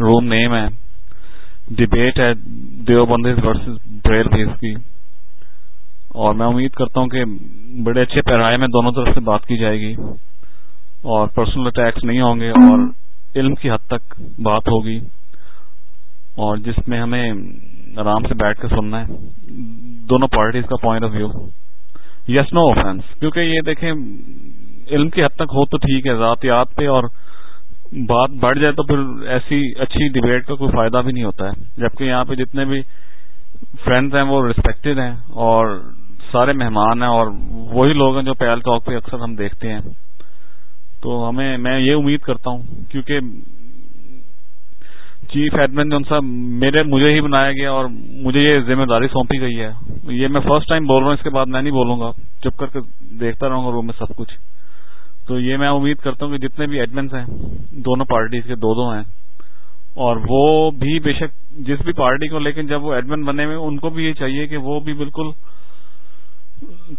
روم نیم ہے ڈبیٹ ہے دیو بندیز versus Braille بیس کی اور میں امید کرتا ہوں کہ بڑے اچھے پیرائے میں دونوں طرف سے بات کی جائے گی اور پرسنل اٹیکس نہیں ہوں گے اور علم کی حد تک بات ہوگی اور جس میں ہمیں آرام سے بیٹھ کے سننا ہے دونوں پارٹیز کا point of view yes no offence کیونکہ یہ دیکھیں علم کی حد تک ہو تو ٹھیک ہے ذاتیات پہ اور بات بڑھ جائے تو پھر ایسی اچھی ڈبیٹ کا کوئی فائدہ بھی نہیں ہوتا ہے۔ جبکہ یہاں پہ جتنے بھی فرینڈز ہیں وہ ریسپیکٹڈ ہیں اور سارے مہمان ہیں اور وہی لوگ ہیں جو پیل ٹاک پہ اکثر ہم دیکھتے ہیں۔ تو ہمیں، میں یہ امید کرتا ہوں کیونکہ چیف ایڈمن جون صاحب میرے، مجھے ہی بنایا گیا اور مجھے یہ ذمہ داری سونپی گئی ہے۔ یہ میں فرسٹ ٹائم بول رہا ہوں، اس کے بعد میں نہیں بولوں گا۔ چپ کر کے دیکھتا رہوں گا روم میں سب کچھ۔ تو یہ میں امید کرتا ہوں کہ جتنے بھی ایڈمنس ہیں، دونوں پارٹیز کے دو دو ہیں۔ اور وہ بھی بے شک جس بھی پارٹی کو، لیکن جب وہ ایڈمن بنے ہوئے، ان کو بھی یہ چاہیے کہ وہ بھی بالکل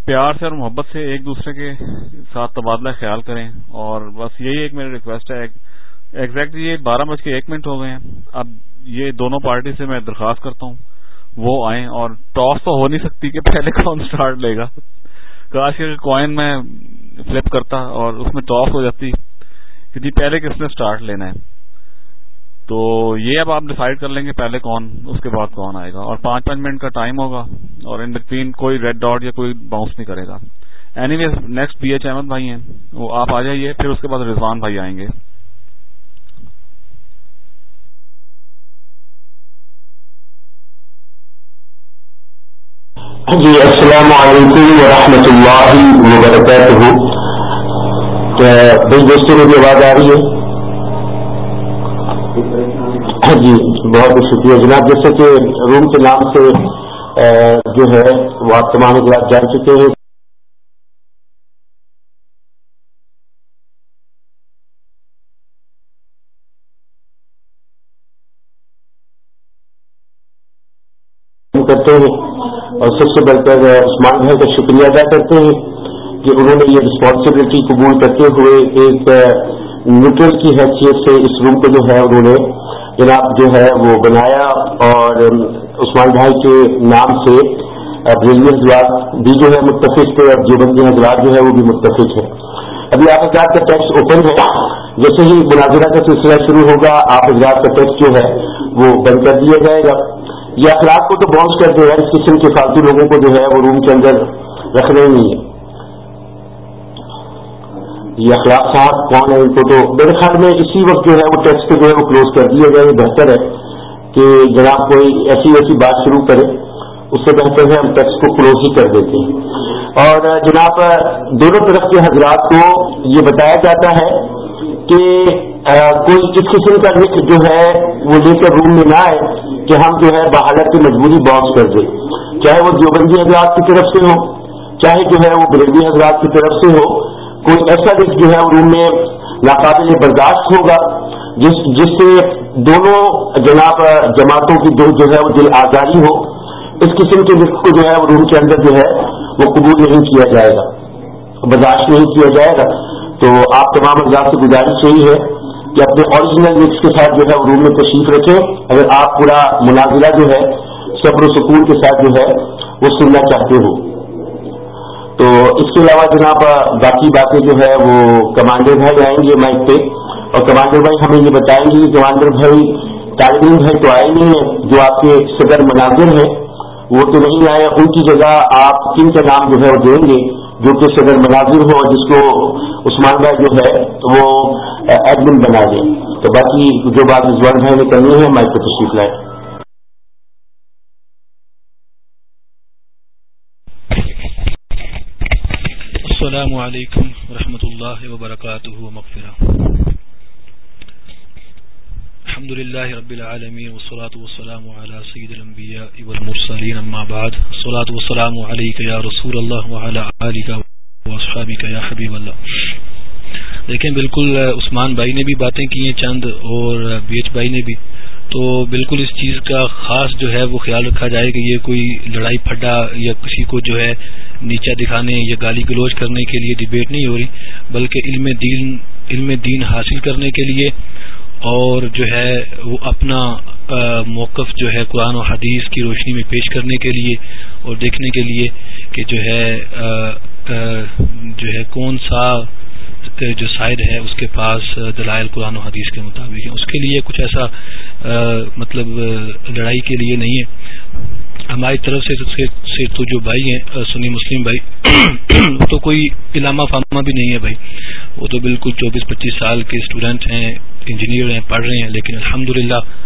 پیار سے اور محبت سے ایک دوسرے کے ساتھ تبادلہ خیال کریں۔ اور بس یہی ایک میری ریکویسٹ ہے۔ ایگزیکٹلی یہ بارہ بج کے ایک منٹ ہو گئے ہیں۔ اب یہ دونوں پارٹی سے میں درخواست کرتا ہوں۔ وہ آئیں۔ اور ٹاس تو ہو نہیں سکتی کہ پہلے کون سٹارٹ لے گا۔ کاش کے کوائن میں فلپ کرتا اور اس میں ٹاس ہو جاتی۔ کہ جی پہلے کس نے سٹارٹ لینا ہے؟ تو یہ اب آپ ڈیسائیڈ کر لیں گے پہلے کون، اس کے بعد کون آئے گا۔ اور پانچ پانچ منٹ کا ٹائم ہوگا اور ان بٹوین کوئی ریڈ ڈاٹ یا کوئی باؤنس نہیں کرے گا۔ Anyways next B H Ahmed بھائی ہیں، وہ آپ آ جائیے، پھر اس کے بعد رضوان بھائی آئیں گے۔ جی السلام علیکم ورحمۃ اللہ وبرکاتہ۔ بھائی دوستوں، میری آواز آ رہی ہے؟ جی بہت بہت شکریہ۔ جناب، جیسے کہ روم کے نام سے جو ہے وہ آپ تمام اجلاس جان چکے ہیں۔ کرتے ہیں۔ اور سب سے بڑھ کر عثمان بھائی کا شکریہ ادا کرتے ہیں کہ انہوں نے یہ رسپانسبلٹی قبول کرتے ہوئے ایک نیوٹرل کی حیثیت سے اس روم کو جو ہے انہوں نے جناب جو ہے وہ بنایا اور عثمان بھائی کے نام سے بریلی حضرات بھی جو ہے متفق تھے اور جیبندی حضرات جو ہے وہ بھی متفق ہے ابھی آپ حضرات کا ٹیکس اوپن ہے۔ جیسے ہی مناظرہ کا سلسلہ شروع ہوگا، آپ حضرات کا ٹیکس جو ہے وہ بند کر دیا جائے گا۔ یہ اخلاق کو تو باؤنس کر دے اس قسم کے فالتو لوگوں کو جو ہے وہ روم کے اندر رکھنا ہی نہیں ہے یہ اخلاق صاحب کون ہے ان کو تو میرے خیال میں اسی وقت جو ہے وہ ٹیکس کو جو ہے وہ کلوز کر دیا جائے بہتر ہے کہ جناب کوئی ایسی ویسی بات شروع کرے، اس سے بہتر ہے ہم ٹیکس کو کلوز ہی کر دیتے ہیں۔ اور جناب، دونوں طرف کے حضرات کو یہ بتایا جاتا ہے کہ کوئی اس قسم کا رخ جو ہے، وہ لے کر روم میں نہ آئے کہ ہم جو ہے بحالت کی مجبوری باؤنس کر دیں۔ چاہے وہ دیوبندی حضرات کی طرف سے ہو، چاہے جو ہے وہ بریلی حضرات کی طرف سے ہو، کوئی ایسا رخ جو ہے روم میں ناقابل برداشت ہوگا، جس جس سے دونوں جناب جماعتوں کی جو ہے وہ دل آزاری ہو، اس قسم کے رخ کو جو ہے وہ روم کے اندر جو ہے وہ قبول نہیں کیا جائے گا، برداشت نہیں کیا جائے گا۔ تو آپ تمام حضرات سے گزارش یہی ہے کہ اپنے اوریجنل مکس کے ساتھ جو ہے روم میں تشریف رکھیں۔ اگر آپ پورا مناظرہ جو ہے، صبر و سکون کے ساتھ جو ہے، وہ سننا چاہتے ہو۔ تو اس کے علاوہ جناب، باقی باتیں جو ہے، وہ کمانڈر بھائی آئیں گے مائک پہ۔ اور کمانڈر بھائی ہمیں یہ بتائیں گے کہ کمانڈر بھائی تعلیم بھائی تو آئے نہیں ہیں، جو آپ کے صدر مناظر ہیں، وہ تو نہیں آئے۔ ان کی جگہ آپ کن کا نام جو ہے وہ دیں گے۔ جو کہ صدر مناظر ہو جس کو عثمان بھائی جو ہے تو وہ ایڈمن بنا دیں تو باقی جو بات رضوان بھائی نے کرنی ہے، میں کو تشریف لائے۔ السلام علیکم ورحمۃ اللہ وبرکاتہ۔ مغفرہ الحمد لله رب العالمين والصلاة والسلام على سيد الأنبياء والمرسلين أما بعد. الصلاة والسلام عليك يا رسول الله وعلى آلك وأصحابك يا حبيب الله. لیکن بالکل عثمان بھائی نے بھی باتیں کی ہیں چند اور بی ایچ بھائی نے بھی. تو بالکل اس چیز کا خاص جو ہے وہ خیال رکھا جائے کہ یہ کوئی لڑائی پھڈا یا کسی کو جو ہے نیچا دکھانے یا گالی گلوچ کرنے کے لیے ڈبیٹ نہیں ہو رہی، بلکہ علم دین علم دین حاصل کرنے کے لیے اور جو ہے وہ اپنا موقف جو ہے قرآن و حدیث کی روشنی میں پیش کرنے کے لیے اور دیکھنے کے لیے کہ جو ہے جو ہے کون سا جو سائڈ ہے اس کے پاس دلائل قرآن و حدیث کے مطابق ہے اس کے لیے کچھ ایسا مطلب لڑائی کے لیے نہیں ہے۔ ہماری طرف سے تو جو بھائی ہیں سنی مسلم بھائی، وہ تو کوئی علامہ فامہ بھی نہیں ہے بھائی۔ وہ تو بالکل چوبیس پچیس سال کے اسٹوڈنٹ ہیں۔ انجینئر ہیں، پڑھ رہے ہیں، لیکن الحمد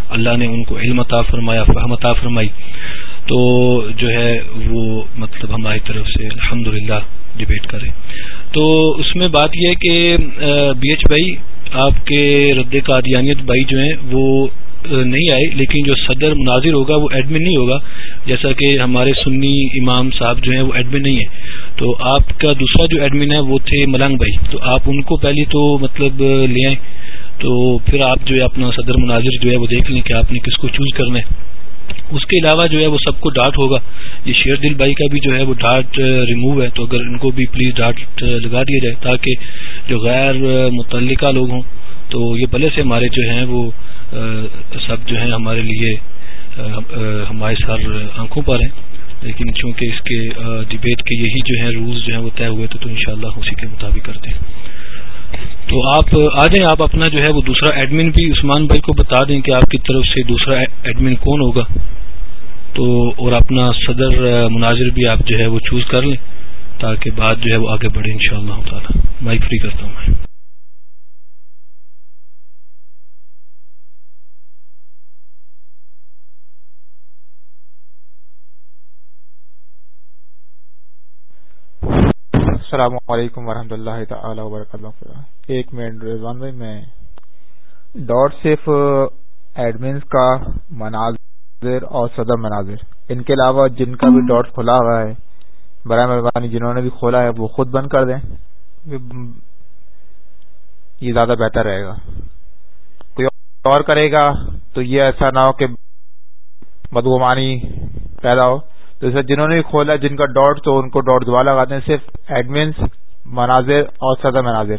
اللہ نے ان کو علم عطا فرمایا، فہم عطا فرمائی۔ تو جو ہے وہ مطلب ہماری طرف سے الحمد ڈبیٹ کرے تو اس میں بات یہ ہے کہ بی ایچ بھائی، آپ کے رد قادیانیت بھائی جو ہیں، وہ نہیں آئے، لیکن جو صدر مناظر ہوگا وہ ایڈمن نہیں ہوگا۔ جیسا کہ ہمارے سنی امام صاحب جو ہیں، وہ ایڈمن نہیں ہے تو آپ کا دوسرا جو ایڈمن ہے، وہ تھے ملنگ بھائی۔ تو آپ ان کو پہلی تو مطلب لے آئیں۔ تو پھر آپ جو ہے اپنا صدر مناظر جو ہے وہ دیکھ لیں کہ آپ نے کس کو چوز کرنا ہے۔ اس کے علاوہ جو ہے وہ سب کو ڈاٹ ہوگا۔ یہ شیر دل بھائی کا بھی جو ہے وہ ڈاٹ ریموو ہے۔ تو اگر ان کو بھی پلیز ڈاٹ لگا دیا جائے تاکہ جو غیر متعلقہ لوگ ہوں، تو یہ بھلے سے ہمارے جو ہیں وہ سب جو ہیں ہمارے لیے ہمارے سر آنکھوں پر ہیں۔ لیکن چونکہ اس کے ڈبیٹ کے یہی جو ہیں رولز جو ہیں وہ طے ہوئے تو انشاءاللہ اسی کے مطابق کرتے ہیں۔ تو آپ آ جائیں، آپ اپنا جو ہے وہ دوسرا ایڈمن بھی عثمان بھائی کو بتا دیں کہ آپ کی طرف سے دوسرا ایڈمن کون ہوگا۔ تو اور اپنا صدر مناظر بھی آپ جو ہے وہ چوز کر لیں تاکہ بات جو ہے وہ آگے بڑھے انشاءاللہ شاء اللہ تعالی۔ مائک فری کرتا ہوں میں۔ السلام علیکم ورحمۃ اللہ تعالی وبرکاتہ۔ ایک منٹ رضوان بھائی، میں ڈاٹ صرف ایڈمنس کا مناظر اور صدر مناظر، ان کے علاوہ جن کا بھی ڈاٹ کھلا ہوا ہے، برائے مہربانی جنہوں نے بھی کھولا ہے، وہ خود بند کر دیں۔ یہ زیادہ بہتر رہے گا۔ کوئی اور کرے گا تو یہ ایسا نہ ہو کہ بدگمانی پیدا ہو۔ تو سر جنہوں نے کھولا، جن کا ڈاٹ، تو ان کو ڈاٹ دعا لگاتے ہیں، صرف ایڈمنس مناظر اور صدر مناظر۔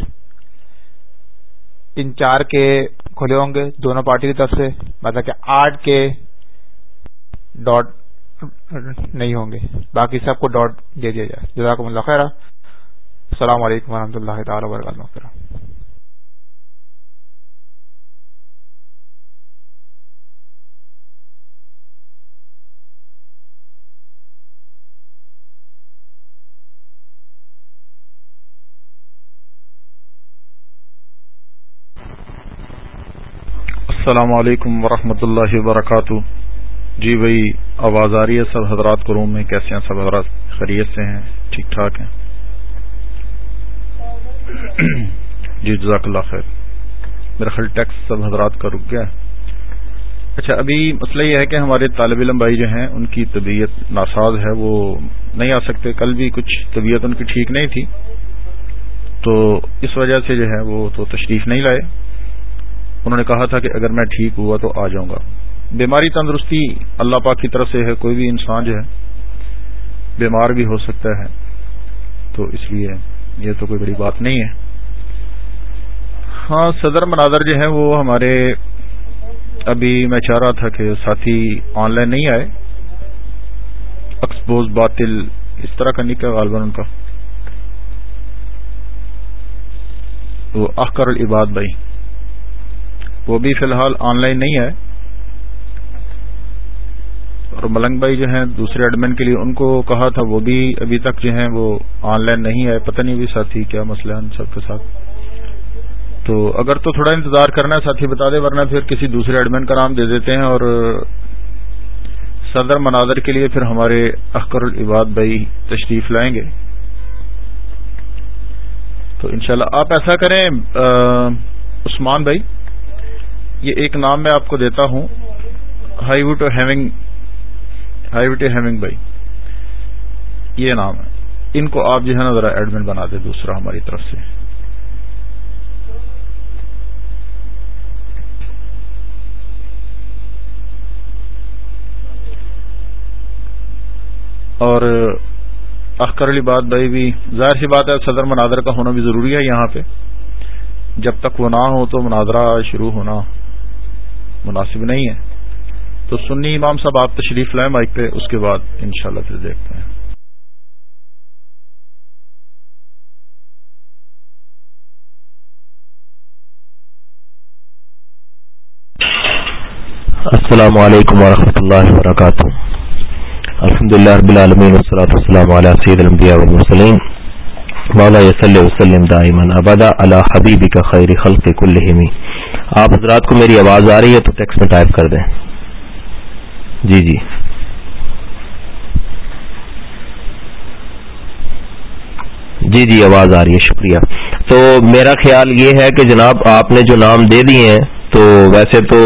ان چار کے کھلے ہوں گے دونوں پارٹی کی طرف سے مطلب کہ آٹھ کے ڈاٹ نہیں ہوں گے۔ باقی سب کو ڈاٹ دے دیا جائے۔ جزاکم اللہ خیر السلام علیکم و اللہ تعالی وبرکاتہ۔ السلام علیکم ورحمۃ اللہ وبرکاتہ۔ جی بھائی، آواز آ رہی ہے سب حضرات کو روم میں کیسے ہیں؟ سب حضرات خیریت سے ہیں؟ ٹھیک ٹھاک ہیں؟ جی جزاک اللہ خیر۔ میرا خیال ٹیکس سب حضرات کا رک گیا اچھا ابھی مسئلہ یہ ہے کہ ہمارے طالب علم بھائی جو ہیں، ان کی طبیعت ناساز ہے، وہ نہیں آ سکتے۔ کل بھی کچھ طبیعت ان کی ٹھیک نہیں تھی۔ تو اس وجہ سے جو ہے، وہ تو تشریف نہیں لائے۔ انہوں نے کہا تھا کہ اگر میں ٹھیک ہوا تو آ جاؤں گا۔ بیماری تندرستی اللہ پاک کی طرف سے ہے، کوئی بھی انسان جو ہے، بیمار بھی ہو سکتا ہے۔ تو اس لیے یہ تو کوئی بڑی بات نہیں ہے۔ ہاں صدر مناظر جو ہے وہ ہمارے ابھی میں چاہ رہا تھا کہ ساتھی آن لائن نہیں آئے۔ ایکسپوز باطل اس طرح کا نہیں غالباً ان کا۔ وہ اخر العباد بھائی۔ وہ بھی فی الحال آن لائن نہیں ہے۔ اور ملنگ بھائی جو ہیں دوسرے ایڈمن کے لیے ان کو کہا تھا، وہ بھی ابھی تک جو ہیں وہ آن لائن نہیں ہے پتہ نہیں بھی ساتھی کیا مسئلہ ہے ان سب کے ساتھ۔ تو اگر تو تھوڑا انتظار کرنا ہے، ساتھی بتا دے، ورنہ پھر کسی دوسرے ایڈمن کا نام دے دیتے ہیں۔ اور صدر مناظر کے لیے پھر ہمارے اخکر العباد بھائی تشریف لائیں گے۔ تو انشاءاللہ آپ ایسا کریں عثمان بھائی۔ یہ ایک نام میں آپ کو دیتا ہوں hi what having hi what having بھائی۔ یہ نام ہے۔ ان کو آپ جو ہے نا ذرا ایڈمن بنا دیں دوسرا ہماری طرف سے۔ اور اخکر علی بات بھائی بھی، ظاہر سی بات ہے، صدر مناظر کا ہونا بھی ضروری ہے یہاں پہ۔ جب تک وہ نہ ہو تو مناظرہ شروع ہونا۔ مناسب نہیں ہے۔ تو سنی امام صاحب، آپ تشریف لائیں مائک پہ، اس کے بعد انشاءاللہ پھر دیکھتے ہیں۔ السلام علیکم ورحمۃ اللہ وبرکاتہ۔ الحمد للہ رب العالمین والصلاة والسلام علی سید الانبیاء والمرسلین۔ مولا یصلی وسلم دائما ابدا علی حبیبک خیر خلق کلہم. آپ حضرات کو میری آواز آ رہی ہے تو ٹیکسٹ میں ٹائپ کر دیں۔ جی جی۔ جی جی آواز آ رہی ہے، شکریہ۔ تو میرا خیال یہ ہے کہ جناب آپ نے جو نام دے دیے ہیں، تو ویسے تو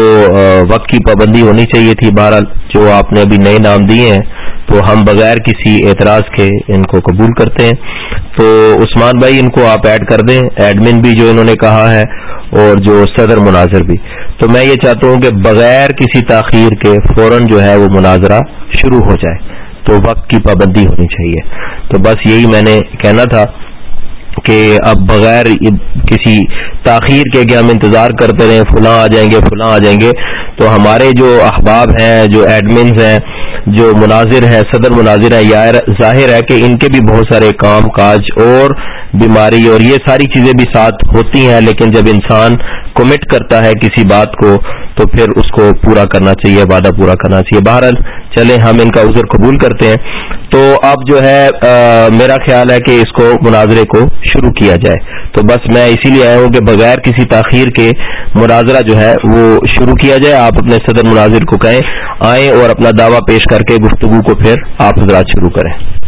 وقت کی پابندی ہونی چاہیے تھی۔ بہرحال جو آپ نے ابھی نئے نام دیے ہیں تو ہم بغیر کسی اعتراض کے ان کو قبول کرتے ہیں۔ تو عثمان بھائی، ان کو آپ ایڈ کر دیں۔ ایڈمن بھی جو انہوں نے کہا ہے اور جو صدر مناظر بھی۔ تو میں یہ چاہتا ہوں کہ بغیر کسی تاخیر کے فوراً جو ہے وہ مناظرہ شروع ہو جائے۔ تو وقت کی پابندی ہونی چاہیے۔ تو بس یہی میں نے کہنا تھا کہ اب بغیر کسی تاخیر کے کہ ہم انتظار کرتے رہیں، فلاں آ جائیں گے، فلاں آ جائیں گے۔ تو ہمارے جو احباب ہیں، جو ایڈمنز ہیں جو مناظر ہیں، صدر مناظر ہیں یا ظاہر ہے کہ ان کے بھی بہت سارے کام کاج اور بیماری اور یہ ساری چیزیں بھی ساتھ ہوتی ہیں، لیکن جب انسان کمٹ کرتا ہے کسی بات کو تو پھر اس کو پورا کرنا چاہیے، وعدہ پورا کرنا چاہیے۔ بہرحال، چلیں، ہم ان کا عذر قبول کرتے ہیں۔ تو اب جو ہے میرا خیال ہے کہ اس کو مناظرے کو شروع کیا جائے۔ تو بس میں اسی لیے آیا ہوں کہ بغیر کسی تاخیر کے مناظرہ جو ہے، وہ شروع کیا جائے۔ آپ اپنے صدر مناظر کو کہیں، آئیں اور اپنا دعویٰ پیش کر کے گفتگو کو پھر آپ حضرات شروع کریں۔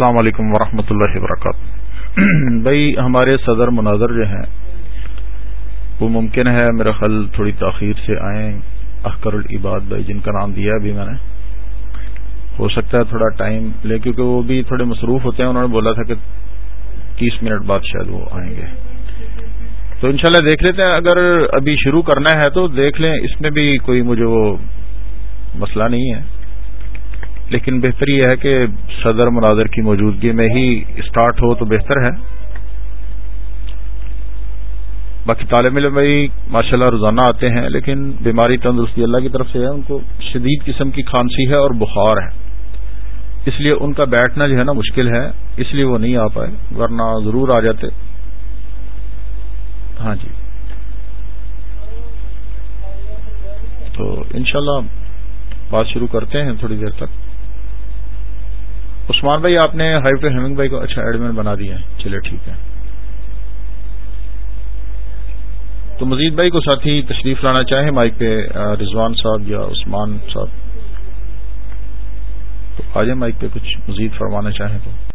السلام علیکم ورحمۃ اللہ وبرکاتہ۔ بھائی، ہمارے صدر مناظر جو ہیں، وہ ممکن ہے میرا خل تھوڑی تاخیر سے آئیں۔ اخکر العباد بھائی، جن کا نام دیا ابھی میں نے۔ ہو سکتا ہے تھوڑا ٹائم لے، کیونکہ وہ بھی تھوڑے مصروف ہوتے ہیں۔ انہوں نے بولا تھا کہ تیس منٹ بعد شاید وہ آئیں گے۔ تو انشاءاللہ دیکھ لیتے ہیں۔ اگر ابھی شروع کرنا ہے تو دیکھ لیں۔ اس میں بھی کوئی مجھے وہ مسئلہ نہیں ہے۔ لیکن بہتر یہ ہے کہ صدر مناظر کی موجودگی میں ہی اسٹارٹ ہو تو بہتر ہے۔ باقی طالب علم بھائی ماشاء اللہ روزانہ آتے ہیں، لیکن بیماری تندرستی اللہ کی طرف سے ہے، ان کو شدید قسم کی کھانسی ہے اور بخار ہے۔ اس لیے ان کا بیٹھنا جو ہے نا مشکل ہے، اس لیے وہ نہیں آ پائے، ورنہ ضرور آ جاتے۔ ہاں جی۔ تو انشاءاللہ بات شروع کرتے ہیں تھوڑی دیر تک۔ عثمان بھائی، آپ نے ہائی پہ ہیمنگ بھائی کو اچھا ایڈمن بنا دیا ہے۔ چلے، ٹھیک ہے۔ تو مزید بھائی کو ساتھی تشریف لانا چاہیں مائک پہ رضوان صاحب یا عثمان صاحب۔ تو آ جائیں مائک پہ کچھ مزید فرمانا چاہیں تو۔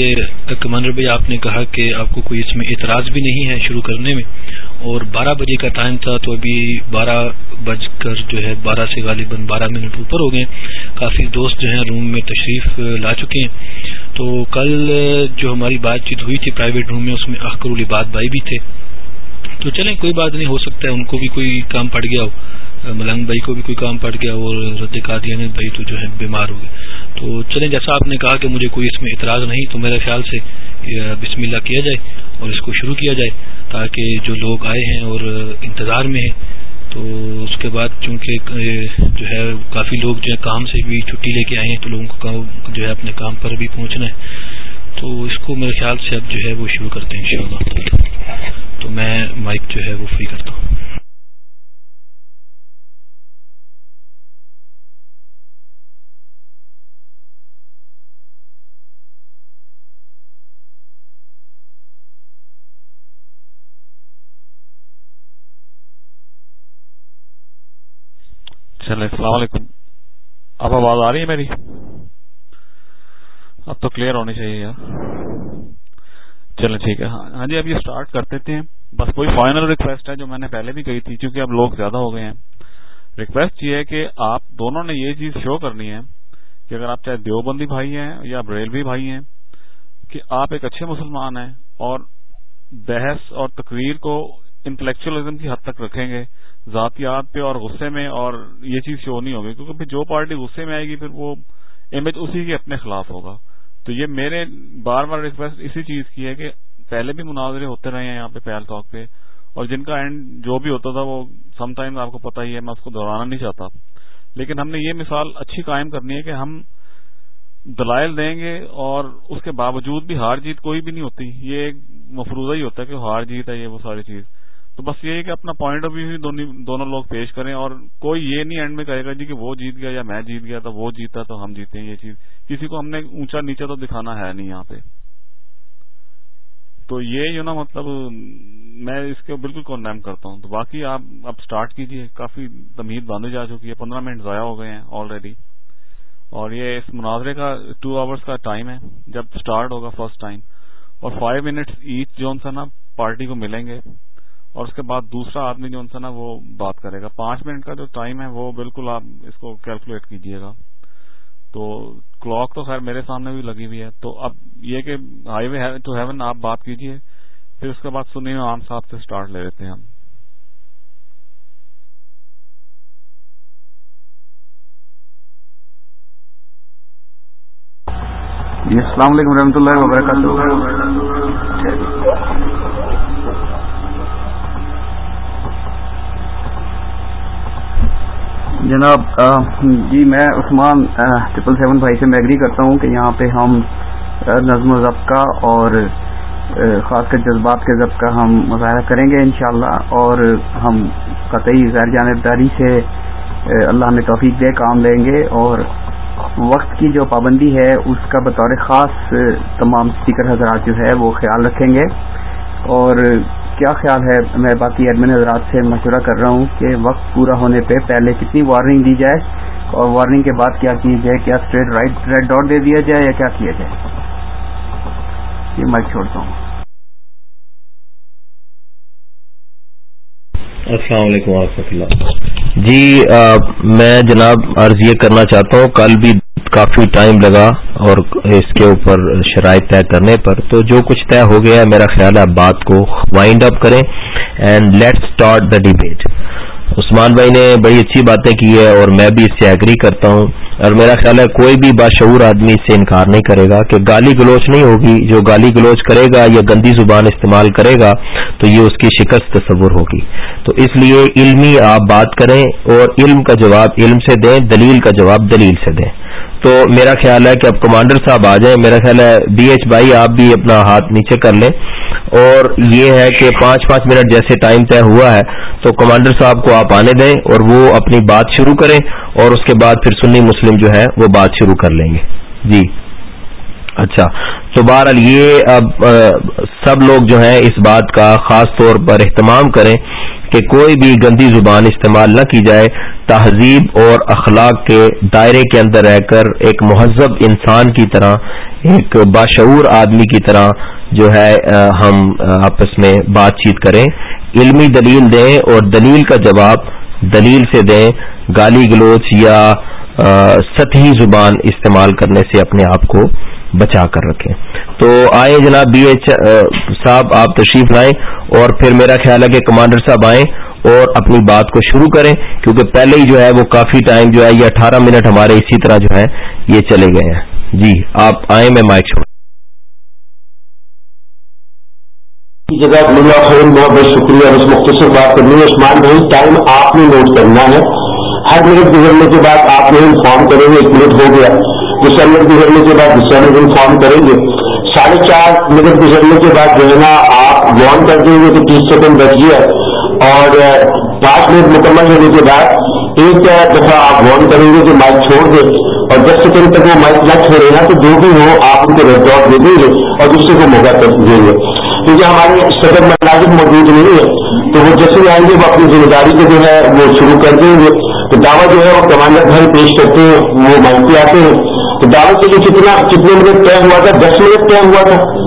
کہ کمانڈر بھائی آپ نے کہا کہ آپ کو کوئی اس میں اعتراض بھی نہیں ہے شروع کرنے میں اور بارہ بجے کا ٹائم تھا تو ابھی بارہ بج کر جو ہے بارہ سے غالباً بارہ منٹ اوپر ہو گئے کافی دوست جو ہیں روم میں تشریف لا چکے ہیں۔ تو کل جو ہماری بات چیت ہوئی تھی پرائیویٹ روم میں، اس میں اخکر الباد بھائی بھی تھے۔ تو چلیں، کوئی بات نہیں، ہو سکتا ہے، ان کو بھی کوئی کام پڑ گیا ہو۔ ملنگ بھائی کو بھی کوئی کام پڑ گیا اور رد قادیان یعنی بھائی تو جو ہے بیمار ہو گئے۔ تو چلیں، جیسا آپ نے کہا کہ مجھے کوئی اس میں اعتراض نہیں، تو میرے خیال سے بسم اللہ کیا جائے اور اس کو شروع کیا جائے تاکہ جو لوگ آئے ہیں اور انتظار میں ہیں، تو اس کے بعد چونکہ جو ہے کافی لوگ جو ہے کام سے بھی چھٹی لے کے آئے ہیں، تو لوگوں کو جو ہے اپنے کام پر بھی پہنچنا ہے۔ تو اس کو میرے خیال سے اب جو ہے وہ شروع کرتے ہیں انشاءاللہ۔ تو میں مائک جو ہے وہ فری کرتا ہوں۔ چلے السلام علیکم۔ اب آواز آ رہی ہے میری؟ اب تو کلیئر ہونی چاہیے یار۔ چلے ٹھیک ہے۔ ہاں،, ہاں, جی اب یہ اسٹارٹ کرتے تھے بس کوئی فائنل ریکویسٹ ہے جو میں نے پہلے بھی کہی تھی کیونکہ اب لوگ زیادہ ہو گئے ہیں۔ ریکویسٹ یہ ہے کہ آپ دونوں نے یہ چیز شو کرنی ہے کہ اگر آپ چاہے دیوبندی بھائی ہیں یا بریلوی بھائی ہیں کہ آپ ایک اچھے مسلمان ہیں اور بحث اور تقریر کو انٹلیکچلزم کی حد تک رکھیں گے ذاتیات پہ اور غصے میں اور یہ چیز شو نہیں ہوگی۔ کیونکہ جو پارٹی غصے میں آئے گی پھر وہ امیج اسی کے اپنے خلاف ہوگا۔ تو یہ میرے بار بار ریکویسٹ اسی چیز کی ہے کہ پہلے بھی مناظرے ہوتے رہے ہیں یہاں پہ پہل ٹاک پہ، اور جن کا اینڈ جو بھی ہوتا تھا وہ سم ٹائم آپ کو پتا ہی ہے، میں اس کو دہرانا نہیں چاہتا۔ لیکن ہم نے یہ مثال اچھی قائم کرنی ہے کہ ہم دلائل دیں گے اور اس کے باوجود بھی ہار جیت کوئی بھی نہیں ہوتی۔ یہ ایک مفروضہ ہی ہوتا ہے کہ ہار جیت ہے، یہ وہ ساری چیز۔ تو بس یہ کہ اپنا پوائنٹ آف ویو دونوں لوگ پیش کریں اور کوئی یہ نہیں اینڈ میں کہے گا جی کہ وہ جیت گیا یا میں جیت گیا تو وہ جیتا تو ہم جیتے ہیں یہ چیز۔ کسی کو ہم نے اونچا نیچا تو دکھانا ہے نہیں یہاں پہ۔ تو یہ جو نا مطلب میں اس کے بالکل کنڈیم کرتا ہوں۔ تو باقی آپ اب سٹارٹ کیجیے کافی تمید باندھی جا چکی ہے۔ پندرہ منٹ ضائع ہو گئے ہیں آلریڈی اور یہ اس مناظرے کا ٹو آورس کا ٹائم ہے۔ جب سٹارٹ ہوگا فرسٹ ٹائم اور فائیو منٹس ایچ جو سا نا پارٹی کو ملیں گے۔ اور اس کے بعد دوسرا آدمی جو ان سے نا وہ بات کرے گا۔ پانچ منٹ کا جو ٹائم ہے وہ بالکل آپ اس کو کیلکولیٹ کیجیے گا۔ تو کلاک تو خیر میرے سامنے بھی لگی ہوئی ہے۔ تو اب یہ کہ ہائی وے ٹو ہیون آپ بات کیجیے پھر اس کے بعد سنی عام صاحب سے اسٹارٹ لے لیتے ہیں ہم۔ جی، السلام علیکم و اللہ وبرکاتہ۔ جناب جی میں عثمان ٹریپل سیون بھائی سے میں ایگری کرتا ہوں کہ یہاں پہ ہم نظم و ضبط کا اور خاص کر جذبات کے ضبط کا ہم مظاہرہ کریں گے انشاءاللہ اور ہم قطعی غیر جانبداری سے اللہ میں توفیق دے، کام لیں گے اور وقت کی جو پابندی ہے، اس کا بطور خاص تمام اسپیکر حضرات جو ہے وہ خیال رکھیں گے اور کیا خیال ہے؟ میں باقی ایڈمن حضرات سے مشورہ کر رہا ہوں کہ وقت پورا ہونے پہ پہلے کتنی وارننگ دی جائے اور وارننگ کے بعد کیا کی جائے؟ کیا اسٹریٹ رائٹ ریڈ ڈاٹ دے دیا جائے یا کیا کیا جائے؟ یہ میں چھوڑتا ہوں۔ السلام علیکم و اللہ۔ جی میں جناب عرض یہ کرنا چاہتا ہوں، کل بھی کافی ٹائم لگا اور اس کے اوپر شرائط طے کرنے پر۔ تو جو کچھ طے ہو گیا میرا خیال ہے بات کو وائنڈ اپ کریں and let start the debate Usman بھائی نے بڑی اچھی باتیں کی ہے اور میں بھی اس سے ایگری کرتا ہوں۔ اور میرا خیال ہے کوئی بھی باشعور آدمی اس سے انکار نہیں کرے گا کہ گالی گلوچ نہیں ہوگی۔ جو گالی گلوچ کرے گا یا گندی زبان استعمال کرے گا، تو یہ اس کی شکست تصور ہوگی۔ تو اس لیے علمی آپ بات کریں اور علم کا جواب، علم سے دیں، دلیل کا جواب دلیل سے دیں۔ تو میرا خیال ہے کہ اب کمانڈر صاحب آ جائیں، میرا خیال ہے بی ایچ بھائی آپ بھی اپنا ہاتھ نیچے کر لیں۔ اور یہ ہے کہ پانچ پانچ منٹ جیسے ٹائم طے ہوا ہے، تو کمانڈر صاحب کو آپ آنے دیں اور وہ اپنی بات شروع کریں اور اس کے بعد پھر سنی مسلم جو ہے وہ بات شروع کر لیں گے۔ جی۔ اچھا۔ تو بہرحال یہ اب سب لوگ جو ہیں اس بات کا خاص طور پر اہتمام کریں کہ کوئی بھی گندی زبان استعمال نہ کی جائے۔ تہذیب اور اخلاق کے دائرے کے اندر رہ کر ایک مہذب انسان کی طرح، ایک باشعور آدمی کی طرح جو ہے ہم آپس میں بات چیت کریں۔ علمی دلیل دیں اور دلیل کا جواب دلیل سے دیں، گالی گلوچ یا سطحی زبان استعمال کرنے سے اپنے آپ کو بچا کر رکھیں۔ تو آئے جناب بی ایچ صاحب، آپ تشریف لائیں اور پھر میرا خیال ہے کہ کمانڈر صاحب آئیں۔ اور اپنی بات کو شروع کریں، کیونکہ پہلے ہی جو ہے وہ کافی ٹائم جو ہے، یہ اٹھارہ منٹ ہمارے اسی طرح جو ہے یہ چلے گئے ہیں۔ جی آپ آئیں، میں مائک چھوڑ جگہ خیر، بہت بہت شکریہ۔ بس مختصر بات کرنی ہے، عثمان بھائی، ٹائم آپ نے نوٹ کرنا ہے۔ ہر منٹ گزرنے کے بعد آپ نے انفارم کریں گے، ایک منٹ ہو گیا۔ دوسرا منٹ گزرنے کے بعد دوسرا منٹ انفارم کریں گے۔ ساڑھے چار منٹ گزرنے کے بعد جو ہے نا، آپ وارن کر دیں گے تو تیس سیکنڈ بچ گیا۔ اور پانچ منٹ مکمل ہونے کے بعد ایک دفعہ آپ وارن کریں گے کہ مائک چھوڑ دیں اور دس سیکنڈ تک وہ مائک نہ چھوڑے نا تو جو بھی ہو آپ ان کو ریڈ ڈاٹ دے دیں گے اور دوسرے کو موقع دیں گے۔ کیونکہ ہمارے صدر ملازم موجود نہیں ہے۔ تو وہ جیسے آئیں گے وہ اپنی ذمہ داری کو جو ہے وہ شروع کر دیں گے۔ تو دعویٰ جو ہے وہ کمانڈر بھائی پیش کرتے ہیں، وہ مانگتے آتے ہیں۔ تو دعوت کے لیے کتنا کتنے منٹ طے ہوا تھا؟ دس منٹ طے ہوا تھا۔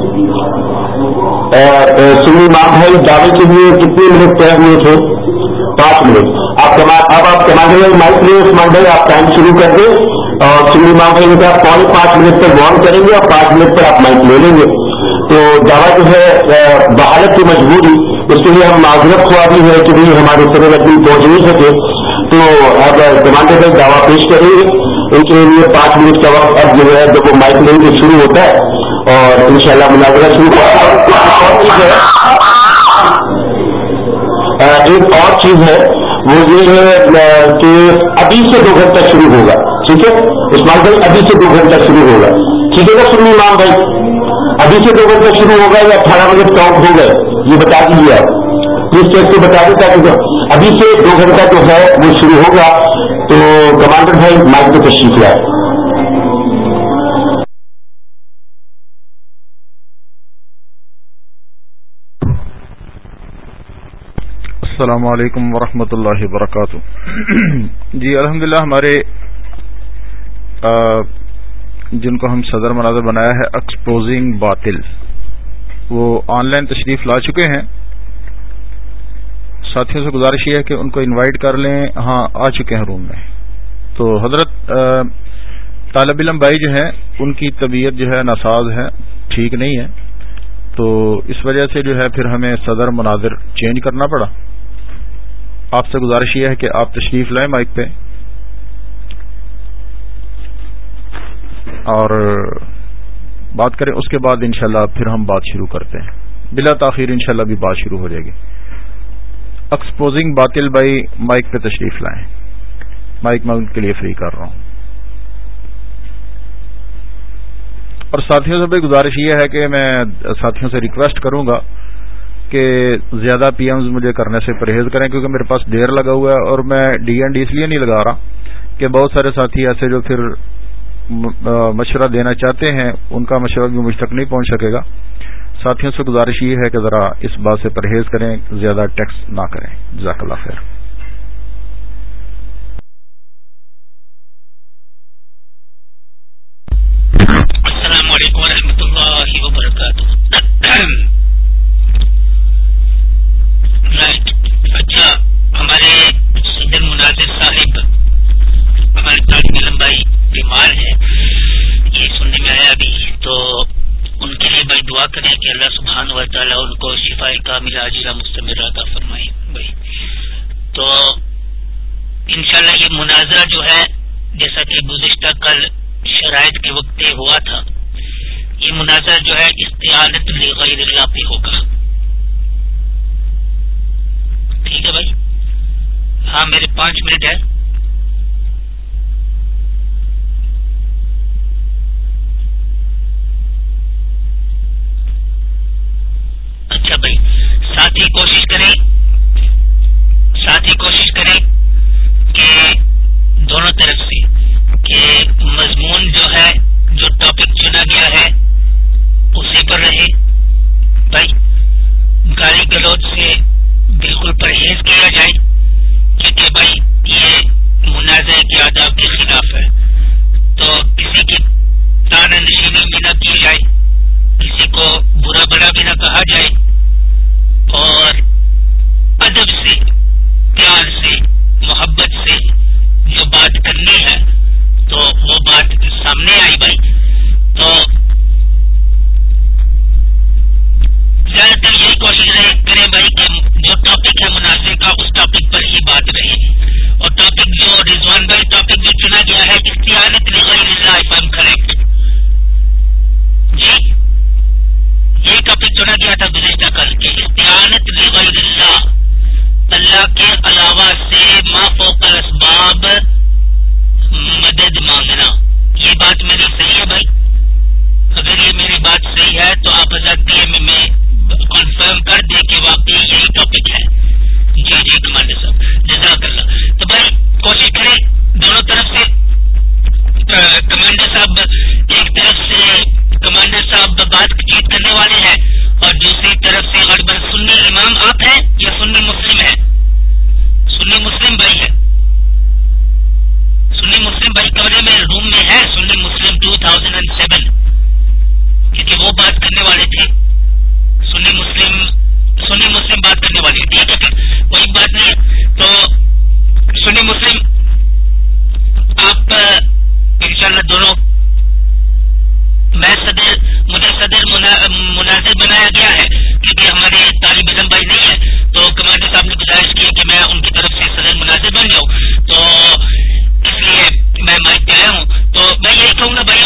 سنی ماں دعوے کے لیے کتنے منٹ طے ہوئے تھے؟ پانچ منٹ۔ آپ اب آپ کمانڈر بھائی مائک لیں عثمان بھائی آپ ٹائم شروع کر دیں۔ اور سنی ماں بھائی نے کہا پونے پانچ منٹ تک وارن کریں گے اور پانچ منٹ پر آپ مائک لے لیں گے۔ تو دعویٰ جو ہے بحالت کی مجبوری، اس کے لیے ہم معذرت خواہ بھی ہے کہ بھائی ہمارے سر اپنی پہنچ نہیں سکے تو اب کمانڈر بھائی دعویٰ پیش کریں گے۔ ان کے لیے پانچ منٹ کا وقت اب جو ہے، جب وہ مائک لیں گے، شروع ہوتا ہے۔ اور ان شاء اللہ مناظرہ شروع ہوتا ہے ایک اور چیز ہے، وہ یہ ہے کہ ابھی سے دو گھنٹہ شروع ہوگا، ٹھیک ہے؟ عثمان بھائی، ابھی سے دو گھنٹہ شروع ہوگا۔ ٹھیک ہے نا سنی امام بھائی؟ ابھی سے دو گھنٹہ شروع ہوگا یا اٹھارہ منٹ کاؤنٹ ہو گئے؟ یہ بتا دیجیے آپ۔ پلیز چیک سے بتا دیں تاکہ ابھی سے دو گھنٹہ جو ہے وہ شروع ہوگا۔ تو کمانڈر بھائی، مائک پہ تشریف لائے۔ السلام علیکم ورحمۃ اللہ وبرکاتہ۔ جی الحمدللہ ہمارے جن کو ہم صدر مناظر بنایا ہے ایکسپوزنگ باطل وہ آن لائن تشریف لا چکے ہیں۔ ساتھیوں سے گزارش یہ ہے کہ ان کو انوائٹ کر لیں۔ ہاں آ چکے ہیں روم میں۔ تو حضرت طالب علم بھائی جو ہیں، ان کی طبیعت جو ہے ناساز ہے، ٹھیک نہیں ہے۔ تو اس وجہ سے جو ہے، پھر ہمیں صدر مناظر چینج کرنا پڑا۔ آپ سے گزارش یہ ہے کہ آپ تشریف لائیں مائک پہ۔ اور بات کریں اس کے بعد انشاءاللہ پھر ہم بات شروع کرتے ہیں۔ بلا تاخیر انشاءاللہ بھی بات شروع ہو جائے گی۔ ایکسپوزنگ باطل بائی مائک پہ تشریف لائیں۔ مائک میں ان کے لیے فری کر رہا ہوں۔ اور ساتھیوں سے بھی گزارش یہ ہے کہ میں ساتھیوں سے ریکویسٹ کروں گا۔ کہ زیادہ پی ایمز مجھے کرنے سے پرہیز کریں، کیونکہ میرے پاس دیر لگا ہوا ہے اور میں ڈی این ڈی اس لیے نہیں لگا رہا کہ بہت سارے ساتھی ایسے جو پھر مشورہ دینا چاہتے ہیں، ان کا مشورہ بھی مجھ تک نہیں پہنچ سکے گا۔ ساتھیوں سے گزارش یہ ہے کہ ذرا اس بات سے پرہیز کریں، زیادہ ٹیکس نہ کریں۔ جزاک اللہ خیر۔ السلام علیکم ورحمۃ اللہ وبرکاتہ۔ اچھا ہمارے صدر مناظر صاحب، ہمارے طالب علم بھائی بیمار ہے، یہ سننے میں آیا ابھی تو ان کے لیے بھائی دعا کریں کہ اللہ سبحان و تعالیٰ ان کو شفا کا ملا جلا مستمر عطا فرمائے۔ بھائی، تو انشاءاللہ یہ مناظرہ جو ہے، جیسا کہ گزشتہ کل شرائط کے وقت ہوا تھا، یہ مناظرہ جو ہے، استعانت غیر اللہ پہ ہوگا۔ ٹھیک ہے بھائی۔ ہاں میرے پانچ منٹ ہے اچھا بھائی ساتھ ہی کوشش کریں۔ ساتھ ہی کوشش کریں کہ دونوں طرف سے، کہ مضمون جو ہے، جو ٹاپک چنا گیا ہے، اسی پر رہے بھائی گالی گلوچ سے بالکل پرہیز کیا جائے، کیونکہ بھائی یہ منازع کے آداب کے خلاف ہے۔ تو کسی کی تان نشینی بھی نہ کی جائے، کسی کو برا بڑا بھی نہ کہا جائے۔ اور ادب سے، پیار سے، محبت سے جو بات کرنی ہے، تو وہ بات سامنے آئی بھائی۔ تو زیادہ تر یہی کوشش رہے کریں بھائی کہ جو ٹاپک ہے مناسب کا، اس ٹاپک پر ہی بات رہے۔ اور ٹاپک جو رضوان بھائی ٹاپک جو چنا گیا ہے استعانت ایم کریکٹ جی؟ یہ ٹاپک چنا گیا تھا گزشتہ کل کے۔ استعانت لغیر اللہ اللہ کے علاوہ سے ما فوق اسباب مدد مانگنا۔ یہ بات میری صحیح ہے بھائی۔ اگر یہ میری بات صحیح ہے تو آپ حضرت پی ایم میں کنفرم کر دیں کہ واقعی یہی ٹاپک ہے۔ جی ہاں، جی کمانڈر صاحب۔ جزاک اللہ تو بھائی، کوشش کریں دونوں طرف سے۔ کمانڈر صاحب ایک طرف سے کمانڈر صاحب بات چیت کرنے والے ہیں اور دوسری طرف سے غربل سنی امام آپ ہیں یا سنی مسلم ہے سنی مسلم بھائی ہے سنی مسلم بھائی کمرے میں، روم میں ہے Sunni Muslim two thousand and seven کیونکہ وہ بات کرنے والے تھے۔ سنی مسلم سنی مسلم بات کرنے والے ٹھیک ہے پھر کوئی بات نہیں تو سنی مسلم، آپ انشاءاللہ دونوں میں صدر، مجھے صدر مناظر بنایا گیا ہے، کیونکہ ہمارے طالب علم بھائی نہیں ہے، تو کمانڈر صاحب نے گزارش کی کہ میں ان کی طرف سے صدر مناظر بن جاؤں۔ تو اس لیے میں مائک پہ آیا ہوں۔ تو میں یہی کہوں گا بھائی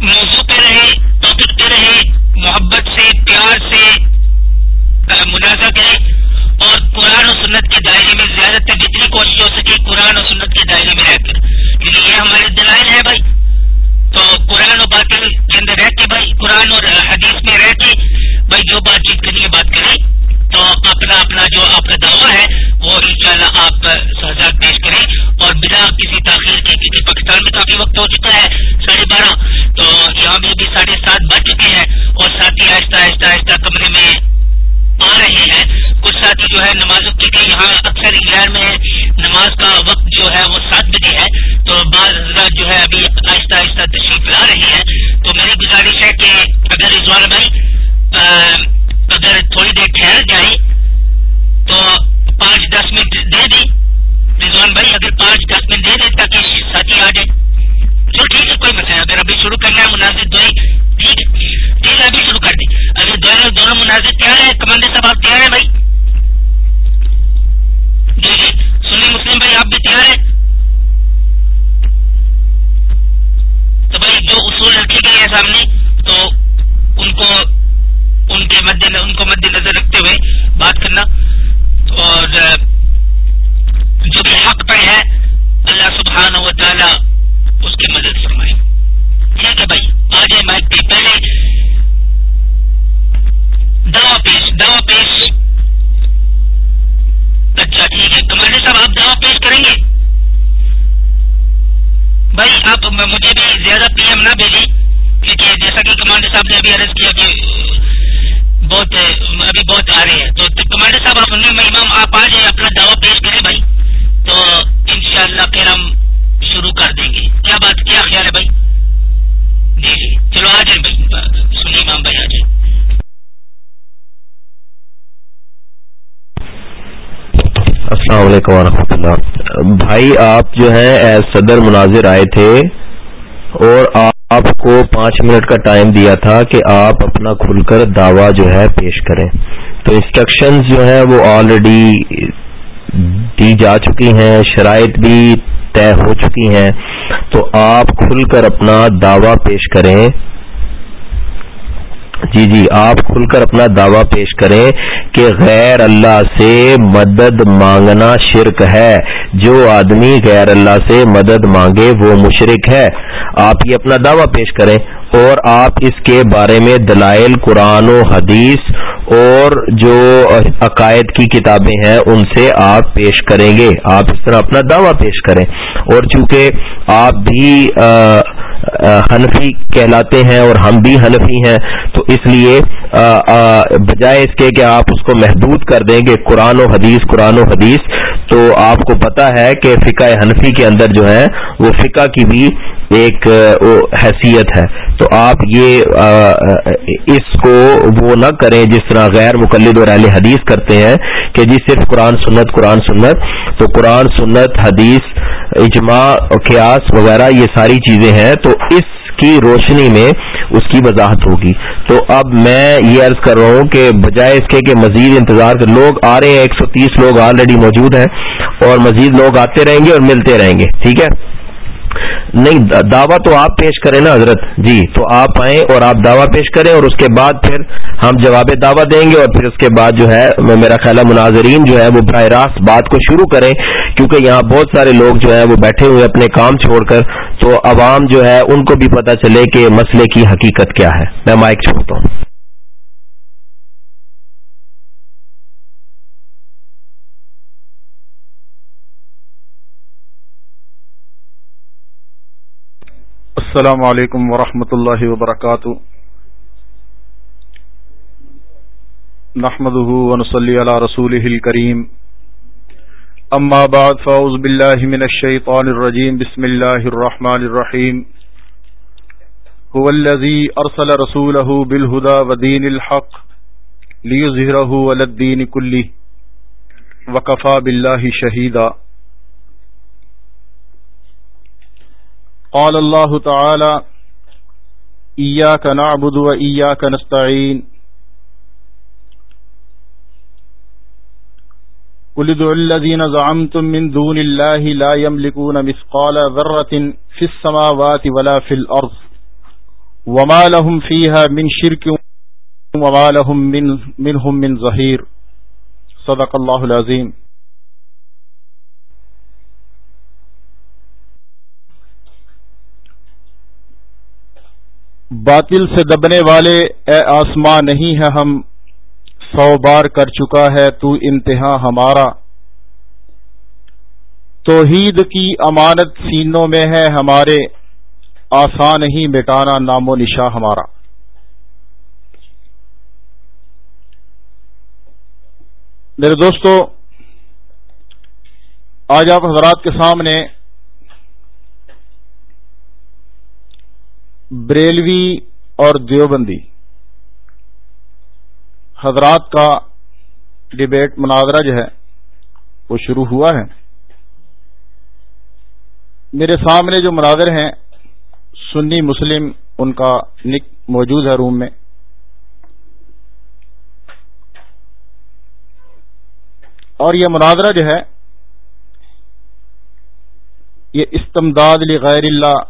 موضوع پہ رہے ٹاپک پہ رہے، محبت سے، پیار سے منازع کرے اور قرآن و سنت کے دائرے میں زیادہ تر جتنی کوشش ہو سکے قرآن و سنت کے دائرے میں رہ کر۔ کیونکہ یہ ہمارے دلائل ہے بھائی۔ تو قرآن و باطل کے اندر رہ کے بھائی، قرآن اور حدیث میں رہ کے بھائی، جو بات چیت کرنی ہے بات کریں۔ تو اپنا اپنا جو آپ کا دعویٰ ہے، وہ انشاءاللہ آپ سہزاد پیش کریں۔ اور بنا کسی تاخیر کے کیونکہ پاکستان میں کافی وقت ہو چکا ہے۔ ساتھ بچ بج چکے ہیں اور ساتھی آہستہ آہستہ آہستہ کمرے میں آ رہے ہیں۔ کچھ ساتھی جو ہے نماز کیونکہ یہاں اکثر انگلینڈ میں نماز کا وقت جو ہے وہ سات بجے ہے۔ تو بعض حضرات جو ہے ابھی آہستہ آہستہ تشریف لا رہے ہیں۔ تو میری گزارش ہے کہ اگر رضوان بھائی ابھی عرض کیا کہ بہت، ابھی بہت آ رہے ہیں۔ تو کمانڈر صاحب، آپ میں امام، آپ آ جائیں، اپنا دعویٰ پیش کریں بھائی۔ تو انشاءاللہ پھر ہم شروع کر دیں گے۔ کیا بات، کیا خیال ہے بھائی؟ جی جی۔ چلو آ جائیں بھائی سنی امام بھائی، آ جائیں۔ السلام علیکم ورحمۃ اللہ۔ بھائی، آپ جو ہے صدر مناظر آئے تھے اور آپ آپ کو پانچ منٹ کا ٹائم دیا تھا کہ آپ اپنا کھل کر دعویٰ جو ہے پیش کریں۔ تو انسٹرکشن جو ہے وہ آلریڈی دی جا چکی ہیں، شرائط بھی طے ہو چکی ہیں۔ تو آپ کھل کر اپنا دعویٰ پیش کریں۔ جی جی آپ کھل کر اپنا دعویٰ پیش کریں۔ کہ غیر اللہ سے مدد مانگنا شرک ہے۔ جو آدمی غیر اللہ سے مدد مانگے وہ مشرک ہے۔ آپ یہ اپنا دعویٰ پیش کریں۔ اور آپ اس کے بارے میں دلائل، قرآن و حدیث اور جو عقائد کی کتابیں ہیں، ان سے آپ پیش کریں گے۔ آپ اس طرح اپنا دعویٰ پیش کریں۔ اور چونکہ آپ بھی حنفی کہلاتے ہیں اور ہم بھی حنفی ہیں، تو اس لیے بجائے اس کے کہ آپ اس کو محدود کر دیں گے، قرآن و حدیث، قرآن و حدیث تو آپ کو پتا ہے کہ فقہ حنفی کے اندر جو ہے، وہ فقہ کی بھی ایک حیثیت ہے۔ تو آپ یہ اس کو وہ نہ کریں جس طرح غیر مقلد اور اہل حدیث کرتے ہیں کہ جی صرف قرآن سنت قرآن سنت۔ تو قرآن، سنت، حدیث، اجماع، قیاس وغیرہ یہ ساری چیزیں ہیں۔ تو اس کی روشنی میں اس کی وضاحت ہوگی۔ تو اب میں یہ عرض کر رہا ہوں کہ بجائے اس کے کہ مزید انتظار کر، لوگ آ رہے ہیں، ایک سو تیس لوگ آلریڈی موجود ہیں اور مزید لوگ آتے رہیں گے اور ملتے رہیں گے، ٹھیک ہے؟ نہیں دعویٰ تو آپ پیش کریں نا حضرت؟ جی تو آپ آئیں اور آپ دعویٰ پیش کریں اور اس کے بعد پھر ہم جواب دعویٰ دیں گے اور پھر اس کے بعد جو ہے میرا خیال ہے مناظرین جو ہے وہ براہ راست بات کو شروع کریں، کیونکہ یہاں بہت سارے لوگ جو ہے وہ بیٹھے ہوئے اپنے کام چھوڑ کر تو عوام جو ہے ان کو بھی پتہ چلے کہ مسئلے کی حقیقت کیا ہے۔ میں مائک چھوڑتا ہوں۔ السلام علیکم ورحمۃ اللہ وبرکاتہ۔ نحمده ونصلي على رسوله الكريم اما بعد فاعوذ بالله من الشيطان الرجيم. بسم الله الرحمن الرحيم. هو الذي ارسل رسوله بالهدى ودين الحق ليظهره على الدين كله، وكفى بالله شهيدا. قال الله تعالى اياك نعبد واياك نستعين. قل ادعوا الذين زعمتم من دون الله لا يملكون مثقال ذرة في السماوات ولا في الأرض وما لهم فيها من شرك وما لهم من منهم من ظهير. صدق الله العظيم. باطل سے دبنے والے، اے آسمان نہیں ہے ہم سو بار کر چکا ہے تو انتہا ہمارا۔ توحید کی امانت سینوں میں ہے ہمارے۔ آسان ہی مٹانا نام و نشا ہمارا۔ میرے دوستو، آج آپ حضرات کے سامنے بریلوی اور دیوبندی۔ حضرات کا ڈبیٹ مناظرہ جو ہے وہ شروع ہوا ہے۔ میرے سامنے جو مناظر ہیں، سنی مسلم، ان کا نک موجود ہے روم میں۔ اور یہ مناظرہ جو ہے، یہ استمداد غیر اللہ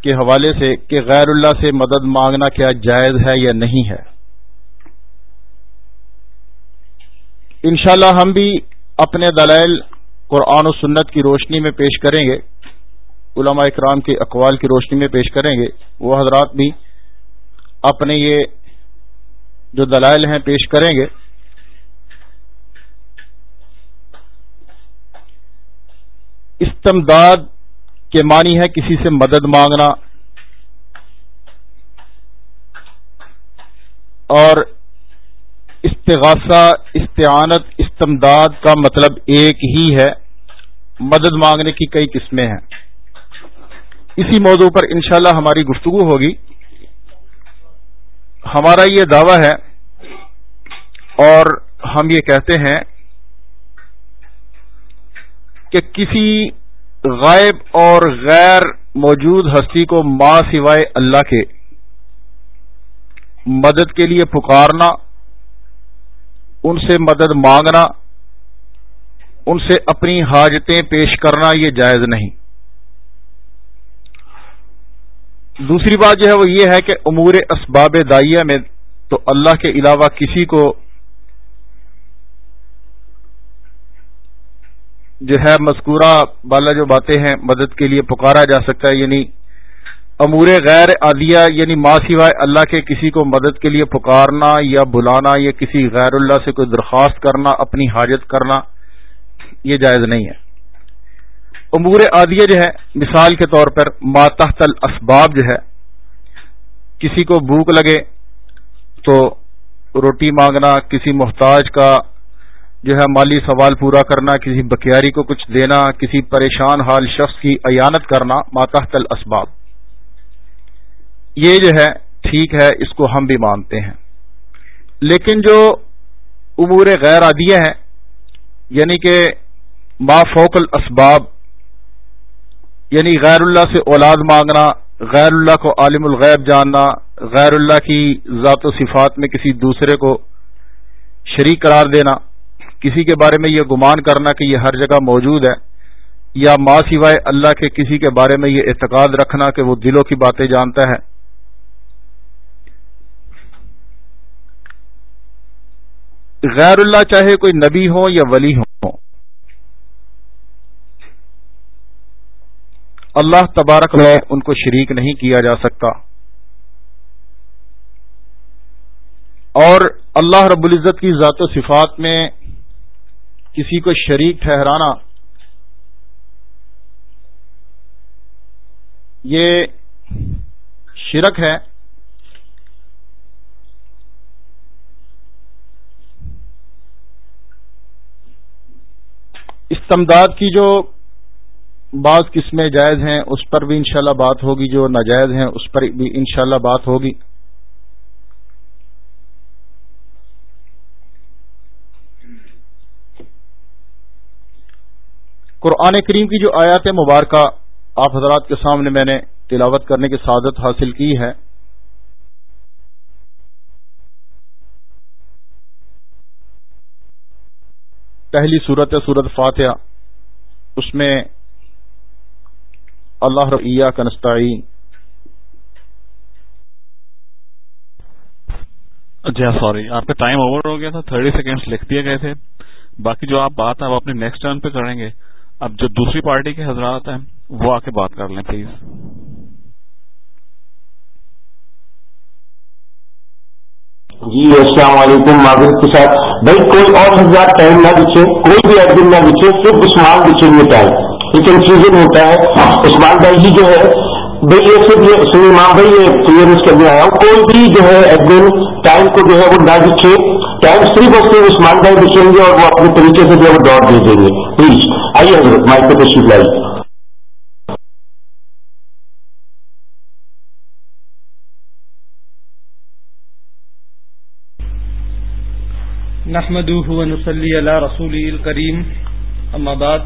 کے حوالے سے کہ غیر اللہ سے مدد مانگنا کیا جائز ہے یا نہیں ہے۔ انشاءاللہ ہم بھی اپنے دلائل قرآن و سنت کی روشنی میں پیش کریں گے۔ علماء اکرام کے اقوال کی روشنی میں پیش کریں گے۔ وہ حضرات بھی اپنے یہ جو دلائل ہیں پیش کریں گے۔ استمداد کے معنی ہے کسی سے مدد مانگنا اور استغاثہ، استعانت، استمداد کا مطلب ایک ہی ہے۔ مدد مانگنے کی کئی قسمیں ہیں۔ اسی موضوع پر انشاءاللہ ہماری گفتگو ہوگی۔ ہمارا یہ دعویٰ ہے اور ہم یہ کہتے ہیں کہ کسی غائب اور غیر موجود ہستی کو ماں سوائے اللہ کے مدد کے لیے پکارنا ان سے مدد مانگنا، ان سے اپنی حاجتیں پیش کرنا یہ جائز نہیں۔ دوسری بات جو ہے وہ یہ ہے کہ امور اسباب دائیا میں تو اللہ کے علاوہ کسی کو جو ہے مذکورہ والا جو باتیں ہیں مدد کے لیے پکارا جا سکتا ہے یعنی امور غیر عادیہ یعنی ماں سوائے اللہ کے کسی کو مدد کے لیے پکارنا یا بلانا یا کسی غیر اللہ سے کوئی درخواست کرنا، اپنی حاجت کرنا، یہ جائز نہیں ہے۔ امور عادیہ جو ہے، مثال کے طور پر ماتحت الاسباب جو ہے، کسی کو بھوک لگے تو روٹی مانگنا، کسی محتاج کا جو ہے مالی سوال پورا کرنا، کسی بکیاری کو کچھ دینا، کسی پریشان حال شخص کی ایانت کرنا ماتحت الاسباب۔ یہ جو ہے ٹھیک ہے، اس کو ہم بھی مانتے ہیں۔ لیکن جو امور غیر عادیہ ہیں یعنی کہ ما فوق الاسباب یعنی غیر اللہ سے اولاد مانگنا، غیر اللہ کو عالم الغیب جاننا، غیر اللہ کی ذات و صفات میں کسی دوسرے کو شریک قرار دینا، کسی کے بارے میں یہ گمان کرنا کہ یہ ہر جگہ موجود ہے، یا ماں سوائے اللہ کے کسی کے بارے میں یہ اعتقاد رکھنا کہ وہ دلوں کی باتیں جانتا ہے۔ غیر اللہ چاہے کوئی نبی ہو یا ولی ہو۔ اللہ تبارک میں ان کو شریک نہیں کیا جا سکتا۔ اور اللہ رب العزت کی ذات و صفات میں کسی کو شریک ٹھہرانا۔ یہ شرک ہے۔ استمداد کی جو بعض قسمیں جائز ہیں، اس پر بھی انشاءاللہ بات ہوگی، جو ناجائز ہیں، اس پر بھی انشاءاللہ بات ہوگی۔ قرآن کریم کی جو آیات مبارکہ آپ حضرات کے سامنے میں نے تلاوت کرنے کی سعادت حاصل کی ہے پہلی صورت ہے، صورت فاتحہ۔ اس میں اللہ ریا کنستعین اچھا سوری جی ہاں، آپ کا ٹائم اوور ہو گیا تھا تھرٹی سیکنڈ لکھ دیے گئے تھے۔ باقی جو آپ بات ہے وہ اپنے نیکسٹ ٹرن پہ کریں گے۔ اب جو دوسری پارٹی کے حضرات ہیں، وہ آ کے بات کر لیں پلیز جی السلام علیکم، معذرت کے ساتھ۔ بھائی، کوئی اور حضرات ٹائم نہ بچے کوئی بھی ایڈمن نہ بچے صرف عثمان بچے میں ٹائم یہ کنفیوژن ہوتا ہے عثمان بھائی جی جو ہے۔ بھائی، یہ صرف یہ سنی ماں بھائی، یہ کلیئرنس کرنے آیا ہوں۔ کوئی بھی جو ہے ایڈمن ٹائم کو جو ہے وہ نہ بچے ٹائم صرف اور صرف عثمان بھائی بچیں گے اور وہ اپنے طریقے سے جو ہے وہ دوڑ دے دیں گے۔ پلیز، آئیے حضرت، مائک پہ تشریف لائیے۔ نحمده ونصلي على رسوله الكريم. أما بعد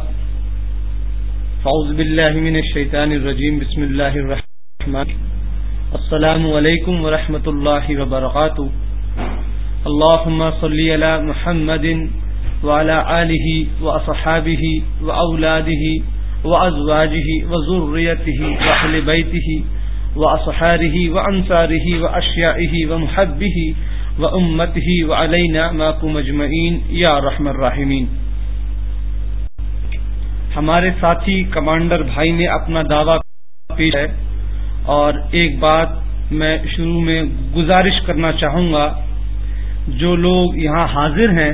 فعوذ بالله من الشيطان الرجيم. بسم الله الرحمن. السلام عليكم ورحمة الله وبركاته. اللهم صل على محمد وعلى آله وأصحابه وأولاده وأزواجه وذريته وأهل بيته وأصحاره وأنصاره وأشيائه ومحبه و امت ہی و علینا ماکو مجمعین یا رحم الرحمین ہمارے ساتھی کمانڈر بھائی نے اپنا دعویٰ پیش ہے اور ایک بات میں شروع میں گزارش کرنا چاہوں گا، جو لوگ یہاں حاضر ہیں،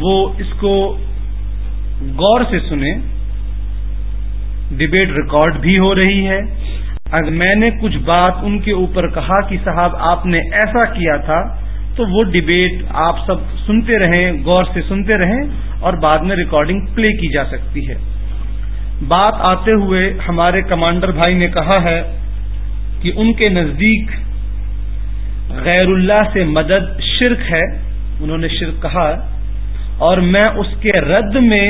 وہ اس کو غور سے سنیں۔ ڈبیٹ ریکارڈ بھی ہو رہی ہے۔ اگر میں نے کچھ بات ان کے اوپر کہا کہ صاحب آپ نے ایسا کیا تھا، تو وہ ڈبیٹ آپ سب سنتے رہیں، غور سے سنتے رہیں اور بعد میں ریکارڈنگ پلے کی جا سکتی ہے۔ بات آتے ہوئے ہمارے کمانڈر بھائی نے کہا ہے کہ ان کے نزدیک غیر اللہ سے مدد شرک ہے، انہوں نے شرک کہا اور میں اس کے رد میں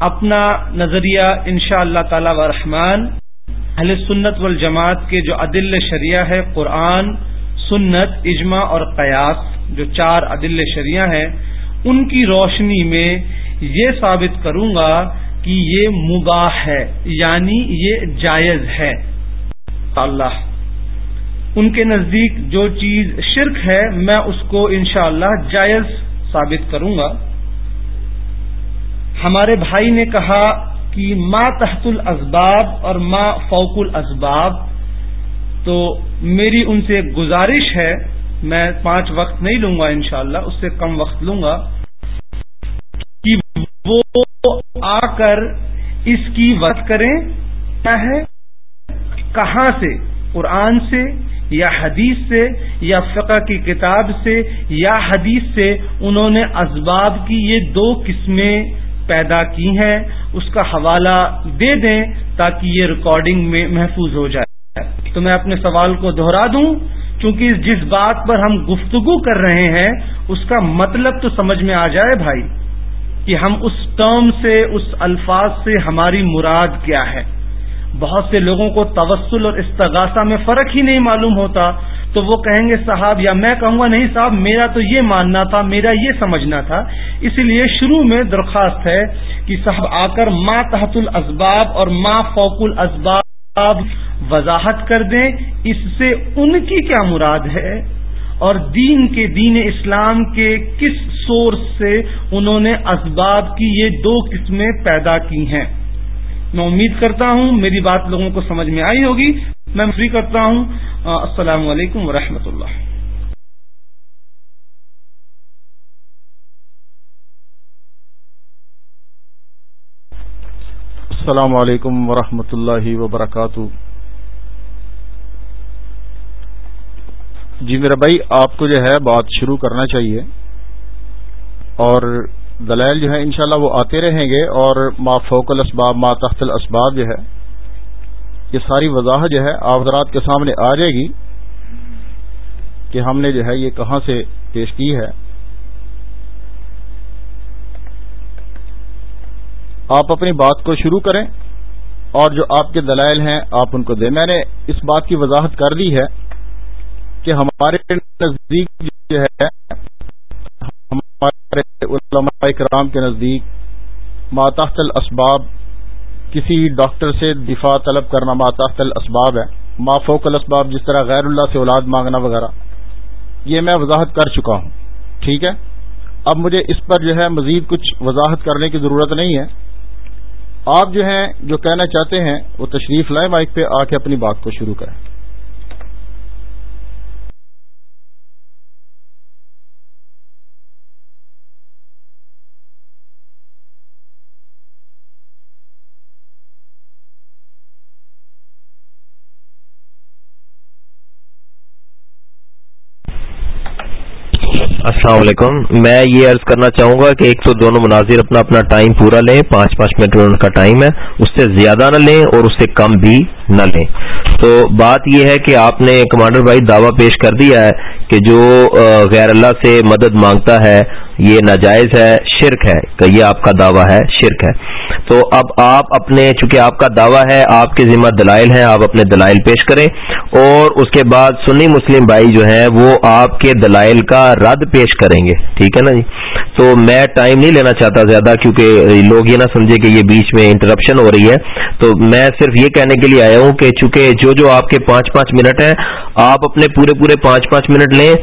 اپنا نظریہ انشاء اللہ تعالی و رحمان اہل سنت والجماعت کے جو عدل شریعہ ہے، قرآن، سنت، اجماع اور قیاس، جو چار عدل شریعہ ہیں، ان کی روشنی میں یہ ثابت کروں گا کہ یہ مباح ہے یعنی یہ جائز ہے۔ اللہ۔ ان کے نزدیک جو چیز شرک ہے، میں اس کو انشاءاللہ اللہ جائز ثابت کروں گا۔ ہمارے بھائی نے کہا کہ ما تحت الاسباب اور ما فوق الاسباب تو میری ان سے گزارش ہے، میں پانچ وقت نہیں لوں گا انشاءاللہ، اس سے کم وقت لوں گا کہ وہ آ کر اس کی وقت کریں، کیا ہے، کہاں سے؟ قرآن سے یا حدیث سے یا فقہ کی کتاب سے یا حدیث سے انہوں نے اسباب کی یہ دو قسمیں پیدا کی ہیں، اس کا حوالہ دے دیں تاکہ یہ ریکارڈنگ میں محفوظ ہو جائے۔ تو میں اپنے سوال کو دوہرا دوں، چونکہ جس بات پر ہم گفتگو کر رہے ہیں، اس کا مطلب تو سمجھ میں آ جائے بھائی، کہ ہم اس ٹرم سے، اس الفاظ سے ہماری مراد کیا ہے۔ بہت سے لوگوں کو توسل اور استغاثہ میں فرق ہی نہیں معلوم ہوتا، تو وہ کہیں گے، صاحب، یا میں کہوں گا، نہیں صاحب، میرا تو یہ ماننا تھا، میرا یہ سمجھنا تھا۔ اسی لیے شروع میں درخواست ہے کہ صاحب، آ کر ما تحت الاسباب اور ما فوق الاسباب وضاحت کر دیں۔ اس سے ان کی کیا مراد ہے؟ اور دین کے، دین اسلام کے کس سورس سے انہوں نے اسباب کی یہ دو قسمیں پیدا کی ہیں؟ میں امید کرتا ہوں میری بات لوگوں کو سمجھ میں آئی ہوگی۔ میں فری کرتا ہوں۔ السلام علیکم ورحمۃ اللہ۔ السلام علیکم ورحمۃ اللہ وبرکاتہ۔ جی میرا بھائی، آپ کو جو ہے بات شروع کرنا چاہیے۔ اور دلائل جو ہے انشاءاللہ وہ آتے رہیں گے اور ما فوق الاسباب، ما تحت الاسباب جو ہے، یہ ساری وضاحت جو ہے آپ حضرات کے سامنے آ جائے گی کہ ہم نے جو ہے یہ کہاں سے پیش کی ہے۔ آپ اپنی بات کو شروع کریں اور جو آپ کے دلائل ہیں آپ ان کو دیں۔ میں نے اس بات کی وضاحت کر دی ہے کہ ہمارے نزدیک جو ہے ہمارے علماء کرام کے نزدیک ماتحت الاسباب، کسی ڈاکٹر سے دفاع طلب کرنا ماتحت الاسباب ہے، ما فوق الاسباب جس طرح غیر اللہ سے اولاد مانگنا وغیرہ۔ یہ میں وضاحت کر چکا ہوں، ٹھیک ہے؟ اب مجھے اس پر جو ہے مزید کچھ وضاحت کرنے کی ضرورت نہیں ہے۔ آپ جو ہیں، جو کہنا چاہتے ہیں، وہ تشریف لائے مائک پہ، آ کے اپنی بات کو شروع کریں۔ السلام علیکم۔ میں یہ عرض کرنا چاہوں گا کہ ایک تو دونوں مناظر اپنا اپنا ٹائم پورا لیں، پانچ پانچ منٹ ان کا ٹائم ہے، اس سے زیادہ نہ لیں اور اس سے کم بھی۔ نہ لیں۔ تو بات یہ ہے کہ آپ نے کمانڈر بھائی دعویٰ پیش کر دیا ہے کہ جو غیر اللہ سے مدد مانگتا ہے، یہ ناجائز ہے، شرک ہے۔ کہ یہ آپ کا دعویٰ ہے، شرک ہے۔ تو اب آپ اپنے، چونکہ آپ کا دعویٰ ہے، آپ کے ذمہ دلائل ہیں، آپ اپنے دلائل پیش کریں۔ اور اس کے بعد سنی مسلم بھائی جو ہیں، وہ آپ کے دلائل کا رد پیش کریں گے۔ ٹھیک ہے نا جی؟ تو میں ٹائم نہیں لینا چاہتا زیادہ، کیونکہ لوگ یہ نہ سمجھے کہ یہ بیچ میں انٹرپشن ہو رہی ہے۔ تو میں صرف یہ کہنے کے لیے آیا ہوں کہ چونکہ جو جو آپ کے پانچ پانچ منٹ ہیں، آپ اپنے پورے پورے پانچ پانچ منٹ لیں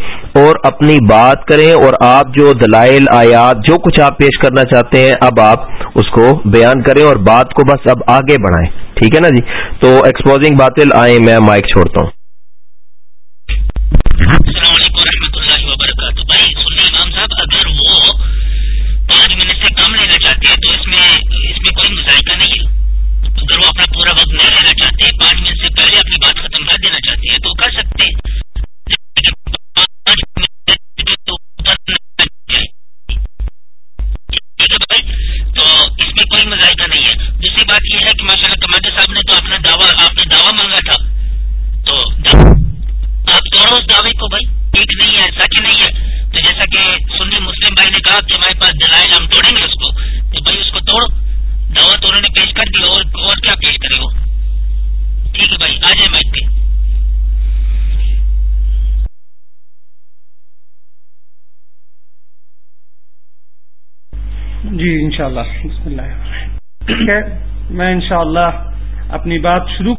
اور اپنی بات کریں اور آپ جو دلائل، آیات، جو کچھ آپ پیش کرنا چاہتے ہیں، اب آپ اس کو بیان کریں اور بات کو بس اب آگے بڑھائیں۔ ٹھیک ہے نا جی؟ تو ایکسپوزنگ باطل، آئیں میں مائک چھوڑتا ہوں۔ تو کر سکتے تو اس میں کوئی مذائقہ نہیں ہے۔ دوسری بات یہ ہے کہ ماشاء اللہ کمانڈر صاحب نے تو اپنا دعویٰ آپ نے دعویٰ مانگا تھا۔ تو آپ توڑو اس دعوے کو بھائی ٹھیک نہیں ہے، سچ نہیں ہے۔ تو جیسا کہ سنی مسلم بھائی نے کہا کہ ہمارے پاس دلائل، ہم توڑیں گے اس کو۔ تو بھائی اس کو توڑو۔ دعوت انہوں نے پیش کر دی اور کیا پیش کرے وہ؟ ٹھیک ہے بھائی، آ جائے مائک پہ۔ جی انشاءاللہ۔ بسم اللہ میں انشاءاللہ اپنی بات شروع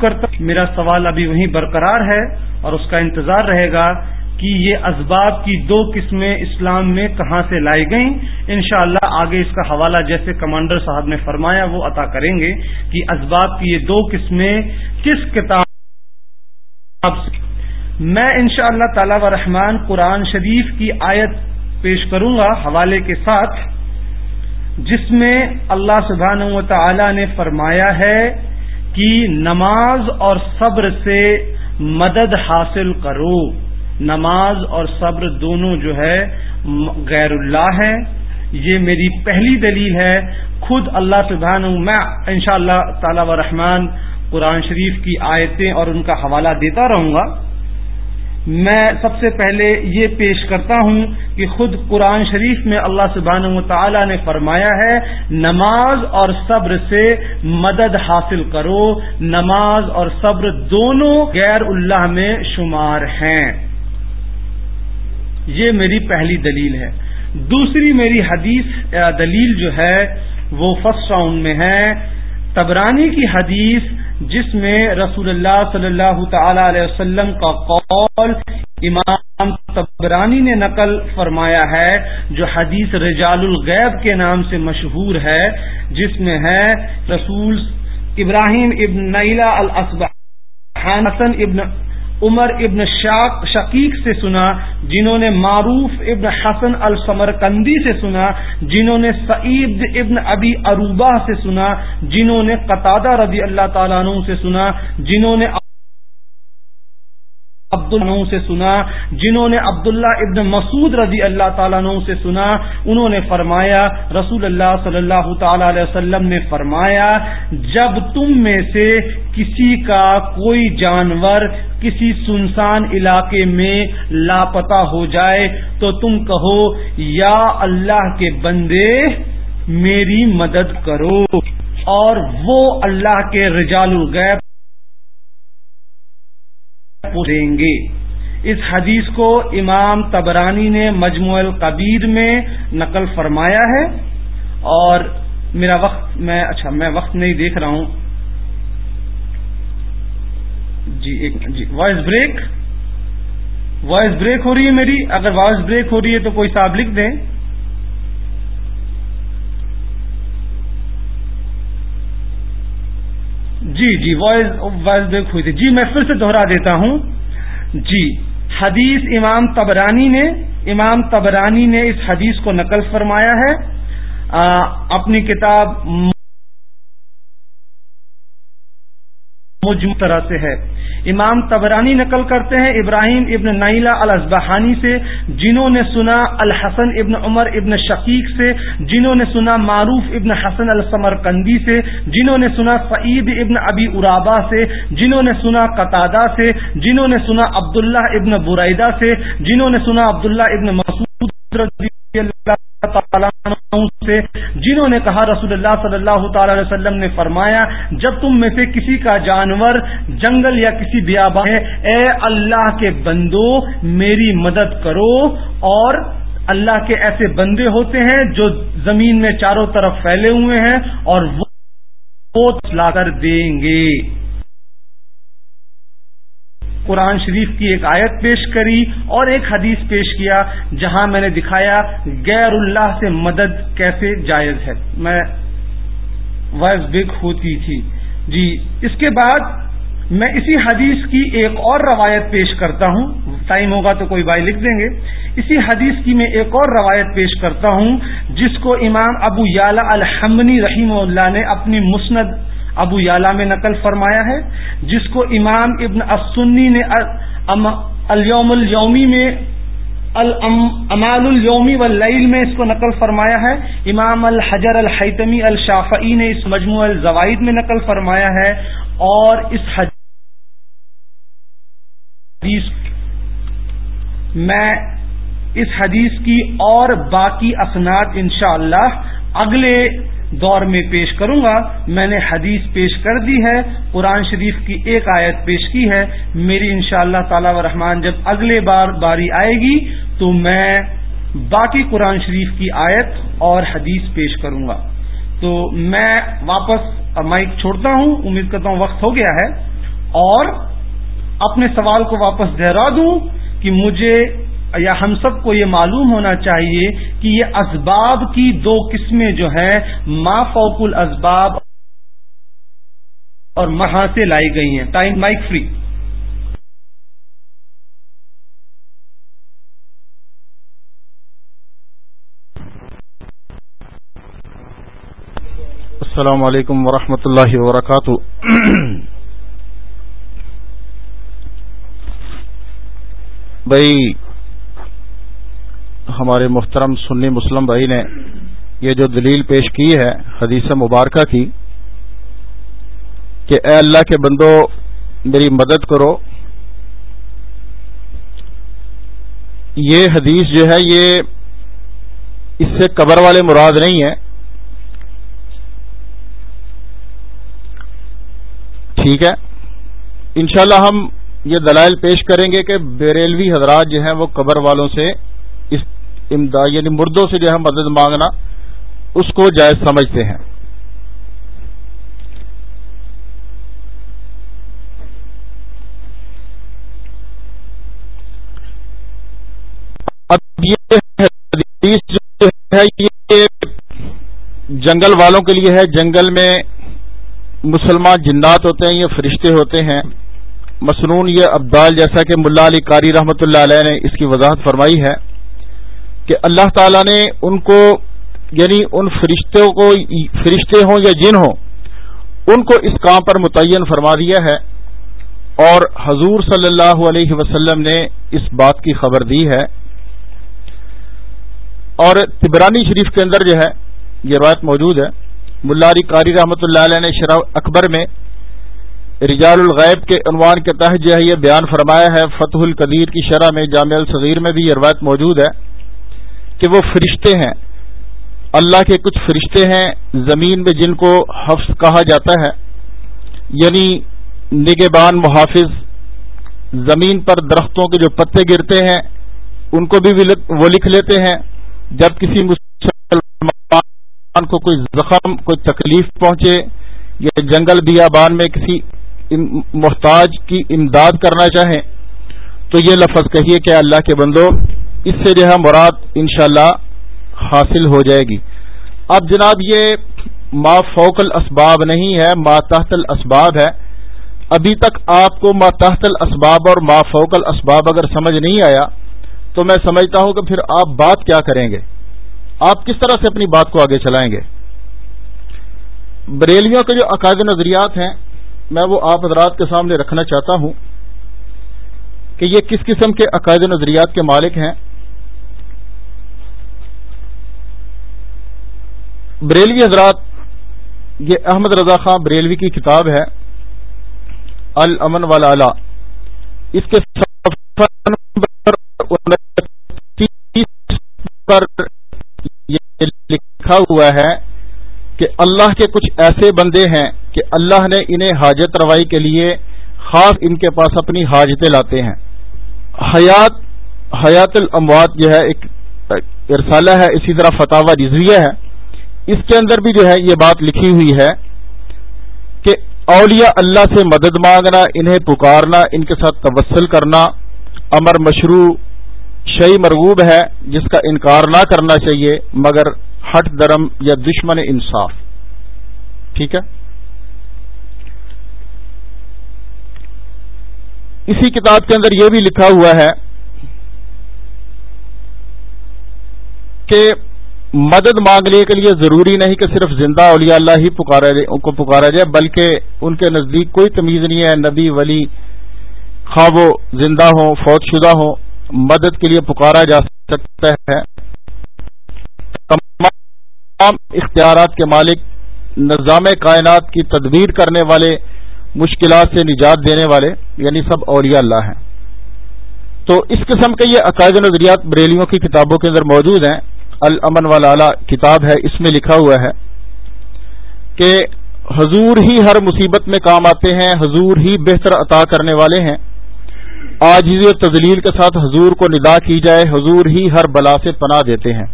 کرتا میرا سوال ابھی وہیں برقرار ہے اور اس کا انتظار رہے گا کہ یہ اسباب کی دو قسمیں اسلام میں کہاں سے لائی گئیں۔ انشاءاللہ اللہ آگے اس کا حوالہ جیسے کمانڈر صاحب نے فرمایا، وہ عطا کریں گے کہ اسباب کی یہ دو قسمیں کس کتاب میں انشاءاللہ اللہ تعالی و رحمان قرآن شریف کی آیت پیش کروں گا حوالے کے ساتھ، جس میں اللہ سبحانہ و تعالی نے فرمایا ہے کی نماز اور صبر سے مدد حاصل کرو۔ نماز اور صبر دونوں جو ہے، غیر اللہ ہے یہ میری پہلی دلیل ہے۔ خود اللہ سبحان میں انشاءاللہ اللہ تعالی و رحمان قرآن شریف کی آیتیں اور ان کا حوالہ دیتا رہوں گا۔ میں سب سے پہلے یہ پیش کرتا ہوں کہ خود قرآن شریف میں اللہ سبحانہ و تعالی نے فرمایا ہے، نماز اور صبر سے مدد حاصل کرو، نماز اور صبر دونوں غیر اللہ میں شمار ہیں۔ یہ میری پہلی دلیل ہے۔ دوسری میری حدیث دلیل جو ہے، وہ فرسٹ راؤنڈ میں ہے۔ تبرانی کی حدیث جس میں رسول اللہ صلی اللہ تعالی علیہ وسلم کا قول امام تبرانی نے نقل فرمایا ہے، جو حدیث رجال الغیب کے نام سے مشہور ہے، جس میں ہے رسول ابراہیم ابن نیلا حسن ابن عمر ابن شاق شقیق سے سنا، جنہوں نے معروف ابن حسن السمرکندی سے سنا، جنہوں نے سعید ابن ابی اروبا سے سنا، جنہوں نے قطادہ رضی اللہ تعالیٰ عنہ سے سنا، جنہوں نے عبد عنہ سے سنا، جنہوں نے عبداللہ ابن مسعود رضی اللہ تعالیٰ عنہ سے سنا، انہوں نے فرمایا، رسول اللہ صلی اللہ تعالی علیہ وسلم نے فرمایا، جب تم میں سے کسی کا کوئی جانور کسی سنسان علاقے میں لاپتا ہو جائے، تو تم کہو، یا اللہ کے بندے، میری مدد کرو۔ اور وہ اللہ کے رجال الغیب دیں گے۔ اس حدیث کو امام تبرانی نے مجموع القبیر میں نقل فرمایا ہے۔ اور میرا وقت میں اچھا میں وقت نہیں دیکھ رہا ہوں۔ جی ایک جی وائس بریک۔ وائس بریک ہو رہی ہے میری۔ اگر وائس بریک ہو رہی ہے تو کوئی صاحب لکھ دیں۔ جی جی وائس وائس بریک ہوئی تھی۔ جی میں پھر سے دوہرا دیتا ہوں۔ جی حدیث امام تبرانی نے، امام تبرانی نے اس حدیث کو نقل فرمایا ہے۔ اپنی کتاب مجموع طرح سے ہے امام تبرانی نقل کرتے ہیں ابراہیم ابن نیلا الازبہانی سے، جنہوں نے سنا الحسن ابن عمر ابن شقیق سے، جنہوں نے سنا معروف ابن حسن السمر کندی سے، جنہوں نے سنا سعید ابن ابی ارابا سے، جنہوں نے سنا قطادہ سے، جنہوں نے سنا عبداللہ ابن برائدہ سے، جنہوں نے سنا عبداللہ ابن مسعود رضی اللہ تعالیٰ سے، جنہوں نے کہا رسول اللہ صلی اللہ تعالی علیہ وسلم نے فرمایا، جب تم میں سے کسی کا جانور، جنگل یا کسی بیابا ہے، اے اللہ کے بندو، میری مدد کرو۔ اور اللہ کے ایسے بندے ہوتے ہیں جو زمین میں چاروں طرف پھیلے ہوئے ہیں اور وہ لا کر دیں گے۔ قرآن شریف کی ایک آیت پیش کری اور ایک حدیث پیش کیا جہاں میں نے دکھایا غیر اللہ سے مدد کیسے جائز ہے۔ میں وائس بگ ہوتی تھی۔ جی اس کے بعد میں اسی حدیث کی ایک اور روایت پیش کرتا ہوں۔ ٹائم ہوگا تو کوئی بھائی لکھ دیں گے۔ اسی حدیث کی میں ایک اور روایت پیش کرتا ہوں، جس کو امام ابو یالا الحمنی رحیم اللہ نے اپنی مسند ابو یالا میں نقل فرمایا ہے، جس کو امام ابن اسنی نے الوم الومی میں امال الومی واللیل میں اس کو نقل فرمایا ہے۔ امام الحجر الحتمی الشافعی نے اس مجموع الزوائد میں نقل فرمایا ہے۔ اور اس حدیث میں اس حدیث کی اور باقی اسناد انشاءاللہ اگلے دور میں پیش کروں گا۔ میں نے حدیث پیش کر دی ہے۔ قرآن شریف کی ایک آیت پیش کی ہے۔ میری ان شاء اللہ تعالی و رحمان جب اگلے بار باری آئے گی تو میں باقی قرآن شریف کی آیت اور حدیث پیش کروں گا۔ تو میں واپس مائک چھوڑتا ہوں۔ امید کرتا ہوں وقت ہو گیا ہے۔ اور اپنے سوال کو واپس دہرا دوں کہ مجھے یا ہم سب کو یہ معلوم ہونا چاہیے کہ یہ اسباب کی دو قسمیں جو ہیں، ما فوق الاسباب اور مہاں سے لائی گئی ہیں۔ ٹائم مائک فری السلام علیکم ورحمۃ اللہ وبرکاتہ۔ بھائی ہمارے محترم سنی مسلم بھائی نے یہ جو دلیل پیش کی ہے، حدیث مبارکہ کی، کہ اے اللہ کے بندو، میری مدد کرو۔ یہ حدیث جو ہے، یہ اس سے قبر والے مراد نہیں ہے ٹھیک ہے۔ انشاءاللہ ہم یہ دلائل پیش کریں گے کہ بیریلوی حضرات جو ہیں، وہ قبر والوں سے امداد یعنی مردوں سے جو ہے مدد مانگنا، اس کو جائز سمجھتے ہیں۔ اب یہ حدیث جو ہے، یہ جنگل والوں کے لیے ہے۔ جنگل میں مسلمان جنات ہوتے ہیں، یہ فرشتے ہوتے ہیں۔ مصنون یہ ابدال جیسا کہ ملا علی قاری رحمۃ اللہ علیہ نے اس کی وضاحت فرمائی ہے۔ کہ اللہ تعالی نے ان کو یعنی ان فرشتوں کو فرشتے ہوں یا جن ہوں، ان کو اس کام پر متعین فرما دیا ہے۔ اور حضور صلی اللہ علیہ وسلم نے اس بات کی خبر دی ہے۔ اور تبرانی شریف کے اندر جو ہے، یہ روایت موجود ہے۔ ملاری قاری رحمۃ اللہ علیہ نے شرح اکبر میں رجال الغیب کے عنوان کے تحت جو ہے، یہ بیان فرمایا ہے۔ فتح القدیر کی شرح میں، جامع الصغیر میں بھی یہ روایت موجود ہے۔ کہ وہ فرشتے ہیں۔ اللہ کے کچھ فرشتے ہیں زمین میں جن کو حفظ کہا جاتا ہے۔ یعنی نگبان محافظ زمین پر درختوں کے جو پتے گرتے ہیں، ان کو بھی وہ لکھ لیتے ہیں۔ جب کسی مسلمان کو کوئی زخم، کوئی تکلیف پہنچے یا جنگل بیابان میں کسی محتاج کی امداد کرنا چاہیں، تو یہ لفظ کہیے کہ اللہ کے بندو اس سے جو ہے مراد انشاءاللہ حاصل ہو جائے گی۔ اب جناب یہ ما فوق الاسباب نہیں ہے، ما تحت الاسباب ہے۔ ابھی تک آپ کو ما تحت الاسباب اور ما فوق الاسباب اگر سمجھ نہیں آیا، تو میں سمجھتا ہوں کہ پھر آپ بات کیا کریں گے؟ آپ کس طرح سے اپنی بات کو آگے چلائیں گے؟ بریلیوں کے جو عقائد نظریات ہیں، میں وہ آپ حضرات کے سامنے رکھنا چاہتا ہوں کہ یہ کس قسم کے عقائد نظریات کے مالک ہیں۔ بریلوی حضرات، یہ احمد رضا خان بریلوی کی کتاب ہے، الامن والا اس کے پر یہ لکھا ہوا ہے کہ اللہ کے کچھ ایسے بندے ہیں کہ اللہ نے انہیں حاجت روائی کے لیے خاص ان کے پاس اپنی حاجتیں لاتے ہیں۔ حیات حیات الاموات جو ہے، ایک ارسالہ ہے، اسی طرح فتح رضویہ ہے۔ اس کے اندر بھی جو ہے یہ بات لکھی ہوئی ہے کہ اولیاء اللہ سے مدد مانگنا، انہیں پکارنا، ان کے ساتھ تبسل کرنا، امر مشروع شعی مرغوب ہے، جس کا انکار نہ کرنا چاہیے، مگر ہٹ درم یا دشمن انصاف۔ ٹھیک ہے؟ اسی کتاب کے اندر یہ بھی لکھا ہوا ہے کہ مدد مانگنے کے لیے ضروری نہیں کہ صرف زندہ اولیاء اللہ ہی پکارا ان کو پکارا جائے، بلکہ ان کے نزدیک کوئی تمیز نہیں ہے۔ نبی، ولی خواب و زندہ ہوں، فوت شدہ ہوں، مدد کے لیے پکارا جا سکتا ہے۔ تمام اختیارات کے مالک، نظام کائنات کی تدبیر کرنے والے، مشکلات سے نجات دینے والے یعنی سب اولیاء اللہ ہیں۔ تو اس قسم کے یہ عقائد نظریات بریلیوں کی کتابوں کے اندر موجود ہیں۔ الامن والا کتاب ہے، اس میں لکھا ہوا ہے کہ حضور ہی ہر مصیبت میں کام آتے ہیں، حضور ہی بہتر عطا کرنے والے ہیں۔ آج و تزلیل کے ساتھ حضور کو ندا کی جائے، حضور ہی ہر بلا سے پناہ دیتے ہیں۔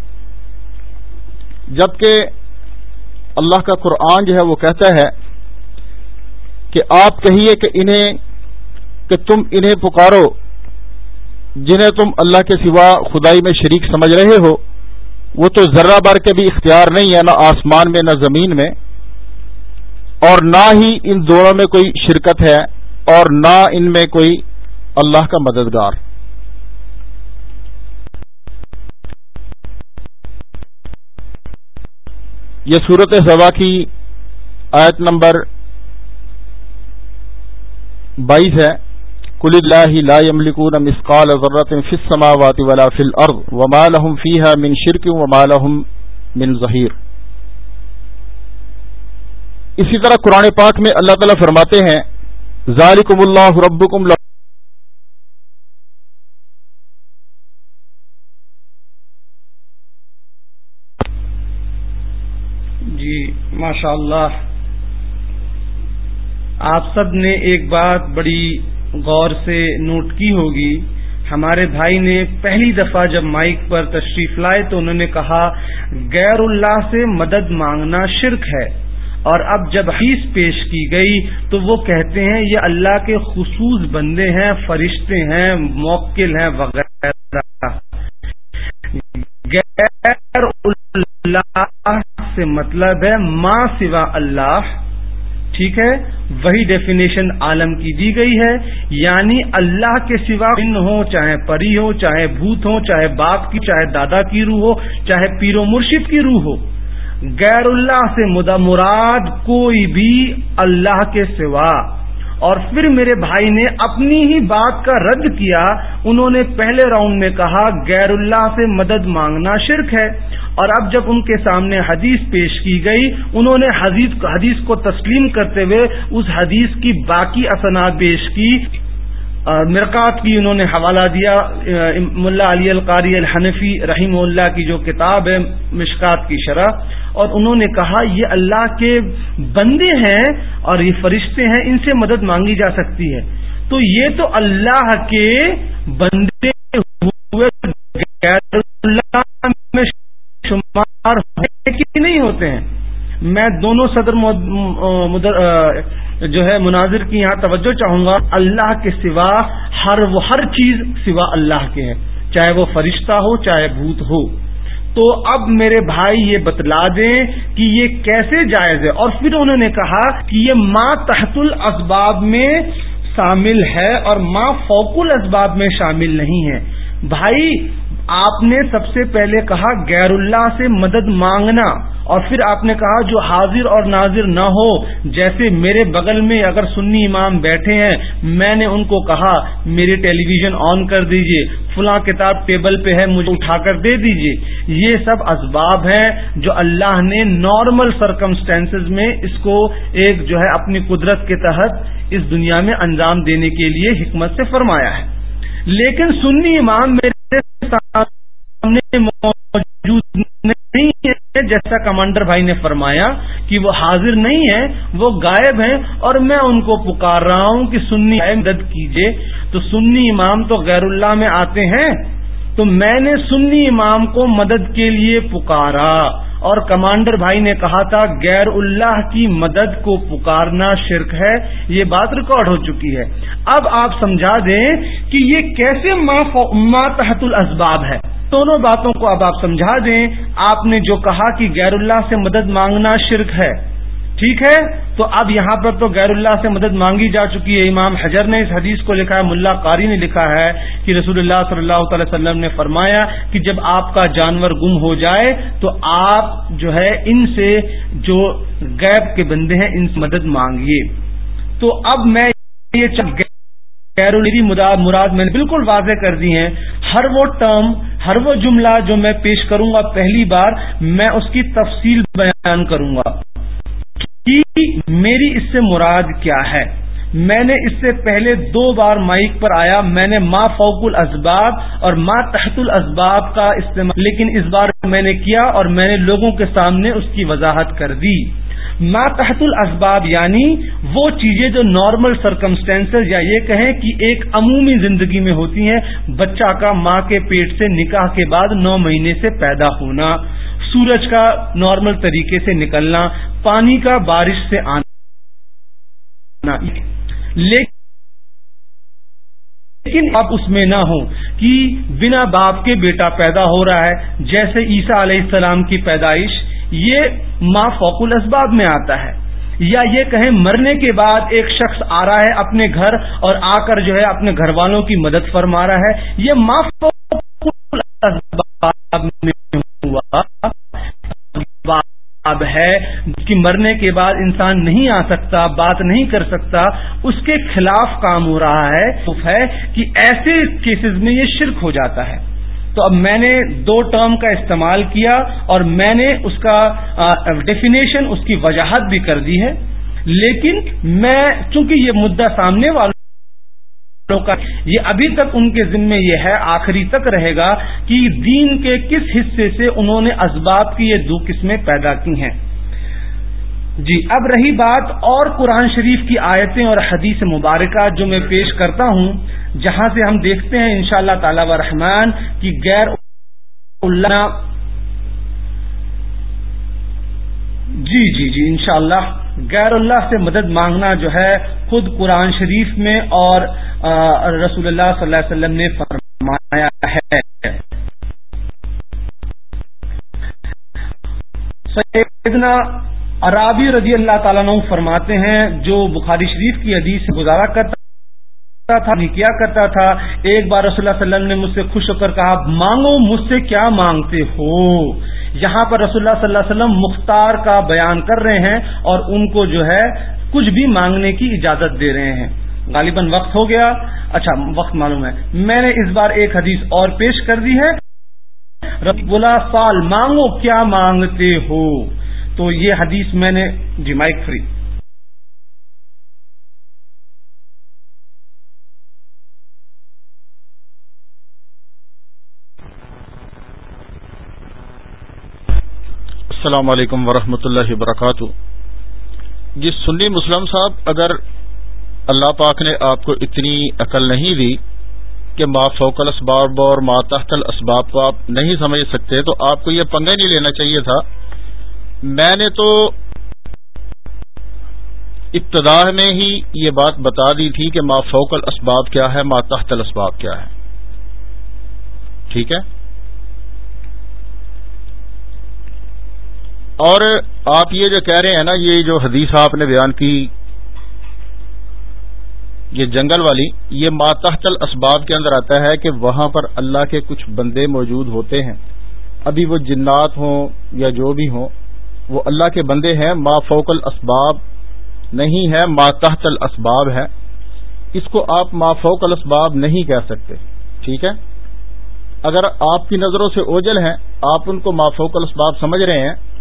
جبکہ اللہ کا قرآن جو ہے وہ کہتا ہے کہ آپ کہیے کہ انہیں، کہ تم انہیں پکارو، جنہیں تم اللہ کے سوا خدائی میں شریک سمجھ رہے ہو۔ وہ تو ذرہ بار کے بھی اختیار نہیں ہے، نہ آسمان میں، نہ زمین میں۔ اور نہ ہی ان دونوں میں کوئی شرکت ہے، اور نہ ان میں کوئی اللہ کا مددگار۔ یہ صورت سبا کی آیت نمبر بائیس ہے۔ کل اللہ لا يملكون مثقال ذرة في السماوات ولا في الارض وما لهم فيها من شرك وما لهم من ظهير۔ اسی طرح قرآن پاک میں اللہ تعالیٰ فرماتے ہیں ذالکم اللہ ربکم جی ماشاء اللہ آپ سب نے ایک بات بڑی غور سے نوٹ کی ہوگی۔ ہمارے بھائی نے پہلی دفعہ جب مائک پر تشریف لائے تو انہوں نے کہا، غیر اللہ سے مدد مانگنا شرک ہے۔ اور اب جب حیث پیش کی گئی تو وہ کہتے ہیں، یہ اللہ کے خصوص بندے ہیں، فرشتے ہیں، موکل ہیں وغیرہ۔ غیر اللہ سے مطلب ہے ماں سوا اللہ۔ ٹھیک ہے، وہی ڈیفینیشن عالم کی دی گئی ہے یعنی اللہ کے سوا ان ہو چاہے پری ہو چاہے بھوت ہو چاہے باپ کی، چاہے دادا کی روح ہو، چاہے پیر و مرشد کی روح ہو، غیر اللہ سے مدا مراد کوئی بھی اللہ کے سوا۔ اور پھر میرے بھائی نے اپنی ہی بات کا رد کیا۔ انہوں نے پہلے راؤنڈ میں کہا، غیر اللہ سے مدد مانگنا شرک ہے۔ اور اب جب ان کے سامنے حدیث پیش کی گئی، انہوں نے حدیث کو تسلیم کرتے ہوئے اس حدیث کی باقی اسناد پیش کی۔ مرکات کی انہوں نے حوالہ دیا ملا علی القاری الحنفی رحیم اللہ کی جو کتاب ہے مشکات کی شرح، اور انہوں نے کہا یہ اللہ کے بندے ہیں اور یہ فرشتے ہیں، ان سے مدد مانگی جا سکتی ہے۔ تو یہ تو اللہ کے بندے ہوئے اللہ میں شمار کہ نہیں ہوتے ہیں؟ میں دونوں صدر مدر جو ہے مناظر کی یہاں توجہ چاہوں گا، اللہ کے سوا ہر وہ ہر چیز سوا اللہ کے ہے چاہے وہ فرشتہ ہو، چاہے بھوت ہو۔ تو اب میرے بھائی یہ بتلا دیں کہ یہ کیسے جائز ہے۔ اور پھر انہوں نے کہا کہ یہ ماں تحت الاسباب میں شامل ہے اور ماں فوق الاسباب میں شامل نہیں ہے۔ بھائی آپ نے سب سے پہلے کہا غیر اللہ سے مدد مانگنا اور پھر آپ نے کہا جو حاضر اور ناظر نہ ہو، جیسے میرے بغل میں اگر سنی امام بیٹھے ہیں، میں نے ان کو کہا میری ٹیلی ویژن آن کر دیجیے، فلاں کتاب ٹیبل پہ ہے، مجھے اٹھا کر دے دیجیے۔ یہ سب اسباب ہیں جو اللہ نے نارمل سرکمسٹینس میں اس کو ایک جو ہے اپنی قدرت کے تحت اس دنیا میں انجام دینے کے لیے حکمت سے فرمایا ہے۔ لیکن سنی امام میرے سامنے موجود نہیں ہے، جیسا کمانڈر بھائی نے فرمایا کہ وہ حاضر نہیں ہے، وہ غائب ہیں اور میں ان کو پکار رہا ہوں کہ سنی مدد کیجیے تو سنی امام تو غیر اللہ میں آتے ہیں۔ تو میں نے سنی امام کو مدد کے لیے پکارا اور کمانڈر بھائی نے کہا تھا، غیر اللہ کی مدد کو پکارنا شرک ہے، یہ بات ریکارڈ ہو چکی ہے۔ اب آپ سمجھا دیں کہ یہ کیسے ماتحت الاسباب ہے۔ دونوں باتوں کو اب آپ سمجھا دیں۔ آپ نے جو کہا کہ غیر اللہ سے مدد مانگنا شرک ہے۔ ٹھیک ہے؟ تو اب یہاں پر تو غیر اللہ سے مدد مانگی جا چکی ہے۔ امام حجر نے اس حدیث کو لکھا ہے، ملا قاری نے لکھا ہے کہ رسول اللہ صلی اللہ تعالی وسلم نے فرمایا کہ جب آپ کا جانور گم ہو جائے تو آپ جو ہے ان سے جو غیب کے بندے ہیں ان سے مدد مانگیے۔ تو اب میں یہ غیر مراد میں نے بالکل واضح کر دی ہیں۔ ہر وہ ٹرم، ہر وہ جملہ جو میں پیش کروں گا پہلی بار، میں اس کی تفصیل بیان کروں گا۔ میری اس سے مراد کیا ہے؟ میں نے اس سے پہلے دو بار مائک پر آیا، میں نے ما فوق الاسباب اور ما تحت الاسباب کا استعمال، لیکن اس بار میں نے کیا اور میں نے لوگوں کے سامنے اس کی وضاحت کر دی۔ ما تحت الاسباب یعنی وہ چیزیں جو نارمل سرکمسٹینس یا یہ کہیں کہ ایک عمومی زندگی میں ہوتی ہیں، بچہ کا ماں کے پیٹ سے نکاح کے بعد نو مہینے سے پیدا ہونا۔ سورج کا نارمل طریقے سے نکلنا، پانی کا بارش سے آنا۔ لیکن اب اس میں نہ ہو کہ بنا باپ کے بیٹا پیدا ہو رہا ہے، جیسے عیسیٰ علیہ السلام کی پیدائش، یہ ما فوق الاسباب میں آتا ہے۔ یا یہ کہیں مرنے کے بعد ایک شخص آ رہا ہے اپنے گھر اور آ کر جو ہے اپنے گھر والوں کی مدد فرما رہا ہے، یہ ما فوق الاسباب میں ہوا۔ اب ہے کہ مرنے کے بعد انسان نہیں آ سکتا، بات نہیں کر سکتا، اس کے خلاف کام ہو رہا ہے۔ ہے کہ ایسے کیسز میں یہ شرک ہو جاتا ہے۔ تو اب میں نے دو ٹرم کا استعمال کیا اور میں نے اس کا ڈیفینیشن اس کی وجاہت بھی کر دی ہے۔ لیکن میں، چونکہ یہ مدعا سامنے والوں کا۔ یہ ابھی تک ان کے ذمے یہ ہے، آخری تک رہے گا کہ دین کے کس حصے سے انہوں نے اسباب کی یہ دو قسمیں پیدا کی ہیں۔ جی اب رہی بات اور قرآن شریف کی آیتیں اور حدیث مبارکہ جو میں پیش کرتا ہوں، جہاں سے ہم دیکھتے ہیں انشاءاللہ شاء اللہ تعالی و رحمان کی غیر اللہ۔ جی جی جی انشاءاللہ۔ غیر اللہ سے مدد مانگنا جو ہے خود قرآن شریف میں اور رسول اللہ صلی اللہ علیہ وسلم نے فرمایا ہے۔ سیدنا عرابی رضی اللہ تعالیٰ عنہ فرماتے ہیں، جو بخاری شریف کی حدیث سے گزارا کرتا تھا کیا کرتا تھا۔ ایک بار رسول اللہ صلی اللہ علیہ وسلم نے مجھ سے خوش ہو کر کہا، مانگو مجھ سے کیا مانگتے ہو؟ یہاں پر رسول اللہ صلی اللہ علیہ وسلم مختار کا بیان کر رہے ہیں اور ان کو جو ہے کچھ بھی مانگنے کی اجازت دے رہے ہیں۔ غالباً وقت ہو گیا۔ اچھا وقت معلوم ہے۔ میں نے اس بار ایک حدیث اور پیش کر دی ہے۔ بلا سال مانگو، کیا مانگتے ہو؟ تو یہ حدیث میں نے جی مائک فری۔ السلام علیکم ورحمۃ اللہ وبرکاتہ۔ جی سنی مسلم صاحب، اگر اللہ پاک نے آپ کو اتنی عقل نہیں دی کہ ما فوق الاسباب اور ما تحت الاسباب کو آپ نہیں سمجھ سکتے، تو آپ کو یہ پنگا نہیں لینا چاہیے تھا۔ میں نے تو ابتدا میں ہی یہ بات بتا دی تھی کہ ما فوق الاسباب کیا ہے، ما تحت الاسباب کیا ہے۔ ٹھیک ہے؟ اور آپ یہ جو کہہ رہے ہیں نا، یہ جو حدیث آپ نے بیان کی، یہ جنگل والی، یہ ماتحت الاسباب کے اندر آتا ہے کہ وہاں پر اللہ کے کچھ بندے موجود ہوتے ہیں۔ ابھی وہ جنات ہوں یا جو بھی ہوں، وہ اللہ کے بندے ہیں، ما فوق الاسباب نہیں ہے، ماتحت الاسباب ہے۔ اس کو آپ ما فوق الاسباب نہیں کہہ سکتے۔ ٹھیک ہے؟ اگر آپ کی نظروں سے اوجل ہیں، آپ ان کو ما فوق الاسباب سمجھ رہے ہیں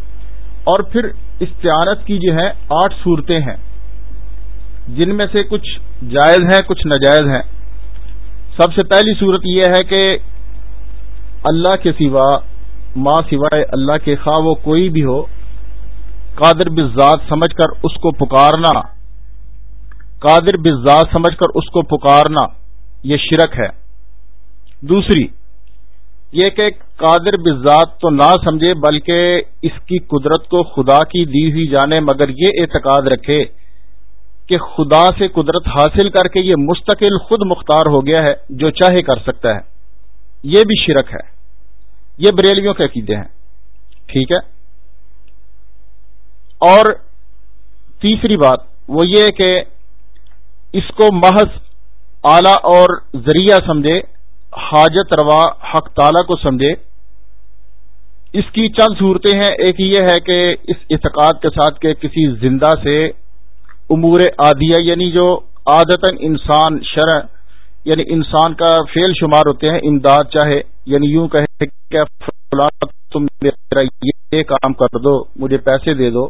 اور پھر استعانت کی جو ہے آٹھ صورتیں ہیں۔ جن میں سے کچھ جائز ہیں، کچھ ناجائز ہیں۔ سب سے پہلی صورت یہ ہے کہ اللہ کے سوا ماں سوائے اللہ کے خواہ وہ کوئی بھی ہو، قادر بزاد سمجھ کر اس کو پکارنا، قادر بزاد سمجھ کر اس کو پکارنا، یہ شرک ہے۔ دوسری یہ کہ قادر بزاد تو نہ سمجھے بلکہ اس کی قدرت کو خدا کی دی ہوئی جانے مگر یہ اعتقاد رکھے کہ خدا سے قدرت حاصل کر کے یہ مستقل خود مختار ہو گیا ہے جو چاہے کر سکتا ہے۔ یہ بھی شرک ہے۔ یہ بریلیوں کے عقیدے ہیں۔ ٹھیک ہے۔ اور تیسری بات وہ یہ کہ اس کو محض اعلی اور ذریعہ سمجھے حاجت روا حق تعالی کو سمجھے۔ اس کی چند صورتیں ہیں۔ ایک یہ ہے کہ اس اعتقاد کے ساتھ کہ کسی زندہ سے امور عادیہ یعنی جو عادت انسان شرع یعنی انسان کا فیل شمار ہوتے ہیں، امداد چاہے یعنی یوں کہے کہ تم میرا یہ کام کر دو، مجھے پیسے دے دو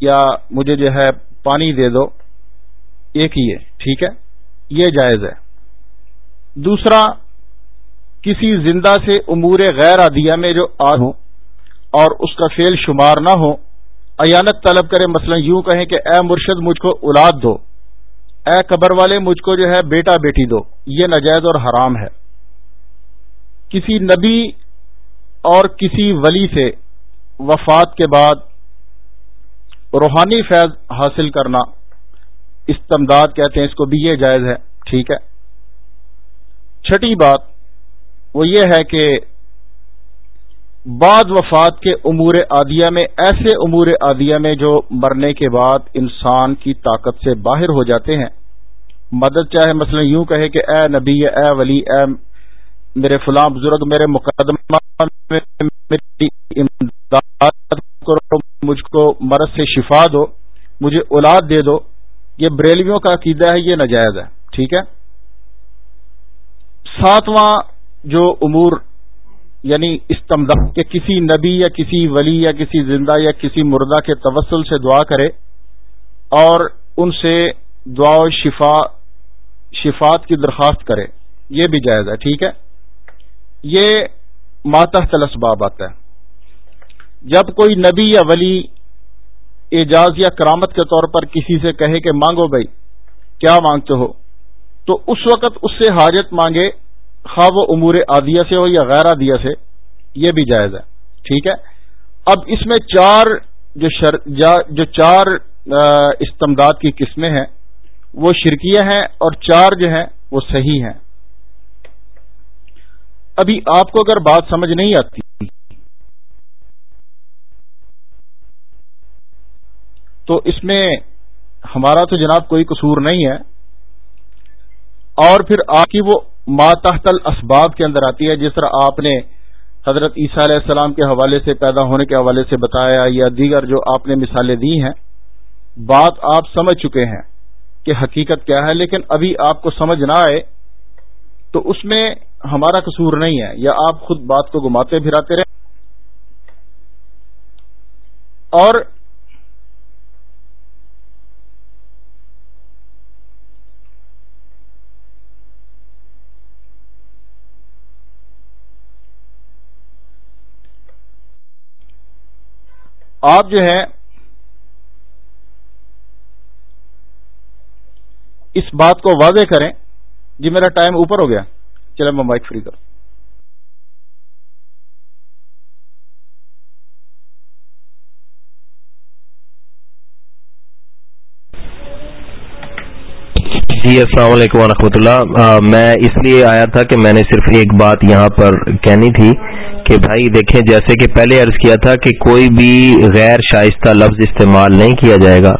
یا مجھے جو ہے پانی دے دو، ایک ہی ہے، ٹھیک ہے؟ یہ جائز ہے۔ دوسرا کسی زندہ سے امور غیر عادیہ میں جو آ ہوں اور اس کا فیل شمار نہ ہو ایانت طلب کرے مثلا یوں کہیں کہ، اے مرشد، مجھ کو اولاد دو۔ اے قبر والے، مجھ کو جو ہے بیٹا بیٹی دو۔ یہ نجائز اور حرام ہے۔ کسی نبی اور کسی ولی سے وفات کے بعد روحانی فیض حاصل کرنا استمداد کہتے ہیں، اس کو بھی یہ جائز ہے۔ ٹھیک ہے۔ چھٹی بات وہ یہ ہے کہ بعد وفات کے امور عادیہ میں، ایسے امور عادیہ میں جو مرنے کے بعد انسان کی طاقت سے باہر ہو جاتے ہیں۔ مدد چاہے مثلا یوں کہے کہ اے نبی، اے ولی، اے میرے فلاں بزرگ، میرے مقدمہ میری امداد کرو، مجھ کو مرض سے شفا دو، مجھے اولاد دے دو۔ یہ بریلویوں کا عقیدہ ہے، یہ نجائز ہے، ٹھیک ہے؟ ساتواں جو امور یعنی استمدہ کہ کسی نبی یا کسی ولی یا کسی زندہ یا کسی مردہ کے توسل سے دعا کرے اور ان سے دعا و شفا شفات کی درخواست کرے، یہ بھی جائز ہے، ٹھیک ہے؟ یہ ماتحت الاسباب آتا ہے۔ جب کوئی نبی یا ولی اعجاز یا کرامت کے طور پر کسی سے کہے کہ مانگو بھائی، کیا مانگتے ہو؟ تو اس وقت اس سے حاجت مانگے خواہ وہ امور عادیہ سے ہو یا غیر عادیہ سے، یہ بھی جائز ہے۔ ٹھیک ہے؟ اب اس میں چار جو شر جو چار استمداد کی قسمیں ہیں، وہ شرکیہ ہیں اور چار جو ہیں وہ صحیح ہیں۔ ابھی آپ کو اگر بات سمجھ نہیں آتی، تو اس میں ہمارا تو جناب کوئی قصور نہیں ہے۔ اور پھر آپ کی وہ ماتحت الاسباب کے اندر آتی ہے، جس طرح آپ نے حضرت عیسیٰ علیہ السلام کے حوالے سے پیدا ہونے کے حوالے سے بتایا یا دیگر جو آپ نے مثالیں دی ہیں، بات آپ سمجھ چکے ہیں کہ حقیقت کیا ہے، لیکن ابھی آپ کو سمجھ نہ آئے تو اس میں ہمارا قصور نہیں ہے یا آپ خود بات کو گماتے پھراتے رہے۔ اور آپ جو ہے اس بات کو واضح کریں. جی میرا ٹائم اوپر ہو گیا. چلے میں مائک فری کروں جی السلام علیکم ورحمۃ اللہ۔ میں اس لیے آیا تھا کہ میں نے صرف ایک بات یہاں پر کہنی تھی کہ بھائی دیکھیں، جیسے کہ پہلے عرض کیا تھا کہ کوئی بھی غیر شائستہ لفظ استعمال نہیں کیا جائے گا۔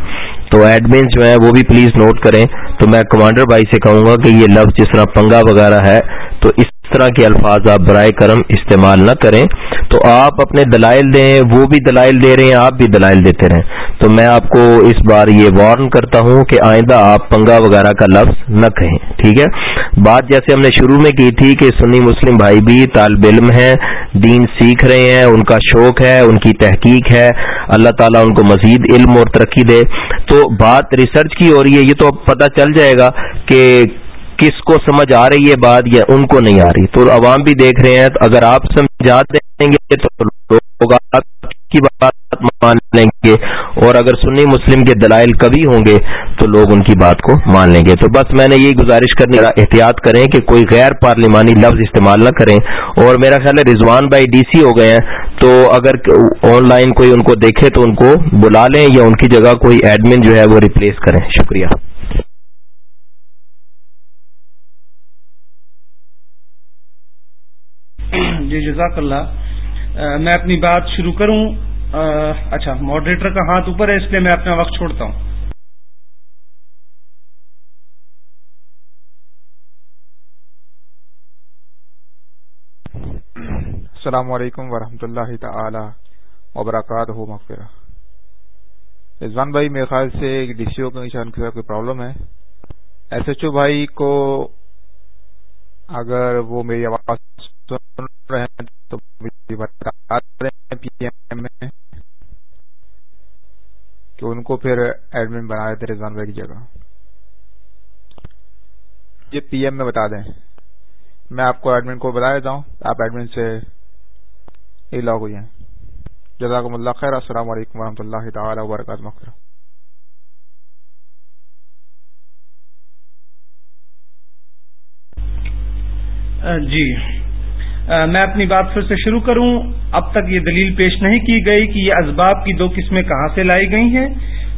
تو ایڈمن جو ہیں، وہ بھی پلیز نوٹ کریں۔ تو میں کمانڈر بھائی سے کہوں گا کہ یہ لفظ جس طرح پنگا وغیرہ ہے، تو اس طرح کے الفاظ آپ برائے کرم استعمال نہ کریں۔ تو آپ اپنے دلائل دیں، وہ بھی دلائل دے رہے ہیں، آپ بھی دلائل دیتے رہیں۔ تو میں آپ کو اس بار یہ وارن کرتا ہوں کہ آئندہ آپ پنگا وغیرہ کا لفظ نہ کہیں، ٹھیک ہے؟ بات جیسے ہم نے شروع میں کی تھی کہ سنی مسلم بھائی بھی طالب علم ہیں، دین سیکھ رہے ہیں، ان کا شوق ہے، ان کی تحقیق ہے، اللہ تعالیٰ ان کو مزید علم اور ترقی دے۔ تو بات ریسرچ کی ہو رہی ہے، یہ تو پتہ چل جائے گا کہ کس کو سمجھ آ رہی ہے بات یا ان کو نہیں آ رہی۔ تو عوام بھی دیکھ رہے ہیں تو اگر آپ سمجھا دیں گے تو لوگ کی بات مان لیں گے۔ اور اگر سنی مسلم کے دلائل کبھی ہوں گے، تو لوگ ان کی بات کو مان لیں گے۔ تو بس میں نے یہ گزارش کرنے کا احتیاط کریں کہ کوئی غیر پارلیمانی لفظ استعمال نہ کریں۔ اور میرا خیال ہے رضوان بھائی ڈی سی ہو گئے ہیں، تو اگر آن لائن کوئی ان کو دیکھے تو ان کو بلا لیں یا ان کی جگہ کوئی ایڈمن جو ہے وہ ریپلیس کریں۔ شکریہ۔ جی جزاک اللہ۔ میں اپنی بات شروع کروں۔ اچھا ماڈریٹر کا ہاتھ اوپر ہے، اس لیے میں اپنا وقت چھوڑتا ہوں۔ السلام علیکم ورحمۃ اللہ تعالی وبرکاتہ، مغفرہ۔ رضوان بھائی، میرے خیال سے ڈی سی او کے نشان کوئی پرابلم ہے۔ ایس ایچ او بھائی کو اگر وہ میری آواز سن رہے ہیں تو بتا رہے ہیں پی ایم میں کہ ان کو پھر ایڈمن بنا دیتے رضوان بھائی کی جگہ۔ یہ پی ایم میں بتا دیں۔ میں آپ کو ایڈمن کو بتا دیتا ہوں۔ آپ ایڈمن سے لاگ ہو جائیں۔ جزاکم اللہ خیر۔ السلام علیکم و اللہ تعالی وبرکاتہ۔ مکر جی۔ میں اپنی بات پھر سے شروع کروں۔ اب تک یہ دلیل پیش نہیں کی گئی کہ یہ اسباب کی دو قسمیں کہاں سے لائی گئی ہیں۔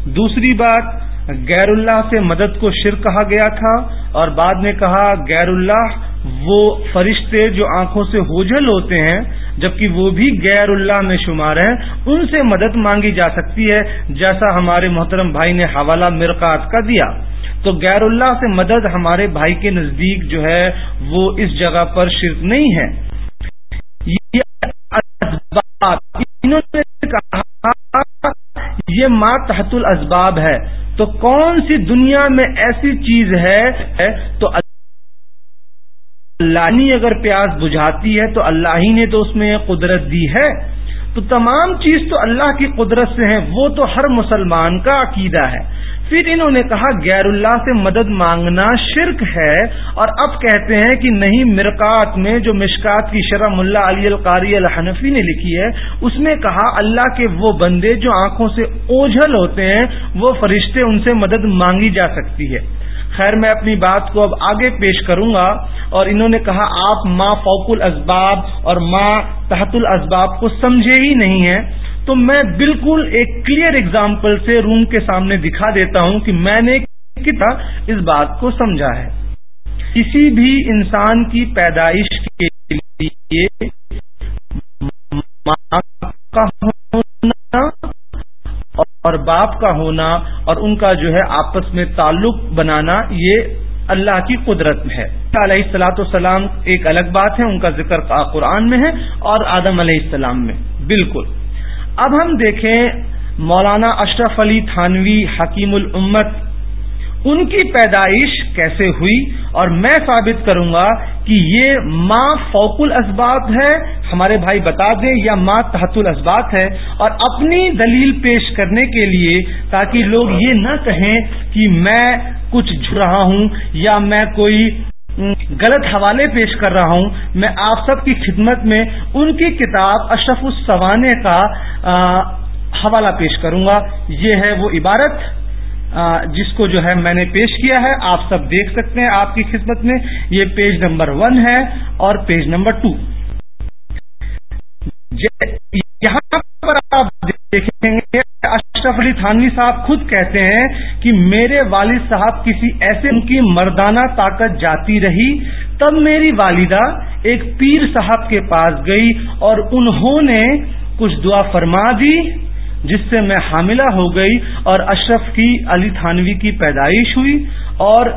دوسری بات، غیر اللہ سے مدد کو شر کہا گیا تھا اور بعد میں کہا، غیر اللہ وہ فرشتے جو آنکھوں سے ہوجل ہوتے ہیں، جبکہ وہ بھی غیر اللہ میں شمار ہیں، ان سے مدد مانگی جا سکتی ہے، جیسا ہمارے محترم بھائی نے حوالہ مرکات کا دیا۔ تو غیر اللہ سے مدد ہمارے بھائی کے نزدیک جو ہے، وہ اس جگہ پر شرک نہیں ہے۔ انہوں نے کہا یہ ماں تحت الاسباب ہے۔ تو کون سی دنیا میں ایسی چیز ہے تو اللہ نے اگر پیاس بجھاتی ہے تو اللہ ہی نے تو اس میں قدرت دی ہے۔ تو تمام چیز تو اللہ کی قدرت سے ہیں، وہ تو ہر مسلمان کا عقیدہ ہے۔ پھر انہوں نے کہا، غیر اللہ سے مدد مانگنا شرک ہے۔ اور اب کہتے ہیں کہ نہیں مرکات میں جو مشکات کی شرح ملا علی القاری الحنفی نے لکھی ہے، اس میں کہا، اللہ کے وہ بندے جو آنکھوں سے اوجھل ہوتے ہیں، وہ فرشتے ان سے مدد مانگی جا سکتی ہے۔ خیر میں اپنی بات کو اب آگے پیش کروں گا اور انہوں نے کہا آپ ماں فوق الاسباب اور ماں تحت الاسباب کو سمجھے ہی نہیں ہیں۔ تو میں بالکل ایک کلیئر اگزامپل سے روم کے سامنے دکھا دیتا ہوں کہ میں نے کتا اس بات کو سمجھا ہے۔ کسی بھی انسان کی پیدائش کے لیے ماں کا اور باپ کا ہونا اور ان کا جو ہے آپس میں تعلق بنانا یہ اللہ کی قدرت میں ہے علیہ السلاۃ والسلام ایک الگ بات ہے، ان کا ذکر قرآن میں ہے اور آدم علیہ السلام میں۔ بالکل۔ اب ہم دیکھیں مولانا اشرف علی تھانوی حکیم الامت ان کی پیدائش کیسے ہوئی اور میں ثابت کروں گا کہ یہ ماں فوق الاسباب ہے، ہمارے بھائی بتا دیں، یا ماں تحت الاسباب ہے اور اپنی دلیل پیش کرنے کے لیے تاکہ لوگ یہ نہ کہیں کہ میں کچھ جھ رہا ہوں یا میں کوئی غلط حوالے پیش کر رہا ہوں۔ میں آپ سب کی خدمت میں ان کی کتاب اشرف السوانے کا حوالہ پیش کروں گا۔ یہ ہے وہ عبارت۔ جس کو جو ہے میں نے پیش کیا ہے، آپ سب دیکھ سکتے ہیں آپ کی خدمت میں، یہ پیج نمبر ون ہے اور پیج نمبر ٹو۔ جی، یہاں پر آپ دیکھیں گے، اشرف علی تھانوی صاحب خود کہتے ہیں کہ میرے والد صاحب کسی ایسے ان کی مردانہ طاقت جاتی رہی، تب میری والدہ ایک پیر صاحب کے پاس گئی اور انہوں نے کچھ دعا فرما دی۔ جس سے میں حاملہ ہو گئی اور اشرف کی علی تھانوی کی پیدائش ہوئی اور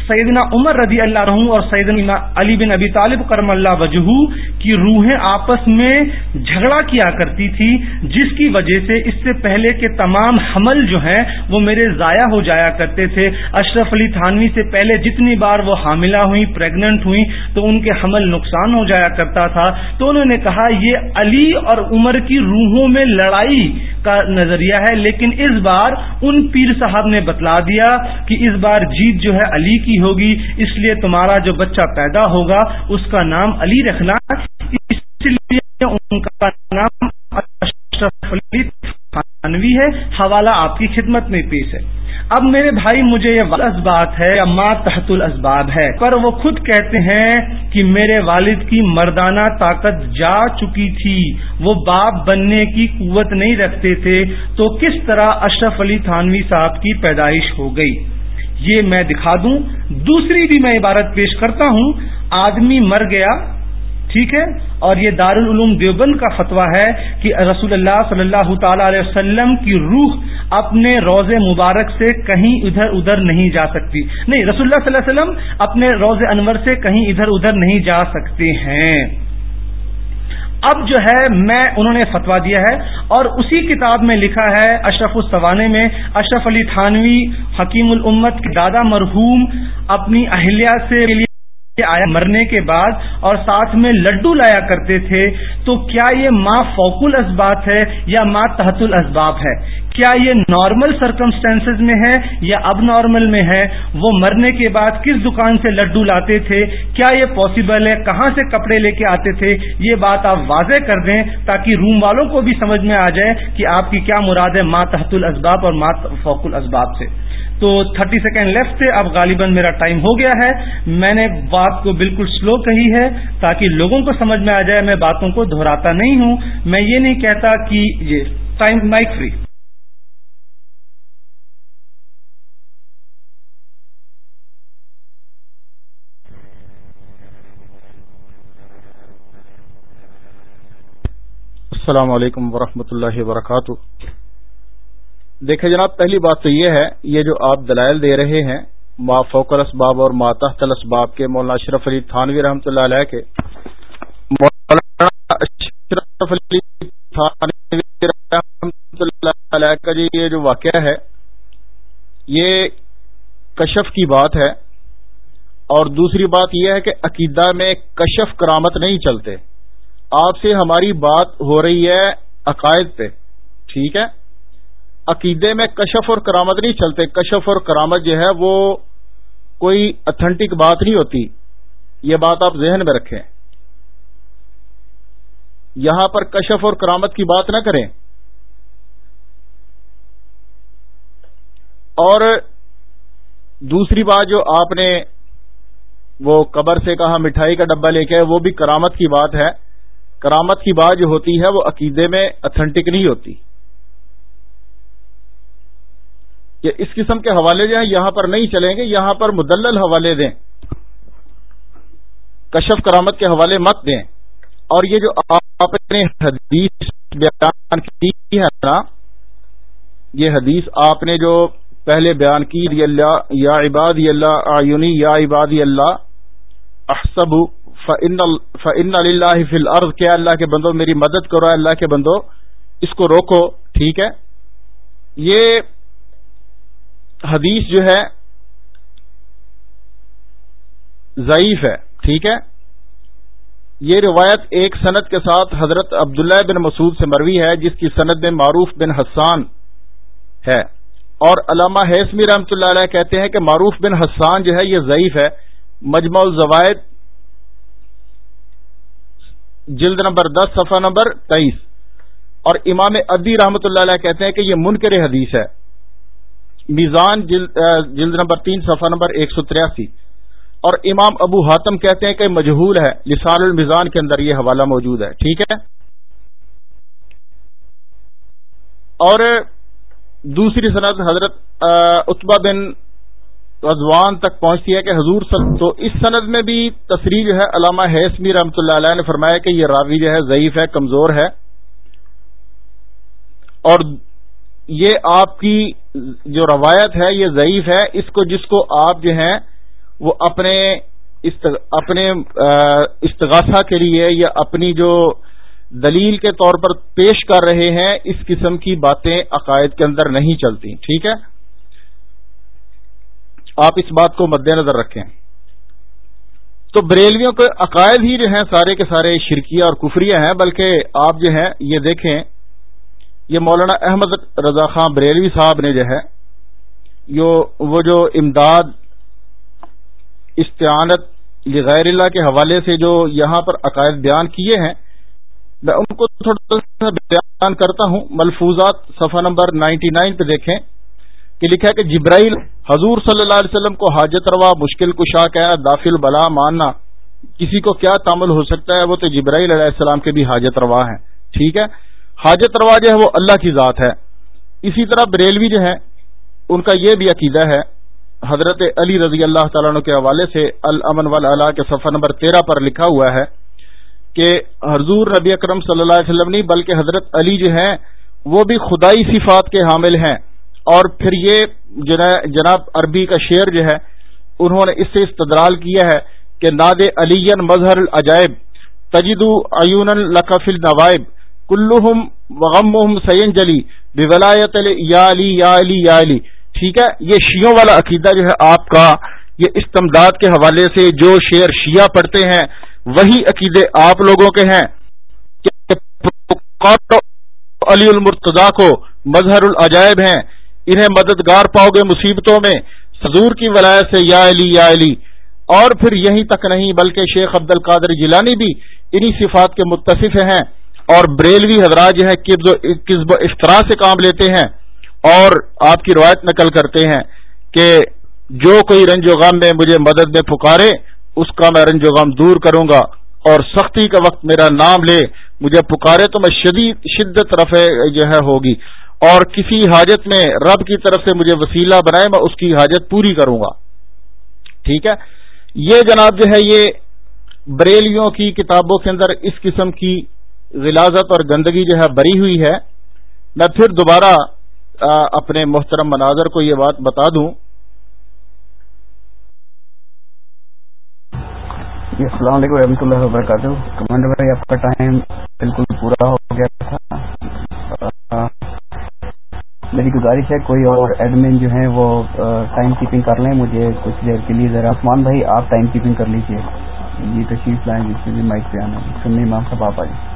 سیدنا عمر رضی اللہ رحم اور سیدنا علی بن ابی طالب کرم اللہ وجہ کی روحیں آپس میں جھگڑا کیا کرتی تھی، جس کی وجہ سے اس سے پہلے کے تمام حمل جو ہیں وہ میرے ضائع ہو جایا کرتے تھے۔ اشرف علی تھانوی سے پہلے جتنی بار وہ حاملہ ہوئی پریگننٹ ہوئی تو ان کے حمل نقصان ہو جایا کرتا تھا۔ تو انہوں نے کہا، یہ علی اور عمر کی روحوں میں لڑائی کا نظریہ ہے، لیکن اس بار ان پیر صاحب نے بتلا دیا کہ اس بار جیت جو ہے علی کی ہوگی۔ اس لیے تمہارا جو بچہ پیدا ہوگا، اس کا نام علی رکھنا۔ اس لیے ان کا نام اشرف علی خانوی ہے۔ حوالہ آپ کی خدمت میں پیش ہے۔ اب میرے بھائی، مجھے یہ اسباب ہے، یا ماں تحت الاسباب ہے۔ پر وہ خود کہتے ہیں کہ میرے والد کی مردانہ طاقت جا چکی تھی۔ وہ باپ بننے کی قوت نہیں رکھتے تھے۔ تو کس طرح اشرف علی تھانوی صاحب کی پیدائش ہو گئی؟ یہ میں دکھا دوں۔ دوسری بھی میں عبارت پیش کرتا ہوں۔ آدمی مر گیا، ٹھیک ہے؟ اور یہ دارالعلوم دیوبند کا فتویٰ ہے کہ رسول اللہ صلی اللہ تعالی علیہ وسلم کی روح اپنے روز مبارک سے کہیں ادھر ادھر نہیں جا سکتی۔ نہیں، رسول اللہ صلی اللہ علیہ وسلم اپنے روز انور سے کہیں ادھر ادھر نہیں جا سکتے ہیں۔ اب جو ہے میں انہوں نے فتوا دیا ہے اور اسی کتاب میں لکھا ہے اشرف السوانے میں اشرف علی تھانوی حکیم الامت کے دادا مرحوم اپنی اہلیہ سے آیا مرنے کے بعد اور ساتھ میں لڈو لایا کرتے تھے، تو کیا یہ ماں فوق الاسباب ہے یا ماں تحت الاسباب ہے؟ کیا یہ نارمل سرکمسٹانس میں ہے یا اب نارمل میں ہے؟ وہ مرنے کے بعد کس دکان سے لڈو لاتے تھے؟ کیا یہ پاسبل ہے؟ کہاں سے کپڑے لے کے آتے تھے؟ یہ بات آپ واضح کر دیں تاکہ روم والوں کو بھی سمجھ میں آ جائے کہ آپ کی کیا مراد ہے ماں تحت الاسباب اور ماں فوق الاسباب سے۔ تو تھرٹی سیکنڈ لیفٹ تھے اب غالباً میرا ٹائم ہو گیا ہے۔ میں نے بات کو بالکل سلو کہی ہے تاکہ لوگوں کو سمجھ میں آ جائے، میں باتوں کو دہراتا نہیں ہوں۔ میں یہ نہیں کہتا کہ یہ ٹائم مائک فری السلام علیکم ورحمۃ اللہ وبرکاتہ۔ دیکھیں جناب، پہلی بات تو یہ ہے، یہ جو آپ دلائل دے رہے ہیں، ما فوق الاسباب اور ما تحت الاسباب کے، مولانا اشرف علی تھانوی رحمۃ اللہ علیہ کے۔ مولانا اشرف علی تھانوی رحمۃ اللہ علیہ کا جی یہ جو واقعہ ہے، یہ کشف کی بات ہے۔ اور دوسری بات یہ ہے کہ عقیدہ میں کشف کرامت نہیں چلتے۔ آپ سے ہماری بات ہو رہی ہے عقائد پہ۔ ٹھیک ہے؟ عقیدے میں کشف اور کرامت نہیں چلتے۔ کشف اور کرامت جو ہے وہ کوئی اتھینٹک بات نہیں ہوتی۔ یہ بات آپ ذہن میں رکھیں۔ یہاں پر کشف اور کرامت کی بات نہ کریں۔ اور دوسری بات جو آپ نے وہ قبر سے کہا، مٹھائی کا ڈبہ لے کے وہ بھی کرامت کی بات ہے۔ کرامت کی بات جو ہوتی ہے وہ عقیدے میں اتھینٹک نہیں ہوتی۔ اس قسم کے حوالے جو ہیں، یہاں پر نہیں چلیں گے، یہاں پر مدلل حوالے دیں۔ کشف کرامت کے حوالے مت دیں۔ اور یہ جو آپ نے حدیث بیان کی ہے نا، یہ حدیث آپ نے جو پہلے بیان کی یا عباد اللہ آیونی یا عبادی اللہ احسب فن اللہ فی الارض کیا اللہ کے بندو، میری مدد کرو اللہ کے بندو، اس کو روکو، ٹھیک ہے؟ یہ حدیث جو ہے ضعیف ہے، ٹھیک ہے؟ یہ روایت ایک سند کے ساتھ حضرت عبداللہ بن مسعود سے مروی ہے، جس کی سند میں معروف بن حسان ہے۔ اور علامہ حیثمی رحمۃ اللہ علیہ کہتے ہیں کہ معروف بن حسان جو ہے یہ ضعیف ہے۔ مجمع الزوائد، جلد نمبر دس، صفحہ نمبر تیئیس۔ اور امام ادی رحمۃ اللہ علیہ کہتے ہیں کہ یہ منکر حدیث ہے۔ میزان جلد نمبر تین، صفحہ نمبر ایک سو تریاسی۔ اور امام ابو حاتم کہتے ہیں کہ مجہول ہے، لسان المیزان کے اندر یہ حوالہ موجود ہے، ٹھیک ہے؟ اور دوسری صنعت حضرت اتبا بن رضوان تک پہنچتی ہے کہ حضور تو اس سند میں بھی تصریح جو ہے، علامہ حیثمی رحمۃ اللہ علیہ نے فرمایا کہ یہ راوی جو ہے، ضعیف ہے، کمزور ہے۔ اور یہ آپ کی جو روایت ہے، یہ ضعیف ہے۔ اس کو جس کو آپ جو ہیں، وہ اپنے اپنے استغاثہ کے لیے یا اپنی جو دلیل کے طور پر پیش کر رہے ہیں، اس قسم کی باتیں عقائد کے اندر نہیں چلتی۔ ٹھیک ہے؟ آپ اس بات کو مد نظر رکھیں۔ تو بریلویوں کے عقائد ہی جو ہیں، سارے کے سارے شرکیہ اور کفریہ ہیں، بلکہ آپ جو ہیں، یہ دیکھیں یہ مولانا احمد رضا خان بریلوی صاحب نے جو ہے وہ جو امداد، استعانت غیر اللہ کے حوالے سے جو یہاں پر عقائد بیان کیے ہیں، میں ان کو تھوڑا سا بیان کرتا ہوں۔ ملفوظات، صفحہ نمبر نائنٹی نائن پہ دیکھیں کہ لکھا ہے کہ جبرائیل حضور صلی اللہ علیہ وسلم کو حاجت روا، مشکل کشا کہنا، داخل بلا ماننا، کسی کو کیا تعمل ہو سکتا ہے؟ وہ تو جبرائیل علیہ السلام کے بھی حاجت روا ہیں۔ ٹھیک ہے؟ حاجت روا جو ہے وہ اللہ کی ذات ہے۔ اسی طرح بریلوی جو ہے، ان کا یہ بھی عقیدہ ہے، حضرت علی رضی اللہ تعالیٰ عنہ کے حوالے سے المن والا کے صفحہ نمبر تیرہ پر لکھا ہوا ہے کہ حضور نبی اکرم صلی اللہ علیہ وسلم نہیں، بلکہ حضرت علی جو ہیں، وہ بھی خدائی صفات کے حامل ہیں۔ اور پھر یہ جناب عربی کا شعر جو ہے، انہوں نے اس سے استدلال کیا ہے کہ ناد علی مظہر العجائب تجد ایون القفل نوائب کلحم وغم سین جلی بولایت یا علی یا علی علی ٹھیک ہے؟ یہ شیوں والا عقیدہ جو ہے آپ کا، یہ استمداد کے حوالے سے جو شعر شیعہ پڑھتے ہیں، وہی عقیدے آپ لوگوں کے ہیں علی المرتضا کو مظہر العجائب ہیں۔ انہیں مددگار پاؤ گے مصیبتوں میں۔ سزور کی ولایت سے یا علی یا علی اور پھر یہیں تک نہیں، بلکہ شیخ عبد القادر جیلانی بھی انہی صفات کے متصف ہیں۔ اور بریلوی حضرات جو ہے کسب و افطرا سے کام لیتے ہیں اور آپ کی روایت نقل کرتے ہیں کہ جو کوئی رنج و غم میں مجھے مدد میں پکارے، اس کا میں رنج و غم دور کروں گا اور سختی کا وقت میرا نام لے، مجھے پکارے تو میں شدید، شدت رفع جو ہے ہوگی اور کسی حاجت میں رب کی طرف سے مجھے وسیلہ بنائے، میں اس کی حاجت پوری کروں گا۔ ٹھیک ہے؟ یہ جناب جو ہے یہ بریلیوں کی کتابوں کے اندر اس قسم کی غلازت اور گندگی جو ہے بری ہوئی ہے، میں پھر دوبارہ اپنے محترم مناظر کو یہ بات بتا دوں۔ جی السلام علیکم ورحمۃ اللہ وبرکاتہ۔ کمانڈر بھائی، آپ کا ٹائم بالکل پورا ہو گیا تھا۔ میری گزارش ہے، کوئی اور ایڈمن جو ہے وہ ٹائم کیپنگ کر لیں۔ مجھے کچھ دیر کے لیے ذرا، عثمان بھائی، آپ ٹائم کیپنگ کر لیجیے یہ جی، تشریف لائیں، جس سے بھی مائک پہ آنا سننے امام صاحب، آپ آئیے۔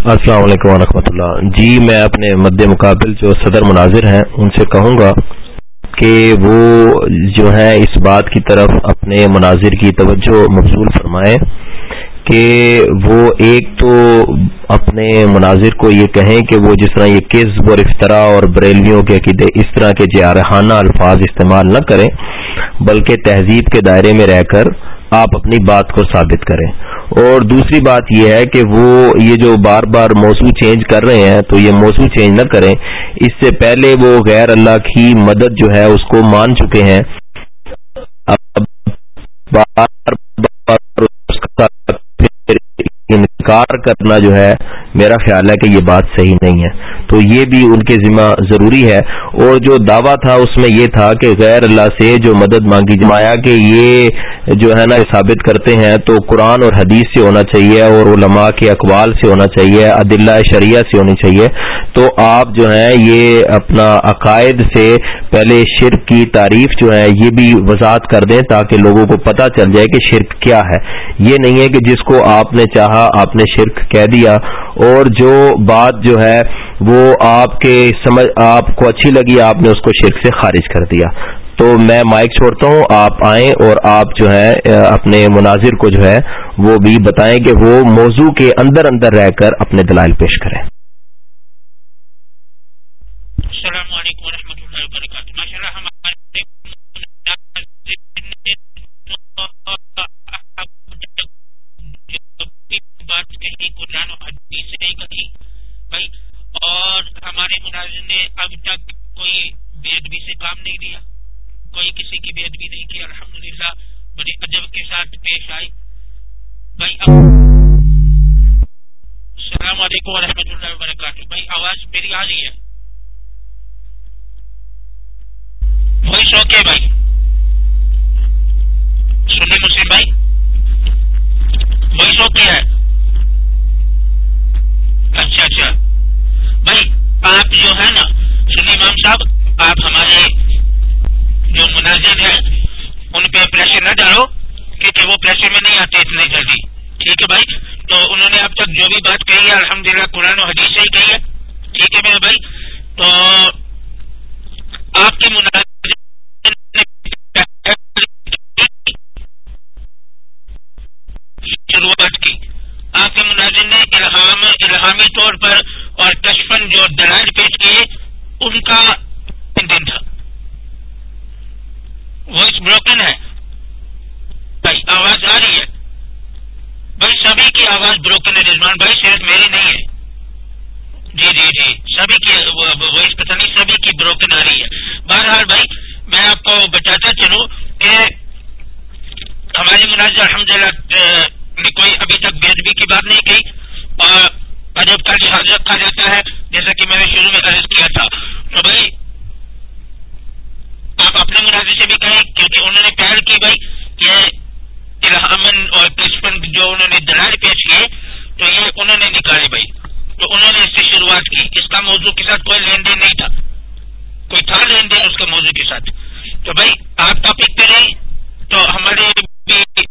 السلام علیکم ورحمۃ اللہ۔ جی میں اپنے مد مقابل جو صدر مناظر ہیں، ان سے کہوں گا کہ وہ جو ہے اس بات کی طرف اپنے مناظر کی توجہ مبزول فرمائیں کہ وہ ایک تو اپنے مناظر کو یہ کہیں کہ وہ جس طرح یہ کس اور افطرا اور بریلویوں کے عقیدے، اس طرح کے جارحانہ الفاظ استعمال نہ کریں، بلکہ تہذیب کے دائرے میں رہ کر آپ اپنی بات کو ثابت کریں۔ اور دوسری بات یہ ہے کہ وہ یہ جو بار بار موضوع چینج کر رہے ہیں، تو یہ موضوع چینج نہ کریں۔ اس سے پہلے وہ غیر اللہ کی مدد جو ہے، اس کو مان چکے ہیں۔ اب بار بار اس کا انکار کرنا جو ہے میرا خیال ہے کہ یہ بات صحیح نہیں ہے۔ تو یہ بھی ان کے ذمہ ضروری ہے۔ اور جو دعویٰ تھا، اس میں یہ تھا کہ غیر اللہ سے جو مدد مانگی جمایا کہ یہ جو ہے نا ثابت کرتے ہیں تو قرآن اور حدیث سے ہونا چاہیے اور علماء کے اقوال سے ہونا چاہیے عدلہ شریعہ سے ہونی چاہیے۔ تو آپ جو ہیں، یہ اپنا عقائد سے پہلے شرک کی تعریف جو ہے، یہ بھی وضاحت کر دیں تاکہ لوگوں کو پتہ چل جائے کہ شرک کیا ہے۔ یہ نہیں ہے کہ جس کو آپ نے چاہا، آپ نے شرک کہہ دیا اور جو بات جو ہے وہ آپ کے سمجھ آپ کو اچھی لگی آپ نے اس کو شرک سے خارج کر دیا۔ تو میں مائک چھوڑتا ہوں آپ آئیں اور آپ جو ہے اپنے مناظر کو جو ہے وہ بھی بتائیں کہ وہ موضوع کے اندر اندر رہ کر اپنے دلائل پیش کریں۔ السلام علیکم ورحمۃ اللہ وبرکاتہ۔ ماشاء اللہ ہم بات کہی قرآن و حدیث سے بھائی اور ہمارے ملازم نے اب تک کوئی بے ادبی سے کام نہیں لیا۔ کوئی کسی کی بے ادبی نہیں کی۔ الحمد للہ بڑی ادب کے ساتھ پیش آئی۔ بھائی السلام علیکم ورحمۃ اللہ وبرکاتہ۔ بھائی، آواز میری آ رہی ہے۔ وہی شوق ہے بھائی۔ سنی مسلم بھائی۔ وہی شوق کیا ہے۔ اچھا اچھا۔ بھائی، آپ جو ہے نا، سنی امام صاحب، آپ ہمارے جو مناظر ہیں، ان پہ پریشر نہ ڈالو، کیونکہ وہ پریشر میں نہیں آتے اتنے جلدی۔ ٹھیک ہے بھائی؟ تو انہوں نے اب تک جو بھی بات کہی ہے الحمد للہ قرآن و حدیث سے ہی کہی ہے۔ ٹھیک ہے میرے بھائی؟ تو آپ کے مناظر شروعات کی۔ آپ کے ملازم نے الہام الہامی طور پر اور کشفن جو دلائل پیش کیے، ان کا دن تھا۔ وائس بروکن ہے۔ بھائی آواز آ رہی ہے۔ بھائی سبھی کی آواز بروکن ہے۔ رضوان بھائی صرف میری نہیں ہے۔ جی جی جی۔ سبھی کی وائس پتہ نہیں، سبھی کی بروکن آ رہی ہے۔ بہرحال بھائی، میں آپ کو بتاتا چلوں کہ ہماری ملازم الحمد للہ نے کوئی ابھی تک بے ادبی کی بات نہیں کی، اور ادب کا لحاظ رکھا جاتا ہے، جیسا کہ میں نے شروع میں عرض کیا تھا۔ تو بھائی، آپ اپنے ملازم سے بھی کہیں، کیونکہ انہوں نے پہل کی بھائی، کہ الحمن اور کشپن جو انہوں نے دلال پیش کیے، تو یہ انہوں نے نکالے بھائی۔ تو انہوں نے اس سے شروعات کی۔ اس کا موضوع کے ساتھ کوئی لین دین نہیں تھا۔ کوئی تھا لین دین اس کے موضوع کے ساتھ۔ تو بھائی، آپ ٹاپک پہ رہیں، تو ہمارے بھی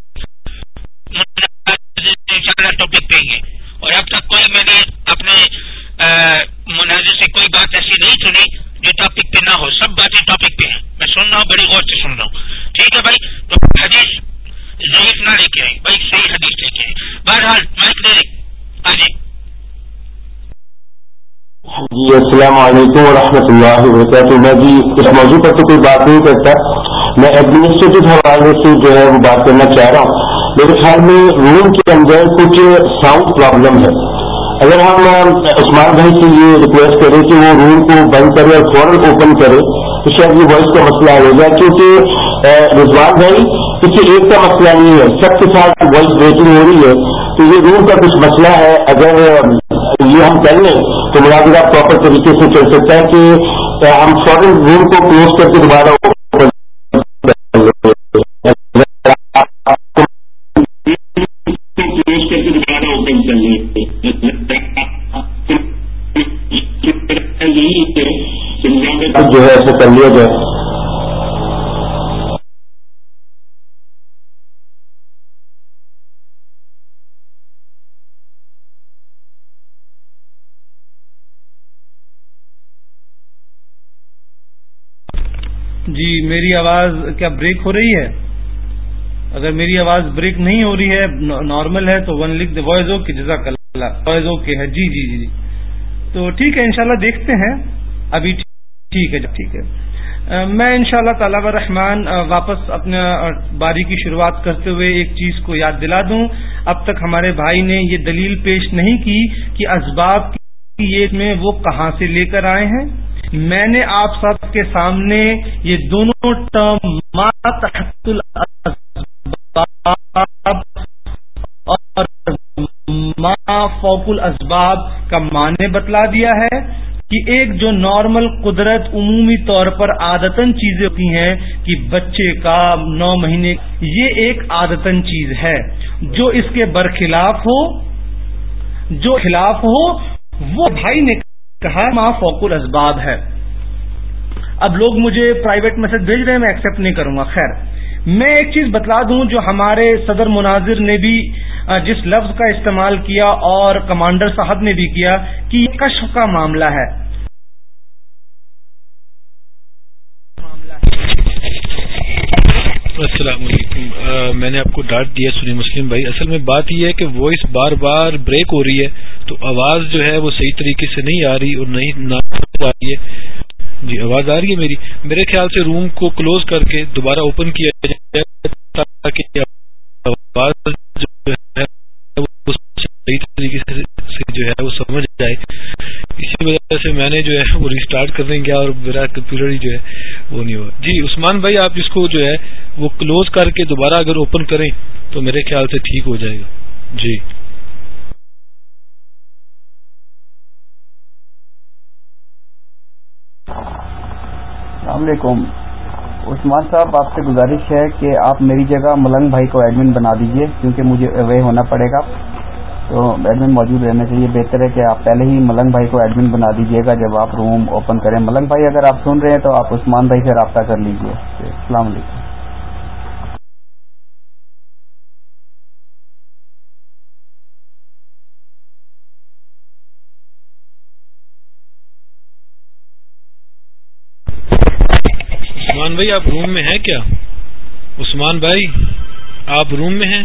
ٹاپک پہ ہی ہے اور اب تک کوئی میں نے اپنے مناظر سے کوئی بات ایسی نہیں سنی جو ٹاپک پہ نہ ہو۔ سب باتیں ٹاپک پہ ہیں۔ میں سن رہا ہوں، بڑی غور سے سن رہا ہوں۔ ٹھیک ہے بھائی؟ تو حدیث ضعیف نہ لے کے آئے بھائی، صحیح حدیث لے کے آئے بہرحال مائک دے رہے جی السلام علیکم ورحمۃ اللہ وبرکاتہ۔ میں جی اس موضوع پر تو کوئی بات نہیں کرتا۔ میں ایڈمنسٹریٹو حوالے سے جو ہے وہ بات کرنا چاہ رہا ہوں۔ میرے خیال میں روم کے اندر کچھ ساؤنڈ پرابلم ہے۔ اگر ہم عثمان بھائی سے یہ ریکویسٹ کریں کہ وہ روم کو بند کرے اور فوراً اوپن کرے تو شاید یہ وائس کا مسئلہ ہو جائے کیونکہ رضوان بھائی کسی ایک کا مسئلہ نہیں ہے، سب کے ساتھ وائس بریکنگ ہو رہی ہے۔ تو یہ روم کا کچھ مسئلہ ہے۔ اگر یہ ہم کر لیں تو ملازمہ پراپر طریقے سے چل سکتا ہے کہ ہم فوراً روم کو کلوز کر کے دوبارہ جو ہے ایسے کر لیا جائے۔ جی میری آواز کیا بریک ہو رہی ہے؟ اگر میری آواز بریک نہیں ہو رہی ہے نارمل ہے، تو ون لکھ دے وائز اوکے جزاک اللہ۔ اوکے ہے جی،, جی جی جی تو ٹھیک ہے، انشاءاللہ دیکھتے ہیں۔ ابھی ٹھیک ہے ٹھیک ہے۔ جی، میں ان شاء اللہ رحمان واپس اپنا باری کی شروعات کرتے ہوئے ایک چیز کو یاد دلا دوں۔ اب تک ہمارے بھائی نے یہ دلیل پیش نہیں کی کہ اسباب کی یہ میں وہ کہاں سے لے کر آئے ہیں۔ میں نے آپ سب کے سامنے یہ دونوں ٹرم فوق الاسباب کا معنی بتلا دیا ہے کہ ایک جو نارمل قدرت عمومی طور پر عادتن چیزیں ہوتی ہیں کہ بچے کا نو مہینے، یہ ایک عادتن چیز ہے۔ جو اس کے برخلاف ہو، جو خلاف ہو، وہ بھائی نے کہا ماں فوق الاسباب ہے۔ اب لوگ مجھے پرائیویٹ میسج بھیج رہے ہیں، میں ایکسپٹ نہیں کروں گا، خیر۔ میں ایک چیز بتلا دوں جو ہمارے صدر مناظر نے بھی جس لفظ کا استعمال کیا اور کمانڈر صاحب نے بھی کیا کہ یہ کشف کا معاملہ ہے۔ السلام علیکم۔ میں نے آپ کو ڈانٹ دیا سنی مسلم بھائی۔ اصل میں بات یہ ہے کہ وائس بار بار بریک ہو رہی ہے تو آواز جو ہے وہ صحیح طریقے سے نہیں آ رہی اور نہیں، نہ آ رہی ہے۔ جی آواز آ رہی ہے میری۔ میرے خیال سے روم کو کلوز کر کے دوبارہ اوپن کیا جائے تاکہ آواز جو ہے وہ صحیح طریقے سے جو ہے وہ سمجھ جائے۔ اسی وجہ سے میں نے جو ہے وہ ریسٹارٹ کرنے گیا اور میرا کمپیوٹر ہی جو ہے وہ نہیں ہوا۔ جی عثمان بھائی، آپ اس کو جو ہے وہ کلوز کر کے دوبارہ اگر اوپن کریں تو میرے خیال سے ٹھیک ہو جائے گا۔ جی۔ السلام علیکم۔ عثمان صاحب، آپ سے گزارش ہے کہ آپ میری جگہ ملنگ بھائی کو ایڈمن بنا دیجیے، کیونکہ مجھے اوے ہونا پڑے گا۔ تو ایڈمن موجود رہنا چاہیے بہتر ہے کہ آپ پہلے ہی ملنگ بھائی کو ایڈمن بنا دیجیے گا۔ جب آپ روم اوپن کریں، ملنگ بھائی اگر آپ سن رہے ہیں تو آپ عثمان بھائی سے رابطہ کر لیجیے السلام علیکم عثمان بھائی، آپ روم میں ہیں کیا؟ عثمان بھائی، آپ روم میں ہیں؟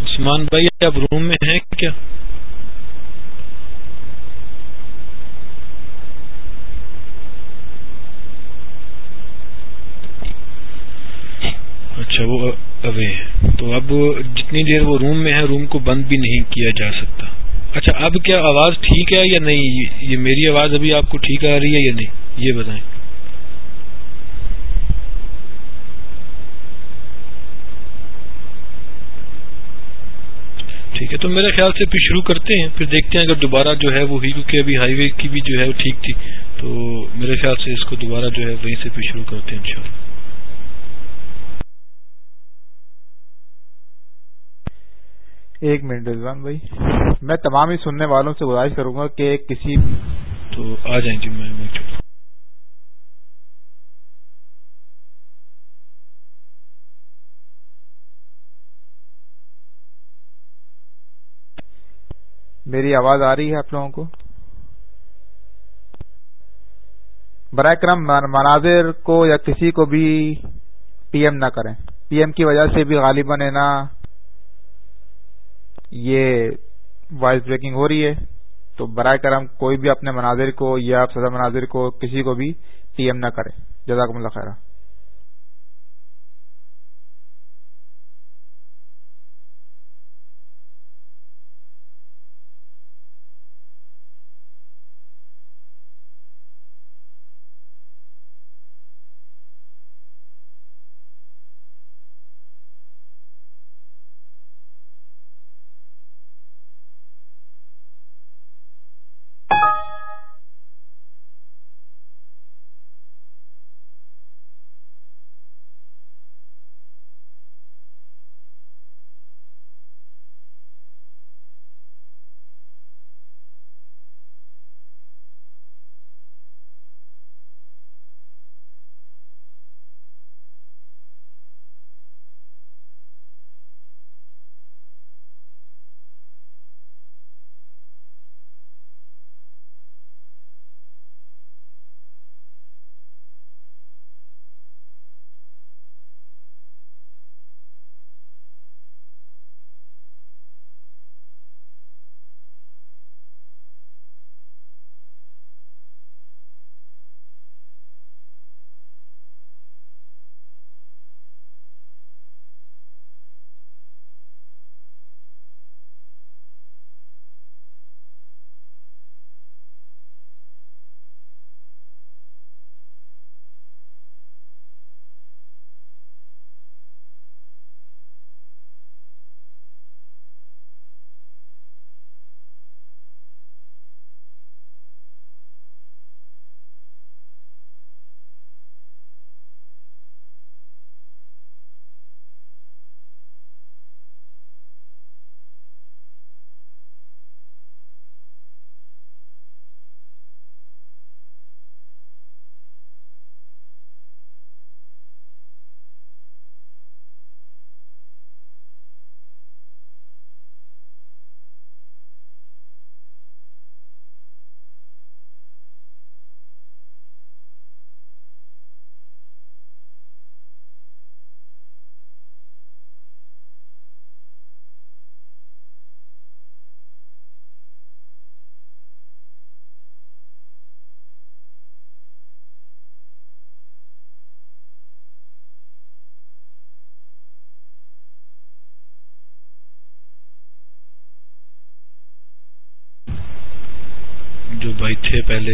عثمان بھائی، آپ روم میں ہیں کیا؟ اچھا وہ اوے تو اب جتنی دیر وہ روم میں ہے، روم کو بند بھی نہیں کیا جا سکتا۔ اچھا اب کیا آواز ٹھیک ہے یا نہیں؟ یہ میری آواز ابھی آپ کو ٹھیک آ رہی ہے یا نہیں؟ یہ بتائیں۔ ٹھیک ہے، تو میرے خیال سے پھر شروع کرتے ہیں، پھر دیکھتے ہیں اگر دوبارہ جو ہے وہ کیونکہ ابھی ہائی وے کی بھی جو ہے وہ ٹھیک تھی، تو میرے خیال سے اس کو دوبارہ جو ہے وہیں سے پھر شروع کرتے ہیں انشاءاللہ۔ ایک منٹ رضوان بھائی۔ میں تمام ہی سننے والوں سے گزارش کروں گا کہ کسی تو آ جائیں جی میں میری آواز آ رہی ہے آپ لوگوں کو؟ برائے کرم مناظر کو یا کسی کو بھی پی ایم نہ کریں۔ پی ایم کی وجہ سے بھی غالباً ہے نا یہ وائس بریکنگ ہو رہی ہے، تو برائے کرم کوئی بھی اپنے مناظر کو یا صدر مناظر کو کسی کو بھی پی ایم نہ کرے۔ جزاکم اللہ خیر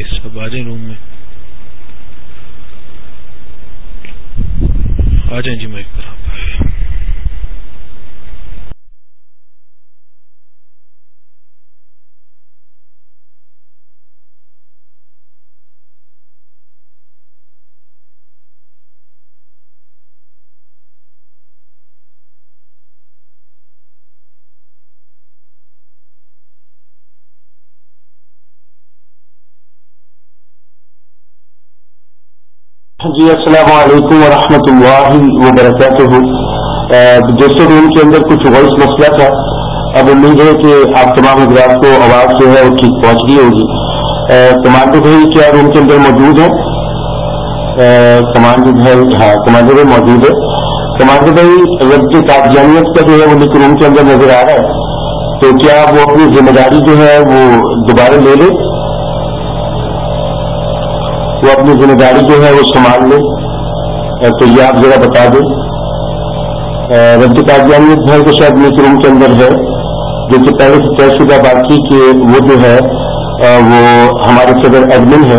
تھے سب آ جائیں روم میں۔ آ جائیں جی مائک پر آپ جی السلام علیکم ورحمۃ اللہ وبرکاتہ۔ دوستوں روم کے اندر کچھ وائس مسئلہ تھا۔ اب امید ہے کہ آپ تمام حضرات کو آواز جو ہے وہ ٹھیک پہنچ گئی ہوگی۔ کمانڈو بھائی کیا روم کے اندر موجود ہے کمانڈو بھائی ہاں کمانڈو بھائی موجود ہے کمانڈو بھائی ربط قابضانیت کا جو ہے وہ روم کے اندر نظر آ رہا ہے، تو کیا وہ اپنی ذمہ داری جو ہے وہ دوبارہ لے لے؟ وہ اپنی ذمہ داری جو ہے وہ سنبھال لے۔ تو یہ آپ ذرا بتا دیں۔ رد قادیانیت بھائی کو شاید میک روم کے اندر ہے۔ جو کہ پہلے سے طے شدہ بات کی کہ وہ جو ہے وہ ہمارے صدر ایڈمن ہے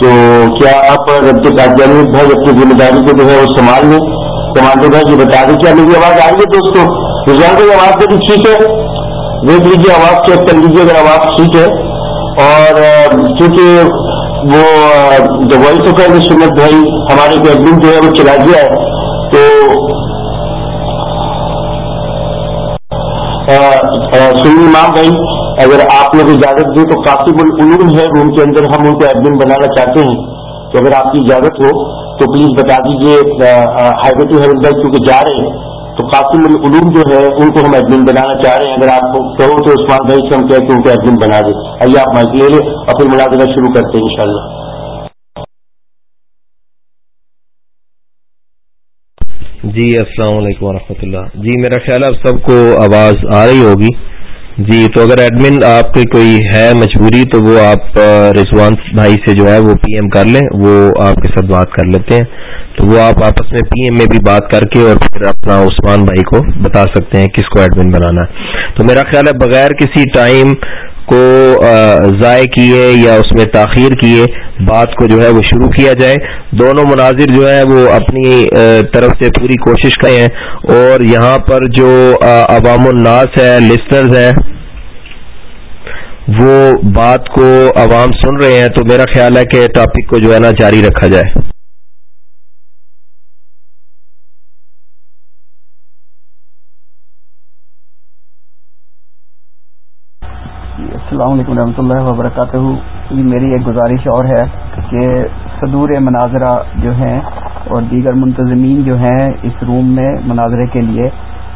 تو کیا آپ رد قادیانیت بھائی اپنی ذمہ داری کو جو ہے وہ سنبھال لیں؟ کمانڈو بھائی یہ بتا دیں کیا میری آواز آ رہی ہے دوستوں رجحان بھائی، آواز بھی ٹھیک ہے۔ دیکھ لیجیے آواز چیک کر لیجیے اگر آواز ٹھیک ہے۔ اور چونکہ وہ جو وائس آف سنت بھائی، ہمارے جو ایڈمن جو ہے وہ چلا گیا ہے، تو سنی امام بھائی، اگر آپ لوگ اجازت دیں تو کافی العلوم ہے روم کے اندر ہم ان کو ایڈمن بنانا چاہتے ہیں۔ تو اگر آپ کی اجازت ہو، تو پلیز بتا دیجیے ہائی وے ٹو ہیلتھ بھائی کیونکہ جا رہے ہیں۔ تو قاسم العلوم جو ہے ان کو ہم ایڈمن بنانا چاہ رہے ہیں۔ اگر آپ کہو تو عثمان بھائی سے ہم کہتے ہیں ان کو ایڈمن بنا دیں۔ آئیے آپ مائک لے لیں اور پھر ملازمہ شروع کرتے ہیں انشاءاللہ۔ جی السلام علیکم ورحمۃ اللہ۔ جی میرا خیال ہے اب سب کو آواز آ رہی ہوگی۔ جی تو اگر ایڈمن آپ کی کوئی ہے مجبوری، تو وہ آپ رضوان بھائی سے جو ہے وہ پی ایم کر لیں، وہ آپ کے ساتھ بات کر لیتے ہیں۔ تو وہ آپ آپس میں پی ایم میں بھی بات کر کے اور پھر اپنا عثمان بھائی کو بتا سکتے ہیں کس کو ایڈمن بنانا ہے۔ تو میرا خیال ہے بغیر کسی ٹائم کو ضائع کیے یا اس میں تاخیر کیے، بات کو جو ہے وہ شروع کیا جائے۔ دونوں مناظر جو ہے وہ اپنی طرف سے پوری کوشش کریں اور یہاں پر جو عوام الناس ہے لسنرز ہیں، وہ بات کو عوام سن رہے ہیں۔ تو میرا خیال ہے کہ ٹاپک کو جو ہے نا جاری رکھا جائے۔ السلام علیکم رحمۃ اللہ وبرکاتہ۔ جی، میری ایک گزارش اور ہے کہ صدور مناظرہ جو ہیں اور دیگر منتظمین جو ہیں اس روم میں مناظرے کے لیے،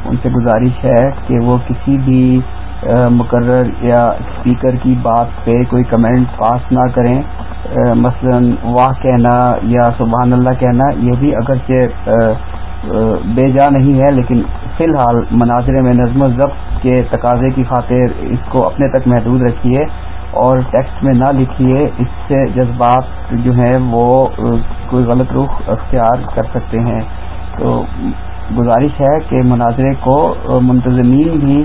ان سے گزارش ہے کہ وہ کسی بھی مقرر یا اسپیکر کی بات پہ کوئی کمنٹ پاس نہ کریں۔ مثلا واہ کہنا یا سبحان اللہ کہنا، یہ بھی اگرچہ بے جا نہیں ہے، لیکن فی الحال مناظر میں نظم و ضبط کے تقاضے کی خاطر اس کو اپنے تک محدود رکھیے اور ٹیکسٹ میں نہ لکھیے، اس سے جذبات جو ہیں وہ کوئی غلط رخ اختیار کر سکتے ہیں۔ تو گزارش ہے کہ مناظرے کو منتظمین بھی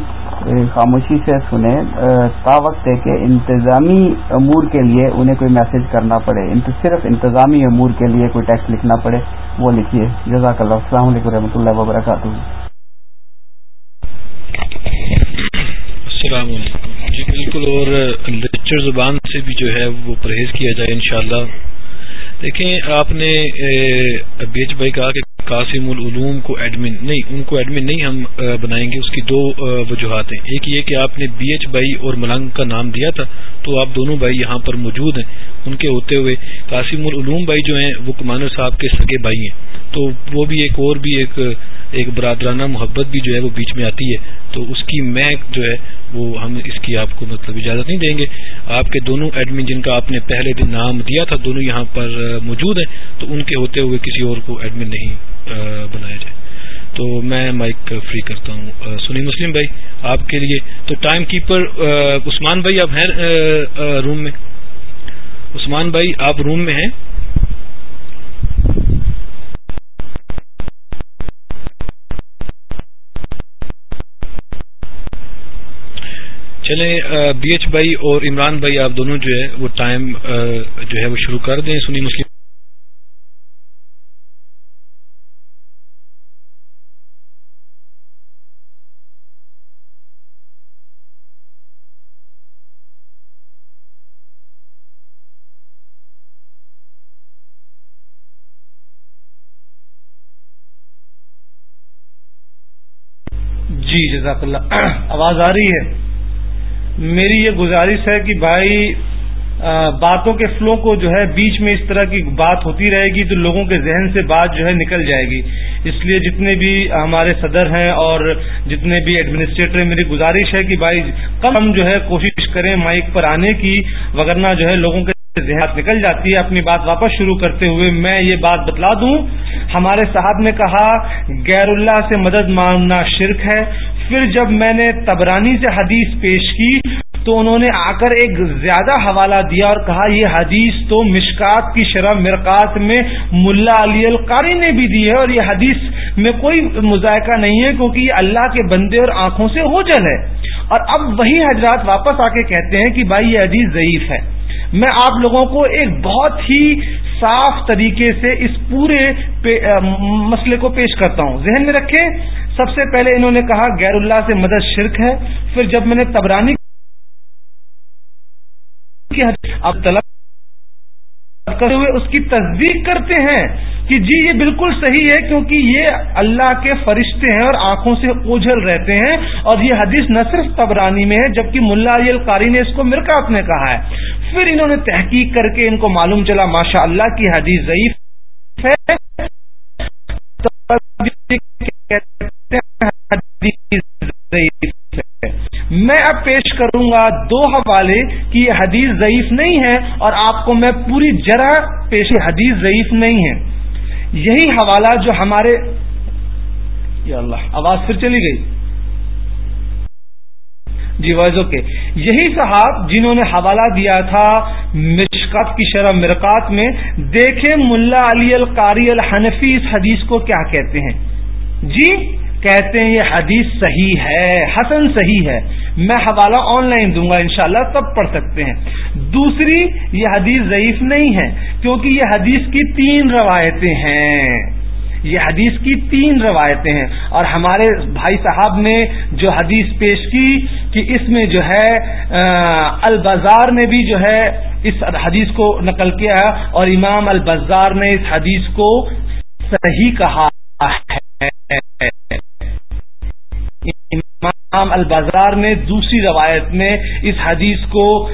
خاموشی سے سنیں تا وقت ہے کہ انتظامی امور کے لیے انہیں کوئی میسج کرنا پڑے۔ صرف انتظامی امور کے لیے کوئی ٹیکسٹ لکھنا پڑے، وہ لکھیے۔ جزاک اللہ۔ السلام علیکم رحمۃ اللہ وبرکاتہ۔ السلام علیکم۔ جی بالکل، اور لچر زبان سے بھی جو ہے وہ پرہیز کیا جائے انشاءاللہ۔ دیکھیں، آپ نے بیچ بھائی کہا کہ قاسم العلوم کو ایڈمن نہیں، ان کو ایڈمن نہیں ہم بنائیں گے، اس کی دو وجوہات ہیں۔ ایک یہ کہ آپ نے بی ایچ بھائی اور ملنگ کا نام دیا تھا، تو آپ دونوں بھائی یہاں پر موجود ہیں۔ ان کے ہوتے ہوئے قاسم العلوم بھائی جو ہیں، وہ کمانر صاحب کے سگے بھائی ہیں۔ تو وہ بھی ایک اور بھی ایک ایک برادرانہ محبت بھی جو ہے، وہ بیچ میں آتی ہے۔ تو اس کی میں جو ہے، وہ ہم اس کی آپ کو مطلب اجازت نہیں دیں گے۔ آپ کے دونوں ایڈمن جن کا آپ نے پہلے دن نام دیا تھا، دونوں یہاں پر موجود ہیں۔ تو ان کے ہوتے ہوئے کسی اور کو ایڈمن نہیں۔ بنایا جائے تو میں مائک فری کرتا ہوں۔ سنی مسلم بھائی، آپ کے لیے۔ تو ٹائم کیپر عثمان بھائی، آپ ہیں روم میں؟ عثمان بھائی، آپ روم میں ہیں؟ چلیں بی ایچ بھائی اور عمران بھائی، آپ دونوں جو ہے وہ ٹائم جو ہے وہ شروع کر دیں۔ سنی مسلم جی جزاک اللہ۔ آواز آ رہی ہے۔ میری یہ گزارش ہے کہ بھائی باتوں کے فلو کو جو ہے بیچ میں اس طرح کی بات ہوتی رہے گی تو لوگوں کے ذہن سے بات جو ہے نکل جائے گی۔ اس لیے جتنے بھی ہمارے صدر ہیں اور جتنے بھی ایڈمنسٹریٹر ہیں، میری گزارش ہے کہ بھائی، کم جو ہے کوشش کریں مائک پر آنے کی وغیرہ جو ہے لوگوں کے ذہنات نکل جاتی ہے اپنی بات واپس شروع کرتے ہوئے، میں یہ بات بتلا دوں۔ ہمارے صاحب نے کہا، غیر اللہ سے مدد مانگنا شرک ہے۔ پھر جب میں نے تبرانی سے حدیث پیش کی، تو انہوں نے آ کر ایک زیادہ حوالہ دیا اور کہا، یہ حدیث تو مشکات کی شرح مرکات میں ملا علی القاری نے بھی دی ہے اور یہ حدیث میں کوئی مذائقہ نہیں ہے کیونکہ یہ اللہ کے بندے اور آنکھوں سے ہو جل ہے۔ اور اب وہی حضرات واپس آ کے کہتے ہیں کہ بھائی یہ حدیث ضعیف ہے۔ میں آپ لوگوں کو ایک بہت ہی صاف طریقے سے اس پورے مسئلے کو پیش کرتا ہوں۔ ذہن میں رکھیں، سب سے پہلے انہوں نے کہا، غیر اللہ سے مدد شرک ہے۔ پھر جب میں نے تبرانی اب طلب کرتے ہوئے اس کی تصدیق کرتے ہیں کہ جی یہ بالکل صحیح ہے کیونکہ یہ اللہ کے فرشتے ہیں اور آنکھوں سے اوجھل رہتے ہیں اور یہ حدیث نہ صرف تبرانی میں ہے جبکہ ملا علی القاری نے اس کو مرکات نے کہا ہے۔ پھر انہوں نے تحقیق کر کے ان کو معلوم چلا ماشاء اللہ کی حدیث ضعیف ہے۔ میں اب پیش کروں گا دو حوالے کہ یہ حدیث ضعیف نہیں ہے اور آپ کو میں پوری جرا پیش حدیث ضعیف نہیں ہے۔ یہی حوالہ جو ہمارے یا اللہ، آواز پھر چلی گئی۔ جی وائز اوکے۔ یہی صاحب جنہوں نے حوالہ دیا تھا مشکات کی شرح مرکات میں، دیکھیں ملا علی القاری الحنفی اس حدیث کو کیا کہتے ہیں۔ جی کہتے ہیں یہ حدیث صحیح ہے، حسن صحیح ہے۔ میں حوالہ آن لائن دوں گا انشاءاللہ، تب پڑھ سکتے ہیں۔ دوسری، یہ حدیث ضعیف نہیں ہے، کیونکہ یہ حدیث کی تین روایتیں ہیں۔ یہ حدیث کی تین روایتیں ہیں۔ اور ہمارے بھائی صاحب نے جو حدیث پیش کی کہ اس میں جو ہے البازار نے بھی جو ہے، اس حدیث کو نقل کیا اور امام البزار نے اس حدیث کو صحیح کہا ہے۔ امام البازار نے دوسری روایت میں اس حدیث کو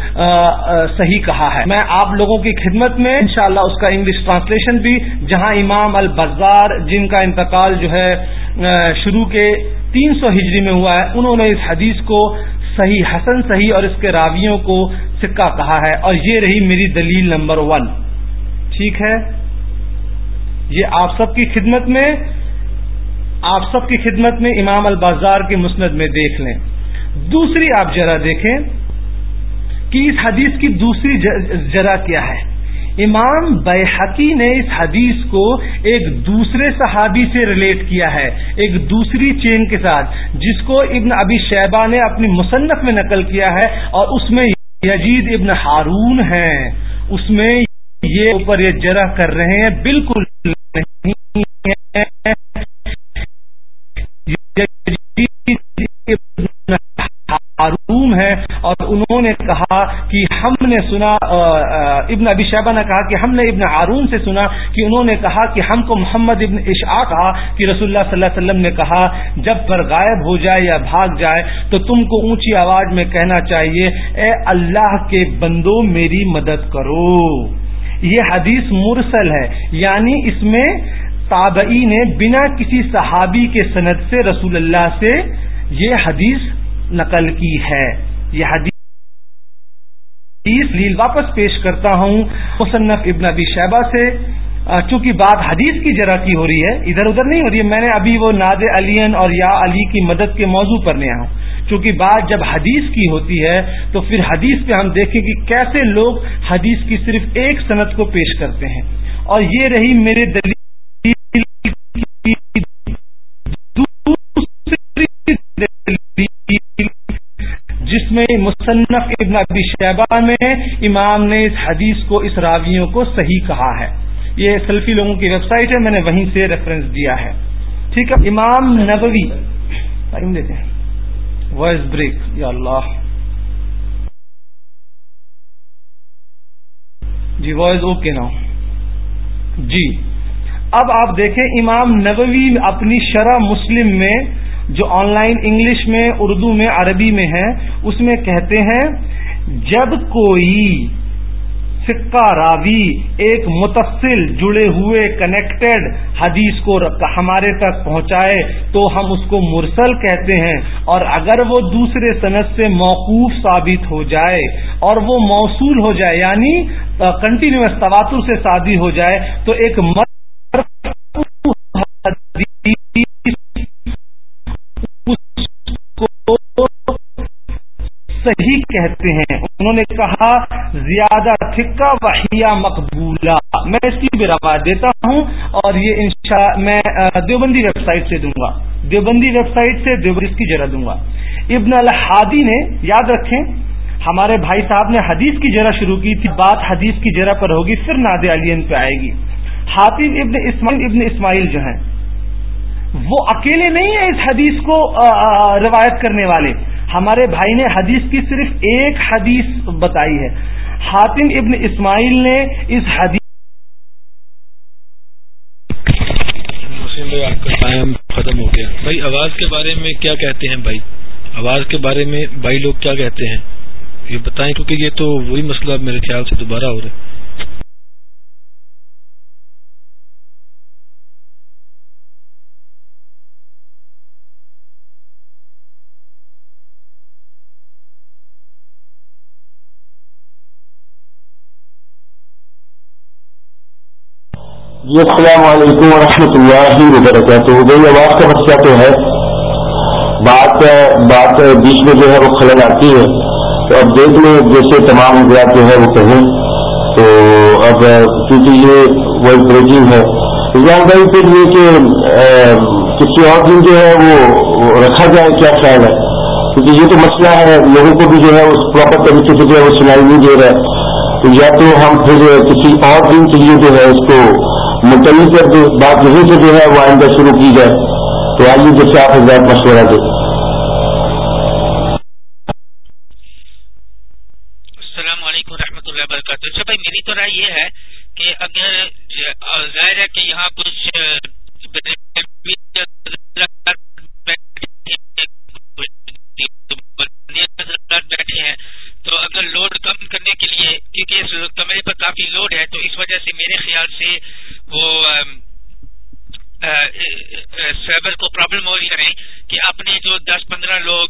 صحیح کہا ہے۔ میں آپ لوگوں کی خدمت میں انشاءاللہ اس کا انگلش ٹرانسلیشن بھی جہاں امام البزار جن کا انتقال جو ہے شروع کے تین سو ہجری میں ہوا ہے، انہوں نے اس حدیث کو صحیح، حسن صحیح اور اس کے راویوں کو سکہ کہا ہے۔ اور یہ رہی میری دلیل نمبر ون۔ ٹھیک ہے؟ یہ آپ سب کی خدمت میں آپ سب کی خدمت میں امام البازار کے مسند میں دیکھ لیں۔ دوسری آپ ذرا دیکھیں کہ اس حدیث کی دوسری ذرا کیا ہے۔ امام بحقی نے اس حدیث کو ایک دوسرے صحابی سے ریلیٹ کیا ہے، ایک دوسری چین کے ساتھ، جس کو ابن ابی شیبہ نے اپنی مصنف میں نقل کیا ہے اور اس میں یزید ابن ہارون ہیں۔ اس میں یہ اوپر یہ جرا کر رہے ہیں، بالکل نہیں معروم اور انہوں نے کہا کہ ہم نے سنا ابن ابی شہبہ نے کہا کہ ہم نے ابن ہارون سے سنا کہ انہوں نے کہا کہ ہم کو محمد ابن اشعا کہا کہ رسول اللہ صلی اللہ علیہ وسلم نے کہا، جب پر غائب ہو جائے یا بھاگ جائے تو تم کو اونچی آواز میں کہنا چاہیے، اے اللہ کے بندو میری مدد کرو۔ یہ حدیث مرسل ہے یعنی اس میں تابعی نے بنا کسی صحابی کے سند سے رسول اللہ سے یہ حدیث نقل کی ہے۔ یہ حدیث لیل واپس پیش کرتا ہوں مصنف ابن ابی شہبہ سے۔ چونکہ بات حدیث کی جرا کی ہو رہی ہے، ادھر ادھر نہیں ہو رہی ہے۔ میں نے ابھی وہ ناد علی اور یا علی کی مدد کے موضوع پر لیا ہوں۔ چونکہ بات جب حدیث کی ہوتی ہے، تو پھر حدیث پہ ہم دیکھیں کہ کیسے لوگ حدیث کی صرف ایک صنعت کو پیش کرتے ہیں۔ اور یہ رہی میرے دلیل میں مصنف ابن ابی شہبہ میں امام نے اس حدیث کو، اس راویوں کو صحیح کہا ہے۔ یہ سلفی لوگوں کی ویب سائٹ ہے، میں نے وہیں سے ریفرنس دیا ہے۔ ٹھیک ہے، امام نبوی۔ دیتے ہیں۔ وائس بریک، یا اللہ۔ جی وائس اوکے نا۔ جی۔ اب آپ دیکھیں، امام نبوی اپنی شرح مسلم میں جو آن لائن انگلش میں، اردو میں، عربی میں ہے، اس میں کہتے ہیں، جب کوئی سکہ راوی، ایک متصل، جڑے ہوئے کنیکٹڈ حدیث کو ہمارے تک پہنچائے، تو ہم اس کو مرسل کہتے ہیں۔ اور اگر وہ دوسرے صنعت سے موقوف ثابت ہو جائے، اور وہ موصول ہو جائے یعنی کنٹینیوس تواتر سے شادی ہو جائے، تو ایک کہتے ہیں۔ انہوں نے کہا، زیادہ تھکا وحیہ مقبولہ۔ میں اس کی بھی روایت دیتا ہوں اور یہ انشاء میں دیوبندی ویب سائٹ سے دوں گا۔ دیوبندی ویب سائٹ سے دیوبند کی جرا دوں گا۔ ابن الحادی نے، یاد رکھیں، ہمارے بھائی صاحب نے حدیث کی جرا شروع کی تھی، بات حدیث کی جرا پر ہوگی، پھر ناد علین پہ آئے گی۔ حاطب ابن اسماعیل ابن اسماعیل جو ہیں، وہ اکیلے نہیں ہیں اس حدیث کو روایت کرنے والے۔ ہمارے بھائی نے حدیث کی صرف ایک حدیث بتائی ہے۔ حاتم ابن اسماعیل نے اس حدیث بھائی، آپ کا ٹائم ختم ہو گیا۔ بھائی، آواز کے بارے میں کیا کہتے ہیں بھائی؟ آواز کے بارے میں بھائی لوگ کیا کہتے ہیں؟ یہ بتائیں، کیونکہ یہ تو وہی مسئلہ میرے خیال سے دوبارہ ہو رہا ہے۔ جی السلام علیکم ورحمۃ اللہ وبرکاتہ۔ بھائی آواز کا مسئلہ تو ہے۔ بات بات بیچ میں جو ہے وہ خلل آتی ہے۔ تو اب دیکھ لیں، جیسے تمام حضرات جو ہے وہ کہیں۔ تو اب کیونکہ یہ ورلڈ بریکنگ ہے رضوان بھائی پھر یہ کہ کسی اور دن جو ہے وہ رکھا جائے، کیا خیال ہے؟ کیونکہ یہ تو مسئلہ ہے، لوگوں کو بھی جو ہے اس پراپر طریقے سے جو ہے وہ سنائی نہیں دے رہا ہے۔ تو یا تو ہم پھر کسی اور دن کے لیے جو ہے اس کو متعلق کر بات یہیں سے جو ہے، وہ آئندہ شروع کی جائے۔ تو آئیے جیسے آپ حضرات مشورہ دیں السلام علیکم و رحمۃ اللہ وبرکاتہ اچھا بھائی میری تو رائے یہ ہے کہ اگر ظاہر ہے کہ یہاں کچھ بیٹھے ہیں تو اگر لوڈ کم کرنے کے لیے کیونکہ اس کمرے پر کافی لوڈ ہے تو اس وجہ سے میرے خیال سے وہ سرور کو پرابلم ہو رہی کریں کہ اپنے جو دس پندرہ لوگ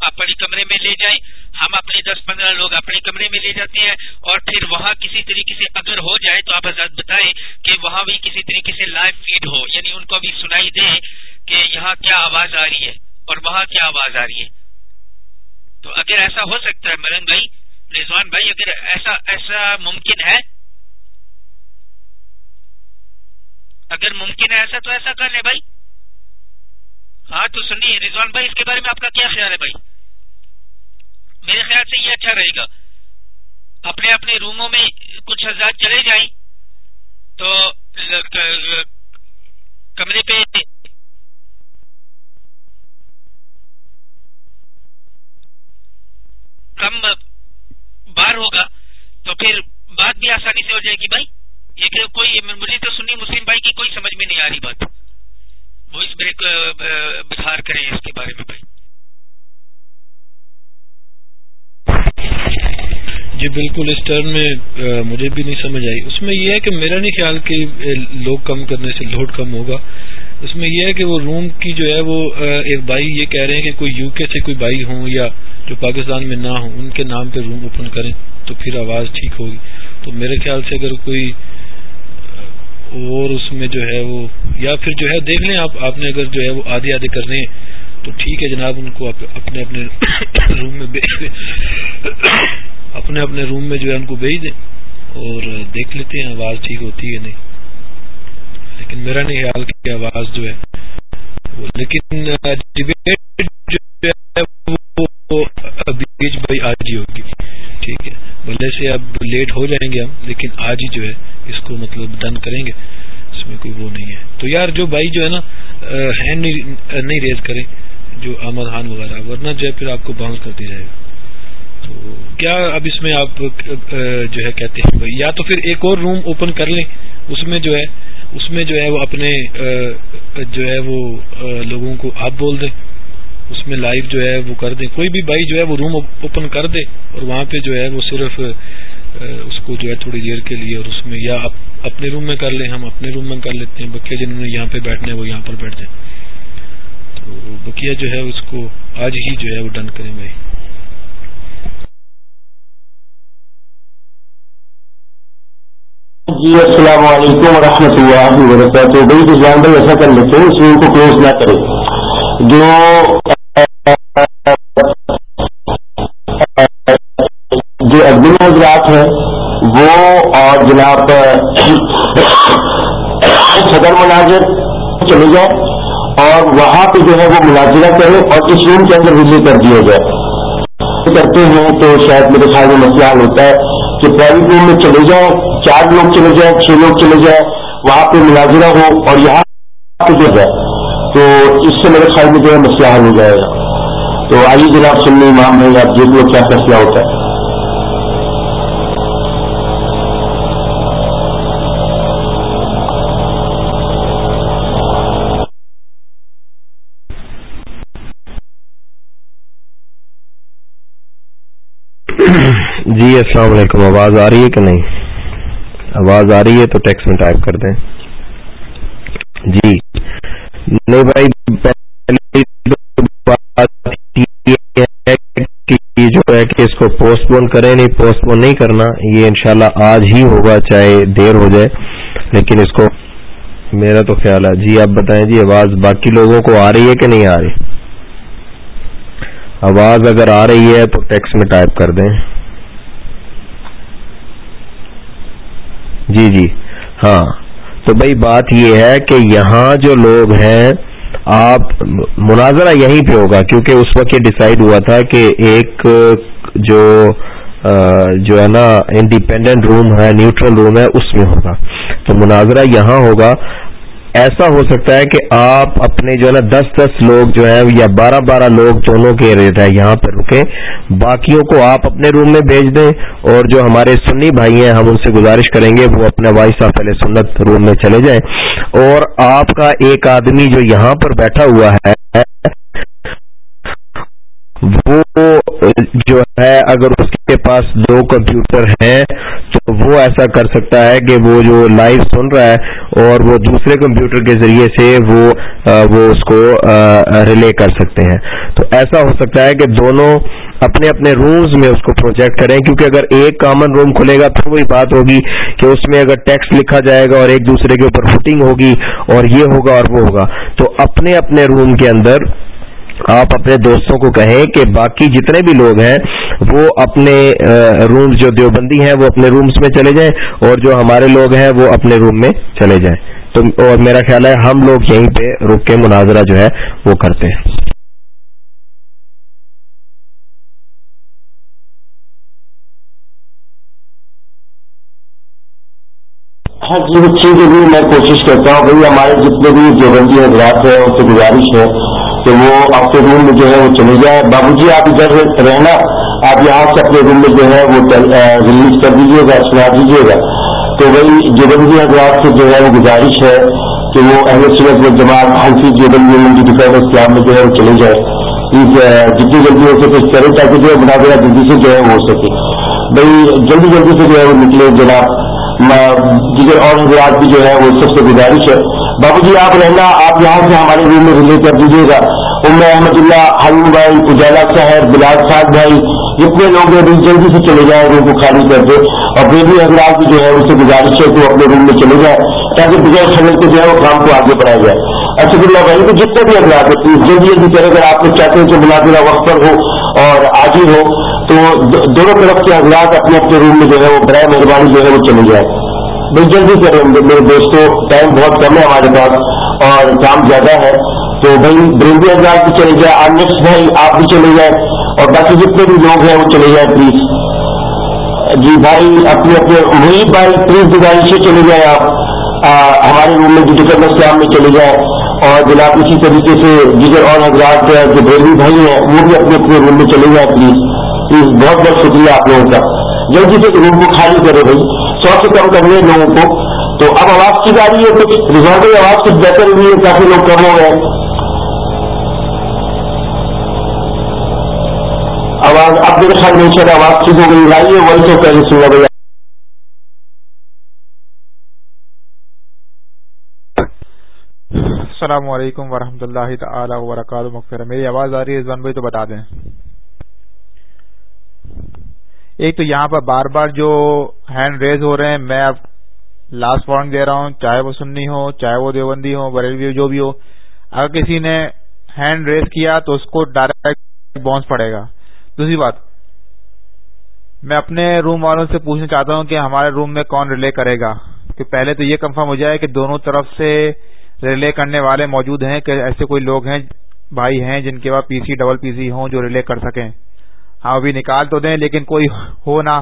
اپنے کمرے میں لے جائیں۔ ہم اپنے دس پندرہ لوگ اپنے کمرے میں لے جاتے ہیں اور پھر وہاں کسی طریقے سے اگر ہو جائے تو آپ حضرت بتائیں کہ وہاں بھی کسی طریقے سے لائیو فیڈ ہو۔ یعنی ان کو بھی سنائی دیں کہ یہاں کیا آواز آ رہی ہے اور وہاں کیا آواز آ رہی ہے۔ تو اگر ایسا ہو سکتا ہے، مرن بھائی، رضوان بھائی، اگر ایسا ایسا ممکن ہے؟ اگر ممکن ہے ایسا تو ایسا کر لیں بھائی۔ ہاں تو سنیے رضوان بھائی، اس کے بارے میں آپ کا کیا خیال ہے بھائی؟ میرے خیال سے یہ اچھا رہے گا۔ اپنے اپنے روموں میں کچھ حضرات چلے جائیں۔ تو، کمرے پہ کم بار ہوگا، تو پھر بات بھی آسانی سے ہو جائے گی بھائی۔ یہ کہ کوئی، مجھے تو سنی مسلم بھائی کی کوئی سمجھ میں نہیں آ رہی بات۔ وہ اس بریک بخار کریں اس کے بارے میں بھائی۔ جی بالکل، اس ٹرن میں مجھے بھی نہیں سمجھ آئی۔ اس میں یہ ہے کہ میرا نہیں خیال کہ لوگ کم کرنے سے لوڈ کم ہوگا۔ اس میں یہ ہے کہ وہ روم کی جو ہے وہ ایک بھائی یہ کہہ رہے ہیں کہ کوئی یو کے سے کوئی بھائی ہوں یا جو پاکستان میں نہ ہوں، ان کے نام پہ روم اوپن کریں تو پھر آواز ٹھیک ہوگی۔ تو میرے خیال سے اگر کوئی اور اس میں جو ہے وہ یا پھر جو ہے دیکھ لیں آپ آپ نے اگر جو ہے وہ آدھے آدھے کرنے ہیں تو ٹھیک ہے جناب، ان کو اپنے اپنے روم میں بھیج دیں۔ اپنے اپنے روم میں جو ہے ان کو بھیج دیں اور دیکھ لیتے ہیں آواز ٹھیک ہوتی ہے نہیں۔ لیکن میرا نہیں خیال کی آواز جو ہے لیکن ڈبیٹ جو ہے وہ بیچ بھائی آج ہی ہوگی۔ ٹھیک ہے۔ بھلے سے اب لیٹ ہو جائیں گے ہم، لیکن آج ہی جو ہے اس کو مطلب ڈن کریں گے، اس میں کوئی وہ نہیں ہے۔ تو یار جو بھائی جو ہے نا ہینڈ نہیں ریز کریں، جو احمد خان وغیرہ، ورنہ جو ہے پھر آپ کو باؤنس کر جائے گا۔ تو کیا اب اس میں آپ جو ہے کہتے ہیں بھائی، یا تو پھر ایک اور روم اوپن کر لیں۔ اس میں جو ہے، اس میں جو ہے وہ اپنے جو ہے وہ لوگوں کو آپ بول دیں۔ اس میں لائیو جو ہے وہ کر دیں۔ کوئی بھی بھائی جو ہے وہ روم اوپن کر دے اور وہاں پہ جو ہے وہ صرف اس کو جو ہے تھوڑی دیر کے لیے اور اس میں یا اپنے روم میں کر لیں، ہم اپنے روم میں کر لیتے ہیں۔ بکیا جنہوں نے یہاں پہ بیٹھنے وہ یہاں پر بیٹھ جائیں۔ تو بکیا جو ہے اس کو آج ہی جو ہے وہ ڈن کریں بھائی۔ جی السلام علیکم و رحمۃ اللہ وبرکاتہ۔ بھائی رضوان ایسا کر لیتے ہیں، اس روم کو کلوز نہ کرے جو جو ادبی حضرات ہیں، وہ اور جناب صدر مناظر چلے جائیں اور وہاں پہ جو ہے وہ ملازمہ کریں اور اس روم کے اندر ریلیو کر دیا جائے کرتے ہیں تو شاید میرے خیال میں مسئلہ حل ہوتا ہے کہ پرائیویٹ روم میں چلے جائیں، چار لوگ چلے جائیں، چھ لوگ چلے جائیں، وہاں پہ ملازمہ ہو اور یہاں پہ جو ہے تو اس سے میرے خیال میں جو ہے مسئلہ حل ہو جائے گا۔ تو آئیے جناب سننے امام ہے آپ دیکھ لو کیا فیصلہ ہوتا ہے؟ جی السلام علیکم۔ آواز آ رہی ہے کہ نہیں؟ آواز آ رہی ہے تو ٹیکس میں ٹائپ کر دیں۔ جی۔ نہیں بھائی جو ہے کہ اس کو پوسٹ پون کریں، نہیں پوسٹ پون نہیں کرنا، یہ انشاءاللہ آج ہی ہوگا، چاہے دیر ہو جائے، لیکن اس کو میرا تو خیال ہے۔ جی آپ بتائیں جی آواز باقی لوگوں کو آ رہی ہے کہ نہیں آ رہی؟ آواز اگر آ رہی ہے تو ٹیکس میں ٹائپ کر دیں۔ جی جی ہاں۔ تو بھائی، بات یہ ہے کہ یہاں جو لوگ ہیں آپ، مناظرہ یہیں پہ ہوگا، کیونکہ اس وقت یہ ڈیسائیڈ ہوا تھا کہ ایک جو جو ہے نا انڈیپینڈنٹ روم ہے نیوٹرل روم ہے، اس میں ہوگا۔ تو مناظرہ یہاں ہوگا۔ ایسا ہو سکتا ہے کہ آپ اپنے جو ہے نا دس دس لوگ جو ہے یا بارہ بارہ لوگ دونوں کے ریٹ ہے یہاں پہ رکیں، باقیوں کو آپ اپنے روم میں بھیج دیں اور جو ہمارے سنی بھائی ہیں ہم ان سے گزارش کریں گے، وہ اپنے وائس آف پہلے سنت روم میں چلے جائیں۔ اور آپ کا ایک آدمی جو یہاں پر بیٹھا ہوا ہے جو ہے اگر اس کے پاس دو کمپیوٹر ہیں، تو وہ ایسا کر سکتا ہے کہ وہ جو لائیو سن رہا ہے اور وہ دوسرے کمپیوٹر کے ذریعے سے وہ وہ اس کو ریلے کر سکتے ہیں۔ تو ایسا ہو سکتا ہے کہ دونوں اپنے اپنے رومز میں اس کو پروجیکٹ کریں، کیونکہ اگر ایک کامن روم کھلے گا پھر وہی بات ہوگی کہ اس میں اگر ٹیکسٹ لکھا جائے گا اور ایک دوسرے کے اوپر فوٹنگ ہوگی اور یہ ہوگا اور وہ ہوگا۔ تو اپنے اپنے روم کے اندر آپ اپنے دوستوں کو کہیں کہ باقی جتنے بھی لوگ ہیں، وہ اپنے رومز جو دیوبندی ہیں، وہ اپنے رومز میں چلے جائیں اور جو ہمارے لوگ ہیں، وہ اپنے روم میں چلے جائیں۔ تو، اور میرا خیال ہے ہم لوگ یہیں پہ رک کے مناظرہ جو ہے، وہ کرتے ہیں۔ ہاں جی ٹھیک ہے میں کوشش کرتا ہوں، بھائی ہمارے جتنے بھی دیوبندی حضرات ہیں، ان سے گزارش ہے۔ کہ وہ آپ کے روم میں جو ہے وہ چلے جائیں بابو جی آپ ادھر رہنا۔ آپ یہاں سے اپنے روم میں جو ہے وہ ریلیز کر دیجیے گا، سنا دیجیے گا۔ تو وہی جوبندی حضرات سے جو ہے وہ گزارش ہے کہ وہ اہل سورت میں جماعت حلفی جوبندی منجی ڈفینس اسلام میں جو ہے وہ چلے جائے۔ جتنی جلدی ہو سکے کریں تاکہ جو ہے مناظرہ جلدی سے جو ہے وہ ہو سکے۔ بھائی، جلدی جلدی سے جو ہے وہ نکلے جناب۔ دیگر اور حضرات بھی جو ہے وہ سب سے گزارش ہے۔ بابو جی آپ رہنا، آپ یہاں سے ہمارے روم میں ریلے کر دیجیے گا۔ ام احمد اللہ حلیم بھائی، اجالا صاحب، بلال صاحب بھائی، جتنے لوگ ہیں جلدی سے چلے جائیں، روم کو خالی کر دے اور پھر بھی حضرات کی جو ہے اس سے گزارش ہے تو اپنے روم میں چلے جائیں، تاکہ بغیر خلل کے جو ہے، وہ کام کو آگے بڑھایا جائے۔ اسد اللہ بھائی، تو جتنے بھی حضرات ہیں، پلیز، جلدی جلدی کرے اگر آپ لوگ چاہتے ہیں کہ ملازمہ وقت پر ہو اور آج ہو، تو دونوں طرف کے حضرات اپنے اپنے روم میں جو ہے، وہ برائے مہربانی جو ہے، وہ چلے جائے بھائی جلدی کریں میرے دوستوں ٹائم بہت کم ہے ہمارے پاس اور کام زیادہ ہے۔ تو بھائی، بریندی حضرات بھی چلے جائے آنکس بھائی، آپ بھی چلے جائیں۔ اور باقی جتنے بھی لوگ ہیں، وہ چلے جائیں پلیز جی بھائی، اپنے اپنے وہی بھائی پلیز جی گزارش سے چلے جائیں آپ۔ ہمارے روم میں ڈیجیٹل اسلام میں چلے جائیں۔ اور جناب، اسی طریقے سے جی دیگر اور حضرات جو بریلوی بھائی ہیں، وہ بھی اپنے اپنے روم میں چلے جائیں پلیز پلیز بہت بہت شکریہ آپ لوگوں کا۔ جلدی سے روم کو خالی کرے بھائی۔ سو سے کم کر لیں لوگوں کو۔ تو اب آواز کی جا رہی ہے، کچھ ریزالو آواز کچھ بہتر ہوئی ہے، کافی لوگ کم ہو گئے۔ آواز اب میرے خیال میں شاید آواز ٹھیک ہو گئی آئیے وائس آف پہلے سننا بھیا السلام علیکم ورحمۃ اللہ تعالی وبرکاتہ۔ مغفر میری آواز آ رہی ہے زن بھائی تو بتا دیں۔ ایک تو یہاں پر بار بار جو ہینڈ ریز ہو رہے ہیں، میں اب لاسٹ وارننگ دے رہا ہوں، چاہے وہ سننی ہو، چاہے وہ دیوبندی ہو بریلوی جو بھی ہو، اگر کسی نے ہینڈ ریز کیا تو اس کو ڈائریکٹ بونس پڑے گا۔ دوسری بات، میں اپنے روم والوں سے پوچھنا چاہتا ہوں کہ ہمارے روم میں کون ریلے کرے گا؟ کہ پہلے تو یہ کنفرم ہو جائے کہ دونوں طرف سے ریلے کرنے والے موجود ہیں، کہ ایسے کوئی لوگ ہیں، بھائی ہیں جن کے پاس پی سی ڈبل پی سی ہوں جو ریلے کر سکیں۔ ہاں ابھی نکال تو دیں، لیکن کوئی ہو نہ۔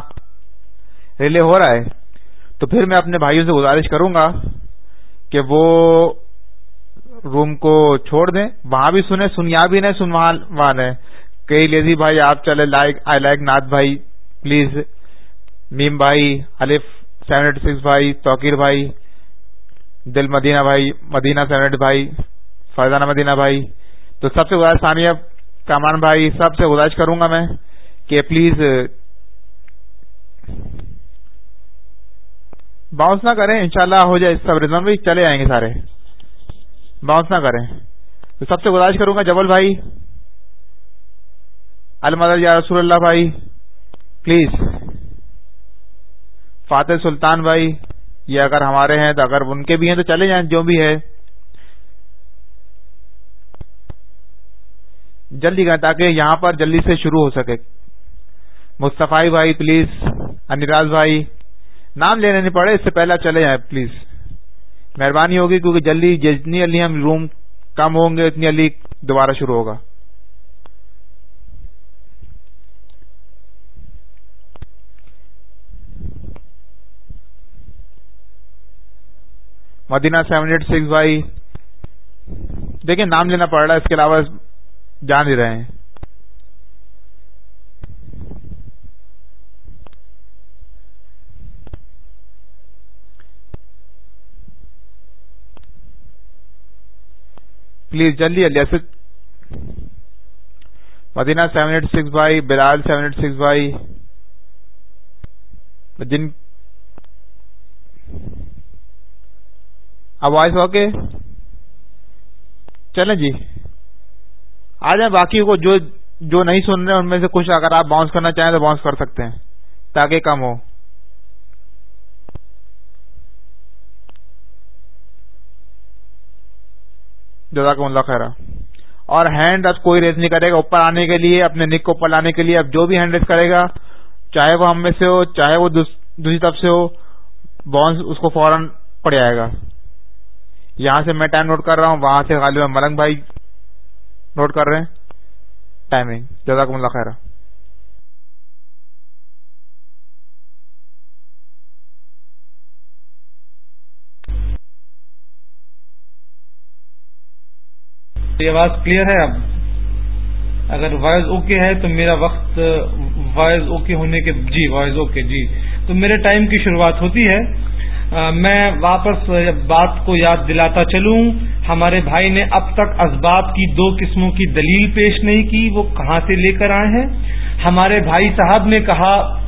ریلے ہو رہا ہے۔ تو پھر میں اپنے بھائیوں سے گزارش کروں گا کہ وہ روم کو چھوڑ دیں۔ وہاں بھی سنیں سنیا بھی نہیں سنوا کئی لیزی بھائی، آپ چلے۔ لائک، آئی لائک ناتھ بھائی، پلیز۔ میم بھائی الف سیون سکس بھائی، توقیر بھائی، دل مدینہ بھائی، مدینہ سیون ایٹ بھائی فرزانہ مدینہ بھائی۔ تو سب سے گزارش ثانیہ کامان بھائی سب سے گزارش کروں گا میں کہ پلیز، باؤنس نہ کریں، انشاءاللہ ہو جائے سب ریزن بھی چلے آئیں گے سارے۔ باؤنس نہ کریں۔ تو سب سے گزارش کروں گا جبل بھائی المدر یا رسول اللہ بھائی، پلیز۔ فاتح سلطان بھائی، یہ اگر ہمارے ہیں تو اگر ان کے بھی ہیں تو چلے جائیں، جو بھی ہے۔ جلدی کریں تاکہ یہاں پر جلدی سے شروع ہو سکے۔ مصطفی بھائی، پلیز انراج بھائی، نام لینے نہیں پڑے، اس سے پہلے چلے جائیں، پلیز۔ مہربانی ہوگی کیونکہ جلدی جتنی جلدی ہم روم کم ہوں گے، اتنی جلدی دوبارہ شروع ہوگا۔ مدینہ سیون ایٹ سکس بھائی، دیکھیں، نام لینا پڑ رہا ہے، اس کے علاوہ جان ہی رہے ہیں۔ پلیز جلدی جلدی ایسے مدینہ سیون ایٹ سکس بھائی بلال سیون ایٹ سکس بھائی جن اب وائس اوکے؟ چلیں جی۔ آ جائیں باقی کو جو جو نہیں سن رہے ان میں سے کچھ اگر آپ باؤنس کرنا چاہیں تو باؤنس کر سکتے ہیں، تاکہ کم ہو۔ جزاک اللہ خیر اور ہینڈ اب کوئی ریز نہیں کرے گا، اوپر آنے کے لیے، اپنے نک کو اوپر لانے کے لیے، اب جو بھی ہینڈ ریز کرے گا، چاہے وہ ہم میں سے ہو، چاہے وہ دوسری طرف سے ہو باؤنس اس کو فوراً پڑ جائے گا۔ یہاں سے میں ٹائم نوٹ کر رہا ہوں، وہاں سے غالب ملنگ بھائی نوٹ کر رہے ہیں؟ ٹائمنگ جزاک اللہ خیر آواز کلیئر ہے اب؟ اگر وائز اوکے ہے تو میرا وقت وائز اوکے ہونے کے جی وائز اوکے جی۔ تو میرے ٹائم کی شروعات ہوتی ہے۔ میں واپس بات کو یاد دلاتا چلوں، ہمارے بھائی نے اب تک اسباب کی دو قسموں کی دلیل پیش نہیں کی، وہ کہاں سے لے کر آئے ہیں؟ ہمارے بھائی صاحب نے کہا،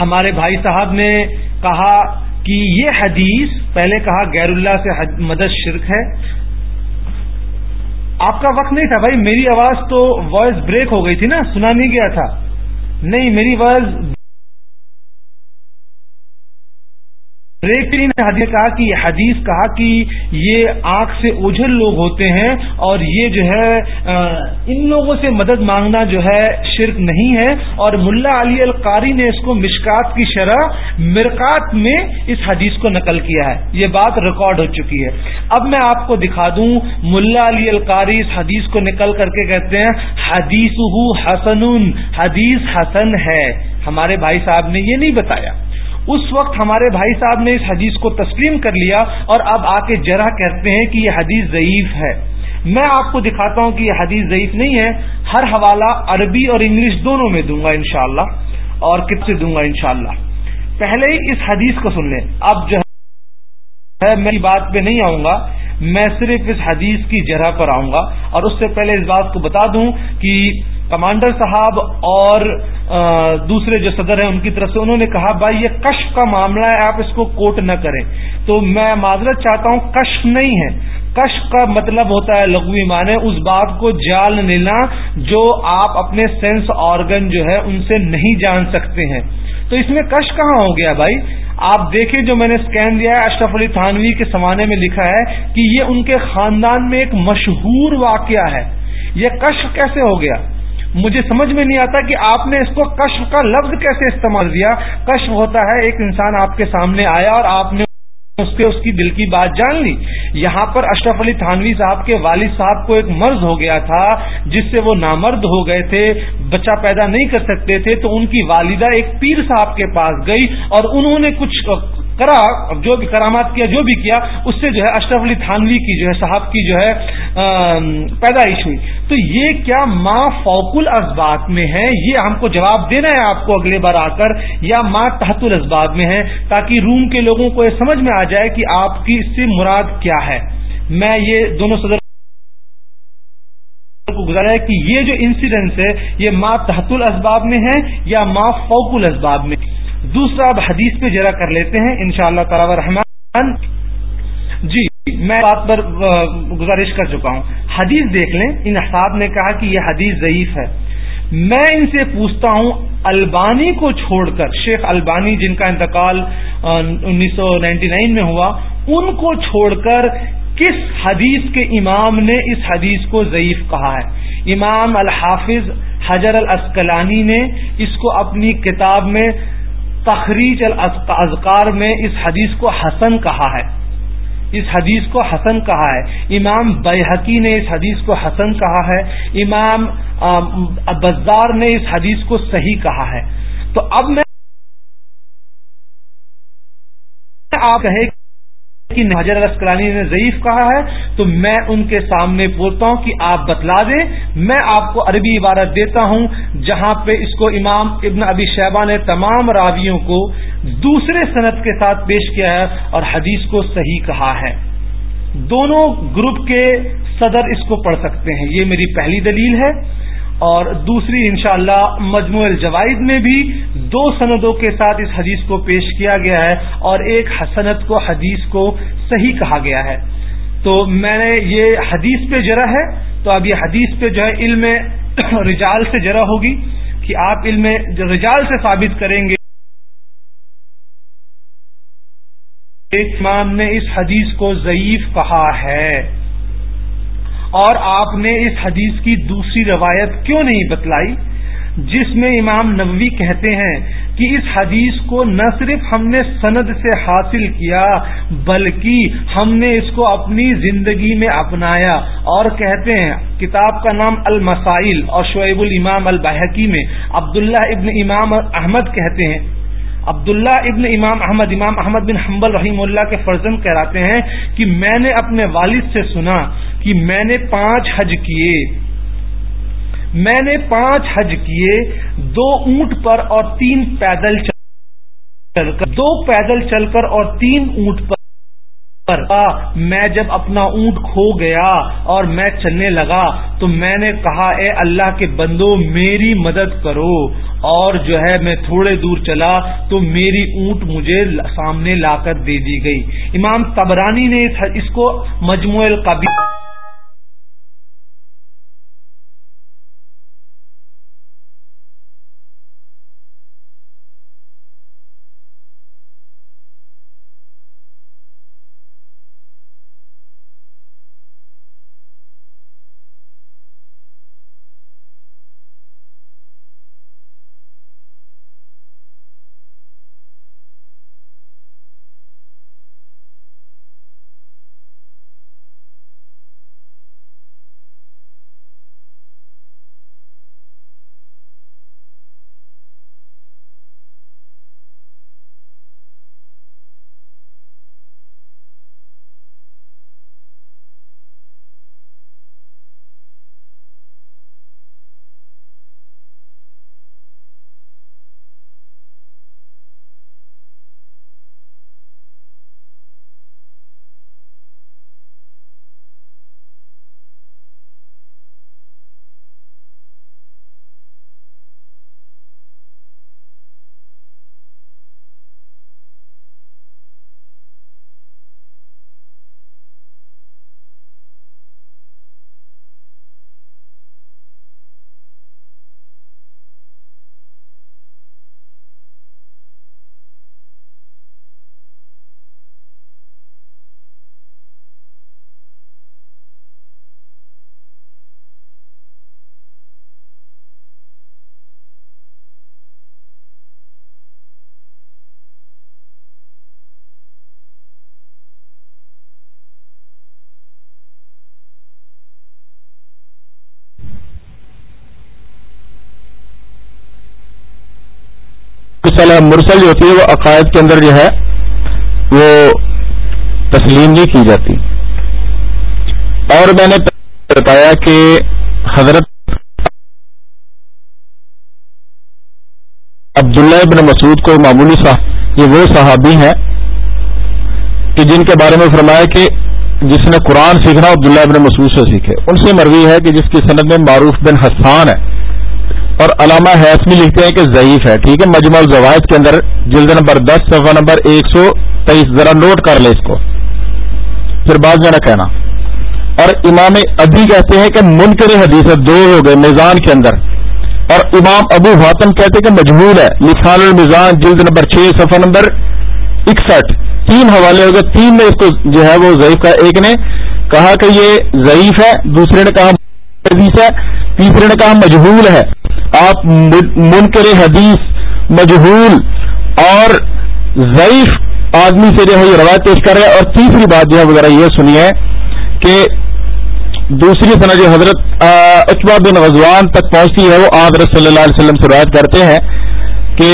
ہمارے بھائی صاحب نے کہا کہ یہ حدیث، پہلے کہا غیر اللہ سے مدد شرک ہے۔ آپ کا وقت نہیں تھا بھائی، میری آواز تو وائس بریک ہو گئی تھی نا، سنا نہیں گیا تھا۔ نہیں، میری وائس ریکری نے حدیث کہا کہ یہ حدیث کہا کہ یہ آنکھ سے اوجھل لوگ ہوتے ہیں اور یہ جو ہے ان لوگوں سے مدد مانگنا جو ہے شرک نہیں ہے۔ اور ملا علی القاری نے اس کو مشکات کی شرح مرکات میں اس حدیث کو نقل کیا ہے۔ یہ بات ریکارڈ ہو چکی ہے۔ اب میں آپ کو دکھا دوں، ملا علی القاری اس حدیث کو نکل کر کے کہتے ہیں حدیث حسن حدیث حسن ہے۔ ہمارے بھائی صاحب نے یہ نہیں بتایا۔ اس وقت ہمارے بھائی صاحب نے اس حدیث کو تسلیم کر لیا اور اب آ کے جرا کہتے ہیں کہ یہ حدیث ضعیف ہے۔ میں آپ کو دکھاتا ہوں کہ یہ حدیث ضعیف نہیں ہے، ہر حوالہ عربی اور انگلش دونوں میں دوں گا انشاءاللہ، اور کت سے دوں گا انشاءاللہ؟ پہلے ہی اس حدیث کو سن لیں۔ اب جو ہے، میں بات پہ نہیں آؤں گا، میں صرف اس حدیث کی جگہ پر آؤں گا۔ اور اس سے پہلے اس بات کو بتا دوں کہ کمانڈر صاحب اور دوسرے جو صدر ہیں ان کی طرف سے انہوں نے کہا، بھائی یہ کشف کا معاملہ ہے، آپ اس کو کوٹ نہ کریں. تو میں معذرت چاہتا ہوں، کشف نہیں ہے۔ کشف کا مطلب ہوتا ہے لغوی معنی، اس بات کو جال لینا جو آپ اپنے سینس آرگن جو ہے ان سے نہیں جان سکتے ہیں۔ تو اس میں کش کہاں ہو گیا بھائی؟ آپ دیکھیں جو میں نے اسکین دیا ہے، اشرف علی تھانوی کے سمانے میں لکھا ہے کہ یہ ان کے خاندان میں ایک مشہور واقعہ ہے۔ یہ کشف کیسے ہو گیا؟ مجھے سمجھ میں نہیں آتا کہ آپ نے اس کو کشف کا لفظ کیسے استعمال کیا۔ کشف ہوتا ہے، ایک انسان آپ کے سامنے آیا اور آپ نے اس کے اس کی دل کی بات جان لی۔ یہاں پر اشرف علی تھانوی صاحب کے والد صاحب کو ایک مرض ہو گیا تھا، جس سے وہ نامرد ہو گئے تھے، بچہ پیدا نہیں کر سکتے تھے، تو ان کی والدہ ایک پیر صاحب کے پاس گئی اور انہوں نے کچھ کرا، جو بھی کرامات کیا، جو بھی کیا، اس سے جو ہے اشرف علی تھانوی کی جو ہے، صاحب کی جو ہے پیدائش ہوئی۔ تو یہ کیا ماں فوق الاسبات میں ہے؟ یہ ہم کو جواب دینا ہے آپ کو اگلے بار آ کر، یا ماں تحت الاسباب میں ہے تاکہ روم کے لوگوں کو یہ سمجھ میں آ جائے کہ آپ کی اس سے مراد کیا ہے۔ میں یہ دونوں صدر کو گزارا ہے کہ یہ جو انسیڈنس ہے، یہ ماں تحت الاسباب میں ہے یا ماں فوق الاسباب میں۔ دوسرا اب حدیث پہ جرا کر لیتے ہیں ان شاء اللہ تعالی رحمان۔ جی میں بات پر گزارش کر چکا ہوں۔ حدیث دیکھ لیں ان احساب نے کہا کہ یہ حدیث ضعیف ہے۔ میں ان سے پوچھتا ہوں، البانی کو چھوڑ کر، شیخ البانی جن کا انتقال انیس سو نائنٹی نائن میں ہوا، ان کو چھوڑ کر کس حدیث کے امام نے اس حدیث کو ضعیف کہا ہے؟ امام الحافظ حجر الاسکلانی نے اس کو اپنی کتاب میں تخریج الاذکار میں اس حدیث کو حسن کہا ہے۔ اس حدیث کو حسن کہا ہے۔ امام بیحقی نے اس حدیث کو حسن کہا ہے۔ امام بزار نے اس حدیث کو صحیح کہا ہے۔ تو اب میں آپ کہے حجر اسکلانی نے ضعیف کہا ہے، تو میں ان کے سامنے بولتا ہوں کہ آپ بتلا دیں۔ میں آپ کو عربی عبارت دیتا ہوں، جہاں پہ اس کو امام ابن ابی شہبہ نے تمام راویوں کو دوسرے صنعت کے ساتھ پیش کیا ہے اور حدیث کو صحیح کہا ہے۔ دونوں گروپ کے صدر اس کو پڑھ سکتے ہیں۔ یہ میری پہلی دلیل ہے۔ اور دوسری انشاءاللہ اللہ مجموع الجوائد میں بھی دو سندوں کے ساتھ اس حدیث کو پیش کیا گیا ہے اور ایک حسنت کو حدیث کو صحیح کہا گیا ہے۔ تو میں نے یہ حدیث پہ جرا ہے، تو اب یہ حدیث پہ جو ہے علم رجال سے جرا ہوگی کہ آپ علم رجال سے ثابت کریں گے۔ امام نے اس حدیث کو ضعیف کہا ہے۔ اور آپ نے اس حدیث کی دوسری روایت کیوں نہیں بتلائی؟ جس میں امام نبوی کہتے ہیں کہ اس حدیث کو نہ صرف ہم نے سند سے حاصل کیا، بلکہ ہم نے اس کو اپنی زندگی میں اپنایا۔ اور کہتے ہیں، کتاب کا نام المسائل اور شعیب الامام البحقی میں عبداللہ ابن امام احمد کہتے ہیں۔ عبداللہ ابن امام احمد امام احمد بن حنبل رحیم اللہ کے فرزن کہراتے ہیں کہ میں نے اپنے والد سے سنا کہ میں نے پانچ حج کیے۔ میں نے پانچ حج کیے، دو اونٹ پر اور تین پیدل چل کر، دو پیدل چل کر اور تین اونٹ پر۔ میں جب اپنا اونٹ کھو گیا اور میں چلنے لگا تو میں نے کہا اے اللہ کے بندو میری مدد کرو. اور جو ہے میں تھوڑے دور چلا تو میری اونٹ مجھے سامنے لا کر دے دی گئی۔ امام تبرانی نے اس کو مجموع القبی مسئلہ مرسل جو ہوتی ہے وہ عقائد کے اندر جو ہے وہ تسلیم نہیں کی جاتی۔ اور میں نے بتایا کہ حضرت عبداللہ ابن مسعود کو معمولی صاحب یہ وہ صحابی ہیں کہ جن کے بارے میں فرمایا کہ جس نے قرآن سیکھنا عبداللہ ابن مسعود سے سیکھے۔ ان سے مروی ہے کہ جس کی صنعت میں معروف بن حسان ہے۔ اور علامہ حیثمی لکھتے ہیں کہ ضعیف ہے، ٹھیک ہے؟ مجموع الزوائد کے اندر جلد نمبر دس، صفحہ نمبر ایک سو تیئیس، ذرا نوٹ کر لے اس کو۔ پھر بعد میں نہ کہنا۔ اور امام ابھی کہتے ہیں کہ منکر حدیث دو ہو گئے میزان کے اندر۔ اور امام ابو حاتم کہتے کہ مجبور ہے۔ لسان المزان جلد نمبر چھ، صفحہ نمبر اکسٹھ۔ تین حوالے ہو گئے۔ تین میں اس کو جو ہے وہ ضعیف کا ایک نے کہا کہ یہ ضعیف ہے، دوسرے نے کہا حدیث ہے۔ تیسرے نے کہا مجہول ہے۔ آپ منکر حدیث مجہول اور ضعیف آدمی سے جو ہے یہ روایت پیش کر رہے ہیں اور تیسری بات جو ہے وغیرہ یہ سنیے کہ دوسری سنہ جو حضرت اقبا بن غزوان تک پہنچتی ہے، وہ حضرت صلی اللہ علیہ وسلم سے روایت کرتے ہیں کہ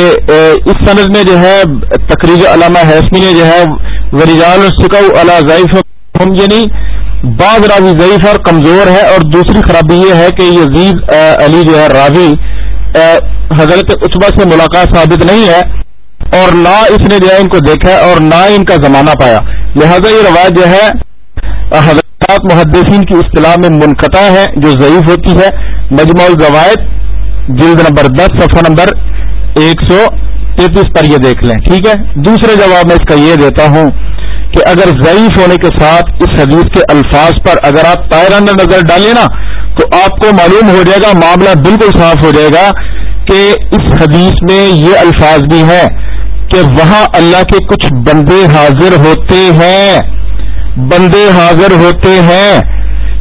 اس سند میں جو ہے تقریب علامہ حسمی نے جو ہے، ورجال سکو علا ضعیف یعنی بعض راوی ضعیف اور کمزور ہے اور دوسری خرابی یہ ہے کہ یزید علی جو ہے راوی حضرت اچبا سے ملاقات ثابت نہیں ہے اور نہ اس نے جو ہے ان کو دیکھا اور نہ ان کا زمانہ پایا۔ لہذا یہ روایت جو ہے حضرت محدثین کی اصطلاح میں منقطع ہے، جو ضعیف ہوتی ہے۔ مجموع الزوائد، جلد نمبر دس، صفحہ نمبر ایک سو تینتیس پر یہ دیکھ لیں۔ ٹھیک ہے؟ دوسرے جواب میں اس کا یہ دیتا ہوں۔ کہ اگر ضعیف ہونے کے ساتھ اس حدیث کے الفاظ پر اگر آپ تائرانہ نظر ڈالیں نا، تو آپ کو معلوم ہو جائے گا، معاملہ بالکل صاف ہو جائے گا کہ اس حدیث میں یہ الفاظ بھی ہیں کہ وہاں اللہ کے کچھ بندے حاضر ہوتے ہیں، بندے حاضر ہوتے ہیں،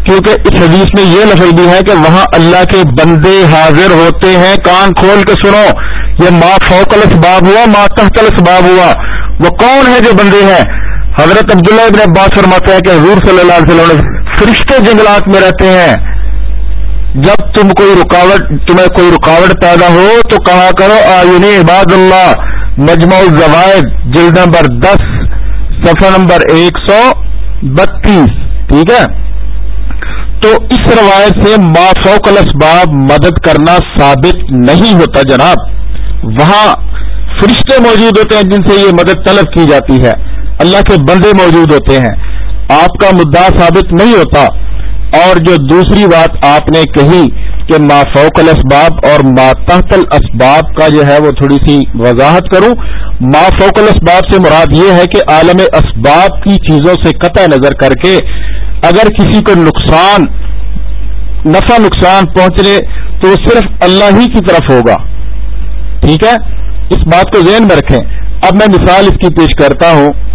کیونکہ اس حدیث میں یہ لفظ بھی ہے کہ وہاں اللہ کے بندے حاضر ہوتے ہیں۔ کان کھول کے سنو، یہ ماں فوکل اسباب ہوا ماں تحتل اسباب ہوا۔ وہ کون ہے جو بندے ہیں؟ حضرت عبداللہ ابن عباس فرماتے ہیں کہ حضور صلی اللہ علیہ وسلم فرشتے جنگلات میں رہتے ہیں۔ جب تم کوئی رکاوٹ تمہیں کوئی رکاوٹ پیدا ہو تو کہا کرو آئین عباد اللہ مجموع الزوائد، جلد نمبر دس، صفحہ نمبر ایک سو بتیس، ٹھیک ہے؟ تو اس روایت سے ما فوق الاسباب مدد کرنا ثابت نہیں ہوتا جناب۔ وہاں فرشتے موجود ہوتے ہیں جن سے یہ مدد طلب کی جاتی ہے۔ اللہ کے بندے موجود ہوتے ہیں۔ آپ کا مدعا ثابت نہیں ہوتا۔ اور جو دوسری بات آپ نے کہی کہ ما فوق الاسباب اور ما تحت الاسباب کا جو ہے وہ تھوڑی سی وضاحت کروں۔ ما فوق الاسباب سے مراد یہ ہے کہ عالم اسباب کی چیزوں سے قطع نظر کر کے اگر کسی کو نقصان، نفع نقصان پہنچنے تو صرف اللہ ہی کی طرف ہوگا۔ ٹھیک ہے؟ اس بات کو ذہن میں رکھیں۔ اب میں مثال اس کی پیش کرتا ہوں۔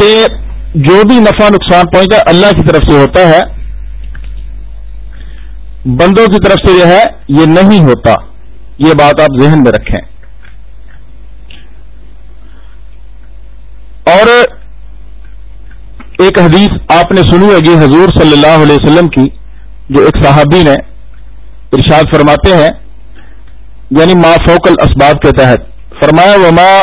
کہ جو بھی نفع نقصان پہنچتا ہے، اللہ کی طرف سے ہوتا ہے۔ بندوں کی طرف سے جو ہے، یہ نہیں ہوتا۔ یہ بات آپ ذہن میں رکھیں۔ اور ایک حدیث آپ نے سنی ہوگی حضور صلی اللہ علیہ وسلم کی، جو ایک صحابی نے ارشاد فرماتے ہیں یعنی ما فوکل اسباب کے تحت۔ فرمایا، وما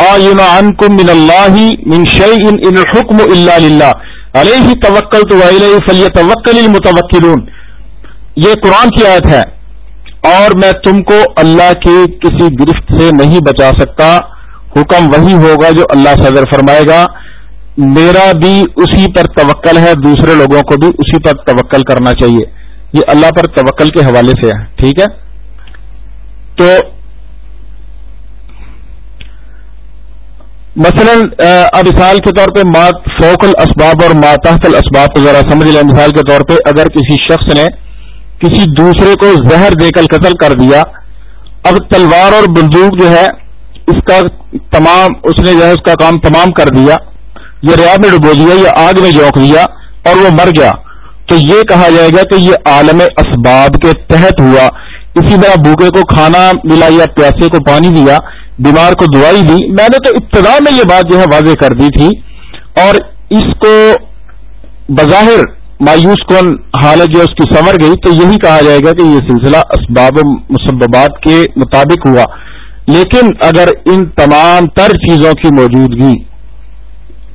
من اللہ من ان الحكم الا لله. علیہ توکل والیہ فلیتوکل المتوکلون یہ قرآن کی آیت ہے. اور میں تم کو اللہ کی کسی گرفت سے نہیں بچا سکتا. حکم وہی ہوگا جو اللہ صدر فرمائے گا. میرا بھی اسی پر توکل ہے، دوسرے لوگوں کو بھی اسی پر توکل کرنا چاہیے. یہ اللہ پر توکل کے حوالے سے ہے، ٹھیک ہے؟ تو مثلا اب مثال کے طور پہ فوق الاسباب اور ماتحت الاسباب کو ذرا سمجھ لیں۔ مثال کے طور پہ اگر کسی شخص نے کسی دوسرے کو زہر دے کر قتل کر دیا، اب تلوار اور بندوق جو ہے، اس کا تمام، اس نے جو ہے، اس کا کام تمام کر دیا۔ یہ ریا میں ڈبو دیا یا آگ میں جوک دیا اور وہ مر گیا۔ تو یہ کہا جائے گا کہ یہ عالم اسباب کے تحت ہوا۔ اسی طرح بھوکے کو کھانا ملا یا پیاسے کو پانی دیا بیمار کو دعائی دی۔ میں نے تو ابتدا میں یہ بات جو ہے واضح کر دی تھی اور اس کو بظاہر مایوس کن حالت جو اس کی سمر گئی تو یہی کہا جائے گا کہ یہ سلسلہ اسباب و مسبات کے مطابق ہوا۔ لیکن اگر ان تمام تر چیزوں کی موجودگی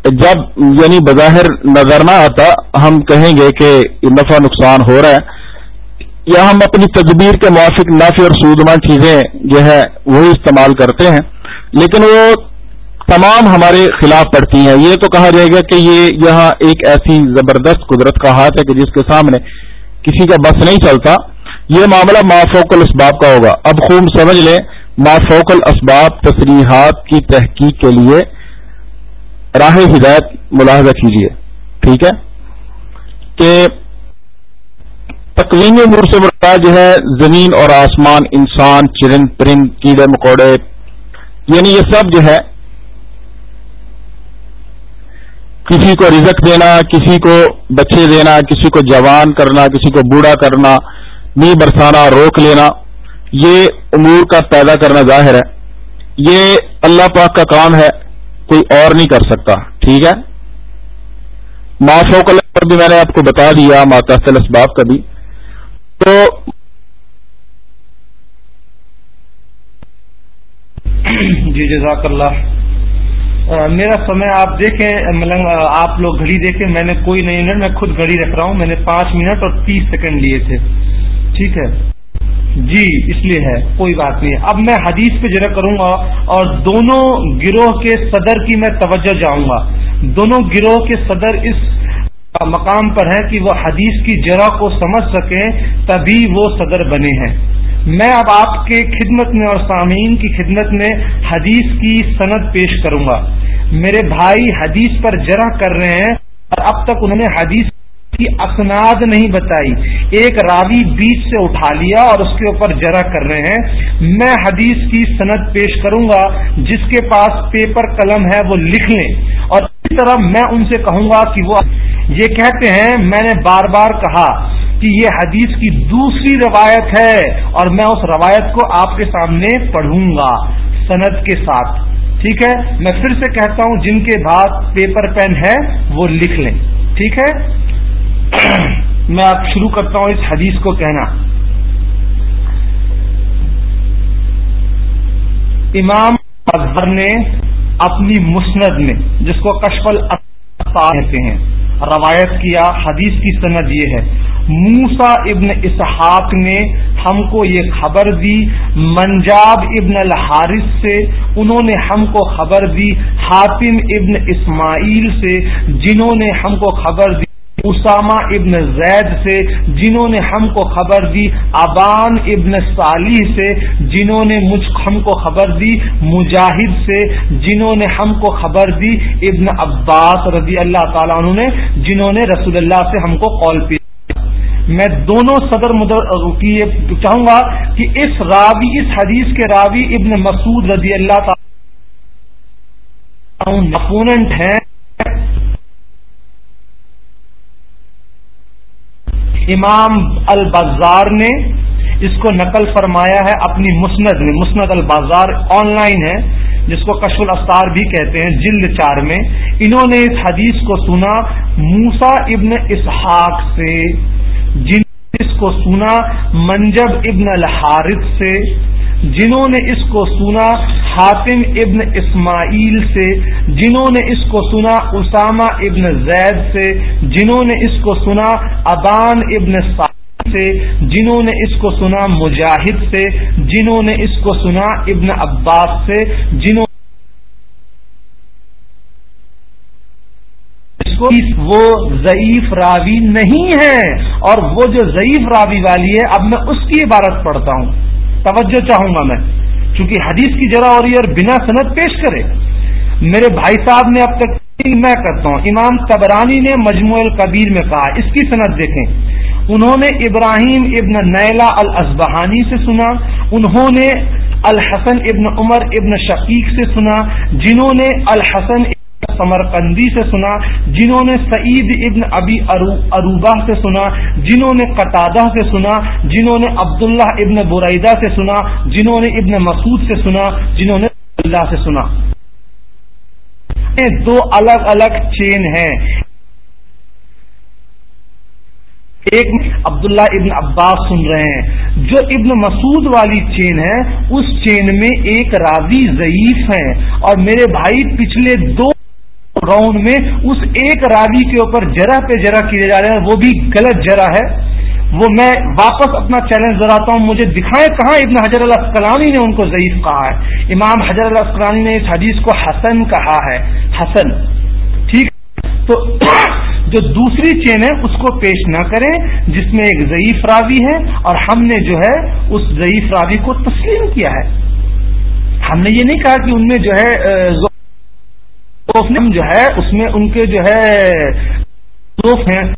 جب یعنی بظاہر نظر نہ آتا، ہم کہیں گے کہ نفع نقصان ہو رہا ہے۔ یا ہم اپنی تدبیر کے موافق نفع اور سودمند چیزیں جو ہے وہی استعمال کرتے ہیں، لیکن وہ تمام ہمارے خلاف پڑتی ہیں۔ یہ تو کہا جائے گا کہ یہ یہاں ایک ایسی زبردست قدرت کا ہاتھ ہے کہ جس کے سامنے کسی کا بس نہیں چلتا۔ یہ معاملہ مافوق الاسباب کا ہوگا۔ اب خوب سمجھ لیں مافوق الاسباب تصریحات کی تحقیق کے لیے راہ ہدایت ملاحظہ کیجیے ٹھیک ہے؟ کہ تقویم امور سے مراد جو ہے زمین اور آسمان، انسان چرند پرند کیڑے، مکوڑے۔ یعنی یہ سب جو ہے کسی کو رزق دینا، کسی کو بچے دینا، کسی کو جوان کرنا، کسی کو بوڑھا کرنا، نی برسانا، روک لینا، یہ امور کا پیدا کرنا ظاہر ہے۔ یہ اللہ پاک کا کام ہے، کوئی اور نہیں کر سکتا۔ ٹھیک ہے؟ معاف پر بھی میں نے آپ کو بتا دیا ماتا اسباب کا بھی تو جی جزاک اللہ۔ میرا سمے آپ دیکھیں، ملنگ آپ لوگ گھڑی دیکھیں۔ میں نے کوئی نہیں منٹ میں خود گھڑی رکھ رہا ہوں۔ میں نے پانچ منٹ اور تیس سیکنڈ لیے تھے۔ ٹھیک ہے؟ جی اس لیے ہے، کوئی بات نہیں۔ اب میں حدیث پہ جرا کروں گا اور دونوں گروہ کے صدر کی میں توجہ جاؤں گا۔ دونوں گروہ کے صدر اس مقام پر ہیں کہ وہ حدیث کی جرا کو سمجھ سکیں، تبھی وہ صدر بنے ہیں۔ میں اب آپ کے خدمت میں اور سامعین کی خدمت میں حدیث کی صنعت پیش کروں گا۔ میرے بھائی حدیث پر جرح کر رہے ہیں اور اب تک انہوں نے حدیث کی اسناد نہیں بتائی۔ ایک راوی بیچ سے اٹھا لیا اور اس کے اوپر جرا کر رہے ہیں۔ میں حدیث کی صنعت پیش کروں گا، جس کے پاس پیپر قلم ہے وہ لکھ لیں۔ اور اس طرح میں ان سے کہوں گا کہ وہ یہ کہتے ہیں، میں نے بار بار کہا کہ یہ حدیث کی دوسری روایت ہے اور میں اس روایت کو آپ کے سامنے پڑھوں گا سند کے ساتھ۔ ٹھیک ہے؟ میں پھر سے کہتا ہوں، جن کے بعد پیپر پین ہے وہ لکھ لیں۔ ٹھیک ہے؟ میں آپ شروع کرتا ہوں اس حدیث کو کہنا۔ امام اظہر نے اپنی مسند میں، جس کو کشف کہتے ہیں۔ روایت کیا، حدیث کی سند یہ ہے۔ موسا ابن اسحاق نے ہم کو یہ خبر دی، منجاب ابن الحارث سے انہوں نے ہم کو خبر دی، حاتم ابن اسماعیل سے، جنہوں نے ہم کو خبر دی۔ اسامہ ابن زید سے، جنہوں نے ہم کو خبر دی، ابان ابن صالح سے، جنہوں نے مجھ، ہم کو خبر دی، مجاہد سے، جنہوں نے ہم کو خبر دی، ابن عباس رضی اللہ تعالیٰ عنہ نے، جنہوں نے رسول اللہ سے ہم کو کال پی۔ میں دونوں صدر مدر، کی چاہوں گا کہ اس راوی، اس حدیث کے راوی ابن مسعود رضی اللہ تعالی اپوننٹ ہیں۔ امام البازار نے اس کو نقل فرمایا ہے اپنی مسند میں، مسند البازار آن لائن ہے، جس کو کشف الافطار بھی کہتے ہیں، جلد چار میں۔ انہوں نے اس حدیث کو سنا موسا ابن اسحاق سے، جن اس کو سنا، منجب ابن الحارث سے۔ جنہوں نے اس کو سنا حاتم ابن اسماعیل سے، جنہوں نے اس کو سنا اسامہ ابن زید سے، جنہوں نے اس کو سنا ابان ابن سے، جنہوں نے اس کو سنا مجاہد سے، جنہوں نے اس کو سنا ابن عباس سے، جنہوں وہ ضعیف راوی نہیں ہے۔ اور وہ جو ضعیف راوی والی ہے، اب میں اس کی عبارت پڑھتا ہوں۔ توجہ چاہوں گا میں۔ چونکہ حدیث کی جرا ہو رہی ہے اور بنا صنعت پیش کرے۔ میرے بھائی صاحب نے اب تک میں کرتا ہوں۔ امام تبرانی نے مجموع القبیر میں کہا، اس کی صنعت دیکھیں۔ انہوں نے ابراہیم ابن نیلا الاسبہانی سے سنا، انہوں نے الحسن ابن عمر ابن شقیق سے سنا، جنہوں نے الحسن سمرقندی سے سنا، جنہوں نے سعید ابن ابی اروبا سے سنا، جنہوں نے قطادہ سے سنا، جنہوں نے عبداللہ ابن برعیدہ سے سنا، جنہوں نے ابن مسعود سے سنا، جنہوں نے اللہ سے سنا۔ دو الگ الگ چین ہیں۔ ایک عبداللہ ابن عباس سن رہے ہیں۔ جو ابن مسعود والی چین ہے، اس چین میں ایک راوی ضعیف ہے اور میرے بھائی، پچھلے دو راؤنڈ میں اس ایک راوی کے اوپر جرا پہ جرا کیے جا رہے ہیں، وہ بھی غلط جرا ہے۔ وہ میں واپس اپنا چیلنج دہراتا ہوں، مجھے دکھائیں کہاں ابن حجر الاسقلانی نے ان کو ضعیف کہا ہے۔ امام حجر الاسقلانی نے اس حدیث کو حسن کہا ہے، حسن۔ ٹھیک تو جو دوسری چین ہے، اس کو پیش نہ کریں، جس میں ایک ضعیف راوی ہے اور ہم نے جو ہے اس ضعیف راوی کو تسلیم کیا ہے۔ ہم نے یہ نہیں کہا کہ ان میں جو ہے جو ہے، اس میں ان کے جو ہے ہیں۔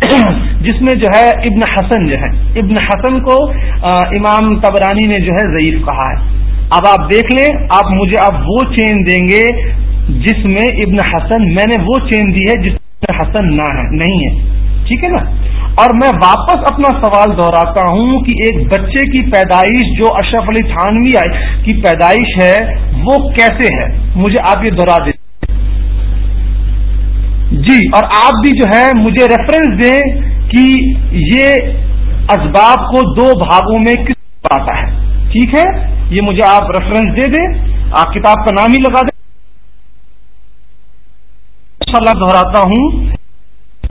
جس میں جو ہے، ابن حسن جو ہے۔ ابن حسن کو امام تبرانی نے جو ہے، ضعیف کہا ہے۔ اب آپ دیکھ لیں، آپ مجھے اب وہ چین دیں گے جس میں ابن حسن، میں نے وہ چین دی ہے جس میں حسن نہ ہے، نہیں ہے۔ ٹھیک ہے نا؟ اور میں واپس اپنا سوال دہراتا ہوں کہ ایک بچے کی پیدائش جو اشرف علی تھانوی کی پیدائش ہے، وہ کیسے ہے؟ مجھے آپ یہ دہرا دیں۔ جی اور آپ بھی جو ہے مجھے ریفرنس دیں کہ یہ اسباب کو دو بھاگوں میں کس آتا ہے۔ ٹھیک ہے؟ یہ مجھے آپ ریفرنس دے دیں۔ آپ کتاب کا نام ہی لگا دیں۔ دہراتا ہوں۔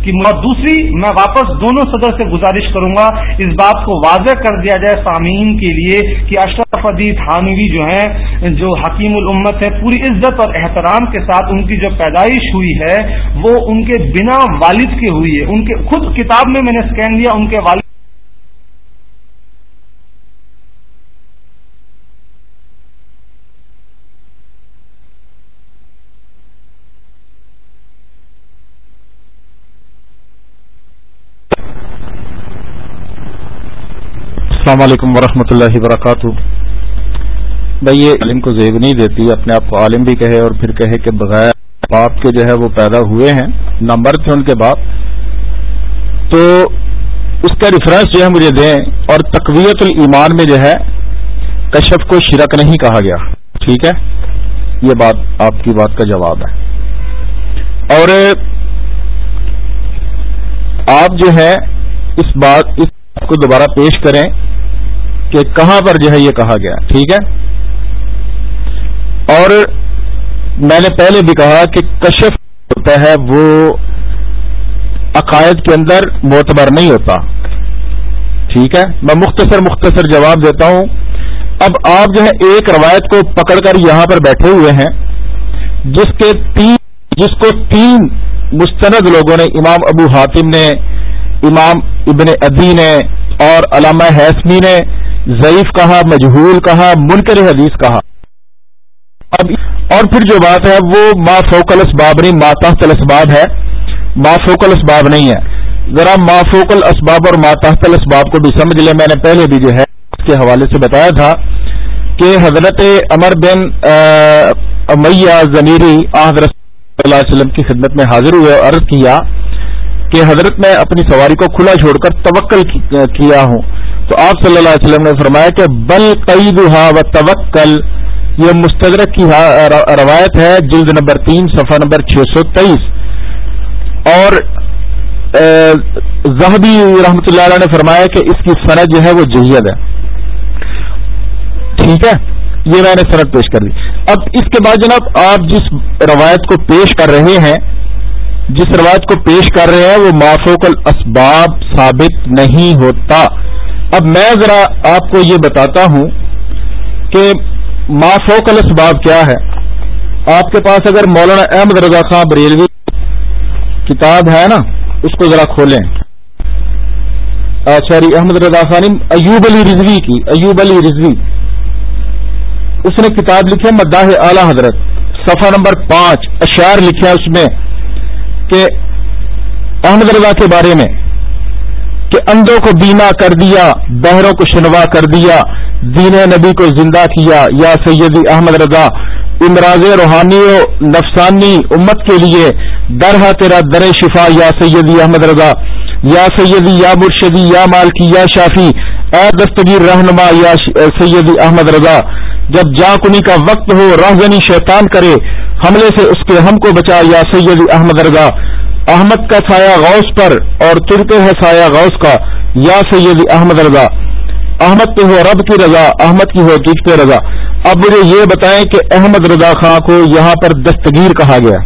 کہ دوسری، میں واپس دونوں صدر سے گزارش کروں گا، اس بات کو واضح کر دیا جائے سامعین کے لیے کہ اشرف ادی تھانوی جو ہیں، جو حکیم الامت ہے پوری عزت اور احترام کے ساتھ ان کی جو پیدائش ہوئی ہے، وہ ان کے بنا والد کے ہوئی ہے۔ ان کے خود کتاب میں میں نے اسکین لیا ان کے والد السلام علیکم ورحمۃ اللہ وبرکاتہ۔ بھائی یہ عالم کو زیب نہیں دیتی، اپنے آپ کو عالم بھی کہے اور پھر کہے کہ بغیر باپ کے جو ہے وہ پیدا ہوئے ہیں نمبر تھے ان کے باپ۔ تو اس کا ریفرنس جو ہے مجھے دیں اور تقویت الایمان میں جو ہے کشف کو شرک نہیں کہا گیا۔ ٹھیک ہے؟ یہ بات آپ کی بات کا جواب ہے۔ اور آپ جو ہے اس بات، اس کو دوبارہ پیش کریں۔ کہ کہاں پر جو ہے یہ کہا گیا، ٹھیک ہے؟ اور میں نے پہلے بھی کہا کہ کشف ہوتا ہے، وہ عقائد کے اندر معتبر نہیں ہوتا۔ ٹھیک ہے؟ میں مختصر مختصر جواب دیتا ہوں۔ اب آپ جو ہے ایک روایت کو پکڑ کر یہاں پر بیٹھے ہوئے ہیں، جس کے تین، جس کو تین مستند لوگوں نے، امام ابو حاتم نے، امام ابن ادی نے اور علامہ حیثمی نے ضعیف کہا، مجہول کہا، منکر حدیث کہا۔ اب اور پھر جو بات ہے، وہ ما فوق الاسباب نہیں ماتحت الاسباب ہے۔ ما فوق الاسباب نہیں ہے۔ ذرا ما فوق الاسباب اور ماتحت الاسباب کو بھی سمجھ لیں۔ میں نے پہلے بھی جو ہے اس کے حوالے سے بتایا تھا کہ حضرت امر بن امیہ ضمیری حضرت صلی اللہ علیہ وسلم کی خدمت میں حاضر ہوئے اور عرض کیا کہ حضرت میں اپنی سواری کو کھلا چھوڑ کر توکل کیا ہوں۔ تو آپ صلی اللہ علیہ وسلم نے فرمایا کہ بل قید و توکل، یہ مستدرک کی روایت ہے، جلد نمبر تین، صفحہ نمبر چھ سو تیئیس۔ اور زہبی رحمۃ اللہ علیہ نے فرمایا کہ اس کی صنعت جو ہے وہ جہیت ہے۔ ٹھیک ہے؟ یہ میں نے صنعت پیش کر دی۔ اب اس کے بعد جناب، آپ جس روایت کو پیش کر رہے ہیں، جس روایت کو پیش کر رہے ہیں، وہ معفوق الاسباب ثابت نہیں ہوتا۔ اب میں ذرا آپ کو یہ بتاتا ہوں کہ مافوق الاسباب کیا ہے؟ آپ کے پاس اگر مولانا احمد رضا خان بریلوی کتاب ہے نا، اس کو ذرا کھولیں۔ شہری احمد رضا خان ایوب علی رضوی کی، ایوب علی رضوی۔ اس نے کتاب لکھی ہے مداح اعلی حضرت، صفحہ نمبر پانچ، اشعار لکھے اس میں کہ احمد رضا کے بارے میں۔ کہ اندھوں کو بینا کر دیا، بہروں کو شنوا کر دیا، دین نبی کو زندہ کیا۔ یا سیدی احمد رضا، امراض روحانی و نفسانی امت کے لیے درہ تیرا در شفا۔ یا سیدی احمد رضا، یا سیدی، یا مرشدی، یا مالکی، یا شافی، اے دستگیر رہنما۔ یا سیدی احمد رضا، جب جا کنی کا وقت ہو، رہزنی شیطان کرے، حملے سے اس کے ہم کو بچا۔ یا سیدی احمد رضا احمد کا سایہ غوث پر اور تر پہ ہے سایہ غوث کا، یا سید احمد رضا۔ احمد پہ ہو رب کی رضا، احمد کی ہو تجھ پہ رضا۔ اب مجھے یہ بتائیں کہ احمد رضا خان کو یہاں پر دستگیر کہا گیا۔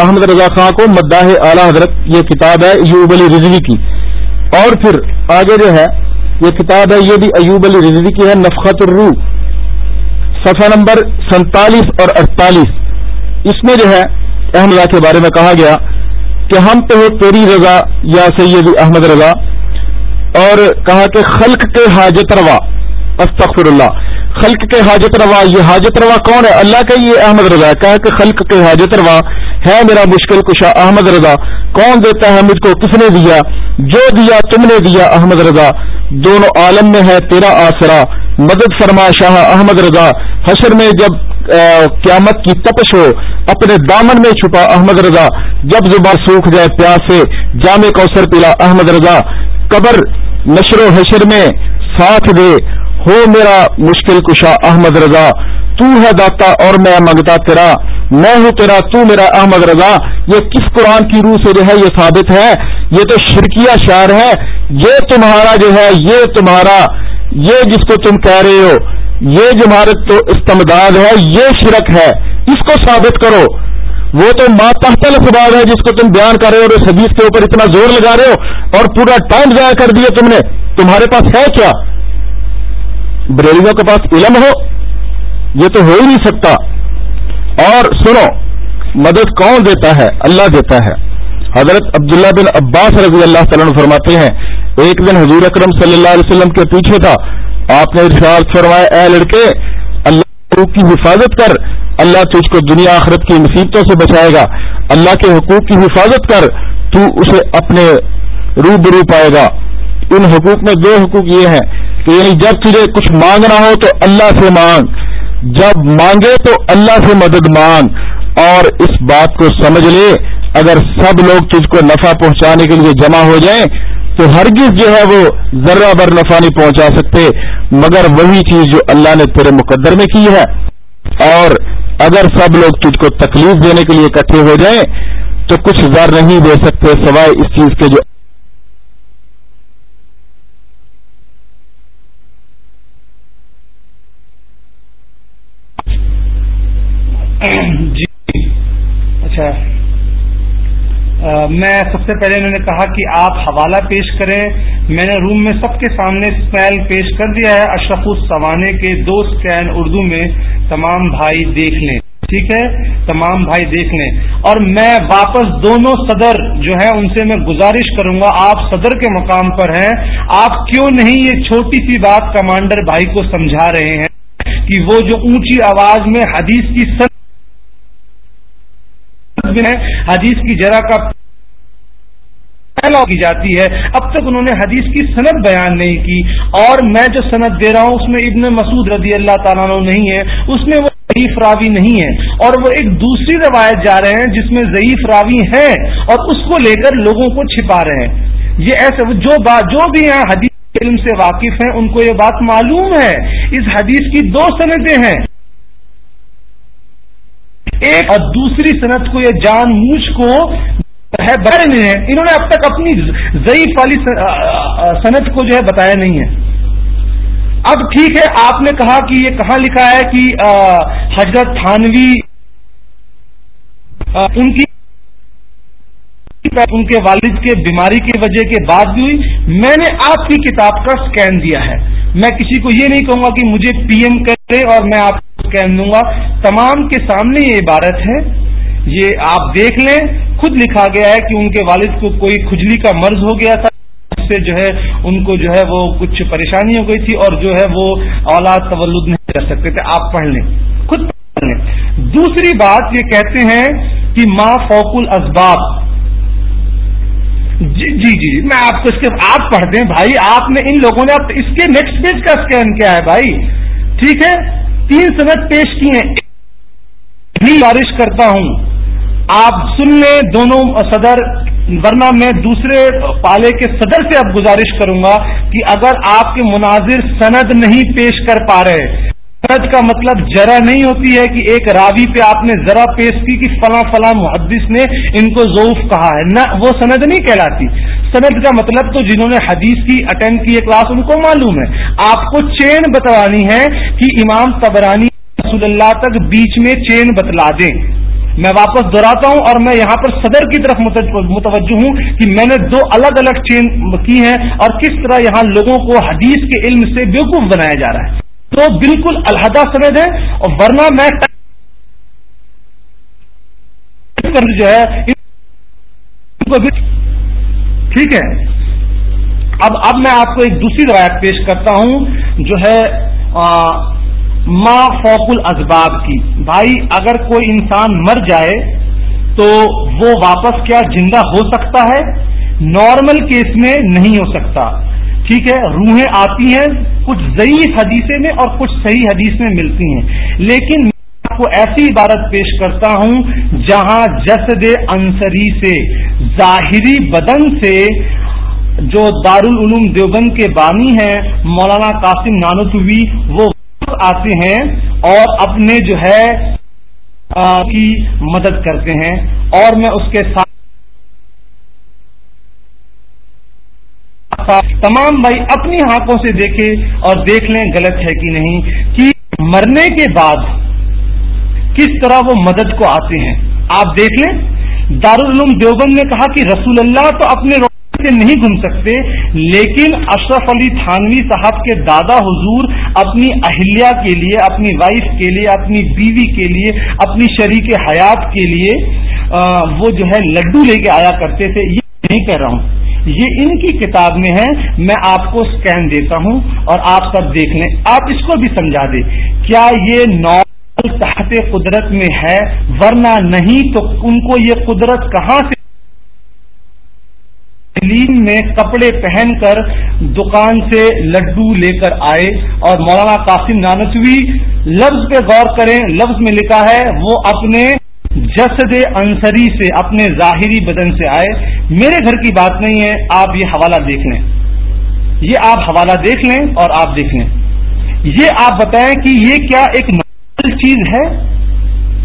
احمد رضا خان کو مداح اعلی حضرت، یہ کتاب ہے یوب علی رضوی کی۔ اور پھر آگے جو ہے، یہ کتاب ہے، یہ بھی ایوب علی رضوی کی ہے نفقت الروح۔ صفحہ نمبر سینتالیس اور اڑتالیس۔ اس میں جو ہے احمد کے بارے میں کہا گیا کہ ہم تو تیری رضا یا سید احمد رضا۔ اور کہا کہ خلق کے حاجت روا، استغفر اللہ۔ خلق کے حاجت روا، یہ حاجت روا کون ہے؟ اللہ کا یہ احمد رضا کہا کہ خلق کے حاجت روا ہے میرا مشکل کشا احمد رضا۔ کون دیتا ہے مجھ کو؟ کس نے دیا؟ جو دیا تم نے دیا احمد رضا۔ دونوں عالم میں ہے تیرا آسرا۔ مدد فرما شاہ احمد رضا۔ حشر میں جب قیامت کی تپش ہو، اپنے دامن میں چھپا احمد رضا۔ جب زبان سوکھ جائے پیاس سے، جامع کوثر پلا احمد رضا۔ قبر نشر و حشر میں ساتھ دے۔ ہو میرا مشکل کشا احمد رضا۔ تو ہے داتا اور میں منگتا تیرا۔ میں ہوں تیرا، تو میرا احمد رضا۔ یہ کس قرآن کی روح سے جو ہے، یہ ثابت ہے؟ یہ تو شرکیہ شعر ہے۔ یہ تمہارا جو ہے، یہ تمہارا۔ یہ جس کو تم کہہ رہے ہو یہ جو تو استمداد ہے، یہ شرک ہے، اس کو ثابت کرو۔ وہ تو ماتحت الفباد ہے، جس کو تم بیان کر رہے ہو اور اس حدیث کے اوپر اتنا زور لگا رہے ہو اور پورا ٹائم ضائع کر دیا تم نے۔ تمہارے پاس ہے کیا؟ بریلیوں کے پاس علم ہو؟ یہ تو ہو ہی نہیں سکتا۔ اور سنو، مدد کون دیتا ہے؟ اللہ دیتا ہے۔ حضرت عبداللہ بن عباس رضی اللہ تعالیٰ فرماتے ہیں، ایک دن حضور اکرم صلی اللہ علیہ وسلم کے پیچھے تھا۔ آپ نے ارشاد فرمایا، اے لڑکے، اللہ حقوق کی حفاظت کر۔ اللہ تجھ کو دنیا آخرت کی مصیبتوں سے بچائے گا۔ اللہ کے حقوق کی حفاظت کر، تو اسے اپنے رو برو پائے گا۔ ان حقوق میں دو حقوق یہ ہیں کہ یعنی جب تجھے کچھ مانگنا ہو تو اللہ سے مانگ، جب مانگے تو اللہ سے مدد مانگ۔ اور اس بات کو سمجھ لے، اگر سب لوگ تجھ کو نفع پہنچانے کے لیے جمع ہو جائیں تو ہرگز جو ہے وہ ذرہ بر نفع نہیں پہنچا سکتے، مگر وہی چیز جو اللہ نے تیرے مقدر میں کی ہے۔ اور اگر سب لوگ تجھ کو تکلیف دینے کے لیے اکٹھے ہو جائیں، تو کچھ زر نہیں دے سکتے سوائے اس چیز کے جو جی۔ اچھا۔ میں سب سے پہلے انہوں نے کہا کہ آپ حوالہ پیش کریں۔ میں نے روم میں سب کے سامنے اسپیل پیش کر دیا ہے۔ اشرف السوانے کے دو اسکین اردو میں تمام بھائی دیکھ لیں۔ ٹھیک ہے؟ تمام بھائی دیکھ لیں۔ اور میں واپس دونوں صدر جو ہے ان سے میں گزارش کروں گا۔ آپ صدر کے مقام پر ہیں۔ آپ کیوں نہیں یہ چھوٹی سی بات کمانڈر بھائی کو سمجھا رہے ہیں کہ وہ جو اونچی آواز میں حدیث کی سن حدیث کی جرا کا کی جاتی ہے۔ اب تک انہوں نے حدیث کی صنعت بیان نہیں کی اور میں جو صنعت دے رہا ہوں اس میں ابن مسعود رضی اللہ تعالیٰ نہیں ہے، اس میں وہ ضعیف راوی نہیں ہے۔ اور وہ ایک دوسری روایت جا رہے ہیں جس میں ضعیف راوی ہیں اور اس کو لے کر لوگوں کو چھپا رہے ہیں۔ یہ ایسے جو بات جو بھی یہاں حدیث علم سے واقف ہیں، ان کو یہ بات معلوم ہے۔ اس حدیث کی دو صنعتیں ہیں۔ ایک اور دوسری صنعت کو یہ جان موجھ کو ہے بڑے نہیں ہے انہوں نے اب تک اپنی ضعیف والی صنعت کو جو ہے بتایا نہیں ہے۔ اب ٹھیک ہے، آپ نے کہا کہ یہ کہاں لکھا ہے کہ حضرت تھانوی ان کی ان کے والد کے بیماری کی وجہ کے بعد بھی ہوئی۔ میں نے آپ کی کتاب کا سکین دیا ہے۔ میں کسی کو یہ نہیں کہوں گا کہ مجھے پی ایم کرے اور میں آپ کو سکین دوں گا۔ تمام کے سامنے یہ عبارت ہے۔ یہ آپ دیکھ لیں۔ خود لکھا گیا ہے کہ ان کے والد کو کوئی کھجلی کا مرض ہو گیا تھا۔ اس سے جو ہے، ان کو جو ہے وہ کچھ پریشانی ہو گئی تھی اور جو ہے وہ اولاد تولد نہیں کر سکتے تھے۔ آپ پڑھ لیں۔ خود پڑھ لیں۔ دوسری بات یہ کہتے ہیں کہ ماں فوق الاسباب۔ جی جی جی میں آپ کو اس کے آپ پڑھ دیں۔ بھائی، آپ نے ان لوگوں نے اس کے نیکسٹ پیج کا اسکین کیا ہے بھائی۔ ٹھیک ہے؟ تین سبق پیش کیے ہیں۔ بارش کرتا ہوں۔ آپ سن لیں دونوں صدر، ورنہ میں دوسرے پالے کے صدر سے اب گزارش کروں گا کہ اگر آپ کے مناظر سند نہیں پیش کر پا رہے سند کا مطلب جرا نہیں ہوتی ہے کہ ایک راوی پہ آپ نے ذرا پیش کی کہ فلاں فلاں محدث نے ان کو ضعف کہا ہے۔ نہ، وہ سند نہیں کہلاتی۔ سند کا مطلب تو جنہوں نے حدیث کی، اٹینڈ کی کلاس، ان کو معلوم ہے۔ آپ کو چین بتوانی ہے کہ امام تبرانی رسول اللہ تک بیچ میں چین بتلا دیں۔ میں واپس دہراتا ہوں اور میں یہاں پر صدر کی طرف متوجہ ہوں کہ میں نے دو الگ الگ چین کی ہیں اور کس طرح یہاں لوگوں کو حدیث کے علم سے بیوقوف بنایا جا رہا ہے۔ تو بالکل الحدہ سند ہے اور ورنہ میں جو ہے ٹھیک ہے۔ اب اب میں آپ کو ایک دوسری روایت پیش کرتا ہوں، جو ہے ما فوق الاسباب کی۔ بھائی، اگر کوئی انسان مر جائے تو وہ واپس کیا زندہ ہو سکتا ہے؟ نارمل کیس میں نہیں ہو سکتا۔ ٹھیک ہے، روحیں آتی ہیں، کچھ ضعیف حدیثیں میں اور کچھ صحیح حدیث میں ملتی ہیں۔ لیکن میں آپ کو ایسی عبارت پیش کرتا ہوں جہاں جسد انصری سے، ظاہری بدن سے جو دارالعلوم دیوبند کے بانی ہیں، مولانا قاسم نانوتوی، وہ آتے ہیں اور اپنے جو ہے کی مدد کرتے ہیں۔ اور میں اس کے ساتھ تمام بھائی اپنی آنکھوں سے دیکھے اور دیکھ لیں غلط ہے کہ نہیں، کہ مرنے کے بعد کس طرح وہ مدد کو آتے ہیں۔ آپ دیکھ لیں، دارالعلوم دیوبند نے کہا کہ رسول اللہ تو اپنے سے نہیں گھوم سکتے، لیکن اشرف علی تھانوی صاحب کے دادا حضور اپنی اہلیہ کے لیے، اپنی وائف کے لیے، اپنی بیوی کے لیے، اپنی شریک حیات کے لیے وہ جو ہے لڈو لے کے آیا کرتے تھے۔ یہ نہیں کہہ رہا ہوں۔ یہ ان کی کتاب میں ہے، میں آپ کو سکین دیتا ہوں اور آپ سب دیکھ لیں۔ آپ اس کو بھی سمجھا دیں۔ کیا یہ نارمل تحت قدرت میں ہے؟ ورنہ نہیں، تو ان کو یہ قدرت کہاں سے میں کپڑے پہن کر دکان سے لڈو لے کر آئے۔ اور مولانا قاسم نانسوی لفظ پہ غور کریں، لفظ میں لکھا ہے، وہ اپنے جسد انصری سے اپنے ظاہری بدن سے آئے۔ میرے گھر کی بات نہیں ہے، آپ یہ حوالہ دیکھ لیں۔ یہ آپ حوالہ دیکھ لیں اور آپ دیکھ لیں۔ یہ آپ بتائیں کہ یہ کیا ایک نارمل چیز ہے؟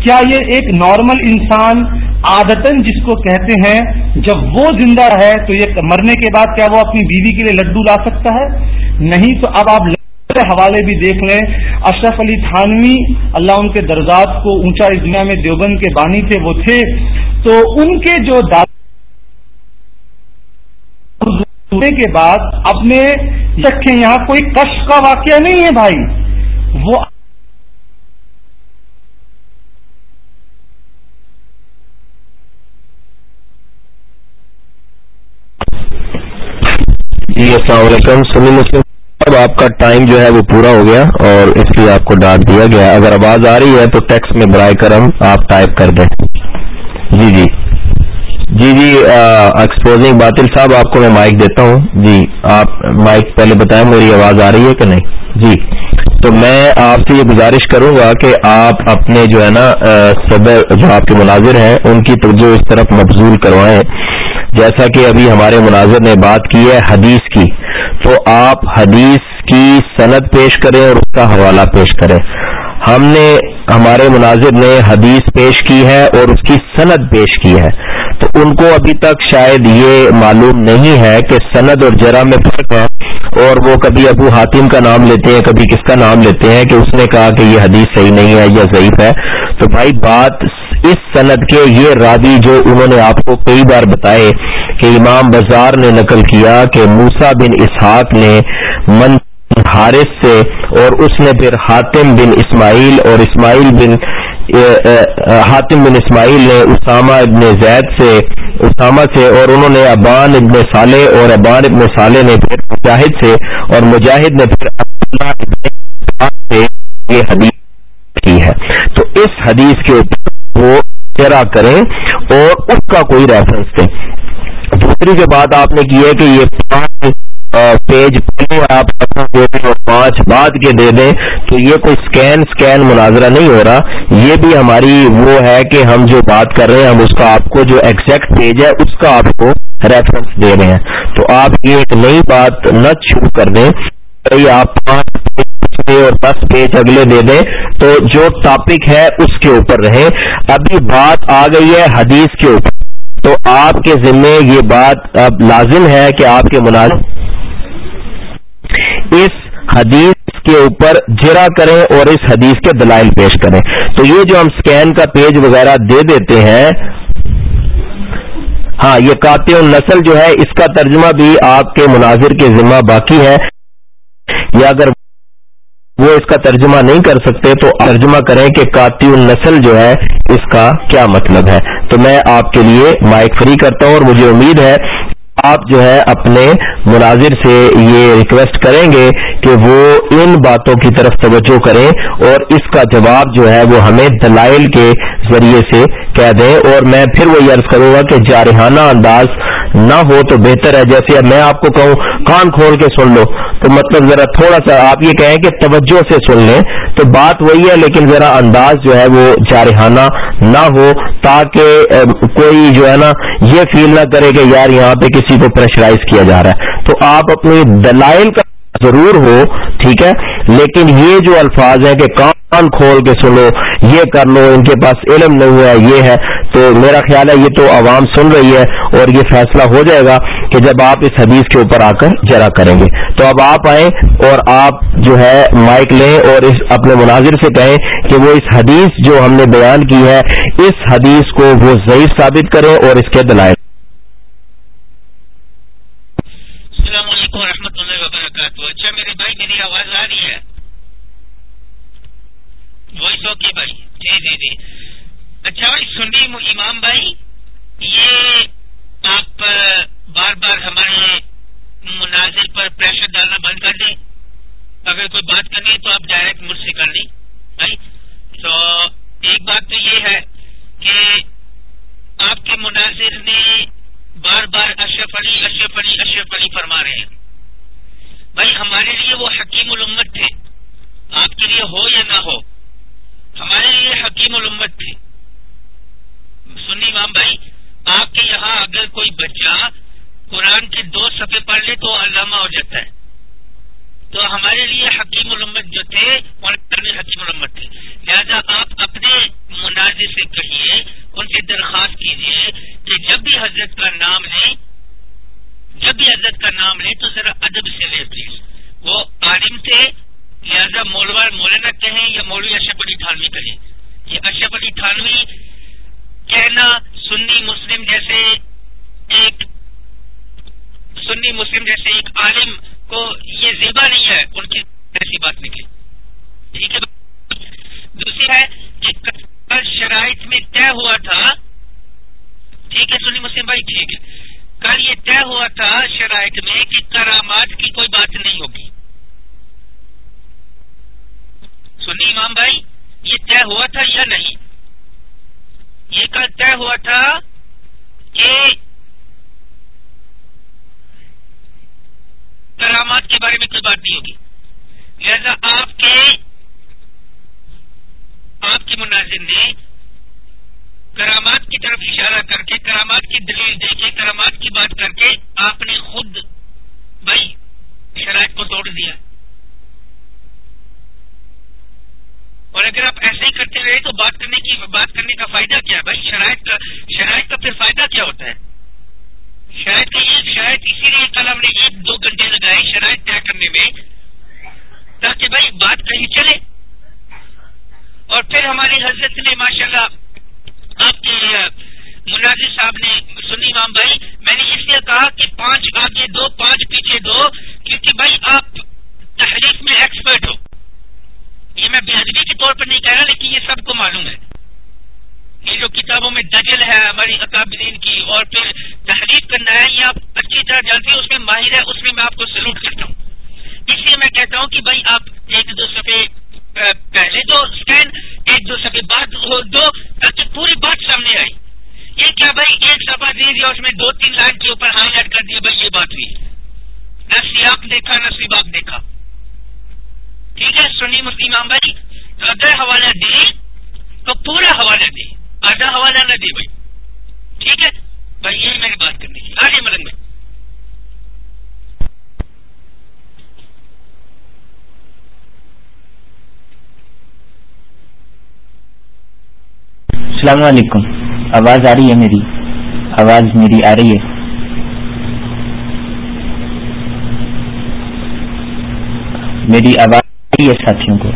کیا یہ ایک نارمل انسان آدتن جس کو کہتے ہیں، جب وہ زندہ ہے تو یہ مرنے کے بعد کیا وہ اپنی بیوی کے لیے لڈو لا سکتا ہے؟ نہیں تو اب آپ حوالے بھی دیکھ لیں، اشرف علی تھانوی، اللہ ان کے درجات کو اونچا اس دنیا میں دیوبند کے بانی تھے، وہ تھے۔ تو ان کے جو کے بعد اپنے رکھے یہاں کوئی کش کا واقعہ نہیں ہے بھائی۔ وہ جی السلام علیکم۔ سنی مسلم اب آپ کا ٹائم جو ہے وہ پورا ہو گیا اور اس لیے آپ کو ڈانٹ دیا گیا اگر آواز آ رہی ہے تو ٹیکس میں برائے کرم آپ ٹائپ کر دیں۔ جی جی۔ جی جی ایکسپوزنگ باطل صاحب، آپ کو میں مائک دیتا ہوں۔ جی آپ مائک پہلے بتائیں میری آواز آ رہی ہے کہ نہیں؟ جی۔ تو میں آپ سے یہ گزارش کروں گا کہ آپ اپنے جو ہے نا صدر جو آپ کے مناظر ہیں، ان کی توجہ اس طرف مبزول کروائیں۔ جیسا کہ ابھی ہمارے مناظر نے بات کی ہے حدیث کی، تو آپ حدیث کی سند پیش کریں اور اس کا حوالہ پیش کریں۔ ہم نے، ہمارے مناظر نے حدیث پیش کی ہے اور اس کی سند پیش کی ہے۔ تو ان کو ابھی تک شاید یہ معلوم نہیں ہے کہ سند اور جرا میں فرق ہے اور وہ کبھی ابو حاتم کا نام لیتے ہیں، کبھی کس کا نام لیتے ہیں کہ اس نے کہا کہ یہ حدیث صحیح نہیں ہے یا ضعیف ہے۔ تو بھائی، بات اس سند کے یہ رابی جو انہوں نے آپ کو کئی بار بتائے کہ امام بازار نے نقل کیا کہ موسا بن اسحاق نے من حارث سے اور اس نے پھر حاتم بن اسماعیل اور اسماعیل بن حاتم بن اسماعیل نے اسامہ ابن زید سے، اسامہ سے اور انہوں نے ابان ابن صالح اور ابان ابن صالح نے پھر مجاہد سے اور مجاہد نے پھر ابن سے یہ حدیث کی ہے۔ تو اس حدیث کے اوپر وہ چرا کریں اور اس کا کوئی ریفرنس دیں۔ دوسری کے بعد آپ نے کی ہے کہ یہ پانچ پیج پہلے آپ دے دیں اور پانچ بعد کے دے دیں تو یہ کوئی سکین سکین مناظرہ نہیں ہو رہا۔ یہ بھی ہماری وہ ہے کہ ہم جو بات کر رہے ہیں، ہم اس کا آپ کو جو ایکزیکٹ پیج ہے، اس کا آپ کو ریفرنس دے رہے ہیں۔ تو آپ یہ ایک نئی بات نہ شروع کر دیں۔ آپ پانچ دسویں اور دس پیج اگلے دے دیں تو جو ٹاپک ہے اس کے اوپر رہے۔ ابھی بات آ گئی ہے حدیث کے اوپر۔ تو آپ کے ذمے یہ بات اب لازم ہے کہ آپ کے ملازم اس حدیث کے اوپر جرا کریں اور اس حدیث کے دلائل پیش کریں۔ تو یہ جو ہم سکین کا پیج وغیرہ دے دیتے ہیں ہاں یہ کاتے نسل جو ہے، اس کا ترجمہ بھی آپ کے مناظر کے ذمہ باقی ہے۔ یا اگر وہ اس کا ترجمہ نہیں کر سکتے، تو ترجمہ کریں کہ کاتی نسل جو ہے، اس کا کیا مطلب ہے؟ تو میں آپ کے لیے مائک فری کرتا ہوں اور مجھے امید ہے آپ جو ہے اپنے مناظر سے یہ ریکویسٹ کریں گے کہ وہ ان باتوں کی طرف توجہ کریں اور اس کا جواب جو ہے وہ ہمیں دلائل کے ذریعے سے کہہ دیں۔ اور میں پھر وہی عرض کروں گا کہ جارحانہ انداز نہ ہو تو بہتر ہے۔ جیسے میں آپ کو کہوں، کان کھول کے سن لو۔ تو مطلب ذرا تھوڑا سا آپ یہ کہیں کہ توجہ سے سن لیں۔ تو بات وہی ہے، لیکن ذرا انداز جو ہے وہ جارحانہ نہ ہو، تاکہ کوئی جو ہے نا، یہ فیل نہ کرے کہ یار یہاں پہ کسی کو پریشرائز کیا جا رہا ہے۔ تو آپ اپنی دلائل کا ضرور ہو، ٹھیک ہے؟ لیکن یہ جو الفاظ ہیں کہ کان کھول کے سنو، یہ کر لو، ان کے پاس علم نہیں ہے، یہ ہے، تو میرا خیال ہے یہ تو عوام سن رہی ہے اور یہ فیصلہ ہو جائے گا کہ جب آپ اس حدیث کے اوپر آ کر جرا کریں گے۔ تو اب آپ آئیں اور آپ جو ہے مائک لیں اور اس اپنے مناظر سے کہیں کہ وہ اس حدیث جو ہم نے بیان کی ہے، اس حدیث کو وہ ضعیف ثابت کریں اور اس کے دلائل السلام علیکم ورحمۃ اللہ وبرکاتہ اچھا میرے بھائی میری آواز آ رہی ہے وائس اوکے بھائی جی جی جی اچھا بھائی سنی امام بھائی یہ آپ بار بار ہمارے مناظر پر پریشر ڈالنا بند کر دیں اگر کوئی بات کرنی ہے تو آپ ڈائریکٹ مجھ سے کر لیں بھائی تو ایک بات تو یہ ہے کہ آپ کے مناظر نے بار بار اشرف علی اشرف علی اشرف علی فرما رہے ہیں۔ بھائی، ہمارے لیے وہ حکیم الامت تھے۔ آپ کے لیے ہو یا نہ ہو، ہمارے لیے حکیم الامت تھے۔ سنی امام بھائی، آپ کے یہاں اگر کوئی بچہ قرآن کے دو صفحے پڑھ لے تو علامہ ہو جاتا ہے۔ تو ہمارے لیے حکیم الامت جو تھے حکیم الامت تھے۔ لہٰذا آپ اپنے مناظر سے کہیے ان سے درخواست کیجیے کہ عزت کا نام لیں جب بھی عزت کا نام لیں تو ذرا السلام علیکم۔ آواز آ رہی ہے میری۔ آواز میری آ رہی ہے۔ میری آواز آ رہی ہے ساتھیوں کو۔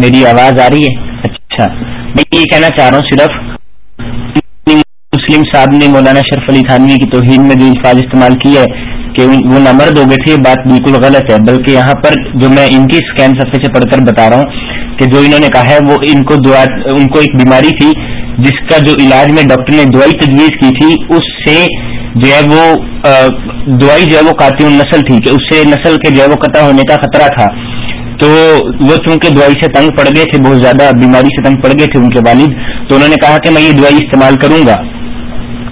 میری آواز آ رہی ہے؟ اچھا۔ میں یہ کہنا چاہ رہا ہوں صرف مسلم صاحب نے مولانا شرف علی تھانوی کی توہین میں جو الفاظ استعمال کی ہے کہ وہ نمرد ہو گئے تھے، یہ بات بالکل غلط ہے۔ بلکہ یہاں پر جو میں ان کی اسکین صفحے سے پڑھ کر بتا رہا ہوں کہ جو انہوں نے کہا ہے، وہ ان کو دعا، ان کو ایک بیماری تھی، جس کا جو علاج میں ڈاکٹر نے دوائی تجویز کی تھی، اس سے جو ہے وہ دوائی جو ہے وہ قاتل نسل تھی، کہ اس سے نسل کے جو ہے وہ قطع ہونے کا خطرہ تھا۔ تو وہ چونکہ دوائی سے تنگ پڑ گئے تھے، بہت زیادہ بیماری سے تنگ پڑ گئے تھے ان کے والد، تو انہوں نے کہا کہ میں یہ دوائی استعمال کروں گا۔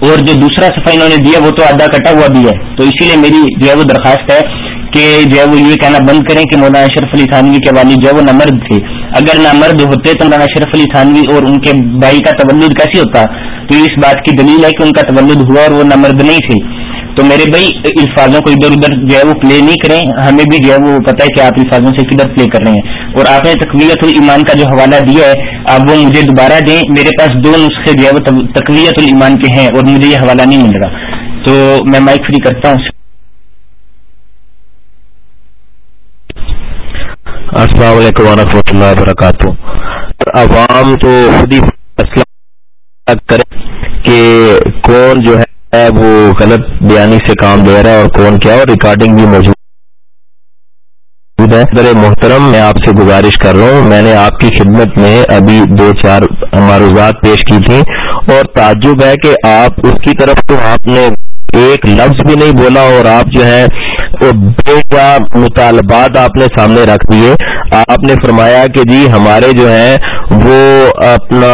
اور جو دوسرا صفحہ انہوں نے دیا وہ تو آدھا کٹا ہوا بھی ہے۔ تو اسی لیے میری جو ہے وہ درخواست ہے کہ جو ہے وہ یہ کہنا بند کریں کہ مولانا اشرف علی تھانوی کے والد جو ہے وہ نمرد تھے۔ اگر نامرد ہوتے تو مولانا اشرف علی تھانوی اور ان کے بھائی کا تولد کیسے ہوتا؟ تو اس بات کی دلیل ہے کہ ان کا تولد ہوا اور وہ نمرد نہیں تھے۔ تو میرے بھائی، الفاظوں کو ادھر ادھر جو ہے وہ پلے نہیں کریں۔ ہمیں بھی جو ہے وہ پتا ہے کہ آپ الفاظوں سے کدھر پلے کر رہے ہیں۔ اور آپ نے تقویت الایمان کا جو حوالہ دیا ہے، آپ وہ مجھے دوبارہ دیں۔ میرے پاس دو نسخے جو ہے، وہ تقویت الایمان کے ہیں اور مجھے یہ حوالہ نہیں مل رہا۔ تو میں مائک فری کرتا ہوں۔ السلام علیکم ورحمۃ اللہ وبرکاتہ۔ عوام تو خود ہی فیصلہ کرے کہ کون جو ہے وہ غلط بیانی سے کام دے رہا ہے اور کون کیا، اور ریکارڈنگ بھی موجود ہے در محترم، میں آپ سے گزارش کر رہا ہوں۔ میں نے آپ کی خدمت میں ابھی دو چار معروضات پیش کی تھی اور تعجب ہے کہ آپ اس کی طرف تو آپ نے ایک لفظ بھی نہیں بولا اور آپ جو ہے بے جا مطالبات آپ نے سامنے رکھ دیے۔ آپ نے فرمایا کہ جی ہمارے جو ہیں، وہ اپنا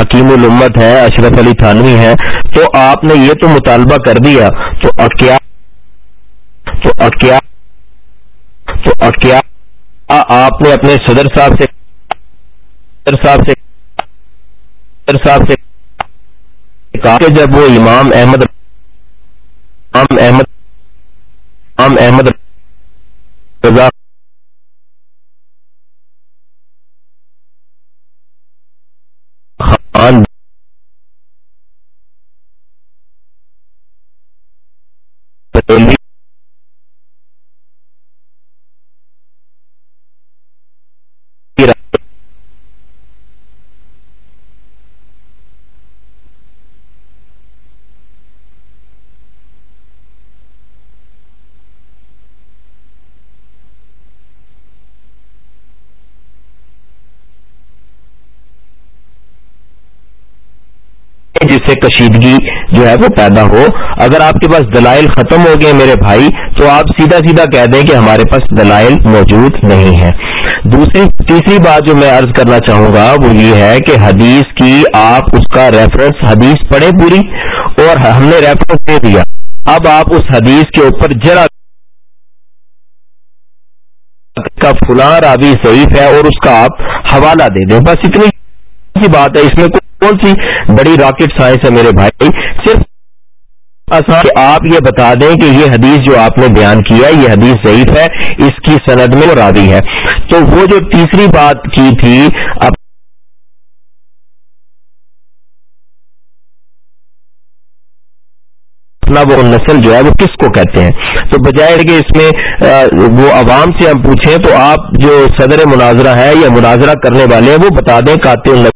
حکیم الامت ہے اشرف علی تھانوی ہے تو آپ نے یہ تو مطالبہ کر دیا۔ تو اکیا تو اکیا تو کیا آپ نے اپنے صدر صاحب سے صدر صاحب سے صدر صاحب سے کہا کہ جب وہ امام احمد امام احمد امام احمد رضا خان جس سے کشیدگی جو ہے وہ پیدا ہو۔ اگر آپ کے پاس دلائل ختم ہو گئے میرے بھائی، تو آپ سیدھا سیدھا کہہ دیں کہ ہمارے پاس دلائل موجود نہیں ہے دوسری، تیسری بات جو میں عرض کرنا چاہوں گا، وہ یہ ہے کہ حدیث کی آپ اس کا ریفرنس حدیث پڑھیں پوری، اور ہم نے ریفرنس دے دیا۔ اب آپ اس حدیث کے اوپر جرا کا فلاں راوی ضعیف ہے اور اس کا آپ حوالہ دے دیں۔ بس اتنی سی بات ہے۔ اس میں کون سی بڑی راکٹ سائنس ہے میرے بھائی؟ صرف آپ یہ بتا دیں کہ یہ حدیث جو آپ نے بیان کیا یہ حدیث ضعیف ہے، اس کی سند میں راوی ہے۔ تو وہ جو تیسری بات کی تھی، اب وہ نسل جو ہے، وہ کس کو کہتے ہیں؟ تو بجائے کہ اس میں وہ عوام سے ہم پوچھیں، تو آپ جو صدر مناظرہ ہے یا مناظرہ کرنے والے ہیں، وہ بتا دیں قاتل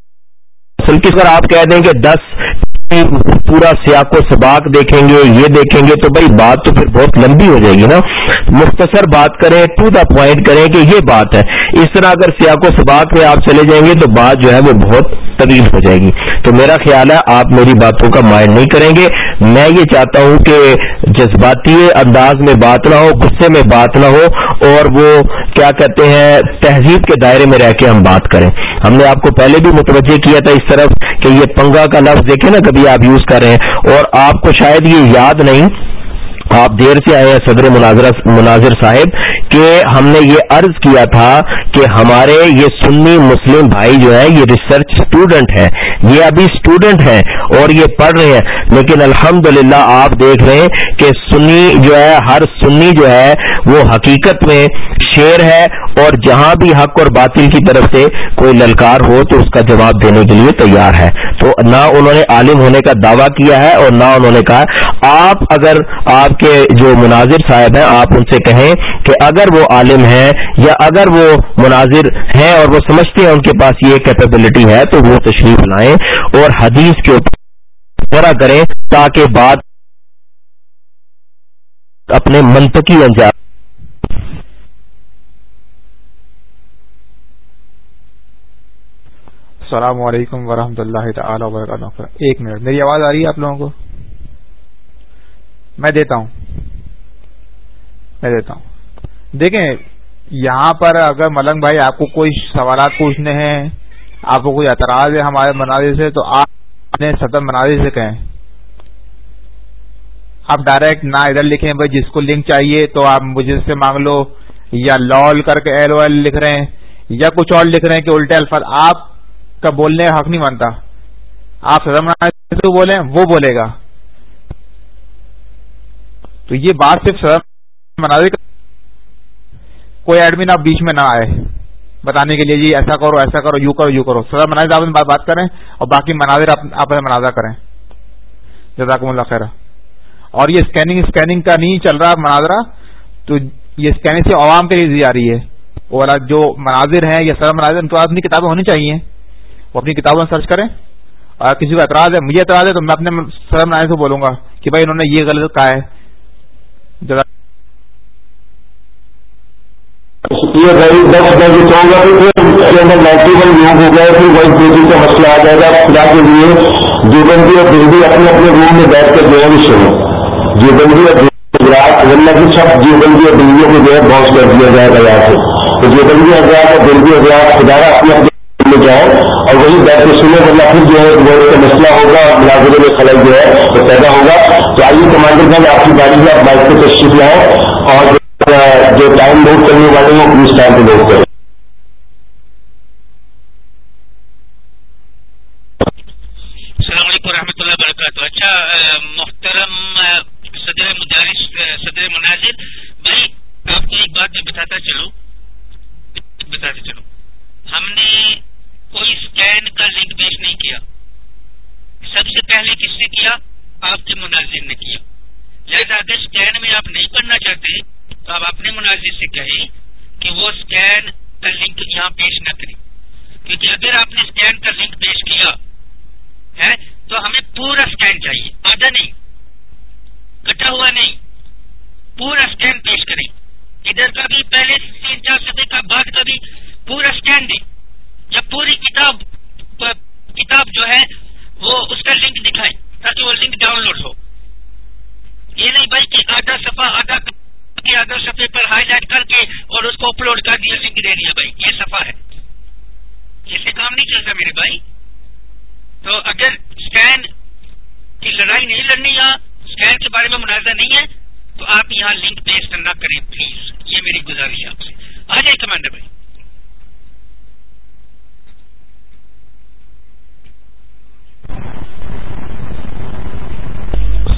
بلکہ اگر آپ کہہ دیں کہ دس پورا سیاق و سباق دیکھیں گے، یہ دیکھیں گے، تو بھائی بات تو پھر بہت لمبی ہو جائے گی نا۔ مختصر بات کریں ٹو دا پوائنٹ کریں کہ یہ بات ہے۔ اس طرح اگر سیاق و سباق میں آپ چلے جائیں گے تو بات جو ہے وہ بہت طویل ہو جائے گی۔ تو میرا خیال ہے آپ میری باتوں کا مائنڈ نہیں کریں گے۔ میں یہ چاہتا ہوں کہ جذباتی انداز میں بات نہ ہو، غصے میں بات نہ ہو، اور وہ کیا کہتے ہیں، تہذیب کے دائرے میں رہ کے ہم بات کریں۔ ہم نے آپ کو پہلے بھی متوجہ کیا تھا اس طرف کہ یہ پنگا کا لفظ دیکھیں نا، کبھی آپ یوز کر رہے ہیں، اور آپ کو شاید یہ یاد نہیں آپ دیر سے آئے ہیں صدر مناظر صاحب کہ ہم نے یہ عرض کیا تھا کہ ہمارے یہ سنی مسلم بھائی جو ہے یہ ریسرچ اسٹوڈنٹ ہے یہ ابھی اسٹوڈنٹ ہیں اور یہ پڑھ رہے ہیں۔ لیکن الحمد آپ دیکھ رہے ہیں کہ سنی جو ہے، ہر سنی جو ہے، وہ حقیقت میں شیر ہے اور جہاں بھی حق اور باطل کی طرف سے کوئی للکار ہو تو اس کا جواب دینے کے لیے تیار ہے۔ تو نہ انہوں نے عالم ہونے کا دعویٰ کیا ہے اور نہ انہوں نے کہا، آپ اگر آپ کے جو مناظر صاحب ہیں، آپ ان سے کہیں کہ اگر وہ عالم ہیں یا اگر وہ مناظر ہیں اور وہ سمجھتے ہیں ان کے پاس یہ کیپیبلٹی ہے، تو وہ تشریف لائیں اور حدیث کے اوپر کریں تاکہ بات اپنے منطقی انجام السلام علیکم ورحمۃ اللہ تعالی وبرکاتہ۔ ایک منٹ، میری آواز آ رہی ہے آپ لوگوں کو؟ میں دیتا ہوں۔ میں دیتا ہوں۔ دیکھیں، یہاں پر اگر ملنگ بھائی آپ کو کوئی سوالات پوچھنے ہیں، آپ کو کوئی اعتراض ہے ہمارے مناظر سے، تو آپ اپنے صدر مناظر سے کہیں۔ آپ ڈائریکٹ نہ ادھر لکھیں بھائی، جس کو لنک چاہیے، تو آپ مجھے سے مانگ لو۔ یا لال کر کے ایل او ایل لکھ رہے ہیں، یا کچھ اور لکھ رہے ہیں کہ الٹے الفاظ۔ آپ کا بولنے کا حق نہیں مانتا۔ آپ صدر مناظر سے بولیں، وہ بولے گا۔ تو یہ بات صرف مناظر کوئی ایڈمن آپ بیچ میں نہ آئے۔ بتانے کے لیے جی ایسا کرو ایسا کرو یو کرو یو کرو۔ سر مناظر آپ بات کریں اور باقی مناظر آپ مناظر کریں۔ جزاکم اللہ خیر اور یہ اسکیننگ اسکیننگ کا نہیں چل رہا مناظرہ، تو یہ اسکیننگ سے عوام کے لیے آ رہی ہے۔ والا جو مناظر ہیں یا سر مناظر، ان کو اپنی کتابیں ہونی چاہیے۔ وہ اپنی کتابوں میں سرچ کریں۔ اور کسی کو اعتراض ہے، مجھے اعتراض ہے، تو میں اپنے سر مناظر سے بولوں گا کہ بھائی انہوں نے یہ غلط کہا ہے۔ یہ دس اندر لوگ ہو گئے پھر کا مسئلہ آ جائے گا خدا کے لیے۔ جو بندی اور بجلی اپنے اپنے روم میں بیٹھ کر جو ہے بھی سنو بندی اور گجرات ورنہ کی یعنی سب جو بندی اور کو جو ہے کر دیا جائے گا یہاں سے۔ تو حضرات اور حضرات خدا اپنے اپنے میں جائے اور وہی بیٹھ کے سنے ورنہ پھر جو ہے، وہ کا مسئلہ ہوگا ملازمے میں خلل جو ہے، وہ پیدا ہوگا۔ تو آئیے کمانڈر صاحب، آپ کی گاڑی سے آپ بائک پہ تشریف لائیں اور جو ٹائم نوٹ کرنے والے ہیں، وہ ٹائم پہ نوٹ کریں۔ السلام علیکم و رحمۃ اللہ وبرکاتہ۔ اچھا محترم، صدر مدارس صدر مناظر، بھائی، آپ کو ایک بات میں بتاتا چلو بتاتے چلو ہم نے کوئی اسکین کا لنک پیش نہیں کیا۔ سب سے پہلے کس نے کیا؟ آپ کے مناظر نے کیا۔ لہٰذا اگر اسکین میں آپ نہیں پڑھنا چاہتے، تو آپ اپنے مناظر سے کہیں کہ وہ اسکین کا لنک یہاں پیش نہ کریں۔ کیونکہ اگر آپ نے اسکین کا لنک پیش کیا، ہے، تو ہمیں پورا اسکین چاہیے۔ آدھا نہیں، کٹا ہوا نہیں، پورا اسکین پیش کریں۔ ادھر کا بھی، پہلے تین چار سطح کا بعد کا بھی پورا اسکین دیں۔ یا پوری کتاب کتاب جو ہے وہ اس کا لنک دکھائیں تاکہ وہ لنک ڈاؤن لوڈ ہو۔ یہ نہیں بھائی کہ آدھا سفا آدھا آدھا سفے پر ہائی لائٹ کر کے اور اس کو اپلوڈ کر دیا لنک دے دیا بھائی۔ یہ سفا ہے۔ اس سے کام نہیں چلتا میرے بھائی۔ تو اگر اسکین کی لڑائی نہیں لڑنی یا اسکین کے بارے میں مناظر نہیں ہے، تو آپ یہاں لنک پیش کرنا کریں پلیز یہ میری گزارش ہے آپ سے۔ آ جائے کمانڈر بھائی۔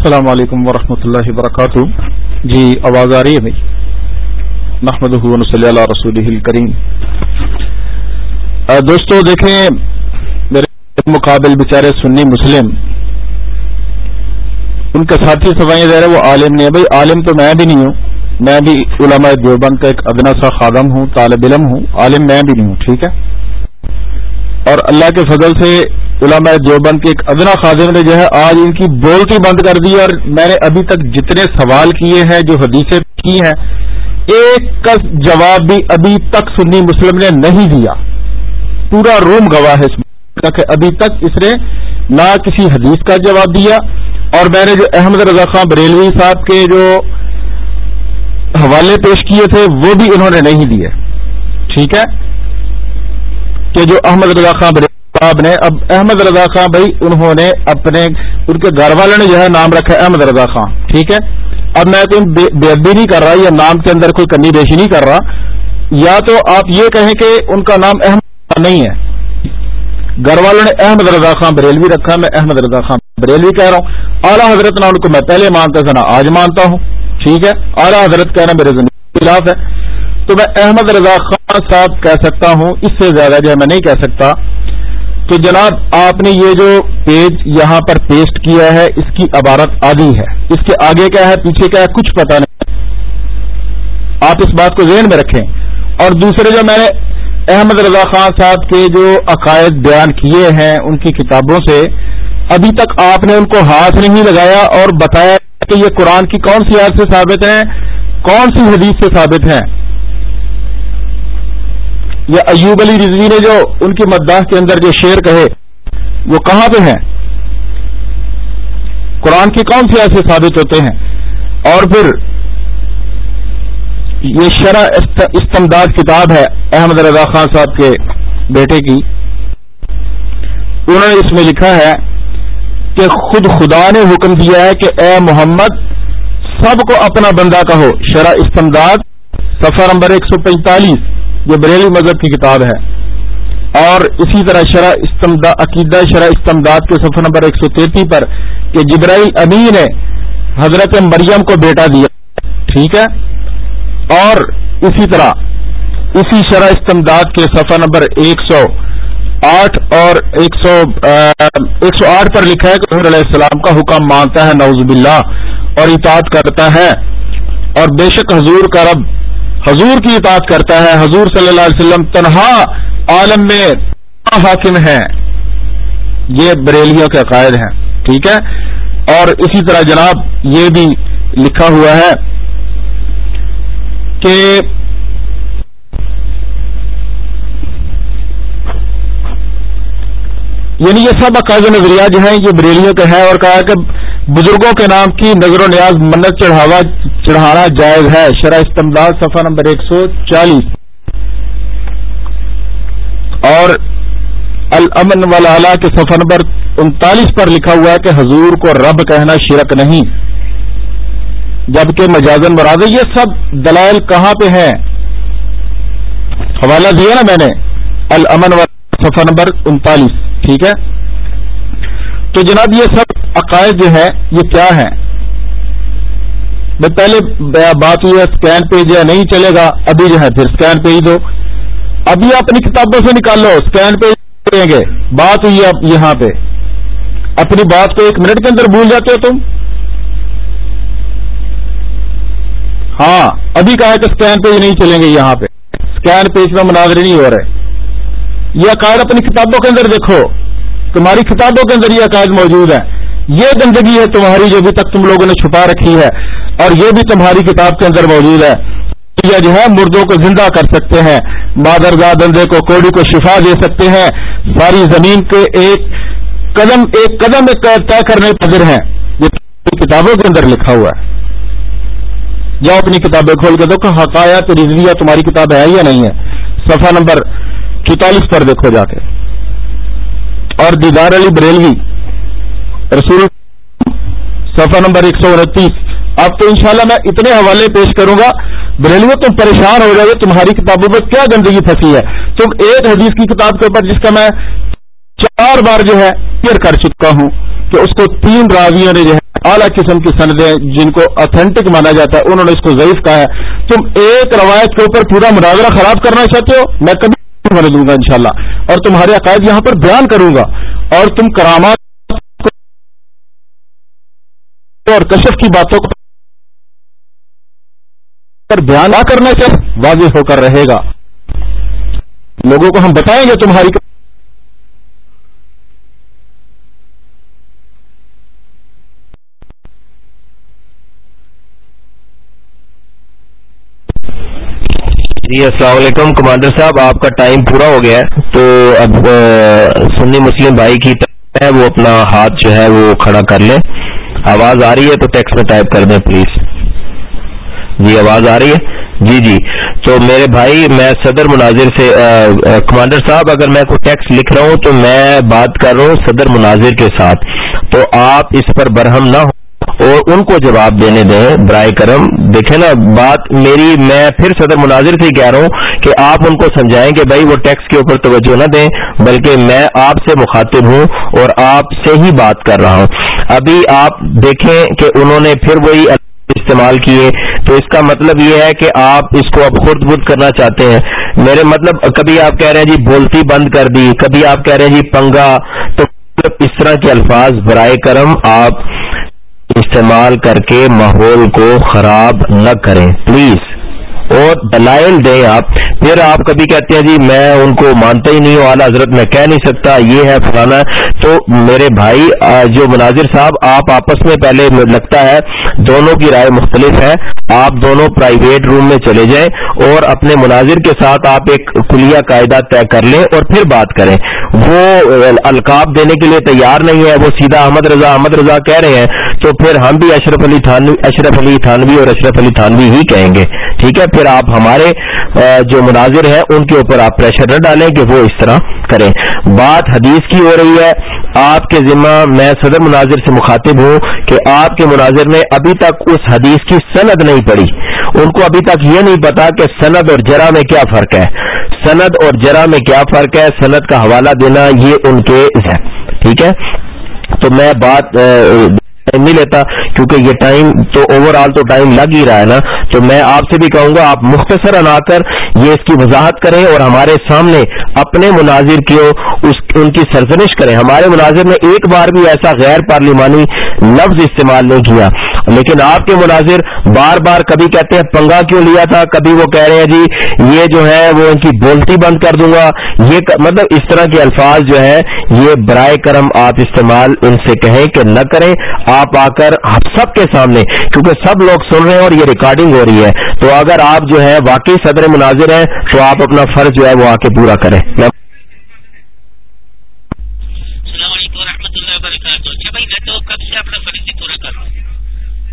السلام علیکم ورحمۃ اللہ وبرکاتہ۔ جی آواز آ رہی ہے بھائی محمد صلی اللہ رسول کریم دوستو، دیکھیں، میرے مقابل بیچارے سنی مسلم، ان کے ساتھی سفائی دے رہے وہ عالم نہیں ہے۔ بھائی، عالم تو میں بھی نہیں ہوں۔ میں بھی علماء دیوبند کا ایک ادنا سا خادم ہوں، طالب علم ہوں۔ عالم میں بھی نہیں ہوں، ٹھیک ہے؟ اور اللہ کے فضل سے علماء دیوبند کے ایک ادنا خادم نے جو ہے آج ان کی بولتی بند کر دی اور میں نے ابھی تک جتنے سوال کیے ہیں، جو حدیثیں کی ہیں، ایک کا جواب بھی ابھی تک سنی مسلم نے نہیں دیا۔ پورا روم گواہ ہے اس کہ ابھی تک اس نے نہ کسی حدیث کا جواب دیا۔ اور میں نے جو احمد رضا خان بریلوی صاحب کے جو حوالے پیش کیے تھے، وہ بھی انہوں نے نہیں دیے۔ ٹھیک ہے؟ کہ جو احمد رضا خان بریلوی صاحب نے، اب احمد رضا خان بھائی، انہوں نے اپنے، ان کے گھر والے نے جو ہے نام رکھا ہے احمد رضا خان، ٹھیک ہے؟ اب میں کوئی بے ادبی نہیں کر رہا، یا نام کے اندر کوئی کمی بیشی نہیں کر رہا، یا تو آپ یہ کہیں کہ ان کا نام احمد نہیں ہے۔ گھر والوں نے احمد رضا خان بریلوی رکھا، میں احمد رضا خان بریلوی کہہ رہا ہوں۔ اعلیٰ حضرت نہ ان کو میں پہلے مانتا تھا نہ آج مانتا ہوں، ٹھیک ہے؟ اعلیٰ حضرت کہنا میرے زمین خلاف ہے۔ تو میں احمد رضا خان صاحب کہہ سکتا ہوں، اس سے زیادہ جو ہے میں نہیں کہہ سکتا۔ تو جناب، آپ نے یہ جو پیج یہاں پر پیسٹ کیا ہے، اس کی عبارت آدھی ہے۔ اس کے آگے کیا ہے، پیچھے کیا ہے، کچھ پتا نہیں۔ آپ اس بات کو ذہن میں رکھیں۔ اور دوسرے جو میں نے احمد رضا خان صاحب کے جو عقائد بیان کیے ہیں ان کی کتابوں سے، ابھی تک آپ نے ان کو ہاتھ نہیں لگایا اور بتایا کہ یہ قرآن کی کون سی یاد سے ثابت ہیں، کون سی حدیث سے ثابت ہیں۔ یہ ایوب علی رضوی نے جو ان کی مداح کے اندر جو شعر کہے، وہ کہاں پہ ہیں؟ قرآن کی کون سی ایسے ثابت ہوتے ہیں؟ اور پھر یہ شرح استمداد کتاب ہے احمد رضا خان صاحب کے بیٹے کی۔ انہوں نے اس میں لکھا ہے کہ خود خدا نے حکم دیا ہے کہ اے محمد، سب کو اپنا بندہ کہو۔ شرح استمداد سفر نمبر ایک سو پینتالیس۔ یہ بریلی مذہب کی کتاب ہے۔ اور اسی طرح شرح عقیدہ شرح استمداد کے صفحہ نمبر ایک سو تینتی پر کہ جبرائیل امین نے حضرت مریم کو بیٹا دیا۔ ٹھیک ہے؟ اور اسی طرح اسی شرح استمداد کے صفحہ نمبر ایک سو آٹھ اور ایک سو ایک سو آٹھ پر لکھا ہے کہ علیہ السلام کا حکم مانتا ہے نوز باللہ، اور اطاعت کرتا ہے۔ اور بے شک حضور کا رب حضور کی اطاعت کرتا ہے۔ حضور صلی اللہ علیہ وسلم تنہا عالم میں حاکم ہے یہ بریلیوں کے عقائد ہیں۔ ٹھیک ہے؟ اور اسی طرح جناب یہ بھی لکھا ہوا ہے کہ یعنی یہ سب عقائد نظریہ جو ہیں، یہ بریلیوں کے ہیں اور کہا کہ بزرگوں کے نام کی نظر و نیاز منت چڑھاوا، چڑھانا جائز ہے۔ شرح استمداد صفحہ نمبر ایک سو چالیس۔ اور الامن والا کے صفحہ نمبر انتالیس پر لکھا ہوا ہے کہ حضور کو رب کہنا شرک نہیں، جبکہ مجازن مراد یہ سب دلائل کہاں پہ ہیں؟ حوالہ دیا نا میں نے۔ الامن والا صفحہ نمبر انتالیس۔ ٹھیک ہے؟ تو جناب یہ سب عقائد جو ہے یہ کیا ہے پہلے بات ہوئی ہے اسکین پیج ہے، نہیں چلے گا، ابھی جو ہے، پھر اسکین پیج دو۔ ابھی اپنی کتابوں سے نکال لو اسکین پیج کریں گے۔ بات ہوئی ہے یہاں پہ۔ اپنی بات کو ایک منٹ کے اندر بھول جاتے ہو تم؟ ہاں ابھی کہا کہ اسکین پیج نہیں چلیں گے یہاں پہ۔ اسکین پیج میں مناظر نہیں ہو رہے۔ یہ عقائد اپنی کتابوں کے اندر دیکھو، تمہاری کتابوں کے اندر یہ عقائد موجود ہے یہ گندگی ہے تمہاری جو ابھی تک تم لوگوں نے چھپا رکھی ہے، اور یہ بھی تمہاری کتاب کے اندر موجود ہے۔ یہ جو ہے، مردوں کو زندہ کر سکتے ہیں، مادرزاد دندے کو کوڑی کو شفا دے سکتے ہیں۔ ساری زمین کے ایک قدم ایک قدم ایک طے کرنے پذر ہیں۔ یہ کتابوں کے اندر لکھا ہوا ہے۔ جاؤ اپنی کتابیں کھول کے دیکھو حقایات رضویہ تمہاری کتاب ہے یا نہیں ہے؟ صفحہ نمبر چوتالیس پر دیکھو جا کے اور دیدار علی بریلوی، رسول صفحہ نمبر ایک سو انتیس۔ اب تو انشاءاللہ میں اتنے حوالے پیش کروں گا۔ بریلوی تم پریشان ہو جائے تمہاری کتابوں میں کیا گندگی پھنسی ہے؟ تم ایک حدیث کی کتاب کے اوپر جس کا میں چار بار جو ہے کلیئر کر چکا ہوں کہ اس کو تین راویوں نے جو ہے اعلیٰ قسم کی سندیں جن کو اتھینٹک مانا جاتا ہے، انہوں نے اس کو ضعیف کہا ہے۔ تم ایک روایت کے اوپر پورا مناظرہ خراب کرنا چاہتے ہو؟ میں کبھی ہونے دوں گا انشاءاللہ۔ اور تمہارے عقائد یہاں پر بیان کروں گا۔ اور تم کرامات اور کشف کی باتوں کو بیان نہ کرنا چاہے واضح ہو کر رہے گا۔ لوگوں کو ہم بتائیں گے تمہاری جی السلام علیکم۔ کمانڈر صاحب، آپ کا ٹائم پورا ہو گیا ہے۔ تو اب سنی مسلم بھائی کی ہے، وہ اپنا ہاتھ جو ہے، وہ کھڑا کر لیں۔ آواز آ رہی ہے تو ٹیکس میں ٹائپ کر دیں، پلیز۔ جی آواز آ رہی ہے۔ جی جی۔ تو میرے بھائی، میں صدر مناظر سے کمانڈر صاحب، اگر میں کوئی ٹیکس لکھ رہا ہوں تو میں بات کر رہا ہوں صدر مناظر کے ساتھ۔ تو آپ اس پر برہم نہ ہو اور ان کو جواب دینے دیں، برائے کرم۔ دیکھیں نا، بات میری، میں پھر صدر مناظر سے کہہ رہا ہوں کہ آپ ان کو سمجھائیں کہ بھائی وہ ٹیکس کے اوپر توجہ نہ دیں، بلکہ میں آپ سے مخاطب ہوں اور آپ سے ہی بات کر رہا ہوں۔ ابھی آپ دیکھیں کہ انہوں نے پھر وہی استعمال کیے۔ تو اس کا مطلب یہ ہے کہ آپ اس کو اب خود بدھ کرنا چاہتے ہیں۔ میرے مطلب کبھی آپ کہہ رہے ہیں جی بولتی بند کر دی، کبھی آپ کہہ رہے ہیں جی پنگا۔ تو مطلب اس طرح کے الفاظ، برائے کرم، آپ استعمال کر کے ماحول کو خراب نہ کریں۔ پلیز اور دلائل دیں آپ۔ پھر آپ کبھی کہتے ہیں جی میں ان کو مانتا ہی نہیں ہوں، اعلیٰ حضرت میں کہہ نہیں سکتا، یہ ہے فلانا۔ تو میرے بھائی جو مناظر صاحب، آپ آپس میں پہلے لگتا ہے دونوں کی رائے مختلف ہے۔ آپ دونوں پرائیویٹ روم میں چلے جائیں اور اپنے مناظر کے ساتھ آپ ایک کلیہ قاعدہ طے کر لیں اور پھر بات کریں۔ وہ القاب دینے کے لیے تیار نہیں ہے، وہ سیدھا احمد رضا احمد رضا کہہ رہے ہیں۔ تو پھر ہم بھی اشرف علی تھانوی اشرف علی تھانوی اور اشرف علی تھانوی ہی کہیں گے۔ ٹھیک ہے؟ پھر آپ ہمارے جو مناظر ہیں، ان کے اوپر آپ پریشر نہ ڈالیں کہ وہ اس طرح کریں۔ بات حدیث کی ہو رہی ہے۔ آپ کے ذمہ میں صدر مناظر سے مخاطب ہوں کہ آپ کے مناظر نے ابھی تک اس حدیث کی سند نہیں پڑھی۔ ان کو ابھی تک یہ نہیں پتا کہ سند اور جرا میں کیا فرق ہے۔ سند اور جرا میں کیا فرق ہے؟ سند کا حوالہ دینا یہ ان کے ٹھیک ہے؟ تو میں بات ٹائم نہیں لیتا، کیونکہ یہ ٹائم تو اوور آل تو ٹائم لگ ہی رہا ہے نا۔ تو میں آپ سے بھی کہوں گا، آپ مختصر آ کر یہ اس کی وضاحت کریں اور ہمارے سامنے اپنے مناظر کی ان کی سرزنش کریں۔ ہمارے مناظر نے ایک بار بھی ایسا غیر پارلیمانی لفظ استعمال نہیں کیا۔ لیکن آپ کے مناظر بار بار کبھی کہتے ہیں، پنگا کیوں لیا تھا؟ کبھی وہ کہہ رہے ہیں جی یہ جو ہے وہ ان کی بولتی بند کر دوں گا۔ یہ مطلب اس طرح کے الفاظ جو ہے یہ برائے کرم آپ استعمال ان سے کہیں کہ نہ کریں۔ آپ آپ آ کر آپ سب کے سامنے، کیونکہ سب لوگ سن رہے ہیں اور یہ ریکارڈنگ ہو رہی ہے۔ تو اگر آپ جو ہے واقعی صدر مناظر ہیں، تو آپ اپنا فرض جو ہے وہ آ کے پورا کریں۔ السلام علیکم ورحمۃ اللہ وبرکاتہ۔ اچھا بھائی، میں تو کب سے اپنا فرض پورا کر رہا ہوں؟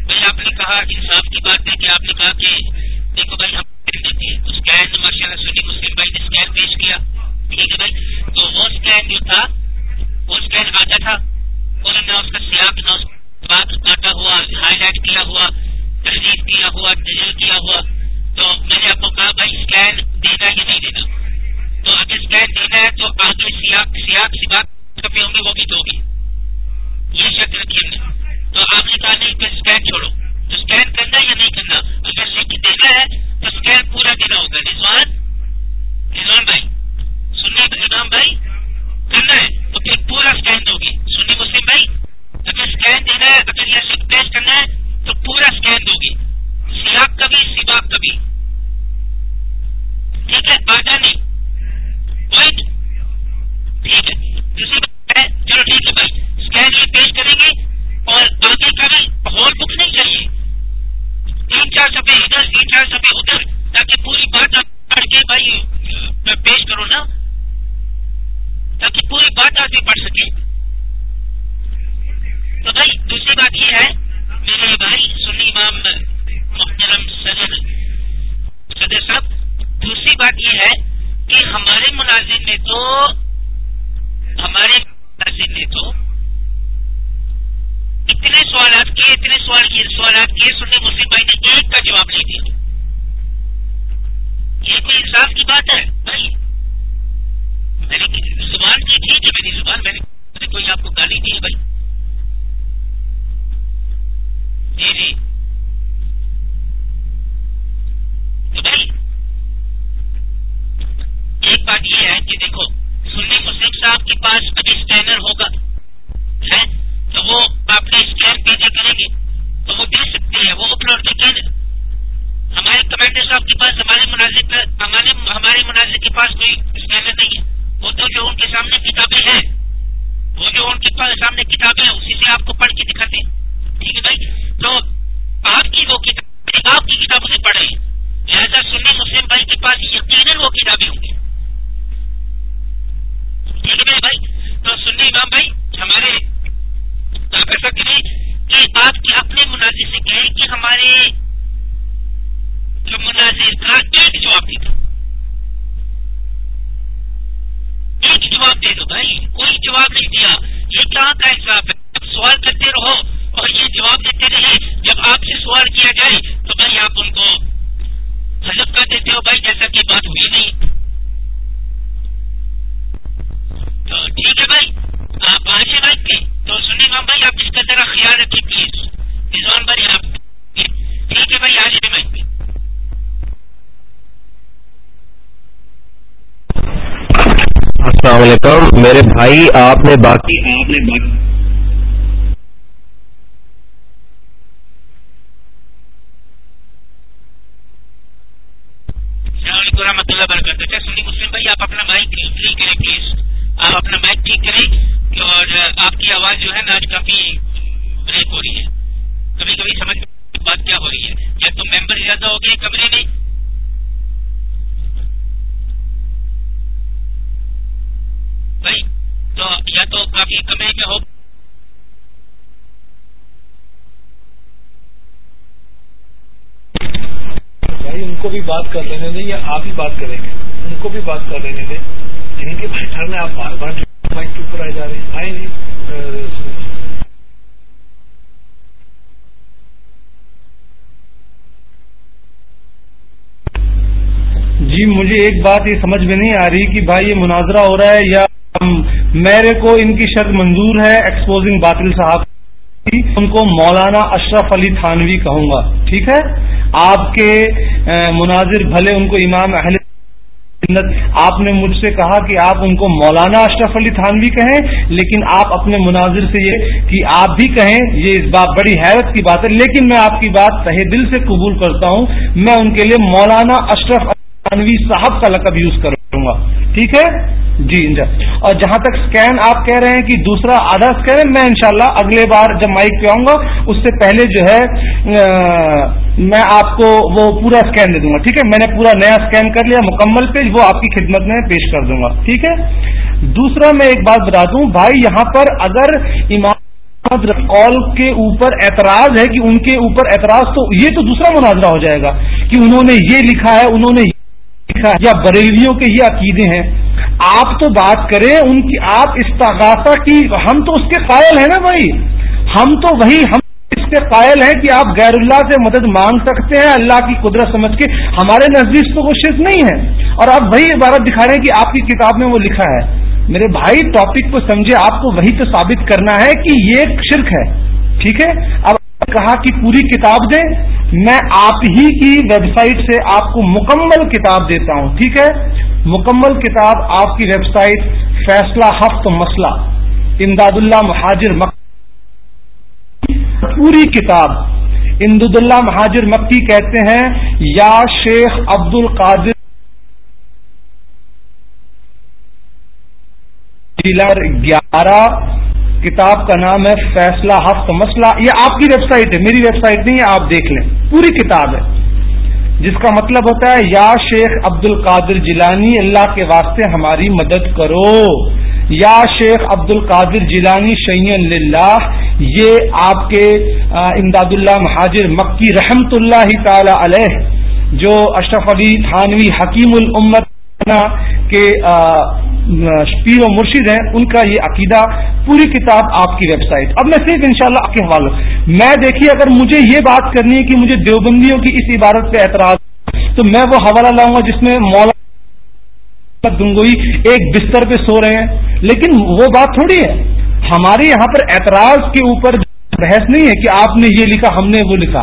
بھائی، آپ نے کہا انصاف کی بات ہے کہ آپ نے کہا کہ دیکھو بھائی، ہم اسکین ماشاء اللہ سنی مسلم بھائی نے اسکین پیش کیا۔ ٹھیک ہے بھائی۔ تو وہ اسکین جو تھا، وہ اسکین آتا تھا۔ انہوں نے اس کا سیاق، نہ اس بات کاٹا ہوا ہائی لائٹ کیا ہوا، تحریر کیا ہوا ڈیزل کیا ہوا۔ تو میں نے آپ کو کہا، بھائی اسکین دینا یا نہیں دینا تو اگر اسکین دینا ہے تو آگے سیاق سیاق سی بات ہوں گی وہ بھی دو گی یہ شک رکھیے تو آپ نے کہا، نہیں کہ اسکین چھوڑو۔ تو اسکین کرنا یا نہیں کرنا؟ اگر لکھ دینا ہے، تو اسکین پورا دینا ہوگا۔ رضوان رضوان بھائی سننے رضوان بھائی، کرنا ہے تو پھر پورا اسکین دو گی سنی مسلم بھائی اگر اسکین دینا ہے، اگر یہ لکھ پیش کرنا ہے، تو پورا اسکین دو گی سیاق کبھی، سباق کبھی۔ ٹھیک ہے آگا نہیں ٹھیک ہے۔ دوسری بات چلو ٹھیک ہے بھائی۔ اسکین یہ پیش کریں گے اور آگے کا بھی ہال بک نہیں چاہیے۔ تین چار سفے ادھر، تین چار سفے ادھر، تاکہ پوری بات آپ پڑھ کے بھائی پیش کرو نا۔ تاکہ پوری بات آگے پڑھ سکے تو بھائی، دوسری بات یہ ہے، میرے بھائی، سنی امام محترم صدر صدر صاحب، دوسری بات یہ ہے کہ ہمارے ملازم نے تو، ہمارے ملازم نے تو اتنے سوالات کیے، اتنے سوال کیے، سوالات کیے سننے مسلم بھائی نے ایک کا جواب نہیں دیا۔ یہ کوئی انصاف کی بات ہے؟ بھائی میری زبان کی ٹھیک ہے میری زبان، میں نے کوئی آپ کو گالی دی ہے؟ بھائی جی جی تو بھائی ایک بات یہ ہے کہ دیکھو، سنی مسلم صاحب کے پاس ابھی اسکینر ہوگا، ہے؟ تو وہ آپ اسکین بھیجے کریں گے۔ تو وہ دے سکتے ہیں وہ اپلوڈ دیکھیں ہمارے کمانڈر صاحب کے پاس، ہمارے مناظر ہمارے ہمارے مناظر کے پاس کوئی اسکینر نہیں ہے۔ وہ تو جو ان کے سامنے کتابیں ہیں، وہ جو ان کے سامنے کتابیں ہیں، اسی سے آپ کو پڑھ کے دکھاتے ہیں۔ ٹھیک ہے بھائی تو آپ کی وہ کتاب آپ کی کتابوں سے پڑھ رہے ہیں لہٰذا سنی مسلم بھائی کے پاس یقیناً وہ کتابیں ہوں گی۔ ٹھیک ہے بھائی؟ تو سنی امام بھائی، ہمارے آپ ایسا کریں کہ آپ کے اپنے مناظر سے کہیں کہ ہمارے جو مناظر تھا، ایک جواب دے دو۔ ایک جواب دے دو بھائی، کوئی جواب نہیں دیا۔ یہ کہاں کا انصاف ہے؟ سوال کرتے رہو۔ اور یہ جواب دیتے رہیے جب آپ سے سوال کیا جائے تو بھائی آپ ان کو حلف کر دیتے ہو بھائی جیسا کہ بات ہوئی نہیں۔ تو ٹھیک ہے بھائی آپ آئیے بھائی کے تو سنی مام بھائی آپ اس کا ذرا خیال رکھیے پلیز رضوان بھائی آپ ٹھیک ہے بھائی آج بھائی السلام علیکم میرے بھائی آپ نے باقی آپ نے باقی السلام علیکم رحمۃ اللہ برکاتہ کیا سنی مسلم بھائی، آپ اپنا مائک ٹھیک کریں پلیز آپ اپنا مائک ٹھیک کریں۔ اور آپ کی آواز جو ہے نا، آج کافی بریک ہو رہی ہے۔ کبھی کبھی سمجھ بات کیا ہو رہی ہے۔ یا تو ممبر زیادہ ہو گئے، کمرے میں۔ بھائی، تو یا تو کافی کمرے میں ہو۔ بھائی، ان کو بھی بات کر لینے دیں یا آپ ہی بات کریں گے؟ ان کو بھی بات کر لینے دیں۔ یعنی کہ بھائی ٹھہرنے آپ بار بار مائک کے اوپر آئے جا رہے ہیں۔ آئے نہیں۔ جی مجھے ایک بات یہ سمجھ میں نہیں آ رہی کہ بھائی، یہ مناظرہ ہو رہا ہے یا میرے کو ان کی شرط منظور ہے ایکسپوزنگ باطل صاحب۔ ان کو مولانا اشرف علی تھانوی کہوں گا۔ ٹھیک ہے؟ آپ کے مناظر بھلے ان کو امام اہل آپ نے مجھ سے کہا کہ آپ ان کو مولانا اشرف علی تھانوی کہیں، لیکن آپ اپنے مناظر سے یہ کہ آپ بھی کہیں، یہ اس بات بڑی حیرت کی بات ہے۔ لیکن میں آپ کی بات تہ دل سے قبول کرتا ہوں۔ میں ان کے لیے مولانا اشرف تھانوی صاحب کا لقب یوز کروں۔ گا۔ ٹھیک ہے؟ جی انجا اور جہاں تک سکین آپ کہہ رہے ہیں کہ دوسرا آدھا سکین میں انشاءاللہ اگلے بار جب مائک پہ آؤں گا، اس سے پہلے جو ہے میں آپ کو وہ پورا سکین دے دوں گا۔ ٹھیک ہے؟ میں نے پورا نیا سکین کر لیا، مکمل پیج وہ آپ کی خدمت میں پیش کر دوں گا۔ ٹھیک ہے؟ دوسرا میں ایک بات بتا دوں۔ بھائی، یہاں پر اگر امام قول کے اوپر اعتراض ہے کہ ان کے اوپر اعتراض، تو یہ تو دوسرا مناظرہ ہو جائے گا کہ انہوں نے یہ لکھا ہے، انہوں نے یا بریلیوں کے یہ عقیدے ہیں، آپ تو بات کریں، ان کی آپ استغاثہ کی، ہم تو اس کے قائل ہیں نا بھائی۔ ہم تو وہی، ہم اس کے قائل ہیں کہ آپ غیر اللہ سے مدد مانگ سکتے ہیں، اللہ کی قدرت سمجھ کے۔ ہمارے نزدیک تو وہ شرک نہیں ہے۔ اور آپ وہی عبارت دکھا رہے ہیں کہ آپ کی کتاب میں وہ لکھا ہے۔ میرے بھائی ٹاپک کو سمجھے، آپ کو وہی تو ثابت کرنا ہے کہ یہ ایک شرک ہے۔ ٹھیک ہے؟ اب کہا کہ پوری کتاب دیں، میں آپ ہی کی ویب سائٹ سے آپ کو مکمل کتاب دیتا ہوں، ٹھیک ہے؟ مکمل کتاب آپ کی ویب سائٹ فیصلہ ہفت مسئلہ امداد اللہ مہاجر مک پوری کتاب۔ امداد اللہ مہاجر مکی کہتے ہیں، یا شیخ عبد القادر گیارہ کتاب کا نام ہے فیصلہ ہفت مسئلہ۔ یہ آپ کی ویب سائٹ ہے، میری ویب سائٹ نہیں ہے، آپ دیکھ لیں۔ پوری کتاب ہے۔ جس کا مطلب ہوتا ہے، یا شیخ عبد القادر جیلانی، اللہ کے واسطے ہماری مدد کرو۔ یا شیخ عبد القادر جیلانی شعین اللہ یہ آپ کے امداد اللہ مہاجر مکی رحمت اللہ تعالی علیہ، جو اشرف علی تھانوی حکیم الامت کے پیر و مرشد ہیں، ان کا یہ عقیدہ پوری کتاب آپ کی ویب سائٹ۔ اب میں صرف انشاءاللہ آپ کے حوالے، میں دیکھیے اگر مجھے یہ بات کرنی ہے کہ مجھے دیوبندیوں کی اس عبارت پہ اعتراض، تو میں وہ حوالہ لاؤں گا جس میں مولا گنگوئی ایک بستر پہ سو رہے ہیں۔ لیکن وہ بات تھوڑی ہے، ہمارے یہاں پر اعتراض کے اوپر بحث نہیں ہے کہ آپ نے یہ لکھا، ہم نے وہ لکھا۔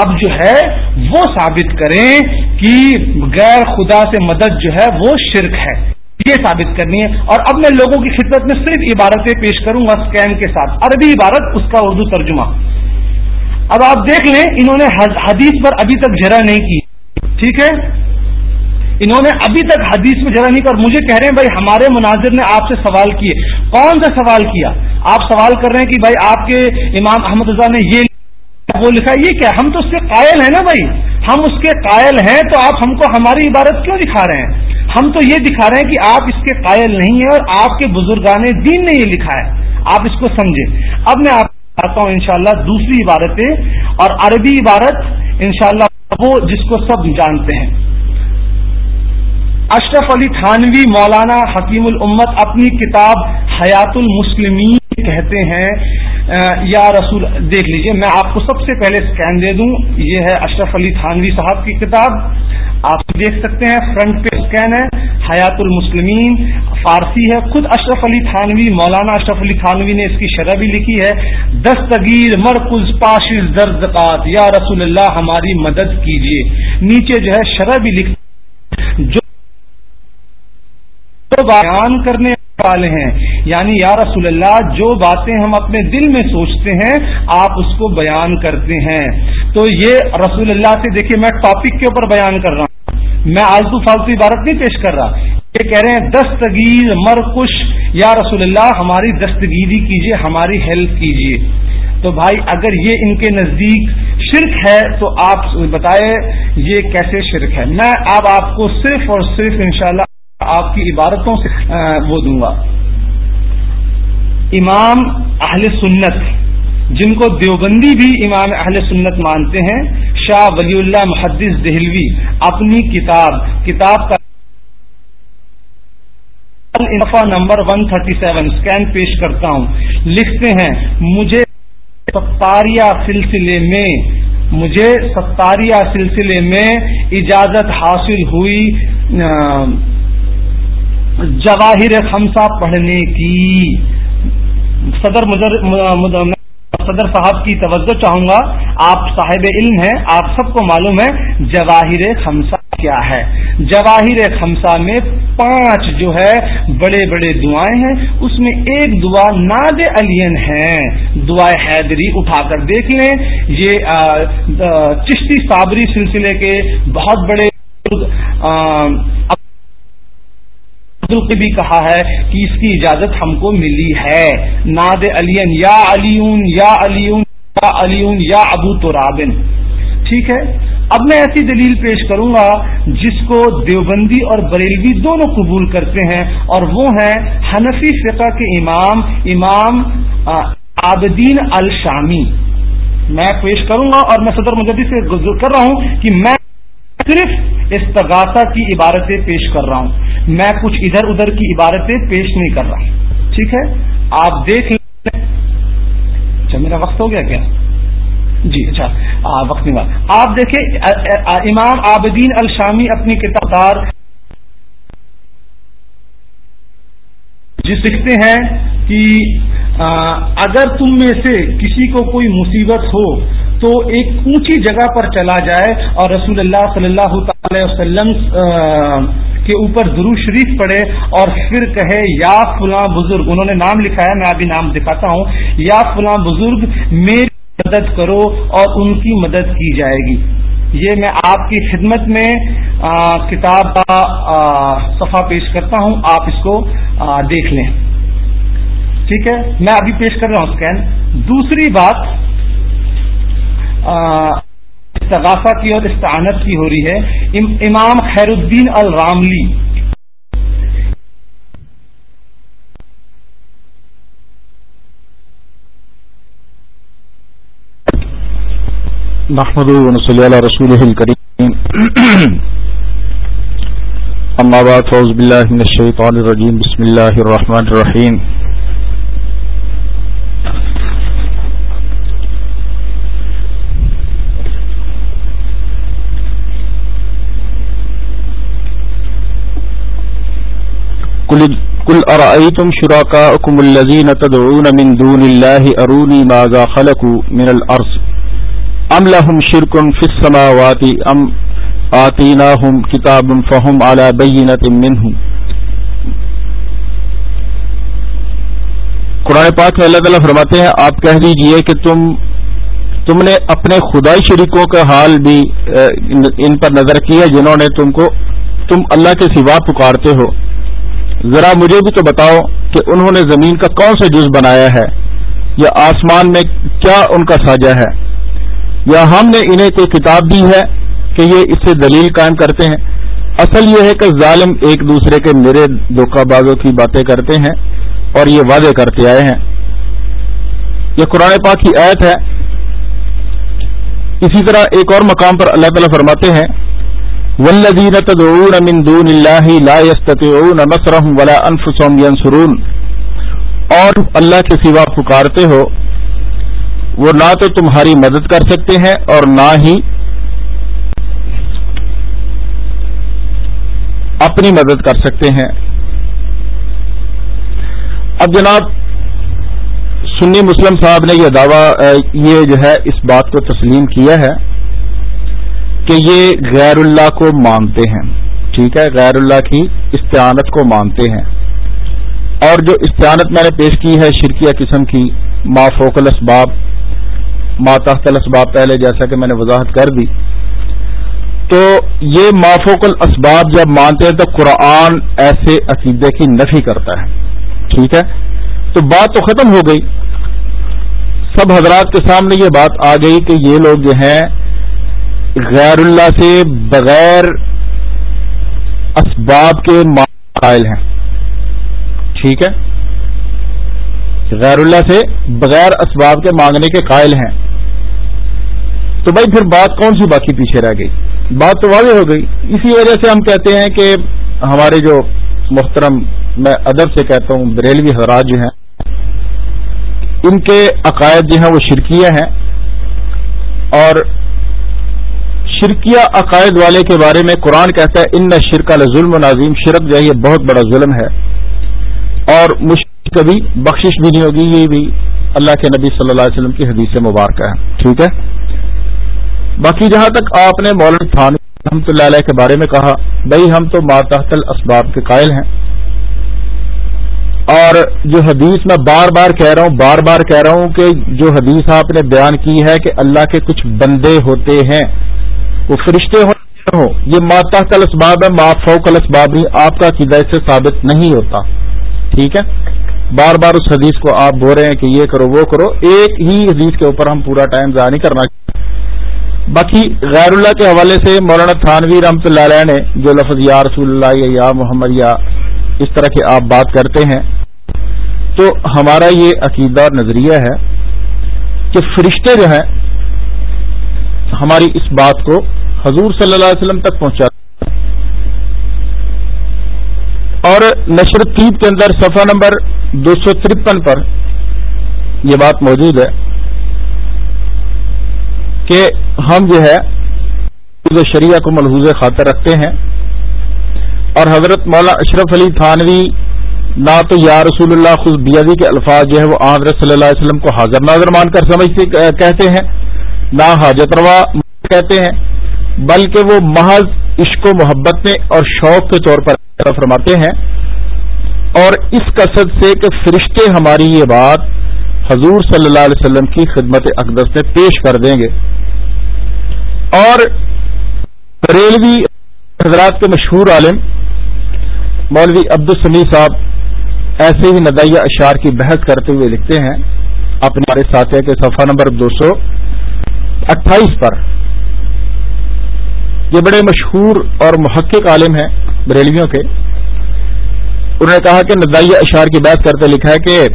آپ جو ہے، وہ ثابت کریں کہ غیر خدا سے مدد جو ہے، وہ شرک ہے۔ یہ ثابت کرنی ہے۔ اور اب میں لوگوں کی خدمت میں صرف عبارتیں پیش کروں گا اسکین کے ساتھ۔ عربی عبارت، اس کا اردو ترجمہ۔ اب آپ دیکھ لیں، انہوں نے حدیث پر ابھی تک جھرا نہیں کی۔ ٹھیک ہے؟ انہوں نے ابھی تک حدیث میں جگہ نہیں کر مجھے کہہ رہے ہیں، بھائی ہمارے مناظر نے آپ سے سوال کیے۔ کون سا سوال کیا؟ آپ سوال کر رہے ہیں کہ بھائی آپ کے امام احمد رضا نے یہ وہ لکھا، یہ کیا؟ ہم تو اس کے قائل ہیں نا بھائی۔ ہم اس کے قائل ہیں تو آپ ہم کو ہماری عبارت کیوں دکھا رہے ہیں؟ ہم تو یہ دکھا رہے ہیں کہ آپ اس کے قائل نہیں ہیں اور آپ کے بزرگان دین نے یہ لکھا ہے۔ آپ اس کو سمجھیں۔ اب میں آپ چاہتا ہوں، انشاءاللہ دوسری عبارتیں اور عربی عبارت، انشاءاللہ وہ جس کو سب جانتے ہیں۔ اشرف علی تھانوی مولانا حکیم الامت اپنی کتاب حیات المسلمین کہتے ہیں یا رسول، دیکھ لیجیے، میں آپ کو سب سے پہلے اسکین دے دوں، یہ ہے اشرف علی تھانوی صاحب کی کتاب، آپ دیکھ سکتے ہیں فرنٹ پہ اسکین ہے، حیات المسلمین، فارسی ہے، خود اشرف علی تھانوی، مولانا اشرف علی تھانوی نے اس کی شرح بھی لکھی ہے، دستگیر مرکز پاشل درد یا رسول اللہ ہماری مدد کیجیے نیچے جو ہے شرح بھی لکھ، جو بیان کرنے والے ہیں۔ یعنی یا رسول اللہ، جو باتیں ہم اپنے دل میں سوچتے ہیں، آپ اس کو بیان کرتے ہیں۔ تو یہ رسول اللہ سے، دیکھیے میں ٹاپک کے اوپر بیان کر رہا ہوں۔ میں آلتو فالتو عبارت نہیں پیش کر رہا۔ یہ کہہ رہے ہیں، دستگیر، مرکش۔ یا رسول اللہ، ہماری دستگیری کیجیے ہماری ہیلپ کیجیے تو بھائی، اگر یہ ان کے نزدیک شرک ہے، تو آپ بتائے یہ کیسے شرک ہے۔ میں اب آپ کو صرف اور صرف انشاءاللہ آپ کی عبارتوں سے وہ دوں گا۔ امام اہل سنت، جن کو دیوبندی بھی امام اہل سنت مانتے ہیں، شاہ ولی اللہ محدث دہلوی اپنی کتاب کتاب کا انفا نمبر 137 اسکین پیش کرتا ہوں۔ لکھتے ہیں، مجھے ستاریہ سلسلے میں، مجھے ستاریہ سلسلے میں اجازت حاصل ہوئی جواہر خمسہ پڑھنے کی۔ صدر صدر صاحب کی توجہ چاہوں گا۔ آپ صاحب علم ہیں، آپ سب کو معلوم ہے جواہر خمسہ کیا ہے۔ جواہر خمسہ میں پانچ جو ہے بڑے بڑے دعائیں ہیں۔ اس میں ایک دعا ناد علین ہے۔ دعائیں حیدری اٹھا کر دیکھ لیں۔ یہ چشتی صابری سلسلے کے بہت بڑے نے بھی کہا ہے کہ اس کی اجازت ہم کو ملی ہے۔ ناد علین یا علیون یا علیون یا علیون، یا ابو تو ٹھیک ہے؟ اب میں ایسی دلیل پیش کروں گا جس کو دیوبندی اور بریلوی دونوں قبول کرتے ہیں اور وہ ہیں حنفی فقہ کے امام امام عابدین الشامی۔ میں پیش کروں گا اور میں صدر مجدی سے کر رہا ہوں کہ میں صرف استغاثہ کی عبارتیں پیش کر رہا ہوں۔ میں کچھ ادھر ادھر کی عبارتیں پیش نہیں کر رہا۔ ٹھیک ہے؟ آپ دیکھ لیں۔ اچھا میرا وقت ہو گیا کیا؟ جی اچھا۔ وقت نہیں آپ دیکھیں امام عابدین الشامی اپنی کتاب جس لکھتے ہیں کہ اگر تم میں سے کسی کو کوئی مصیبت ہو تو ایک اونچی جگہ پر چلا جائے اور رسول اللہ صلی اللہ تعالی وسلم کے اوپر درو شریف پڑے اور پھر کہے، یا فلاں بزرگ انہوں نے نام لکھا ہے، میں ابھی نام دکھاتا ہوں، یا فلاں بزرگ، میری مدد کرو اور ان کی مدد کی جائے گی۔ یہ میں آپ کی خدمت میں کتاب کا صفحہ پیش کرتا ہوں۔ آپ اس کو دیکھ لیں۔ ٹھیک ہے؟ میں ابھی پیش کر رہا ہوں، اسکین۔ دوسری بات استغاثہ کی اور استعانت کی ہو رہی ہے۔ امام خیر الدین الراملی۔ محمد صلی اللہ رسول الکریم اما بعد فوز باللہ من الشیطان الرجیم بسم اللہ الرحمن الرحیم قل ارأيتم شركاءكم الذين تدعون من دون الله اروني ماذا خلقوا من الارض ام لهم شرك في السماوات ام آتيناهم كتاب فهم على بينة منه؟ قرآن پاک میں اللہ تعالیٰ فرماتے ہیں، آپ کہہ دیجیے کہ تم تم نے اپنے خدائی شریکوں کا حال بھی ان پر نظر کیا جنہوں نے تم کو تم اللہ کے سوا پکارتے ہو۔ ذرا مجھے بھی تو بتاؤ کہ انہوں نے زمین کا کون سا جز بنایا ہے؟ یا آسمان میں کیا ان کا ساجا ہے؟ یا ہم نے انہیں کوئی کتاب دی ہے کہ یہ اس سے دلیل قائم کرتے ہیں؟ اصل یہ ہے کہ ظالم ایک دوسرے کے میرے دھوکہ بازوں کی باتیں کرتے ہیں اور یہ وعدے کرتے آئے ہیں۔ یہ قرآن پاک کی آیت ہے۔ اسی طرح ایک اور مقام پر اللہ تعالیٰ فرماتے ہیں والذین تدعون من دون اللہ لا يستطيعون نصرهم ولا انفسهم ينصرون۔ اور اللہ کے سوا پکارتے ہو وہ نہ تو تمہاری مدد کر سکتے ہیں اور نہ ہی اپنی مدد کر سکتے ہیں۔ اب جناب، سنی مسلم صاحب نے یہ دعویٰ، یہ جو ہے، اس بات کو تسلیم کیا ہے کہ یہ غیر اللہ کو مانتے ہیں۔ ٹھیک ہے، غیر اللہ کی استعانت کو مانتے ہیں۔ اور جو استعانت میں نے پیش کی ہے شرکیہ قسم کی ما فوق الاسباب ما تحت الاسباب پہلے جیسا کہ میں نے وضاحت کر دی۔ تو یہ مافوق الاسباب جب مانتے ہیں تو قرآن ایسے عقیدے کی نفی کرتا ہے۔ ٹھیک ہے؟ تو بات تو ختم ہو گئی۔ سب حضرات کے سامنے یہ بات آ گئی کہ یہ لوگ جو ہیں، غیر اللہ سے بغیر اسباب کے قائل ہیں۔ ٹھیک ہے؟ غیر اللہ سے بغیر اسباب کے مانگنے کے قائل ہیں۔ تو بھائی پھر بات کون سی باقی پیچھے رہ گئی؟ بات تو واضح ہو گئی۔ اسی وجہ سے ہم کہتے ہیں کہ ہمارے جو محترم، میں ادب سے کہتا ہوں، بریلوی حضرات جو ہیں، ان کے عقائد جو ہیں وہ شرکیہ ہیں۔ اور شرکیہ عقائد والے کے بارے میں قرآن کہتا ہے، ان نہ شرکا ظلم و نازیم شرک جو ہے، یہ بہت بڑا ظلم ہے۔ اور مشکل کبھی بخشش بھی نہیں ہوگی، یہ بھی اللہ کے نبی صلی اللہ علیہ وسلم کی حدیث مبارکہ ہے۔ ٹھیک ہے؟ باقی جہاں تک آپ نے مولانا خان رحمۃ اللہ علیہ کے بارے میں کہا، بھائی ہم تو ماتحت اسباب کے قائل ہیں۔ اور جو حدیث میں بار بار کہہ رہا ہوں، بار بار کہہ رہا ہوں کہ جو حدیث آپ نے بیان کی ہے کہ اللہ کے کچھ بندے ہوتے ہیں، وہ فرشتے ہو یہ ماتحت الاسباب ہے، ما فوق الاسباب نہیں آپ کا عقیدہ سے ثابت نہیں ہوتا۔ ٹھیک ہے؟ بار بار اس حدیث کو آپ بول رہے ہیں کہ یہ کرو، وہ کرو۔ ایک ہی حدیث کے اوپر ہم پورا ٹائم ضائع نہیں کرنا باقی غیر اللہ کے حوالے سے مولانا تھانوی رحمۃ اللہ علیہ نے جو لفظ یا رسول اللہ یا یا محمد یا اس طرح کے آپ بات کرتے ہیں، تو ہمارا یہ عقیدہ اور نظریہ ہے کہ فرشتے جو ہیں، ہماری اس بات کو حضور صلی اللہ علیہ وسلم تک پہنچا اور نشر تیب کے اندر صفحہ نمبر دو سو ترپن پر یہ بات موجود ہے۔ کہ ہم جو ہے شریعہ کو ملحوظ خاطر رکھتے ہیں اور حضرت مولا اشرف علی تھانوی نہ تو یا رسول اللہ خود بیادی کے الفاظ جو ہے وہ حضرت صلی اللہ علیہ وسلم کو حاضر ناظر مان کر سمجھتے کہتے ہیں نہ حاجت روا کہتے ہیں بلکہ وہ محض عشق و محبت میں اور شوق کے طور پر فرماتے ہیں اور اس قصد سے کہ فرشتے ہماری یہ بات حضور صلی اللہ علیہ وسلم کی خدمت اقدس میں پیش کر دیں گے۔ اور ریلوی حضرات کے مشہور عالم مولوی عبدالسمی صاحب ایسے ہی ندائیہ اشار کی بحث کرتے ہوئے لکھتے ہیں اپنے ساتھیہ کے صفحہ نمبر دو سو اٹھائیس پر۔ یہ بڑے مشہور اور محقق عالم ہیں بریلویوں کے۔ انہوں نے کہا کہ ندائیہ اشار کی بات کرتے لکھا ہے کہ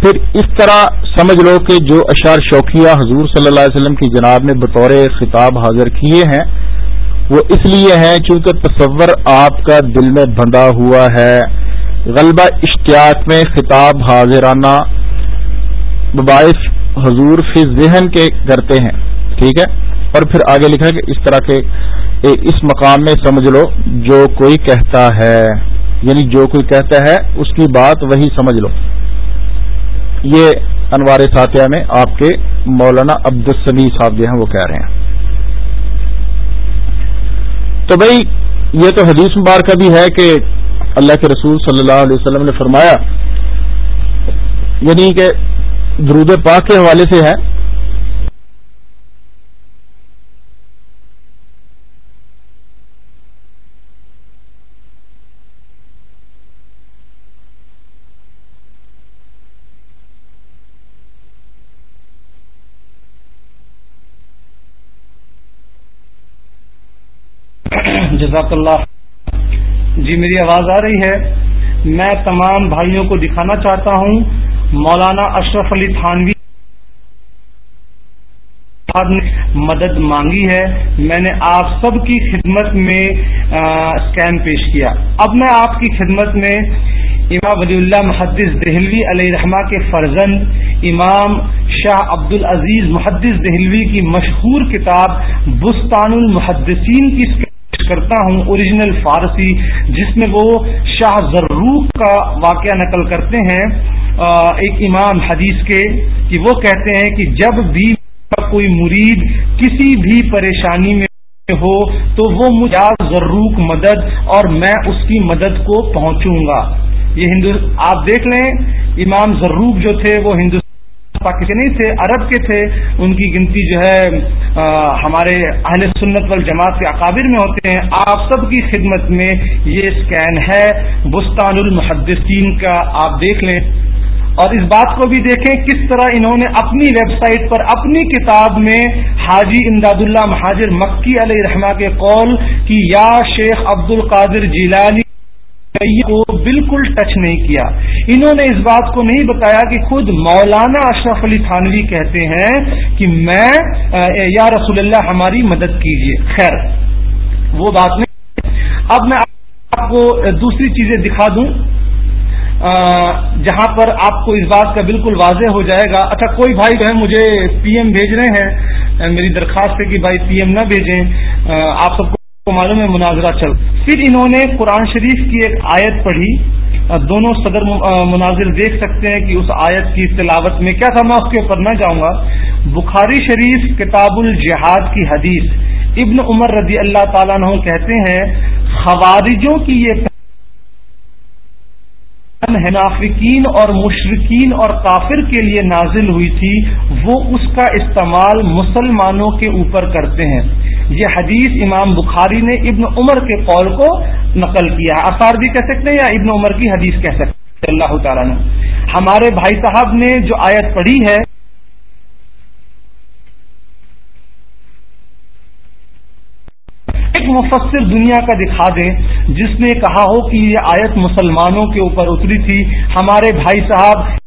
پھر اس طرح سمجھ لو کہ جو اشار شوقیہ حضور صلی اللہ علیہ وسلم کی جناب نے بطور خطاب حاضر کیے ہیں، وہ اس لیے ہیں چونکہ تصور آپ کا دل میں بندھا ہوا ہے۔ غلبہ اشتیاق میں خطاب حاضرانہ باعث حضور فی ذہن کے کرتے ہیں، ٹھیک ہے؟ اور پھر آگے لکھا کہ اس طرح کے اس مقام میں سمجھ لو جو کوئی کہتا ہے یعنی جو کوئی کہتا ہے، اس کی بات وہی سمجھ لو۔ یہ انوار ساتیہ میں آپ کے مولانا عبد السمی صاحب جو ہیں وہ کہہ رہے ہیں۔ تو بھائی، یہ تو حدیث مبارکہ بھی ہے کہ اللہ کے رسول صلی اللہ علیہ وسلم نے فرمایا یعنی کہ درود پاک کے حوالے سے ہے جزاک اللہ۔ جی میری آواز آ رہی ہے۔ میں تمام بھائیوں کو دکھانا چاہتا ہوں۔ مولانا اشرف علی تھانوی نے مدد مانگی ہے۔ میں نے آپ سب کی خدمت میں اسکین پیش کیا۔ اب میں آپ کی خدمت میں امام ولی اللہ محدث دہلوی علیہ رحمٰ کے فرزند امام شاہ عبد العزیز محدث دہلوی کی مشہور کتاب بستان المحدثین کی کرتا ہوں اوریجنل فارسی، جس میں وہ شاہ ضرور کا واقعہ نقل کرتے ہیں۔ ایک امام حدیث کے کہ وہ کہتے ہیں کہ جب بھی کوئی مرید کسی بھی پریشانی میں ہو تو وہ مجھے ضرور مدد اور میں اس کی مدد کو پہنچوں گا۔ یہ ہندو، آپ دیکھ لیں، امام ضرور جو تھے وہ ہندوستان پاکستانی تھے، عرب کے تھے، ان کی گنتی جو ہے ہمارے اہل سنت وال جماعت کے اقابر میں ہوتے ہیں۔ آپ سب کی خدمت میں یہ اسکین ہے۔ بستان المحدثین کا آپ دیکھ لیں۔ اور اس بات کو بھی دیکھیں کس طرح انہوں نے اپنی ویب سائٹ پر اپنی کتاب میں حاجی امداد اللہ مہاجر مکی علیہ رحمہ کے قول کی، یا شیخ عبد القادر جیلانی کو بالکل ٹچ نہیں کیا۔ انہوں نے اس بات کو نہیں بتایا کہ خود مولانا اشرف علی تھانوی کہتے ہیں کہ میں یا رسول اللہ، ہماری مدد کیجیے خیر، وہ بات نہیں۔ اب میں آپ کو دوسری چیزیں دکھا دوں۔ جہاں پر آپ کو اس بات کا بالکل واضح ہو جائے گا۔ اچھا کوئی بھائی جو ہے مجھے پی ایم بھیج رہے ہیں۔ میری درخواست ہے کہ بھائی پی ایم نہ بھیجیں۔ آپ سب کو معلوم ہے مناظرہ چل پھر انہوں نے قرآن شریف کی ایک آیت پڑھی۔ دونوں صدر مناظر دیکھ سکتے ہیں کہ اس آیت کی تلاوت میں کیا تھا۔ میں اس کے اوپر نہ جاؤں گا۔ بخاری شریف کتاب الجہاد کی حدیث۔ ابن عمر رضی اللہ تعالیٰ عنہ کہتے ہیں، خوارجوں کی یہ نافقین اور مشرقین اور کافر کے لیے نازل ہوئی تھی، وہ اس کا استعمال مسلمانوں کے اوپر کرتے ہیں۔ یہ حدیث امام بخاری نے ابن عمر کے قول کو نقل کیا۔ ہے اثار بھی کہہ سکتے ہیں یا ابن عمر کی حدیث کہہ سکتے ہیں؟ اللہ تعالیٰ نے۔ ہمارے بھائی صاحب نے جو آیت پڑھی ہے ایک مفسر دنیا کا دکھا دیں جس نے کہا ہو کہ یہ آیت مسلمانوں کے اوپر اتری تھی، ہمارے بھائی صاحب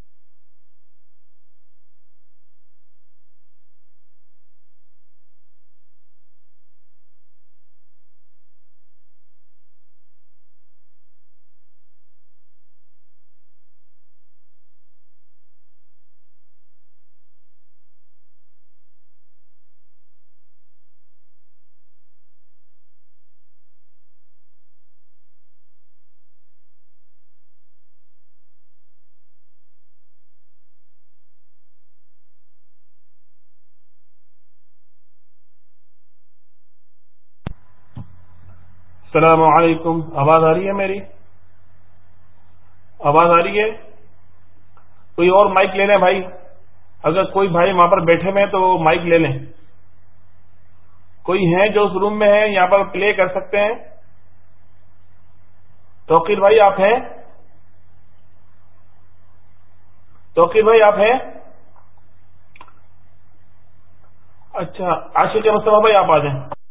السلام علیکم۔ آواز آ رہی ہے میری؟ آواز آ رہی ہے؟ کوئی اور مائک لے لیں بھائی۔ اگر کوئی بھائی وہاں پر بیٹھے ہوئے تو مائک لے لیں۔ کوئی ہیں جو اس روم میں ہے یہاں پر پلے کر سکتے ہیں؟ توقیر بھائی آپ ہیں؟ توقیر بھائی آپ ہیں؟ اچھا آشی کے مصطفیٰ بھائی آپ آ جائیں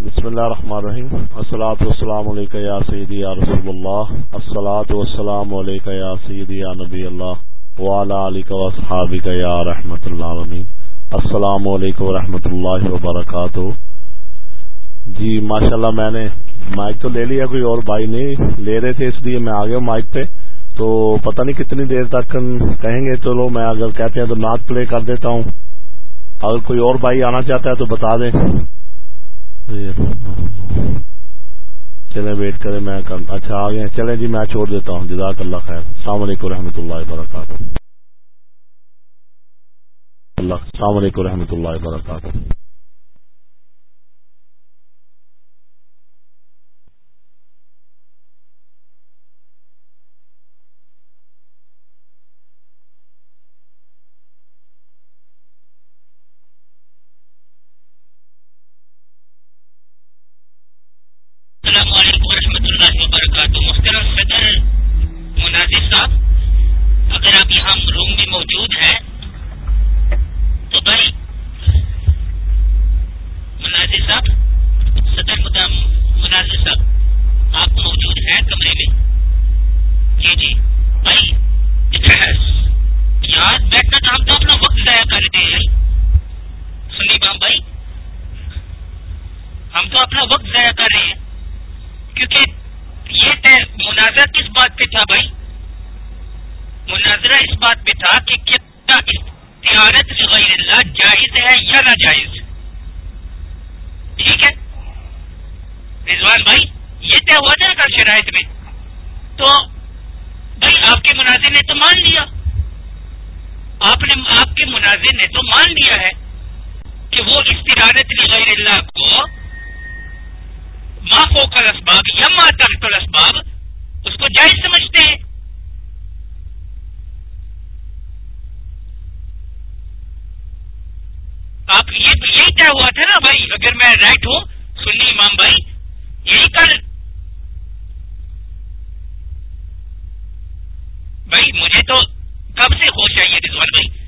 بسم اللہ الرحمن الرحیم السلاۃ والسلام علیکہ یا سیدی یا رسول اللہ السلاۃ والسلام علیکہ یا سیدی یا نبی اللہ وعلا علیکہ وصحابکہ یا رحمت اللہ علیہ السلام علیکم ورحمۃ اللہ وبرکاتہ جی ماشاءاللہ میں نے مائک تو لے لیا کوئی اور بھائی نہیں لے رہے تھے اس لیے میں آ گیا مائک پہ تو پتہ نہیں کتنی دیر تک کہیں گے چلو میں اگر کہتے ہیں تو نعت پلے کر دیتا ہوں اگر کوئی اور بھائی آنا چاہتا ہے تو بتا دیں چلیں ویٹ کریں میں اچھا آ گئے چلیں جی میں چھوڑ دیتا ہوں۔ جزاک اللہ خیر۔ السلام علیکم رحمۃ اللہ وبرکاتہ۔ السلام علیکم رحمۃ اللہ وبرکاتہ۔ رضوان بھائی، یہ طے ہوا تھا کل شرائط میں۔ تو بھائی، آپ کے مناظر نے تو مان لیا۔ آپ نے، آپ کے مناظر نے تو مان لیا ہے کہ وہ استعارت غیر اللہ کو ماں فوکل اسباب یا ماں تحت الاسباب، اس کو جائز سمجھتے ہیں۔ آپ یہ تو یہی طے ہوا تھا نا بھائی، اگر میں رائٹ ہوں، سنی امام بھائی یہی کل بھائی، مجھے تو کب سے ہوش چاہیے رضوان بھائی۔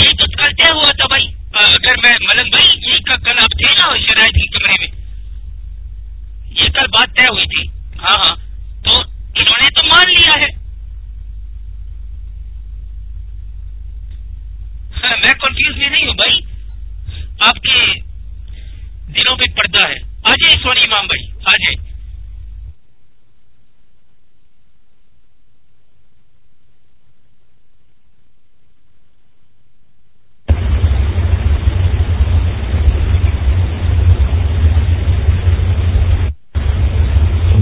یہ تو کل طے ہوا تھا بھائی۔ اگر میں ملنگ بھائی، یہ کل آپ تھے نا شرائط کی کمرے میں۔ یہ کل بات طے ہوئی تھی۔ ہاں ہاں۔ تو انہوں نے تو مان لیا ہے۔ ہاں، میں کنفیوز بھی نہیں ہوں بھائی۔ آپ کے دلوں پہ پردہ ہے۔ آ سونی امام بھائی آ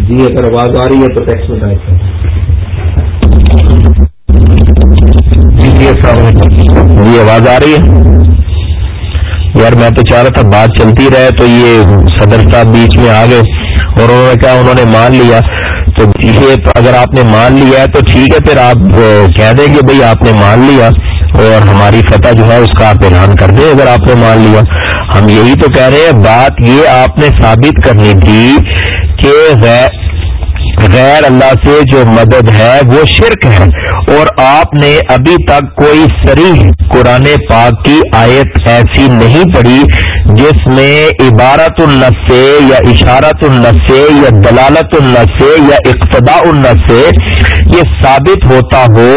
جی اگر آواز آ رہی ہے تو ٹیکس کریں۔ جی السلام علیکم۔ جی آواز آ رہی ہے؟ یار میں تو چاہ رہا تھا بات چلتی رہے تو یہ صدر صاحب بیچ میں آ گئے اور انہوں نے کہا انہوں نے مان لیا۔ تو یہ اگر آپ نے مان لیا ہے تو ٹھیک ہے، پھر آپ کہہ دیں گے بھائی آپ نے مان لیا اور ہماری فتح جو ہے اس کا آپ اعلان کر دیں اگر آپ نے مان لیا۔ ہم یہی تو کہہ رہے ہیں، بات یہ آپ نے ثابت کرنی تھی کہ غیر غیر اللہ سے جو مدد ہے، وہ شرک ہے۔ اور آپ نے ابھی تک کوئی سریح قرآن پاک کی آیت ایسی نہیں پڑھی جس میں عبارت النس سے یا اشارت النس سے یا دلالت النس سے یا اقتدا النس سے یہ ثابت ہوتا ہو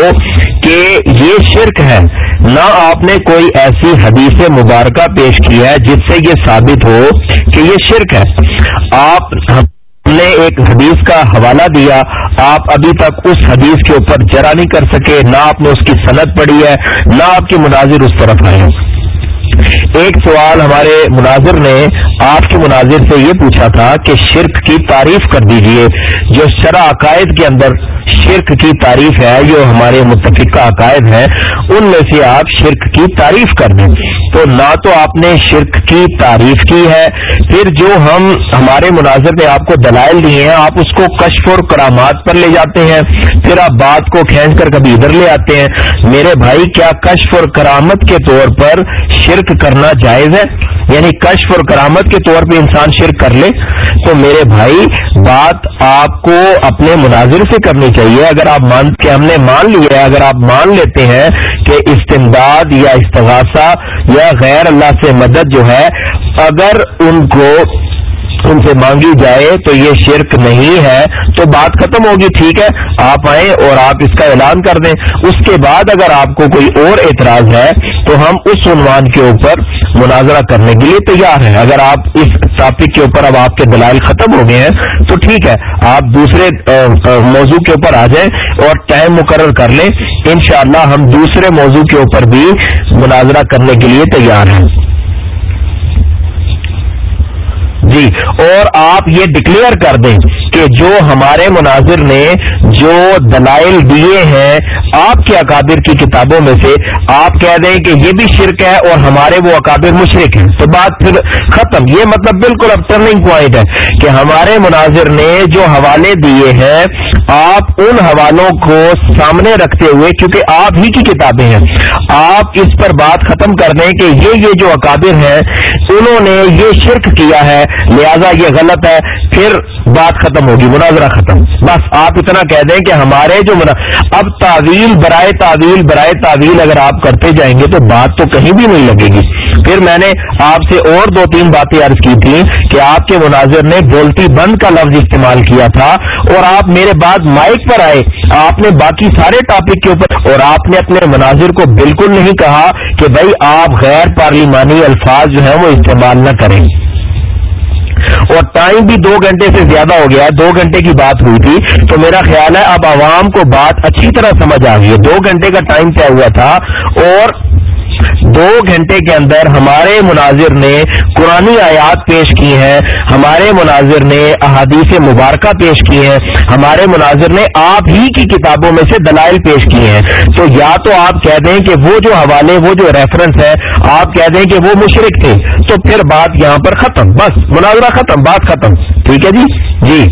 کہ یہ شرک ہے۔ نہ آپ نے کوئی ایسی حدیث مبارکہ پیش کی ہے جس سے یہ ثابت ہو کہ یہ شرک ہے۔ آپ نے ایک حدیث کا حوالہ دیا۔ آپ ابھی تک اس حدیث کے اوپر جرا نہیں کر سکے، نہ آپ نے اس کی صنعت پڑھی ہے، نہ آپ کے مناظر اس طرف آئے ہیں ایک سوال ہمارے مناظر نے آپ کے مناظر سے یہ پوچھا تھا کہ شرک کی تعریف کر دیجیے، جو شرع عقائد کے اندر شرک کی تعریف ہے، جو ہمارے متفقہ عقائد ہیں، ان میں سے آپ شرک کی تعریف کر دیں۔ تو نہ تو آپ نے شرک کی تعریف کی ہے، پھر جو ہم، ہمارے مناظر نے آپ کو دلائل دیے ہیں، آپ اس کو کشف اور کرامات پر لے جاتے ہیں۔ پھر آپ بات کو کھینچ کر کبھی ادھر لے آتے ہیں۔ میرے بھائی، کیا کشف اور کرامت کے طور پر شرک کرنا جائز ہے؟ یعنی کشف اور کرامت کے طور پہ انسان شرک کر لے، تو میرے بھائی، بات آپ کو اپنے مناظر سے کرنی چاہیے۔ اگر آپ مان کے ہم نے مان لیا ہے، اگر آپ مان لیتے ہیں کہ استمداد یا استغاثہ یا غیر اللہ سے مدد جو ہے، اگر ان کو ان سے مانگی جائے تو یہ شرک نہیں ہے، تو بات ختم ہوگی، ٹھیک ہے؟ آپ آئیں اور آپ اس کا اعلان کر دیں۔ اس کے بعد اگر آپ کو کوئی اور اعتراض ہے تو ہم اس عنوان کے اوپر مناظرہ کرنے کے لیے تیار ہیں۔ اگر آپ اس ٹاپک کے اوپر اب آپ کے دلائل ختم ہو گئے ہیں تو ٹھیک ہے، آپ دوسرے موضوع کے اوپر آ جائیں اور ٹائم مقرر کر لیں۔ انشاءاللہ ہم دوسرے موضوع کے اوپر بھی مناظرہ کرنے کے لیے تیار ہیں۔ جی اور آپ یہ ڈکلیئر کر دیں کہ جو ہمارے مناظر نے جو دلائل دیے ہیں آپ کے اکابر کی کتابوں میں سے، آپ کہہ دیں کہ یہ بھی شرک ہے اور ہمارے وہ اکابر مشرق ہیں۔ تو بات پھر ختم۔ یہ مطلب بالکل اب ٹرننگ پوائنٹ ہے کہ ہمارے مناظر نے جو حوالے دیے ہیں، آپ ان حوالوں کو سامنے رکھتے ہوئے، کیونکہ آپ ہی کی کتابیں ہیں، آپ اس پر بات ختم کر دیں کہ یہ یہ جو اکابر ہیں، انہوں نے یہ شرک کیا ہے، لہذا یہ غلط ہے۔ پھر بات ختم ہوگی، مناظرہ ختم۔ بس آپ اتنا کہہ دیں کہ ہمارے جو منا... اب تعویل برائے تعویل برائے تعویل اگر آپ کرتے جائیں گے تو بات تو کہیں بھی نہیں لگے گی۔ پھر میں نے آپ سے اور دو تین باتیں عرض کی تھی کہ آپ کے مناظر نے بولتی بند کا لفظ استعمال کیا تھا اور آپ میرے بعد مائک پر آئے۔ آپ نے باقی سارے ٹاپک کے اوپر اور آپ نے اپنے مناظر کو بالکل نہیں کہا کہ بھائی آپ غیر پارلیمانی الفاظ جو ہیں وہ استعمال نہ کریں۔ اور ٹائم بھی دو گھنٹے سے زیادہ ہو گیا دو گھنٹے کی بات ہوئی تھی۔ تو میرا خیال ہے اب عوام کو بات اچھی طرح سمجھ آ گئی ہے۔ دو گھنٹے کا ٹائم طے ہوا تھا اور دو گھنٹے کے اندر ہمارے مناظر نے قرآن آیات پیش کی ہیں، ہمارے مناظر نے احادیث مبارکہ پیش کی ہیں، ہمارے مناظر نے آپ ہی کی کتابوں میں سے دلائل پیش کیے ہیں۔ تو یا تو آپ کہہ دیں کہ وہ جو حوالے، وہ جو ریفرنس ہے، آپ کہہ دیں کہ وہ مشرق تھے۔ تو پھر بات یہاں پر ختم، بس مناظرہ ختم، بات ختم۔ ٹھیک ہے جی؟ جی۔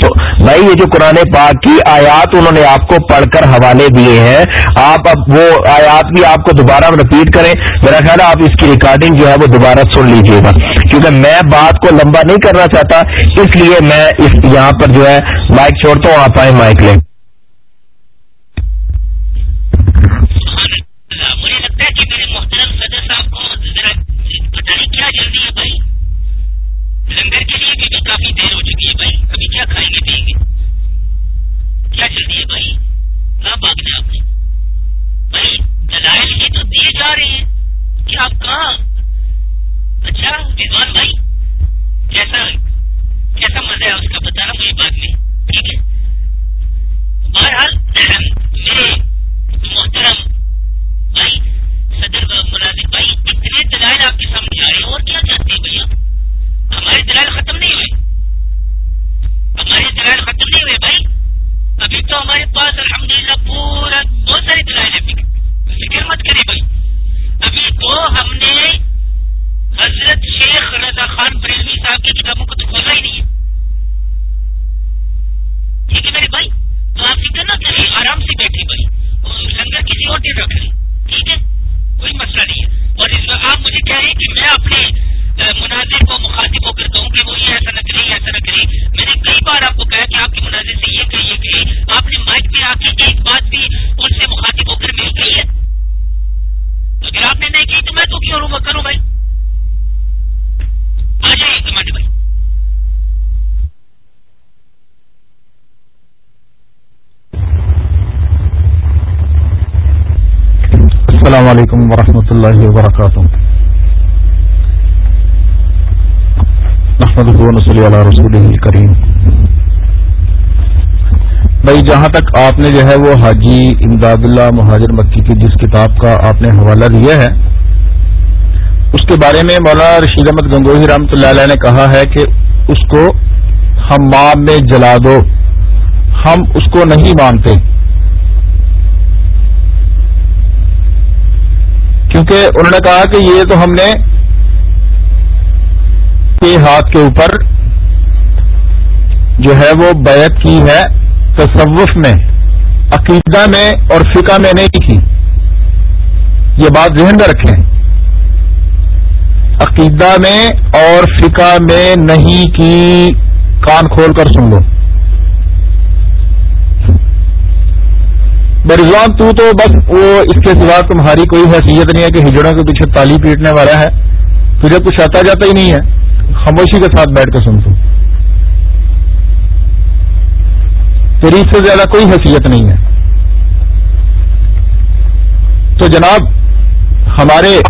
تو بھائی، یہ جو قرآن پاک کی آیات انہوں نے آپ کو پڑھ کر حوالے دیے ہیں، آپ اب وہ آیات بھی آپ کو دوبارہ رپیٹ کریں۔ میرا خیال ہے آپ اس کی ریکارڈنگ جو ہے وہ دوبارہ سن لیجیے گا۔ کیونکہ میں بات کو لمبا نہیں کرنا چاہتا، اس لیے میں اس یہاں پر جو ہے مائک چھوڑتا ہوں، آپ آئے مائک لیں۔ کیا چلتی ہے بھائی؟ کہاں بھاگ جائے آپ بھائی، دلائل ہی تو دیے جا رہے ہیں کہ آپ کہاں اچھا رضوان بھائی، کیسا کیسا مزہ ہے اس کا؟ بتانا مجھے بعد میں، ٹھیک ہے؟ بہرحال، میرے محترم بھائی، صدر ملازم بھائی، اتنے دلائل آپ کے سامنے آ رہے ہیں، اور کیا چاہتے ہیں بھیا ہمارے دلائل ختم نہیں ہوئے۔ ہمارے دلائل ختم نہیں ہوئے بھائی۔ ابھی تو ہمارے پاس الحمدللہ پورا بہت سارے دلائل فکر مت کرے بھائی۔ ابھی تو ہم نے حضرت شیخ رضا خان بریلوی صاحب کی کتابوں کو تو کھولا ہی نہیں ہے۔ ٹھیک ہے میرے بھائی، تو آپ فکر نہ کریں آرام سے بیٹھے بھائی۔ لنگر کسی اور دن رکھ لیں ٹھیک ہے، کوئی مسئلہ نہیں ہے۔ اور اس وقت آپ مجھے کہہ رہے ہیں کہ میں اپنے مناظر کو مخاطب ہو کر کہوں کہ وہ یہ ایسا نہ کرے ایسا نہ کرے میں نے کئی بار آپ کو کہا کہ آپ کے مناظر سے یہ کہیے کہ آپ نے مائک پہ آ کے ایک بات بھی ان سے مخاطب ہو کر مل گئی ہے۔ اگر آپ نے نہیں کی تو میں تو کیوں کروں بھائی؟ آ جائیے کمانڈ بھائی۔ السلام علیکم ورحمۃ اللہ وبرکاتہ۔ محمد صلی اللہ رسول کریم بھائی، جہاں تک آپ نے جو ہے وہ حاجی امداد اللہ مہاجر مکی کی جس کتاب کا آپ نے حوالہ دیا ہے، اس کے بارے میں مولانا رشید احمد گنگوہی رحمۃ اللہ علیہ نے کہا ہے کہ اس کو ہم میں جلا دو۔ ہم اس کو نہیں مانتے۔ کیونکہ انہوں نے کہا کہ یہ تو ہم نے کے ہاتھ کے اوپر جو ہے وہ بیعت کی ہے، تصوف میں، عقیدہ میں اور فقہ میں نہیں کی۔ یہ بات ذہن میں رکھیں۔ عقیدہ میں اور فقہ میں نہیں کی، کان کھول کر سن لو۔ برضوان تو تو بس وہ اس کے سوا تمہاری کوئی حیثیت نہیں ہے کہ ہجڑوں کے پیچھے تالی پیٹنے والا ہے۔ تجھے کچھ آتا جاتا ہی نہیں ہے۔ خاموشی کے ساتھ بیٹھ کے سنتا ہوں تیری اس سے زیادہ کوئی حیثیت نہیں ہے۔ تو جناب، ہمارے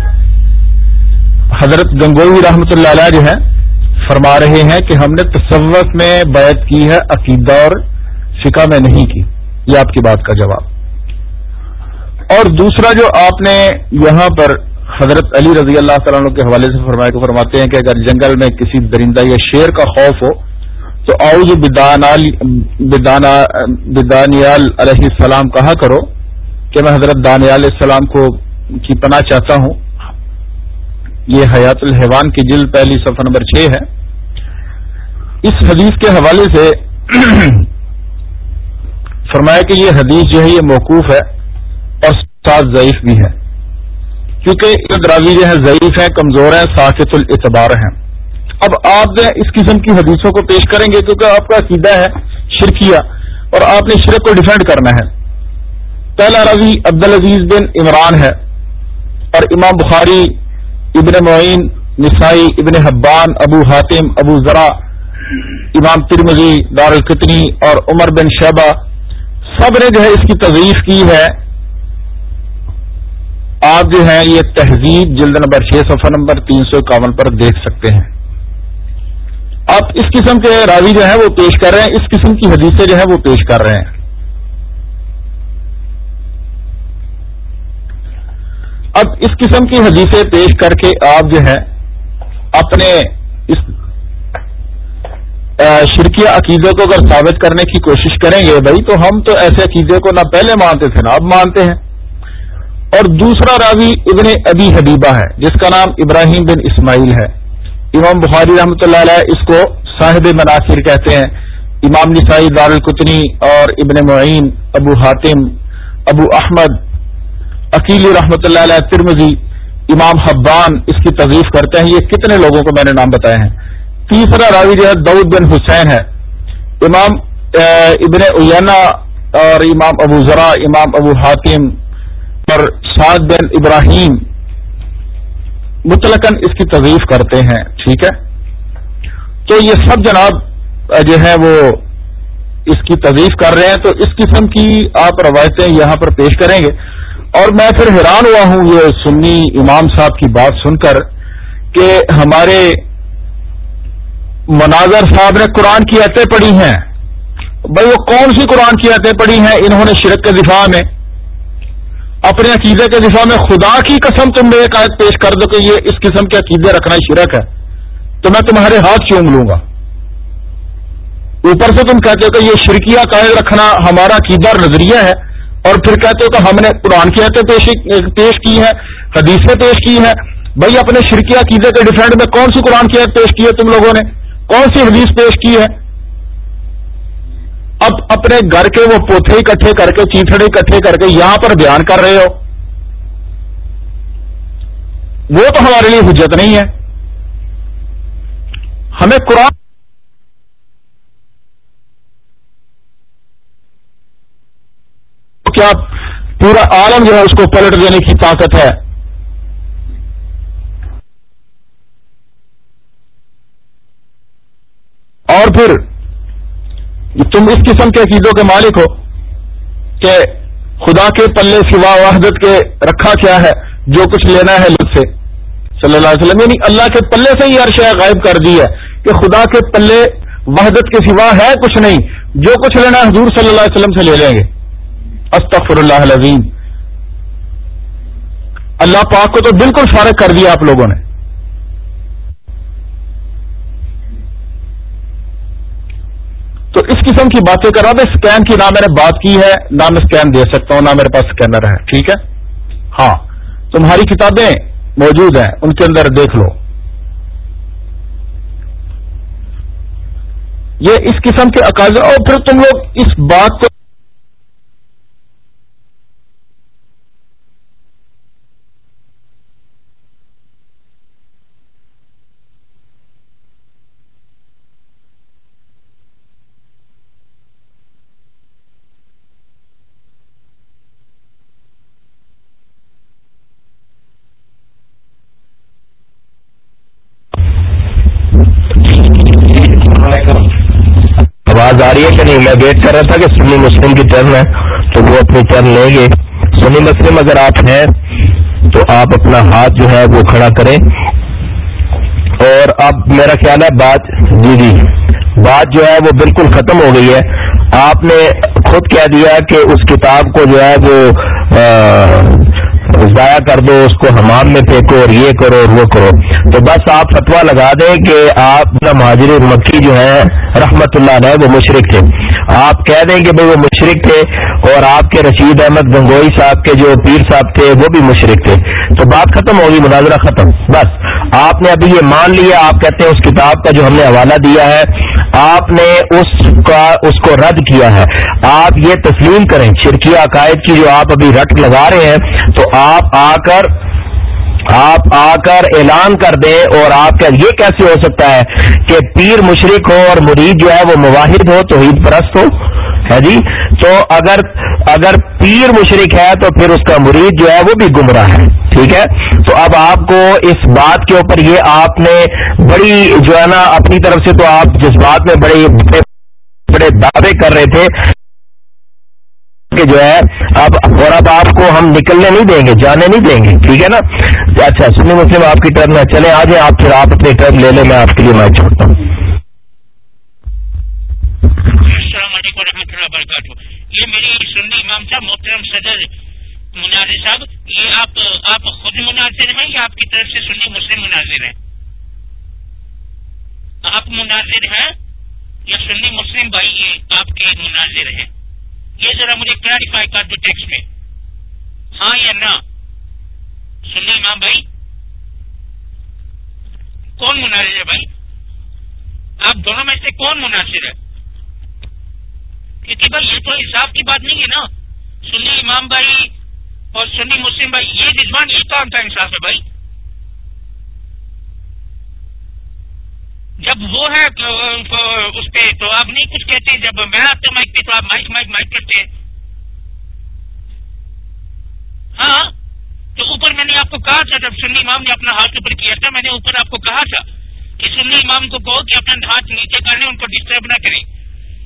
حضرت گنگوئی رحمت اللہ علیہ جو ہے فرما رہے ہیں کہ ہم نے تصوف میں بیعت کی ہے، عقیدہ اور فقہ میں نہیں کی۔ یہ آپ کی بات کا جواب۔ اور دوسرا جو آپ نے یہاں پر حضرت علی رضی اللہ تعالیٰ عنہ کے حوالے سے فرمائے کو فرماتے ہیں کہ اگر جنگل میں کسی درندہ یا شیر کا خوف ہو، تو آؤز بدانیال علیہ السلام کہا کرو کہ میں حضرت دانیال علیہ السلام کو کی پناہ چاہتا ہوں۔ یہ حیات الحوان کی جلد پہلی صفحہ نمبر چھ ہے۔ اس حدیث کے حوالے سے فرمایا کہ یہ حدیث جو ہے، یہ موقوف ہے اور ساتھ ضعیف بھی ہے۔ کیونکہ راوی جو ہے ضعیف ہیں کمزور ہیں ساکت الاعتبار ہیں اب آپ اس قسم کی حدیثوں کو پیش کریں گے کیونکہ آپ کا عقیدہ ہے شرکیہ اور آپ نے شرک کو ڈیفینڈ کرنا ہے۔ پہلا راوی عبد العزیز بن عمران ہے اور امام بخاری، ابن معین، نسائی، ابن حبان، ابو حاتم، ابو ذرا، امام ترمزی دار القطنی اور عمر بن شہبہ سب نے جو ہے اس کی تضیف کی ہے۔ آپ جو ہیں یہ تہذیب جلد نمبر چھ صفحہ نمبر تین سو اکاون پر دیکھ سکتے ہیں۔ آپ اس قسم کے راوی جو ہیں وہ پیش کر رہے ہیں، اس قسم کی حدیثیں جو ہے وہ پیش کر رہے ہیں۔ اب اس قسم کی حدیثیں پیش کر کے آپ جو ہے اپنے اس شرکیہ عقیدے کو اگر ثابت کرنے کی کوشش کریں گے، بھائی تو ہم تو ایسے عقیدے کو نہ پہلے مانتے تھے، نہ اب مانتے ہیں۔ اور دوسرا راوی ابن ابی حبیبہ ہے، جس کا نام ابراہیم بن اسماعیل ہے۔ امام بخاری رحمۃ اللہ علیہ اس کو صاحب مناصر کہتے ہیں۔ امام نسائی دار القطنی اور ابن معین، ابو حاتم، ابو احمد عقیل رحمۃ اللہ علیہ ترمزی امام حبان اس کی تضیف کرتے ہیں۔ یہ کتنے لوگوں کو میں نے نام بتایا ہیں۔ تیسرا راوی جو ہے دعود بن حسین ہے۔ امام ابن اینا اور امام ابو ذرا، امام ابو حاتم اور سعد بن ابراہیم متلقن اس کی تضیف کرتے ہیں، ٹھیک ہے؟ تو یہ سب جناب جو ہے وہ اس کی تضیف کر رہے ہیں، تو اس قسم کی آپ روایتیں یہاں پر پیش کریں گے۔ اور میں پھر حیران ہوا ہوں یہ سنی امام صاحب کی بات سن کر کہ ہمارے مناظر صاحب نے قرآن کی ایتیں پڑھی ہیں۔ بھائی وہ کون سی قرآن کی ایتیں پڑھی ہیں؟ انہوں نے شرک کے دفاع میں اپنے عقیدے کے دفاع میں خدا کی قسم تم ایک آیت پیش کر دو کہ یہ اس قسم کے عقیدے رکھنا شرک ہے۔ تو میں تمہارے ہاتھ چوم لوں گا۔ اوپر سے تم کہتے ہو کہ یہ شرکیہ قائد رکھنا ہمارا عقیدہ اور نظریہ ہے اور پھر کہتے ہو کہ ہم نے قرآن کی ایتیں پیش کی ہے حدیثیں پیش کی ہے بھائی اپنے شرکیہ عقیدے کے ڈیفینڈ میں کون سی قرآن کی ایت پیش کی ہے تم لوگوں نے؟ کون سی حدیث پیش کی ہے؟ اب اپنے گھر کے وہ پوتھے اکٹھے کر کے چیتڑے اکٹھے کر کے یہاں پر بیان کر رہے ہو۔ وہ تو ہمارے لیے حجت نہیں ہے۔ ہمیں قرآن کیا پورا عالم جو ہے اس کو پلٹ دینے کی طاقت ہے۔ اور پھر تم اس قسم کے عقیدوں کے مالک ہو کہ خدا کے پلے سوا وحدت کے رکھا کیا ہے، جو کچھ لینا ہے لطف سے۔ صلی اللہ علیہ وسلم یعنی اللہ کے پلے سے ہی ہر شے غائب کر دی ہے کہ خدا کے پلے وحدت کے سوا ہے کچھ نہیں، جو کچھ لینا ہے حضور صلی اللہ علیہ وسلم سے لے لیں گے۔ استغفر اللہ العظیم۔ اللہ پاک کو تو بالکل فارغ کر دیا آپ لوگوں نے۔ تو اس قسم کی باتیں کر رہا تھا اسکین کی نہ میں نے بات کی ہے، نہ میں اسکین دے سکتا ہوں، نہ میرے پاس اسکینر ہے، ٹھیک ہے؟ ہاں تمہاری کتابیں موجود ہیں، ان کے اندر دیکھ لو۔ یہ اس قسم کے عقاض اور پھر تم لوگ اس بات کو آواز آ رہی ہے کہ نہیں؟ میں ویٹ کر رہا تھا کہ سنی مسلم کی ٹرن ہے، تو وہ اپنی ٹرن لیں گے سنی مسلم اگر آپ ہیں، تو آپ اپنا ہاتھ جو ہے وہ کھڑا کریں۔ اور اب میرا خیال ہے بات جی جی بات جو ہے وہ بالکل ختم ہو گئی ہے۔ آپ نے خود کہہ دیا کہ اس کتاب کو جو ہے وہ ضائع کر دو، اس کو حمام میں پھینکو اور یہ کرو اور وہ کرو۔ تو بس آپ فتوا لگا دیں کہ آپ مہاجر مکی جو ہے رحمت اللہ علیہ، وہ مشرق تھے۔ آپ کہہ دیں کہ بھائی وہ مشرق تھے اور آپ کے رشید احمد گنگوئی صاحب کے جو پیر صاحب تھے، وہ بھی مشرق تھے۔ تو بات ختم ہوگی، مناظرہ ختم۔ بس، آپ نے ابھی یہ مان لیا، آپ کہتے ہیں اس کتاب کا جو ہم نے حوالہ دیا ہے آپ نے اس کا اس کو رد کیا ہے۔ آپ یہ تسلیم کریں شرکی عقائد کی جو آپ ابھی رٹ لگا رہے ہیں، تو آپ آ کر آپ آ کر اعلان کر دیں اور آپ کا یہ کیسے ہو سکتا ہے کہ پیر مشرق ہو اور مرید جو ہے وہ مواحد ہو، توحید پرست ہو؟ ہے جی؟ تو اگر اگر پیر مشرق ہے تو پھر اس کا مرید جو ہے وہ بھی گمراہ ہے، ٹھیک ہے؟ تو اب آپ کو اس بات کے اوپر یہ آپ نے بڑی جو ہے نا، اپنی طرف سے تو آپ جس بات میں بڑے بڑے دعوے کر رہے تھے کہ جو ہے، اب اور اب آپ کو ہم نکلنے نہیں دیں گے، جانے نہیں دیں گے، ٹھیک ہے نا؟ اچھا سنی مسلم، آپ کی ٹرن میں چلے آ جائیں، آپ پھر آپ اپنی ٹرن لے لیں، میں آپ کے لیے میں چھوڑتا ہوں السلام علیکم و رحمۃ اللہ وبرکاتہ۔ یہ میری سنی امام صاحب، محترم صدر مناظر صاحب، یہ آپ آپ خود مناظر ہیں یا آپ کی طرف سے سنی مسلم مناظر ہیں؟ آپ مناظر ہیں یا سنی مسلم بھائی یہ آپ کے مناظر ہیں؟ یہ ذرا مجھے کلیریفائی کر دو ٹیکس میں۔ ہاں یا نہ؟ سنی امام بھائی، کون مناظر ہے بھائی؟ آپ دونوں میں سے کون مناظر ہے؟ کیونکہ بھائی یہ تو حساب کی بات نہیں ہے نا۔ سنی امام بھائی اور سنی مسلم بھائی، یہ رضوان یہ کون کا انصاف ہے بھائی۔ جب وہ ہے اس پہ تو آپ نہیں کچھ کہتے، جب میں آتا مائک پہ تو آپ مائک مائک مائک کرتے۔ ہیں ہاں تو اوپر میں نے آپ کو کہا تھا، جب سنی امام نے اپنا ہاتھ اوپر کیا تھا، میں نے اوپر آپ کو کہا تھا کہ سنی امام کو کہو کہ اپنا ہاتھ نیچے کر لیں، ان کو ڈسٹرب نہ کریں۔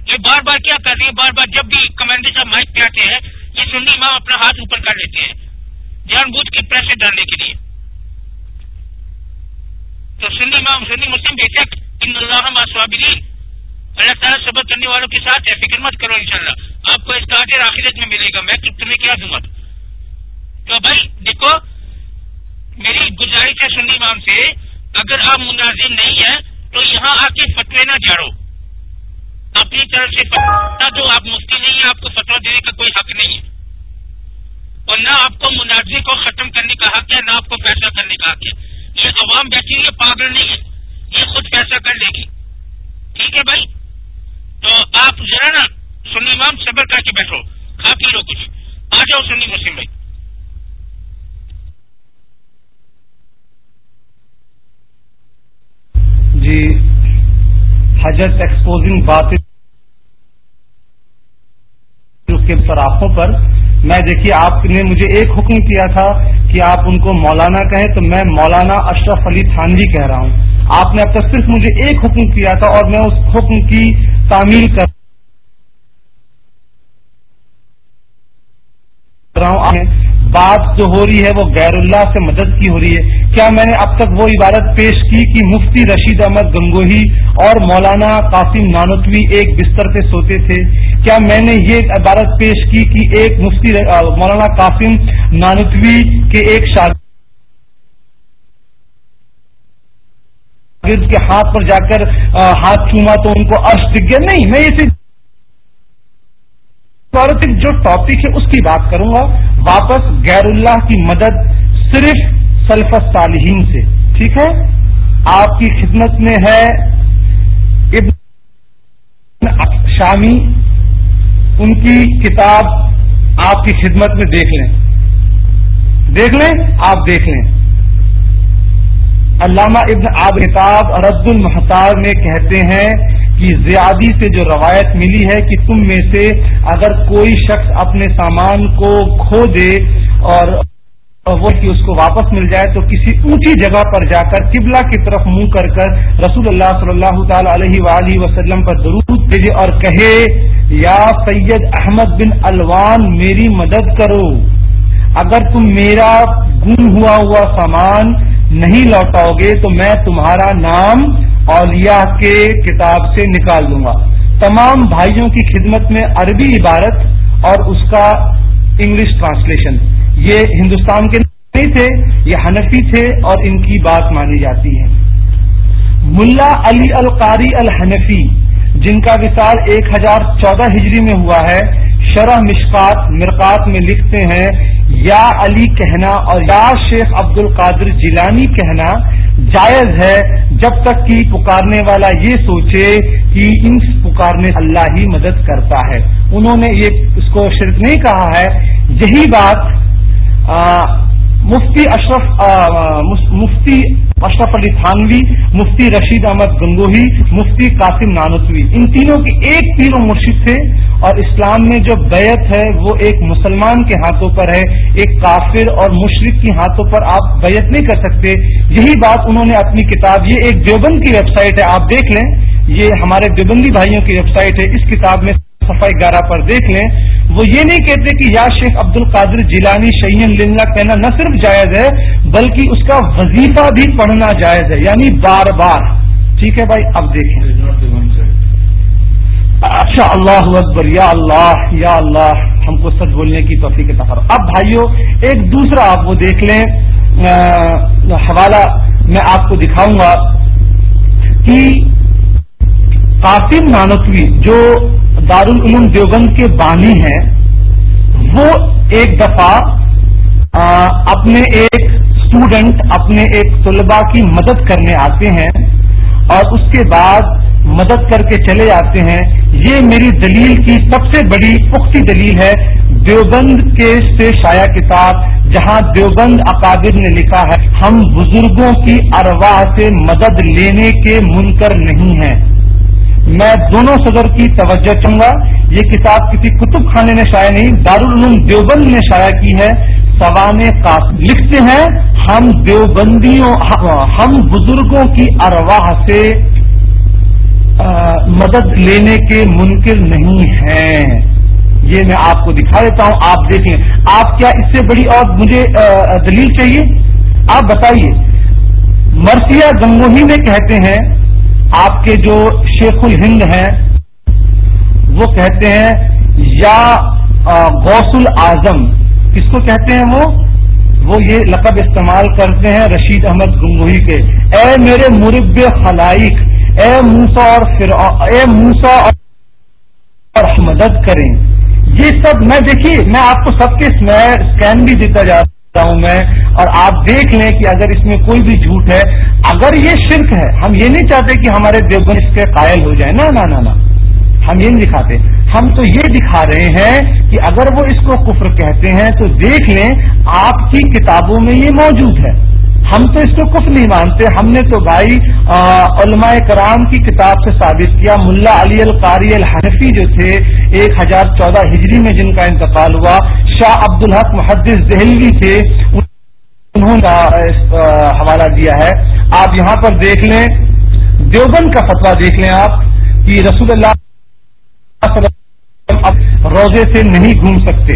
یہ بار بار کیا کر رہی ہے بار بار جب بھی کمانڈر صاحب مائک پہ آتے ہیں، یہ سنی امام اپنا ہاتھ اوپر کر لیتے ہیں، جان بوجھ کے پریشر ڈالنے کے لیے۔ تو سنی امام سنی مسلم بے شک، ان اللہ صابرین، اللہ تعالیٰ سبق کرنے والوں کے ساتھ ہے فکر مت کرو انشاءاللہ۔ آپ کو اس کا آخرت میں ملے گا۔ میں تمہیں کیا دوں گا تو بھائی، دیکھو، میری گزارش ہے سنی امام سے، اگر آپ مناظر نہیں ہیں، تو یہاں آ کے فتوے نہ جاڑو۔ اپنی طرف سے فتوا دو آپ مفتی نہیں ہیں، آپ کو فتوا دینے کا کوئی حق نہیں ہے۔ اور نہ آپ کو مناظر کو ختم کرنے کا حق ہے، نہ آپ کو فیصلہ کرنے کا حق ہے۔ یہ عوام بیٹھی ہوئی پاگل نہیں ہے۔ یہ خود فیصلہ کر لے گی۔ ٹھیک ہے بھائی؟ تو آپ ذرا نا سنی امام صبر کر کے بیٹھو، کھا پی لو کچھ۔ آ جاؤ سنی مسلم بھائی۔ جی حجت ایکسپوزنگ بات کے سراخوں پر۔ میں دیکھیے، آپ نے مجھے ایک حکم کیا تھا کہ آپ ان کو مولانا کہیں، تو میں مولانا اشرف علی تھانوی کہہ رہا ہوں۔ آپ نے اب تک صرف مجھے ایک حکم کیا تھا اور میں اس حکم کی تعمیل کر رہا ہوں۔ بات جو ہو رہی ہے وہ غیر اللہ سے مدد کی ہو رہی ہے۔ کیا میں نے اب تک وہ عبارت پیش کی کہ مفتی رشید احمد گنگوہی اور مولانا قاسم نانوتوی ایک بستر پہ سوتے تھے؟ کیا میں نے یہ عبارت پیش کی کہ ایک مفتی مولانا قاسم نانوتوی کے ایک شاگرد کے ہاتھ پر جا کر ہاتھ چوما تو ان کو ارش دکھ گیا؟ نہیں، میں یہ جو ٹاپک ہے اس کی بات کروں گا، واپس غیر اللہ کی مدد صرف سلف صالحین سے، ٹھیک ہے؟ آپ کی خدمت میں ہے ابن شامی، ان کی کتاب آپ کی خدمت میں دیکھ لیں۔ دیکھ لیں؟ آپ دیکھ لیں۔ علامہ ابن آب کتاب رد المحتار میں کہتے ہیں کی زیادی سے جو روایت ملی ہے کہ تم میں سے اگر کوئی شخص اپنے سامان کو کھو دے اور وہ کہ اس کو واپس مل جائے تو کسی اونچی جگہ پر جا کر قبلہ کی طرف منہ کر کر رسول اللہ صلی اللہ تعالی علیہ وآلہ وسلم پر درود بھیجے اور کہے، یا سید احمد بن الوان میری مدد کرو۔ اگر تم میرا گم ہوا ہوا سامان نہیں لوٹاؤ گے تو میں تمہارا نام اولیاء کے کتاب سے نکال دوں گا۔ تمام بھائیوں کی خدمت میں عربی عبارت اور اس کا انگلش ٹرانسلیشن۔ یہ ہندوستان کے نہیں تھے، یہ حنفی تھے اور ان کی بات مانی جاتی ہے۔ ملا علی القاری الحنفی، جن کا وصال ایک ہزار چودہ ہجری میں ہوا ہے شرح مشکات مرکات میں لکھتے ہیں، یا علی کہنا اور یا شیخ عبد القادر جیلانی کہنا جائز ہے جب تک کہ پکارنے والا یہ سوچے کہ ان پکارنے اللہ ہی مدد کرتا ہے۔ انہوں نے یہ اس کو شرک نہیں کہا ہے۔ یہی بات مفتی اشرف مفتی اشرف علی تھانوی، مفتی رشید احمد گنگوہی، مفتی قاسم نانوتوی۔ ان تینوں کے ایک تینوں مرشد تھے اور اسلام میں جو بیعت ہے وہ ایک مسلمان کے ہاتھوں پر ہے، ایک کافر اور مشرق کے ہاتھوں پر آپ بیعت نہیں کر سکتے۔ یہی بات انہوں نے اپنی کتاب، یہ ایک دیوبند کی ویب سائٹ ہے، آپ دیکھ لیں۔ یہ ہمارے دیوبندی بھائیوں کی ویب سائٹ ہے۔ اس کتاب میں صفائی گیارہ پر دیکھ لیں، وہ یہ نہیں کہتے کہ یا شیخ عبد القادر جیلانی شعین للہ کہنا نہ صرف جائز ہے، بلکہ اس کا وظیفہ بھی پڑھنا جائز ہے یعنی بار بار۔ ٹھیک ہے بھائی، اب دیکھیں۔ اچھا اللہ اکبر، یا اللہ یا اللہ، ہم کو سچ بولنے کی توفیق تفر اب بھائیوں ایک دوسرا آپ وہ دیکھ لیں۔ حوالہ میں آپ کو دکھاؤں گا کہ قاسم نانوی جو دارالعلوم دیوبند کے بانی ہیں، وہ ایک دفعہ اپنے ایک اسٹوڈنٹ اپنے ایک طلباء کی مدد کرنے آتے ہیں اور اس کے بعد مدد کر کے چلے جاتے ہیں۔ یہ میری دلیل کی سب سے بڑی پختی دلیل ہے۔ دیوبند کے سے شاع کتاب، جہاں دیوبند اکابر نے لکھا ہے، ہم بزرگوں کی ارواح سے مدد لینے کے منکر نہیں ہیں۔ میں دونوں صدر کی توجہ چاہوں گا۔ یہ کتاب کسی کتب خانے نے شائع نہیں، دارالعلوم دیوبند نے شائع کی ہے۔ سوان کاف لکھتے ہیں، ہم دیوبندیوں، ہم بزرگوں کی ارواح سے مدد لینے کے منکر نہیں ہیں۔ یہ میں آپ کو دکھا دیتا ہوں، آپ دیکھیں۔ آپ کیا اس سے بڑی اور مجھے دلیل چاہیے؟ آپ بتائیے۔ مرثیہ گنگوہی میں کہتے ہیں آپ کے جو شیخ الہند ہیں، وہ کہتے ہیں، یا غوث العظم کس کو کہتے ہیں وہ؟ وہ یہ لقب استعمال کرتے ہیں رشید احمد گنگوہی کے۔ اے میرے مرب خلائق، اے موسا اور اے موسا اور مدد کریں۔ یہ سب میں، دیکھیے، میں آپ کو سب کے اسکین بھی دیتا جاتا ہوں۔ ہوں میں۔ اور آپ دیکھ لیں کہ اگر اس میں کوئی بھی جھوٹ ہے، اگر یہ شرک ہے، ہم یہ نہیں چاہتے کہ ہمارے دیوبند اس کے قائل ہو جائیں۔ نا نا نا ہم یہ نہیں دکھاتے۔ ہم تو یہ دکھا رہے ہیں کہ اگر وہ اس کو کفر کہتے ہیں تو دیکھ لیں، آپ کی کتابوں میں یہ موجود ہے۔ ہم تو اس کو کچھ نہیں مانتے، ہم نے تو بھائی علماء کرام کی کتاب سے ثابت کیا۔ ملا علی القاری الحنفی جو تھے، ایک ہزار چودہ ہجری میں جن کا انتقال ہوا، شاہ عبد الحق محدث دہلوی تھے، انہوں نے حوالہ دیا ہے۔ آپ یہاں پر دیکھ لیں، دیوبند کا فتویٰ دیکھ لیں آپ، کہ رسول اللہ روزے سے نہیں گھوم سکتے۔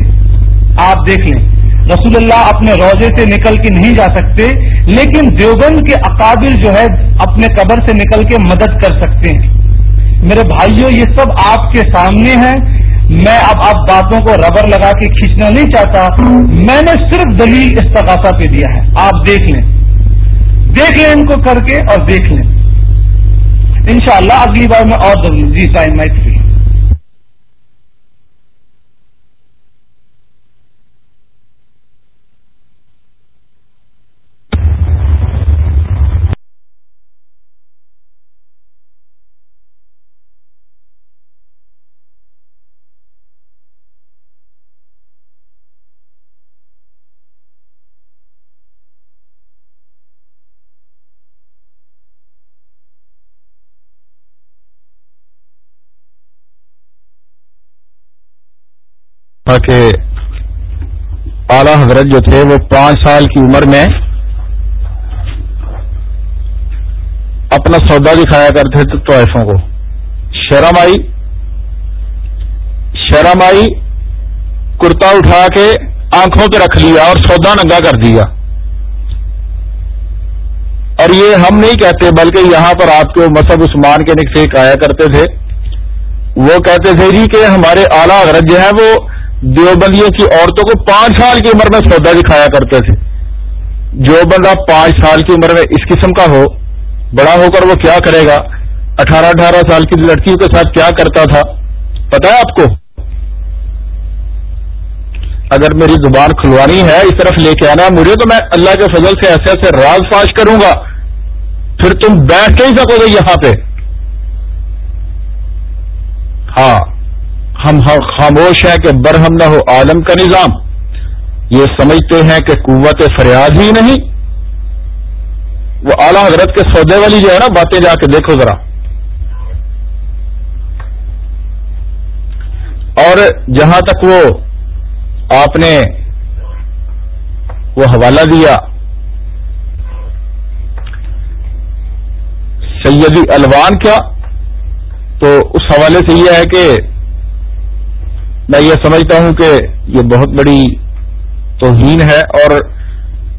آپ دیکھ لیں۔ رسول اللہ اپنے روزے سے نکل کے نہیں جا سکتے، لیکن دیوبند کے اقابل جو ہے، اپنے قبر سے نکل کے مدد کر سکتے ہیں۔ میرے بھائیوں یہ سب آپ کے سامنے ہے میں اب آپ باتوں کو ربر لگا کے کھینچنا نہیں چاہتا۔ میں نے صرف دلیل استغاثہ پہ دیا ہے۔ آپ دیکھ لیں۔ دیکھ لیں ان کو کر کے اور دیکھ لیں۔ انشاءاللہ اگلی بار میں اور جی ٹائم میں فری کہ اعلی حضرت جو تھے وہ پانچ سال کی عمر میں اپنا سودا دکھایا کرتے تھے طوائفوں کو۔ شرمائی شرمائی کرتا اٹھا کے آنکھوں پہ رکھ لیا اور سودا ننگا کر دیا۔ اور یہ ہم نہیں کہتے، بلکہ یہاں پر آپ کے مصحب عثمان کے نقصے آیا کرتے تھے۔ وہ کہتے تھے جی کہ ہمارے اعلیٰ حضرت جو ہیں وہ دیوبندیوں کی عورتوں کو پانچ سال کی عمر میں سودا دکھایا کرتے تھے۔ جو بندہ پانچ سال کی عمر میں اس قسم کا ہو، بڑا ہو کر وہ کیا کرے گا؟ اٹھارہ اٹھارہ سال کی لڑکیوں کے ساتھ کیا کرتا تھا؟ پتا ہے آپ کو؟ اگر میری زبان کھلوانی ہے اس طرف لے کے آنا، مجھے تو میں اللہ کے فضل سے ایسے ایسے راز فاش کروں گا۔ پھر تم بیٹھ کے ہی سکو گے یہاں پہ۔ ہاں۔ ہم ہاں خاموش ہیں کہ برہم نہ ہو عالم کا نظام۔ یہ سمجھتے ہیں کہ قوت فریاد ہی نہیں۔ وہ اعلی حضرت کے سودے والی جو ہے نا باتیں جا کے دیکھو ذرا۔ اور جہاں تک وہ آپ نے وہ حوالہ دیا، سیدی الوان کیا تو اس حوالے سے یہ ہے کہ میں یہ سمجھتا ہوں کہ یہ بہت بڑی توہین ہے اور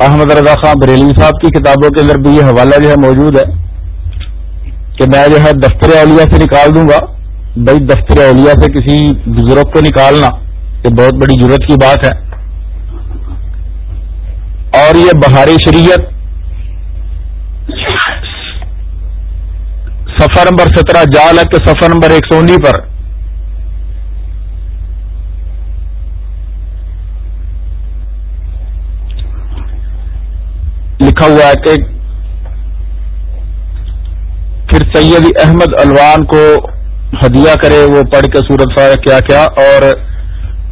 احمد رضا خان بریلی صاحب کی کتابوں کے اندر بھی یہ حوالہ جو ہے موجود ہے کہ میں جو ہے دفتر اولیاء سے نکال دوں گا۔ بھائی، دفتر اولیاء سے کسی بزرگ کو نکالنا یہ بہت بڑی ضرورت کی بات ہے۔ اور یہ بہاری شریعت سفر نمبر سترہ، جال ہے کہ سفر نمبر ایک سو انیس پر لکھا ہوا ہے کہ پھر سید احمد الوان کو ہدیہ کرے، وہ پڑھ کے سورت فارغ کیا کیا اور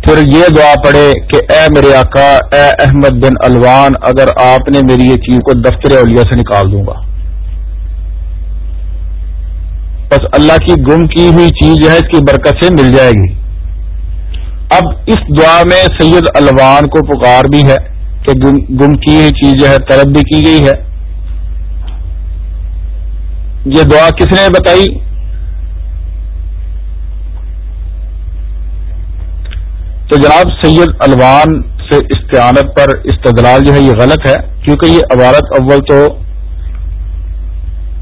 پھر یہ دعا پڑھے کہ اے میرے آقا، اے احمد بن الوان، اگر آپ نے میری یہ چیز کو دفتر اولیاء سے نکال دوں گا۔ بس اللہ کی گم کی ہوئی چیز جو ہے، اس کی برکت سے مل جائے گی۔ اب اس دعا میں سید الوان کو پکار بھی ہے۔ کہ گم کی ہوئی چیز جو ہے، طلب بھی کی گئی ہے۔ یہ دعا کس نے بتائی؟ تو جناب سید الوان سے استعانت پر استدلال جو ہے، یہ غلط ہے۔ کیونکہ یہ عبارت اول تو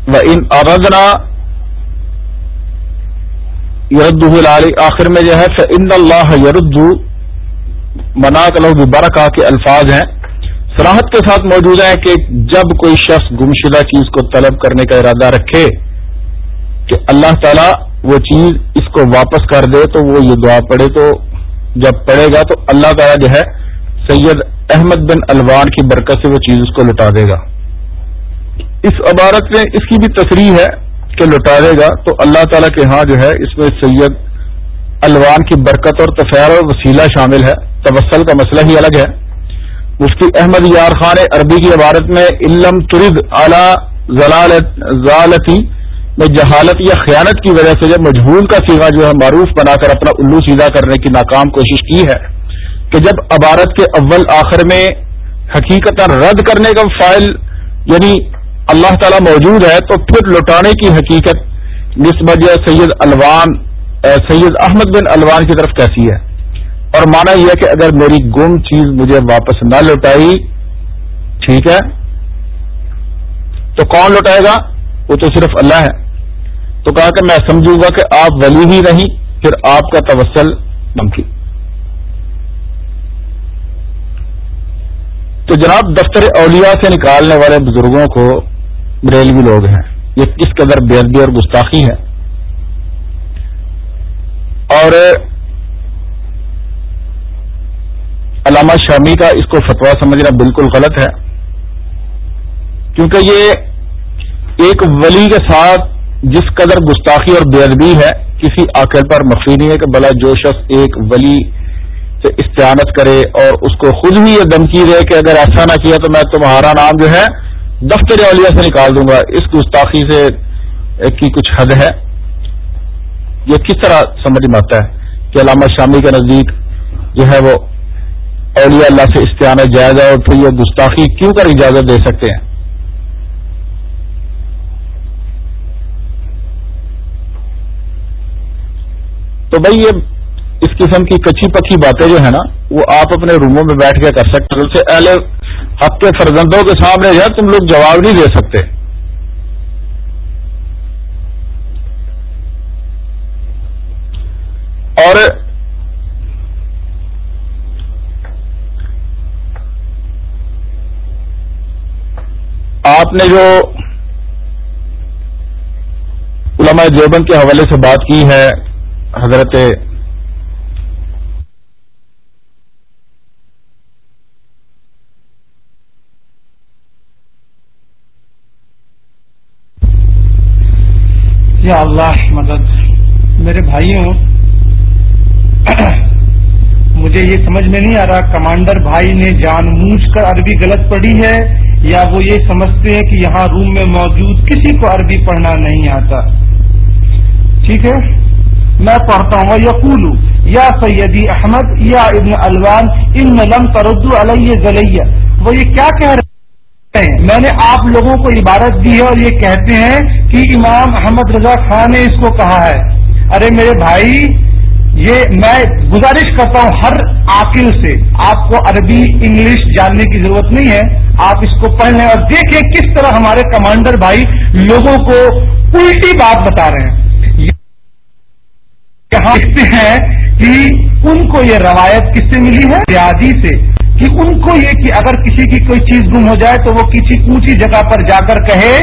ان اردنا یرد آخر میں جو ہے ان اللہ یرد منا کلو برکا کے الفاظ ہیں۔ سراحت کے ساتھ موجود ہے کہ جب کوئی شخص گمشدہ چیز کو طلب کرنے کا ارادہ رکھے کہ اللہ تعالیٰ وہ چیز اس کو واپس کر دے تو وہ یہ دعا پڑھے تو جب پڑھے گا تو اللہ تعالیٰ جو ہے سید احمد بن الوان کی برکت سے وہ چیز اس کو لٹا دے گا۔ اس عبارت میں اس کی بھی تصریح ہے کہ لٹا دے گا تو اللہ تعالیٰ کے ہاں جو ہے اس میں سید الوان کی برکت اور تفیر اور وسیلہ شامل ہے۔ تبسل کا مسئلہ ہی الگ ہے۔ مفتی احمد یار خان عربی کی عبارت میں علم ترد اعلی ضالتی میں جہالت یا خیانت کی وجہ سے جب مجہول کا سیگا جو ہے معروف بنا کر اپنا الو سیدھا کرنے کی ناکام کوشش کی ہے کہ جب عبارت کے اول آخر میں حقیقت رد کرنے کا فائل یعنی اللہ تعالی موجود ہے تو پھر لوٹانے کی حقیقت نسبت سید الوان سید احمد بن الوان کی طرف کیسی ہے۔ اور مانا یہ کہ اگر میری گم چیز مجھے واپس نہ لوٹائی، ٹھیک ہے؟ تو کون لوٹائے گا؟ وہ تو صرف اللہ ہے۔ تو کہا کہ میں سمجھوں گا کہ آپ ولی ہی نہیں پھر آپ کا توسل نمکی تو جناب دفتر اولیاء سے نکالنے والے بزرگوں کو بریلوی لوگ ہیں۔ یہ کس قدر بے ادبی اور گستاخی ہے۔ اور علامہ شامی کا اس کو فتوا سمجھنا بالکل غلط ہے۔ کیونکہ یہ ایک ولی کے ساتھ جس قدر گستاخی اور بے ادبی ہے، کسی آخر پر مفی نہیں ہے کہ بلا جو شخص ایک ولی سے استعانت کرے اور اس کو خود ہی یہ دمکی دے کہ اگر ایسا نہ کیا تو میں تمہارا نام جو ہے دفتر اولیاء سے نکال دوں گا۔ اس گستاخی سے کی کچھ حد ہے۔ یہ کس طرح سمجھ میں آتا ہے کہ علامہ شامی کے نزدیک جو ہے وہ اولیاء اللہ سے استعانت جائز ہے اور پھر یہ گستاخی کیوں کر اجازت دے سکتے ہیں؟ تو بھائی یہ اس قسم کی کچی پکی باتیں جو ہے نا، وہ آپ اپنے روموں میں بیٹھ کے کر سکتے سے اہل حق کے فرزندوں کے سامنے جو ہے تم لوگ جواب نہیں دے سکتے۔ اور آپ نے جو علماء دیوبند کے حوالے سے بات کی ہے، حضرت یا اللہ مدد، میرے بھائیوں، مجھے یہ سمجھ میں نہیں آ رہا، کمانڈر بھائی نے جان مونچھ کر عربی غلط پڑھی ہے یا وہ یہ سمجھتے ہیں کہ یہاں روم میں موجود کسی کو عربی پڑھنا نہیں آتا۔ ٹھیک ہے؟ میں پڑھتا ہوں یقول یا سیدی احمد، یا ابن الوان، ان لم تردو علیہ زلیہ. وہ یہ کیا کہہ رہے ہیں؟ میں نے آپ لوگوں کو عبارت دی ہے اور یہ کہتے ہیں کہ امام احمد رضا خان نے اس کو کہا ہے۔ ارے میرے بھائی یہ میں گزارش کرتا ہوں ہر عاقل سے، آپ کو عربی، انگلش جاننے کی ضرورت نہیں ہے، آپ اس کو پڑھ لیں اور دیکھیں کس طرح ہمارے کمانڈر بھائی لوگوں کو الٹی بات بتا رہے ہیں۔ یہاں دیکھتے ہیں کہ ان کو یہ روایت کس سے ملی ہے؟ ریاضی سے، کہ ان کو یہ کہ اگر کسی کی کوئی چیز گم ہو جائے تو وہ کسی اونچی جگہ پر جا کر کہے،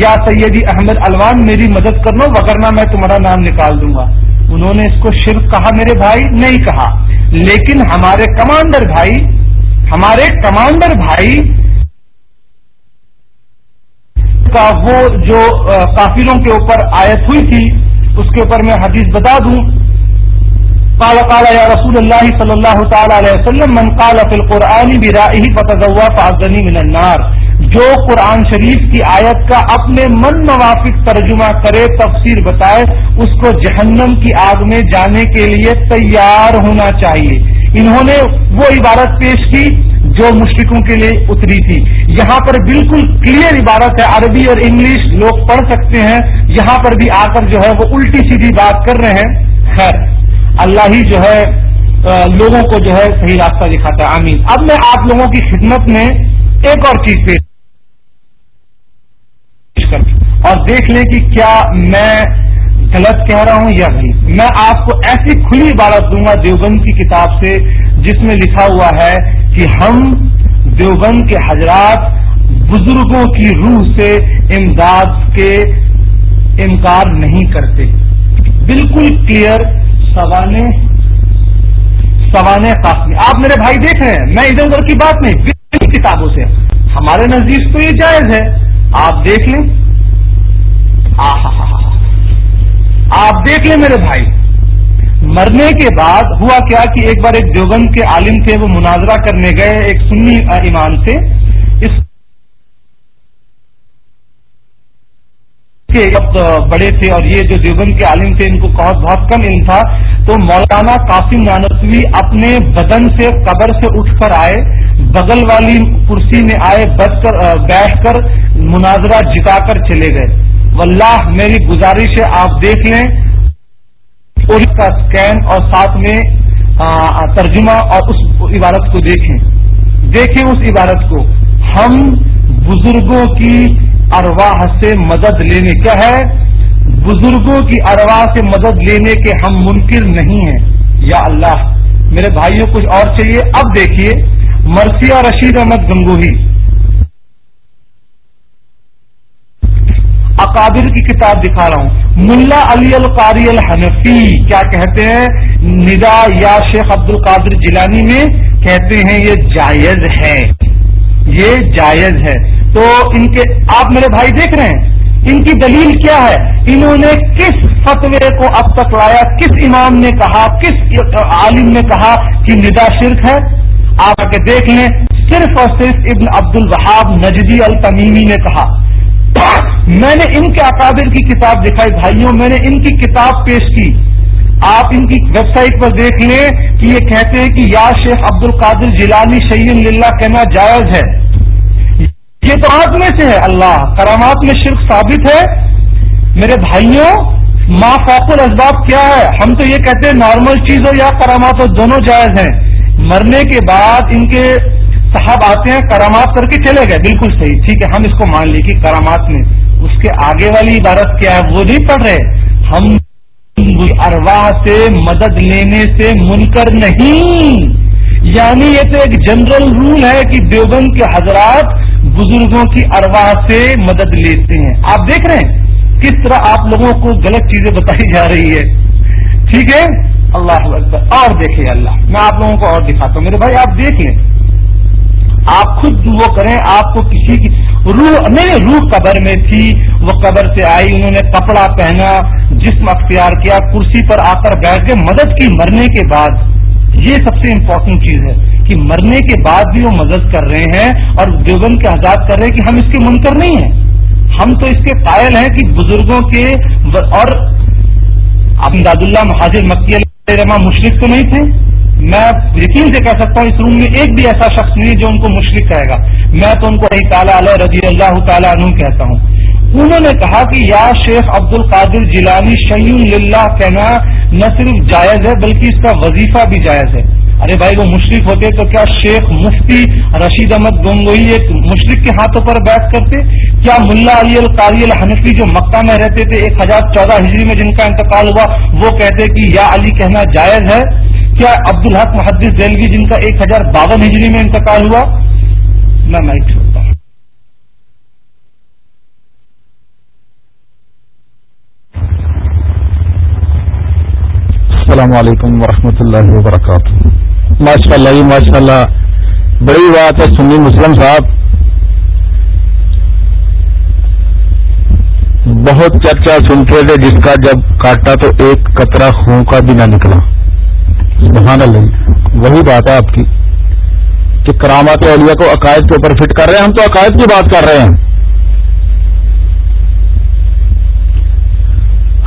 یا سیدی احمد الوان میری مدد کر لو وغیرہ میں تمہارا نام نکال دوں گا۔ انہوں نے اس کو شرک کہا، میرے بھائی، نہیں کہا۔ لیکن ہمارے کمانڈر بھائی، ہمارے کمانڈر بھائی کا وہ جو قافلوں کے اوپر آیت ہوئی تھی، اس کے اوپر میں حدیث بتا دوں۔ قال قال یا رسول اللہ صلی اللہ تعالی علیہ وسلم، من قال فی القرآن برائه فتزوا فعزنی من النار۔ جو قرآن شریف کی آیت کا اپنے من موافق ترجمہ کرے، تفسیر بتائے، اس کو جہنم کی آگ میں جانے کے لیے تیار ہونا چاہیے۔ انہوں نے وہ عبارت پیش کی جو مشرقوں کے لیے اتری تھی۔ یہاں پر بالکل کلیئر عبارت ہے، عربی اور انگلش لوگ پڑھ سکتے ہیں۔ یہاں پر بھی آ کر جو ہے وہ الٹی سیدھی بات کر رہے ہیں۔ خیر، اللہ ہی جو ہے لوگوں کو جو ہے صحیح راستہ دکھاتا ہے۔ آمین۔ اب میں آپ لوگوں کی خدمت میں ایک اور چیز پیش اور دیکھ لیں کہ کیا میں غلط کہہ رہا ہوں یا نہیں۔ میں آپ کو ایسی کھلی عبارت دوں گا دیوبند کی کتاب سے، جس میں لکھا ہوا ہے کہ ہم دیوبند کے حضرات بزرگوں کی روح سے امداد کے انکار نہیں کرتے۔ بالکل کلیئر سوانے سوانے قاسمی آپ میرے بھائی دیکھ رہے ہیں، میں ادھر ادھر کی بات نہیں کتابوں سے۔ ہمارے نزدیک تو یہ جائز ہے۔ آپ دیکھ لیں۔ آپ دیکھ لیں میرے بھائی۔ مرنے کے بعد ہوا کیا کہ ایک بار ایک دیوبند کے عالم تھے، وہ مناظرہ کرنے گئے ایک سنی ایمان سے۔ اس کے بڑے تھے اور یہ جو دیوبند کے عالم تھے، ان کو بہت بہت کم علم تھا، تو مولانا قاسم نانتوی اپنے بدن سے قبر سے اٹھ کر آئے، بغل والی کرسی میں آئے بچ کر بیٹھ کر مناظرہ جتا کر چلے گئے۔ واللہ، میری گزارش ہے، آپ دیکھ لیں۔ اور کا اسکین اور ساتھ میں ترجمہ اور اس عبارت کو دیکھیں۔ دیکھیں اس عبارت کو۔ ہم بزرگوں کی ارواح سے مدد لینے کیا ہے؟ بزرگوں کی ارواح سے مدد لینے کے ہم منکر نہیں ہیں۔ یا اللہ، میرے بھائیوں، کچھ اور چاہیے اب دیکھیے، مرثیہ رشید احمد گنگوہی۔ اکابر کی کتاب دکھا رہا ہوں۔ ملا علی القاری الحنفی، کیا کہتے ہیں؟ ندا یا شیخ عبد القادر جیلانی میں کہتے ہیں یہ جائز ہے۔ یہ جائز ہے۔ تو ان کے آپ میرے بھائی دیکھ رہے ہیں۔ ان کی دلیل کیا ہے؟ انہوں نے کس فتوے کو اب تک لایا؟ کس امام نے کہا؟ کس عالم نے کہا کہ ندا شرک ہے؟ آپ آ کے دیکھ لیں۔ صرف اور صرف ابن عبد الوہاب نجدی التمیمی نے کہا۔ میں نے ان کے اکابر کی کتاب دکھائی، بھائیوں، میں نے ان کی کتاب پیش کی۔ آپ ان کی ویب سائٹ پر دیکھ لیں کہ یہ کہتے ہیں کہ یا شیخ عبد القادر جیلانی شعین للہ کہنا جائز ہے۔ یہ تو آج میں سے ہے، اللہ، کرامات میں شرک ثابت ہے۔ میرے بھائیوں، ما فوق الاسباب کیا ہے؟ ہم تو یہ کہتے ہیں نارمل چیز ہو یا کرامات ہو دونوں جائز ہیں۔ مرنے کے بعد ان کے صاحب آتے ہیں، کرامات کر کے چلے گئے۔ بالکل صحیح، ٹھیک ہے۔ ہم اس کو مان لی کہ کرامات میں اس کے آگے والی عبارت کیا ہے، وہ نہیں پڑھ رہے۔ ہم ارواح سے مدد لینے سے منکر نہیں۔ یعنی یہ تو ایک جنرل رول ہے کہ دیوبند کے حضرات بزرگوں کی ارواح سے مدد لیتے ہیں۔ آپ دیکھ رہے ہیں کس طرح آپ لوگوں کو غلط چیزیں بتائی جا رہی ہے ٹھیک ہے؟ اللہ اور دیکھیں اللہ۔ میں آپ لوگوں کو اور دکھاتا ہوں۔ میرے بھائی، آپ دیکھ لیں۔ آپ خود وہ کریں، آپ کو کسی کی روح نہیں روح قبر میں تھی، وہ قبر سے آئی، انہوں نے کپڑا پہنا، جسم اختیار کیا، کرسی پر آ کر بیٹھ کے مدد کی مرنے کے بعد۔ یہ سب سے امپورٹنٹ چیز ہے کہ مرنے کے بعد بھی وہ مدد کر رہے ہیں اور دیوبند کے آزاد کر رہے ہیں کہ ہم اس کے منکر نہیں ہیں۔ ہم تو اس کے قائل ہیں کہ بزرگوں کے اور امداد اللہ، مہاجر مکی علیہ مشرق تو نہیں تھے۔ میں یقین سے کہہ سکتا ہوں اس روم میں ایک بھی ایسا شخص نہیں جو ان کو مشرق کہے گا۔ میں تو ان کو تعالیٰ علیہ رضی اللہ تعالیٰ عنہ کہتا ہوں۔ انہوں نے کہا کہ یا شیخ عبد القادر جیلانی شعین للہ کہنا نہ صرف جائز ہے بلکہ اس کا وظیفہ بھی جائز ہے۔ ارے بھائی، وہ مشرق ہوتے تو کیا شیخ مفتی رشید احمد گنگوئی ایک مشرق کے ہاتھوں پر بیٹھ کرتے؟ کیا ملا علی القاری الحنفی جو مکہ میں رہتے تھے ایک ہزار چودہ ہجری میں جن کا انتقال ہوا، وہ کہتے کہ یا علی کہنا جائز ہے؟ کیا عبد الحق محدث دہلوی جن کا ایک ہزار باون ہجری میں انتقال ہوا؟ میں مائک چھوڑتا ہوں۔ السلام علیکم ورحمۃ اللہ وبرکاتہ۔ ماشاء اللہ جی ماشاء اللہ بڑی بات ہے، سنی مسلم صاحب۔ بہت چرچا سنتے تھے، جس کا جب کاٹا تو ایک قطرہ خون کا بھی نہ نکلا۔ سبحان اللہ. وہی بات ہے آپ کی کہ کرامات اولیاء کو عقائد کے اوپر فٹ کر رہے ہیں، ہم تو عقائد کی بات کر رہے ہیں۔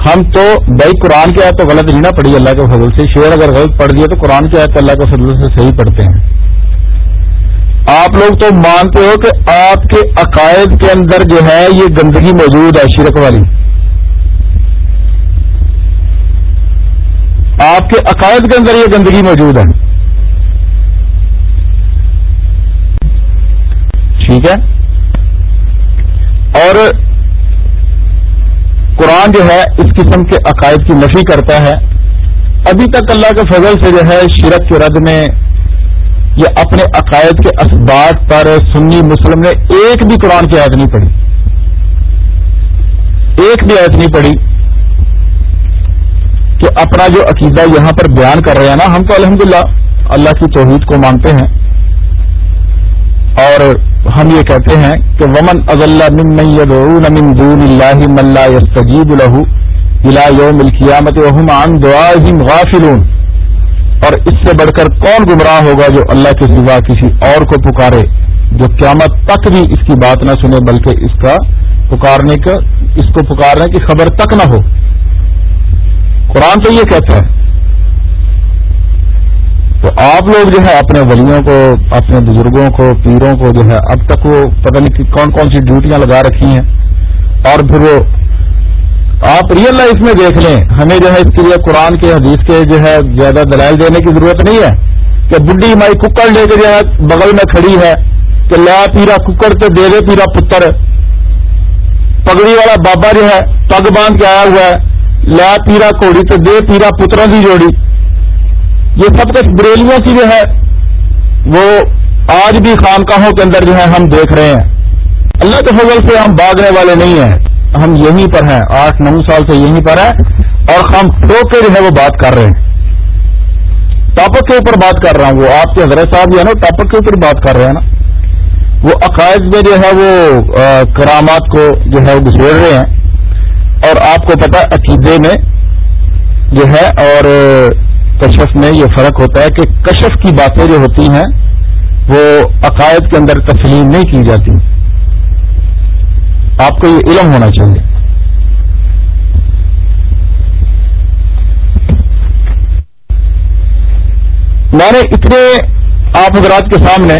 ہم تو بھائی قرآن کی آیت تو غلط نہیں نہ پڑھی، اللہ کے فضل سے۔ شعر اگر غلط پڑھ دیا تو قرآن کی آیت اللہ کے فضل سے صحیح پڑھتے ہیں۔ آپ لوگ تو مانتے ہو کہ آپ کے عقائد کے اندر جو ہے یہ گندگی موجود ہے، شرک والی۔ آپ کے عقائد کے اندر یہ گندگی موجود ہے۔ ٹھیک ہے۔ اور قرآن جو ہے، اس قسم کے عقائد کی نفی کرتا ہے۔ ابھی تک اللہ کے فضل سے جو ہے شرک کے رد میں یا اپنے عقائد کے اسباب پر سنی مسلم نے ایک بھی قرآن کی آیت نہیں پڑھی۔ ایک بھی آیت نہیں پڑھی۔ کہ اپنا جو عقیدہ یہاں پر بیان کر رہے ہیں نا، ہم تو الحمدللہ اللہ کی توحید کو مانتے ہیں۔ اور ہم یہ کہتے ہیں کہ ومن من من دون الله من لا يستجيب له الى يوم وهم عن دعائهم غافلون۔ اور اس سے بڑھ کر کون گمراہ ہوگا جو اللہ کے سوا کسی اور کو پکارے، جو قیامت تک بھی اس کی بات نہ سنے، بلکہ اس کا پکارنے کا، اس کو پکارنے کی خبر تک نہ ہو۔ قرآن تو یہ کہتا ہے۔ تو آپ لوگ جو ہے اپنے ولیوں کو، اپنے بزرگوں کو، پیروں کو جو ہے اب تک وہ پتہ نہیں کون کون سی ڈیوٹیاں لگا رکھی ہیں۔ اور پھر وہ آپ ریئل لائف میں دیکھ لیں، ہمیں جو ہے اس کے لیے قرآن کے، حدیث کے جو ہے زیادہ دلائل دینے کی ضرورت نہیں ہے۔ کہ بڈی مائی ککڑ لے کے جو ہے بغل میں کھڑی ہے، کہ لا پیرا ککڑ تو دے دے پیرا پتر۔ پگڑی والا بابا جو ہے پگ باندھ کے آیا ہوا ہے۔ لا پیرا کوڑی تو دے پیرا پتروں کی جوڑی۔ یہ سب کچھ بریلیوں کی جو ہے، وہ آج بھی خانقاہوں کے اندر جو ہے ہم دیکھ رہے ہیں۔ اللہ کے فضل سے ہم بھاگنے والے نہیں ہیں۔ ہم یہیں پر ہیں، آٹھ نو سال سے یہیں پر ہیں اور ہم ٹھو کے جو ہے وہ بات کر رہے ہیں۔ ٹاپک کے اوپر بات کر رہا ہوں، وہ آپ کے حضرت صاحب جو ہے نا، ٹاپک کے اوپر بات کر رہے ہیں نا۔ وہ عقائد میں جو ہے وہ کرامات کو جو ہے وہ رہے ہیں۔ اور آپ کو پتا عقیدے میں جو ہے اور کشف میں یہ فرق ہوتا ہے کہ کشف کی باتیں جو ہوتی ہیں، وہ عقائد کے اندر تسلیم نہیں کی جاتی۔ آپ کو یہ علم ہونا چاہیے۔ میں نے اتنے آپ حضرات کے سامنے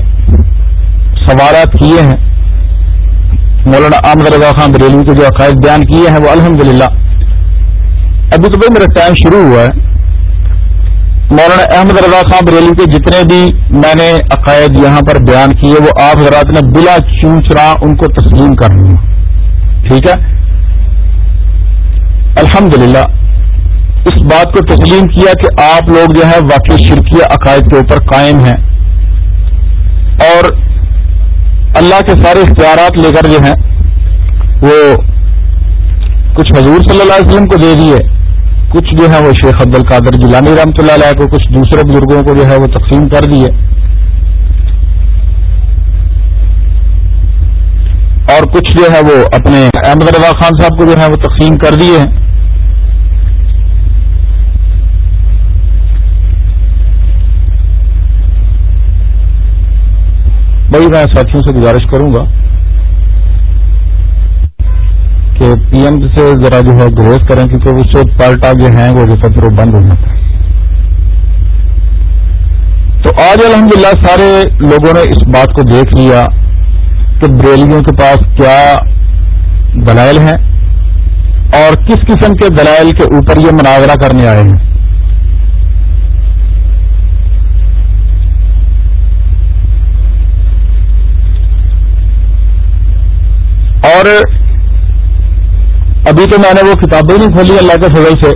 سوالات کیے ہیں۔ مولانا احمد رضا خان بریلوی کے جو عقائد بیان کیے ہیں وہ الحمدللہ۔ ابھی تو بھائی میرا ٹائم شروع ہوا ہے۔ مولانا احمد رضا خان بریلی کے جتنے بھی میں نے عقائد یہاں پر بیان کیے، وہ آپ حضرات نے بلا چونچرا ان کو تسلیم کر لیا۔ ٹھیک ہے؟ الحمد اس بات کو تسلیم کیا کہ آپ لوگ جو ہے واقعی شرکی عقائد کے اوپر قائم ہیں۔ اور اللہ کے سارے اختیارات لے کر جو ہیں، وہ کچھ حضور صلی اللہ علیہ وسلم کو دے دیے، کچھ جو ہے وہ شیخ عبد القادر جیلانی رحمۃ اللہ علیہ کو، کچھ دوسرے بزرگوں کو جو ہے وہ تقسیم کر دیے۔ اور کچھ جو ہے وہ اپنے احمد رضا خان صاحب کو جو ہے وہ تقسیم کر دیے۔ ہیں بھائی میں ساتھیوں سے گزارش کروں گا کہ پی ایم سے ذرا جو ہے گریز کریں، کیونکہ اس سے پلٹا جو ہیں، وہ جو پھر بند ہو جاتا ہے تو آج الحمدللہ سارے لوگوں نے اس بات کو دیکھ لیا کہ بریلیوں کے پاس کیا دلائل ہیں اور کس قسم کے دلائل کے اوپر یہ مناظرہ کرنے آئے ہیں۔ اور ابھی تو میں نے وہ کتابیں نہیں کھولی اللہ کے فضل سے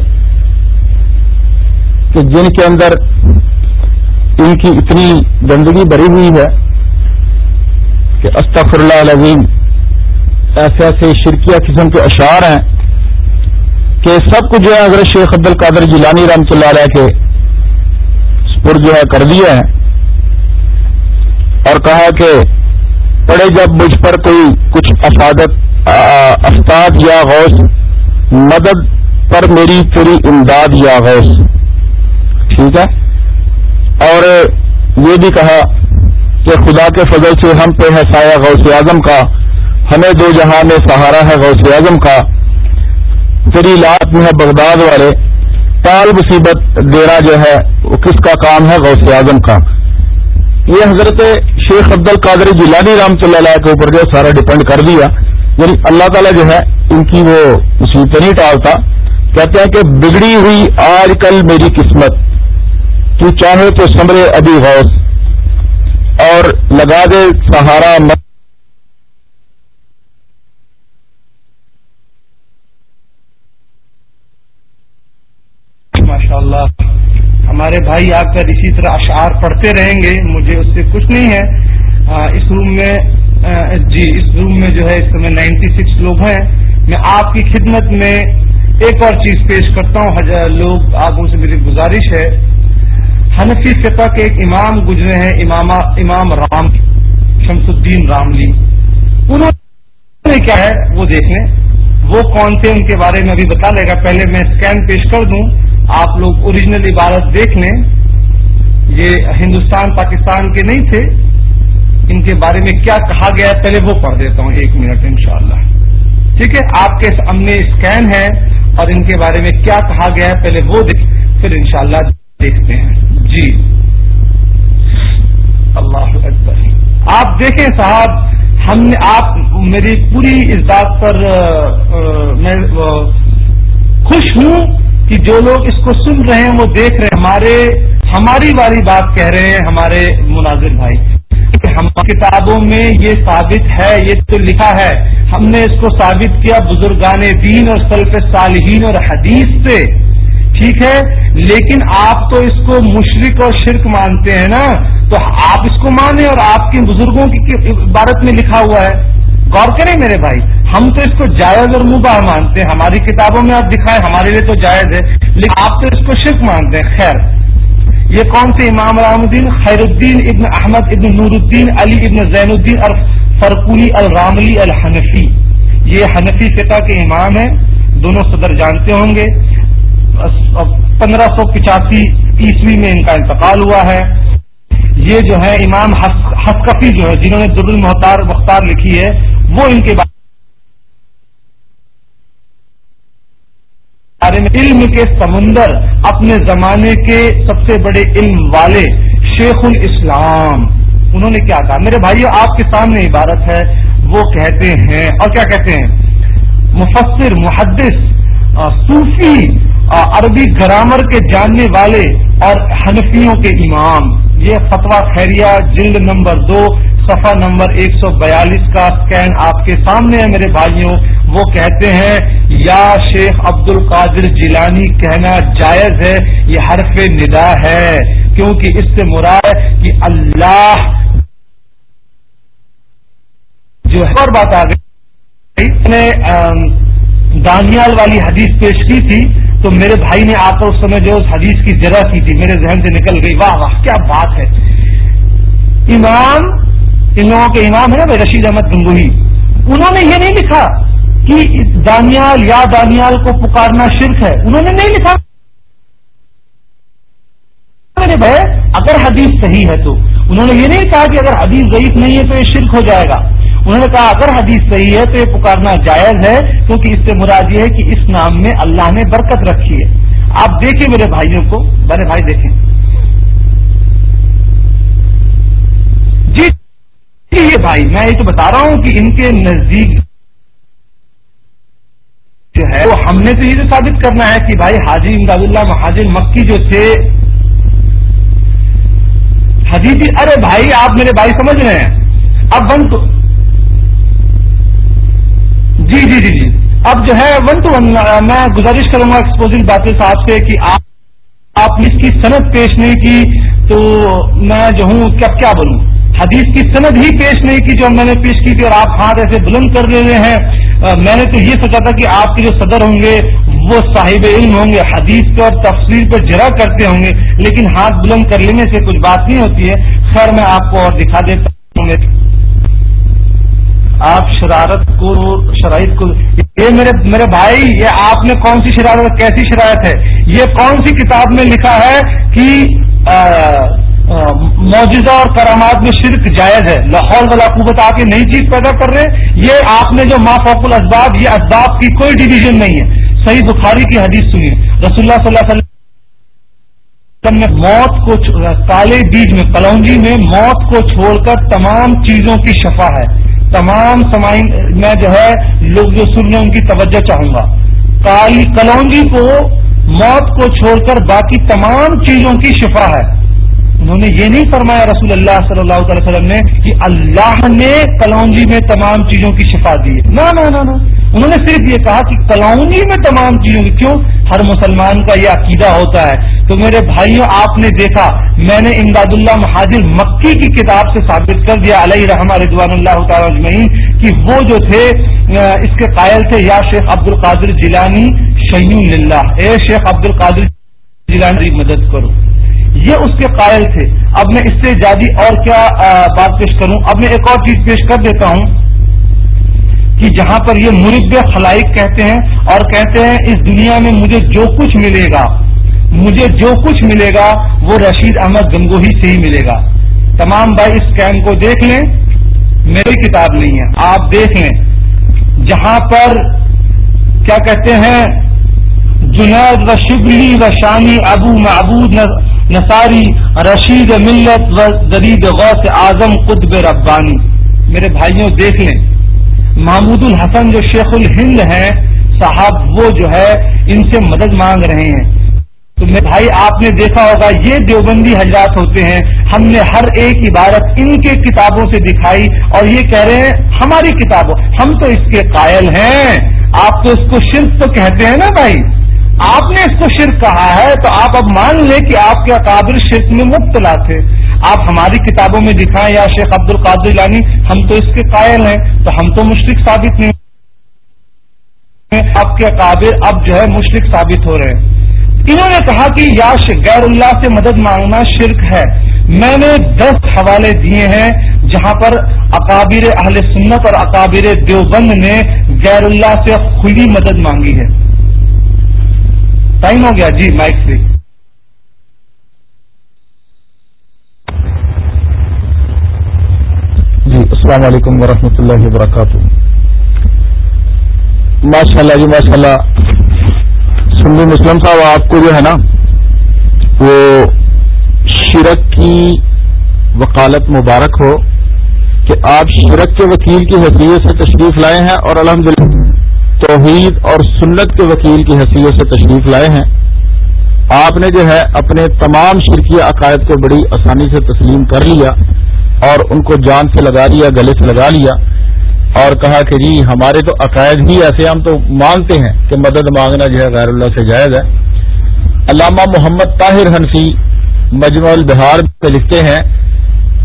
کہ جن کے اندر ان کی اتنی گندگی بھری ہوئی ہے کہ استفر اللہ العظیم ایسے ایسے شرکیہ قسم کے اشعار ہیں کہ سب کچھ جو ہے اگر شیخ عبد القادر جیلانی رحمۃ اللہ علیہ کے سپر جو ہے کر دیا ہے اور کہا کہ پڑے جب مجھ پر کوئی کچھ افادت افطاد یا غوث، مدد پر میری پوری امداد یا غوث۔ ٹھیک ہے؟ اور یہ بھی کہا کہ خدا کے فضل سے ہم پہ ہے سایہ غوث اعظم کا، ہمیں دو جہاں میں سہارا ہے غوث اعظم کا۔ تیری لات میں ہے بغداد والے تال مصیبت دینا جو ہے، وہ کس کا کام ہے غوث اعظم کا؟ یہ حضرت شیخ عبد القادری جیلانی رحمۃ اللہ علیہ کے اوپر جو سارا ڈپینڈ کر دیا یعنی اللہ تعالیٰ جو ہے، ان کی وہ مصیبت نہیں ٹالتا۔ کہتے ہیں کہ بگڑی ہوئی آج کل میری قسمت، تو چاہے تو سمرے ابھی غوث۔ اور لگا دے سہارا ماشاء اللہ ہمارے بھائی آ کر اسی طرح اشعار پڑھتے رہیں گے، مجھے اس سے کچھ نہیں ہے۔ اس روم میں جی اس روم میں جو ہے، اس سمے نائنٹی سکس لوگ ہیں۔ میں آپ کی خدمت میں ایک اور چیز پیش کرتا ہوں۔ لوگ آپ سے میری گزارش ہے۔ حنفی فقہ کے ایک امام گزرے ہیں امام امام رام، شمس الدین راملی۔ انہوں نے کیا ہے؟ وہ دیکھ لیں۔ وہ کون تھے؟ ان کے بارے میں ابھی بتا لے گا۔ پہلے میں اسکین پیش کر دوں۔ آپ لوگ اوریجنل عبارت دیکھ لیں، یہ ہندوستان، پاکستان کے نہیں تھے۔ ان کے بارے میں کیا کہا گیا ہے، پہلے وہ پڑھ دیتا ہوں، ایک منٹ انشاءاللہ۔ ٹھیک ہے، آپ کے سامنے اسکین ہے اور ان کے بارے میں کیا کہا گیا ہے، پہلے وہ دیکھ، پھر انشاءاللہ دیکھتے ہیں۔ جی۔ اللہ اکبر۔ آپ دیکھیں صاحب، ہم نے، آپ میری پوری اس بات پر میں خوش ہوں۔ کہ جو لوگ اس کو سن رہے ہیں، وہ دیکھ رہے ہیں۔ ہمارے، ہماری والی بات کہہ رہے ہیں، ہمارے مناظر بھائی ہم کتابوں میں یہ ثابت ہے، یہ تو لکھا ہے۔ ہم نے اس کو ثابت کیا بزرگان دین اور سلف صالحین اور حدیث سے۔ ٹھیک ہے؟ لیکن آپ تو اس کو مشرق اور شرک مانتے ہیں نا۔ تو آپ اس کو مانیں اور آپ کے بزرگوں کی عبارت میں لکھا ہوا ہے۔ غور کریں میرے بھائی، ہم تو اس کو جائز اور مباح مانتے ہیں۔ ہماری کتابوں میں آپ دکھائیں، ہمارے لیے تو جائز ہے، لیکن آپ تو اس کو شرک مانتے ہیں۔ خیر، یہ کون سے امام رام الدین خیر الدین ابن احمد ابن نور الدین علی ابن زین الدین اور فرقولی الراملی الحنفی۔ یہ حنفی فقہ کے امام ہیں۔ دونوں صدر جانتے ہوں گے۔ پندرہ سو پچاسی عیسوی میں ان کا انتقال ہوا ہے۔ یہ جو ہے امام حسکفی جو ہے، جنہوں نے در المحتار مختار لکھی ہے، وہ ان کے بارے میں علم کے سمندر، اپنے زمانے کے سب سے بڑے علم والے شیخ الاسلام۔ انہوں نے کیا کہا؟ میرے بھائیو، آپ کے سامنے عبارت ہے، وہ کہتے ہیں، اور کیا کہتے ہیں؟ مفسر، محدث صوفی عربی گرامر کے جاننے والے اور حنفیوں کے امام۔ یہ فتوا خیریہ، جلد نمبر دو، صفحہ نمبر ایک سو بیالیس کا سکین آپ کے سامنے ہے میرے بھائیوں۔ وہ کہتے ہیں، یا شیخ عبد القادر جیلانی کہنا جائز ہے، یہ حرف ندا ہے۔ کیونکہ اس سے مراد کہ اللہ جو ہے۔ اور بات آ گئی نے دانیال والی حدیث پیش کی تھی، تو میرے بھائی نے آ کر اس سمے جو اس حدیث کی جگہ کی تھی، میرے ذہن سے نکل گئی، واہ واہ، کیا بات ہے۔ امام، ان لوگوں کے امام ہے نا، بھائی، رشید احمد گنگوہی۔ انہوں نے یہ نہیں لکھا کہ دانیال یا دانیال کو پکارنا شرک ہے۔ انہوں نے نہیں لکھا۔ میرے بھائی، اگر حدیث صحیح ہے تو۔ انہوں نے یہ نہیں کہا کہ اگر حدیث ضعیف نہیں ہے تو یہ شرک ہو جائے گا۔ انہوں نے کہا، اگر حدیث صحیح ہے تو یہ پکارنا جائز ہے، کیونکہ اس سے مراد یہ ہے کہ اس نام میں اللہ نے برکت رکھی ہے۔ آپ دیکھیں میرے بھائیوں کو۔ بڑے بھائی دیکھیں۔ جی یہ بھائی، میں یہ تو بتا رہا ہوں کہ ان کے نزدیک جو ہے، وہ ہم نے تو یہ تو ثابت کرنا ہے کہ بھائی حاجی امداد اللہ مہاجر مکی جو تھے۔ حدیثی ارے بھائی، آپ میرے بھائی سمجھ رہے ہیں۔ اب بند تو جی جی جی جی۔ اب جو ہے ون ٹو ون میں گزارش کروں گا ایکسپوزنگ باتیں صاحب سے کہ آپ آپ نے اس کی صنعت پیش نہیں کی، تو میں جو ہوں، کیا کیا بولوں؟ حدیث کی صنعت ہی پیش نہیں کی جو میں نے پیش کی تھی اور آپ ہاتھ ایسے بلند کر رہے ہیں۔ میں نے تو یہ سوچا تھا کہ آپ کے جو صدر ہوں گے، وہ صاحب علم ہوں گے، حدیث پہ اور تفصیل پہ جرا کرتے ہوں گے، لیکن ہاتھ بلند کر لینے سے کچھ بات نہیں ہوتی ہے۔ خیر، میں آپ کو اور دکھا دیتا ہوں آپ شرارت کو شرائط کو یہ میرے میرے بھائی، یہ آپ نے کون سی شرارت کیسی شرائط ہے؟ یہ کون سی کتاب میں لکھا ہے کہ موجودہ اور کرامات میں شرک جائز ہے؟ لاہور والا قوت آ کے نئی چیز پیدا کر رہے یہ آپ نے جو ما فوق الاسباب، یہ اسباب کی کوئی ڈویژن نہیں ہے۔ صحیح بخاری کی حدیث سنی رسول اللہ صلی اللہ علیہ وسلم نے موت کو کالے بیج میں کلونجی میں موت کو چھوڑ کر تمام چیزوں کی شفا ہے۔ تمام سمائن میں جو ہے لوگ جو سن ان کی توجہ چاہوں گا۔ کالی کلونجی کو، موت کو چھوڑ کر باقی تمام چیزوں کی شفا ہے۔ انہوں نے یہ نہیں فرمایا رسول اللہ صلی اللہ تعالی وسلم نے کہ اللہ نے کلونجی میں تمام چیزوں کی شفا دی ہے۔ نہ۔ انہوں نے صرف یہ کہا کہ کلونجی میں تمام چیزوں کی کیوں؟ ہر مسلمان کا یہ عقیدہ ہوتا ہے۔ تو میرے بھائیوں، آپ نے دیکھا، میں نے امداد اللہ مہاجر مکی کی کتاب سے ثابت کر دیا، علیہ رحمہ رضوان اللہ تعالی اجمعین، کہ وہ جو تھے اس کے قائل تھے، یا شیخ عبد القادر جیلانی شعین اللہ اے شیخ عبد القادر جیلانی مدد کرو۔ یہ اس کے قائل تھے۔ اب میں اس سے زیادہ اور کیا بات پیش کروں؟ اب میں ایک اور چیز پیش کر دیتا ہوں۔ کہ جہاں پر یہ مرب خلائق کہتے ہیں اور کہتے ہیں اس دنیا میں مجھے جو کچھ ملے گا، مجھے جو کچھ ملے گا، وہ رشید احمد گنگوہی سے ہی ملے گا۔ تمام بھائی اس کیم کو دیکھ لیں، میری کتاب نہیں ہے، آپ دیکھ لیں۔ جہاں پر کیا کہتے ہیں، جنید و شبلی و شانی ابو معبود نصاری، رشید ملت و جدید غوث اعظم قطب ربانی۔ میرے بھائیوں دیکھ لیں۔ محمود الحسن جو شیخ الہند ہیں، صاحب وہ جو ہے، ان سے مدد مانگ رہے ہیں۔ تو میرے بھائی، آپ نے دیکھا ہوگا، یہ دیوبندی حضرات ہوتے ہیں۔ ہم نے ہر ایک عبارت ان کے کتابوں سے دکھائی اور یہ کہہ رہے ہیں، ہماری کتابوں، ہم تو اس کے قائل ہیں۔ آپ تو اس کو شرک تو کہتے ہیں نا بھائی۔ آپ نے اس کو شرک کہا ہے تو آپ اب مان لیں کہ آپ کے اکابر شرک میں مبتلا تھے۔ آپ ہماری کتابوں میں دکھائیں یا شیخ عبد القادر لانی ہم تو اس کے قائل ہیں، تو ہم تو مشرق ثابت نہیں آپ کے اکابر اب جو ہے مشرق ثابت ہو رہے ہیں۔ انہوں نے کہا کہ یا غیر اللہ سے مدد مانگنا شرک ہے۔ میں نے دس حوالے دیے ہیں جہاں پر اکابر اہل سنت اور اکابر دیوبند نے غیر اللہ سے کھلی مدد مانگی ہے۔ ٹائم ہو گیا جی مائک سے جی السلام علیکم ورحمۃ اللہ وبرکاتہ۔ ماشاء اللہ جی ماشاء اللہ سنی مسلم صاحب، آپ کو جو ہے نا، وہ شرک کی وکالت مبارک ہو کہ آپ شرک کے وکیل کی حیثیت سے تشریف لائے ہیں اور الحمدللہ۔ توحید اور سنت کے وکیل کی حیثیت سے تشریف لائے ہیں۔ آپ نے جو ہے اپنے تمام شرکی عقائد کو بڑی آسانی سے تسلیم کر لیا اور ان کو جان سے لگا لیا، گلے سے لگا لیا اور کہا کہ جی ہمارے تو عقائد ہی ایسے ہم تو مانتے ہیں کہ مدد مانگنا جو ہے غیر اللہ سے جائز ہے۔ علامہ محمد طاہر حنفی مجموع البہار میں لکھتے ہیں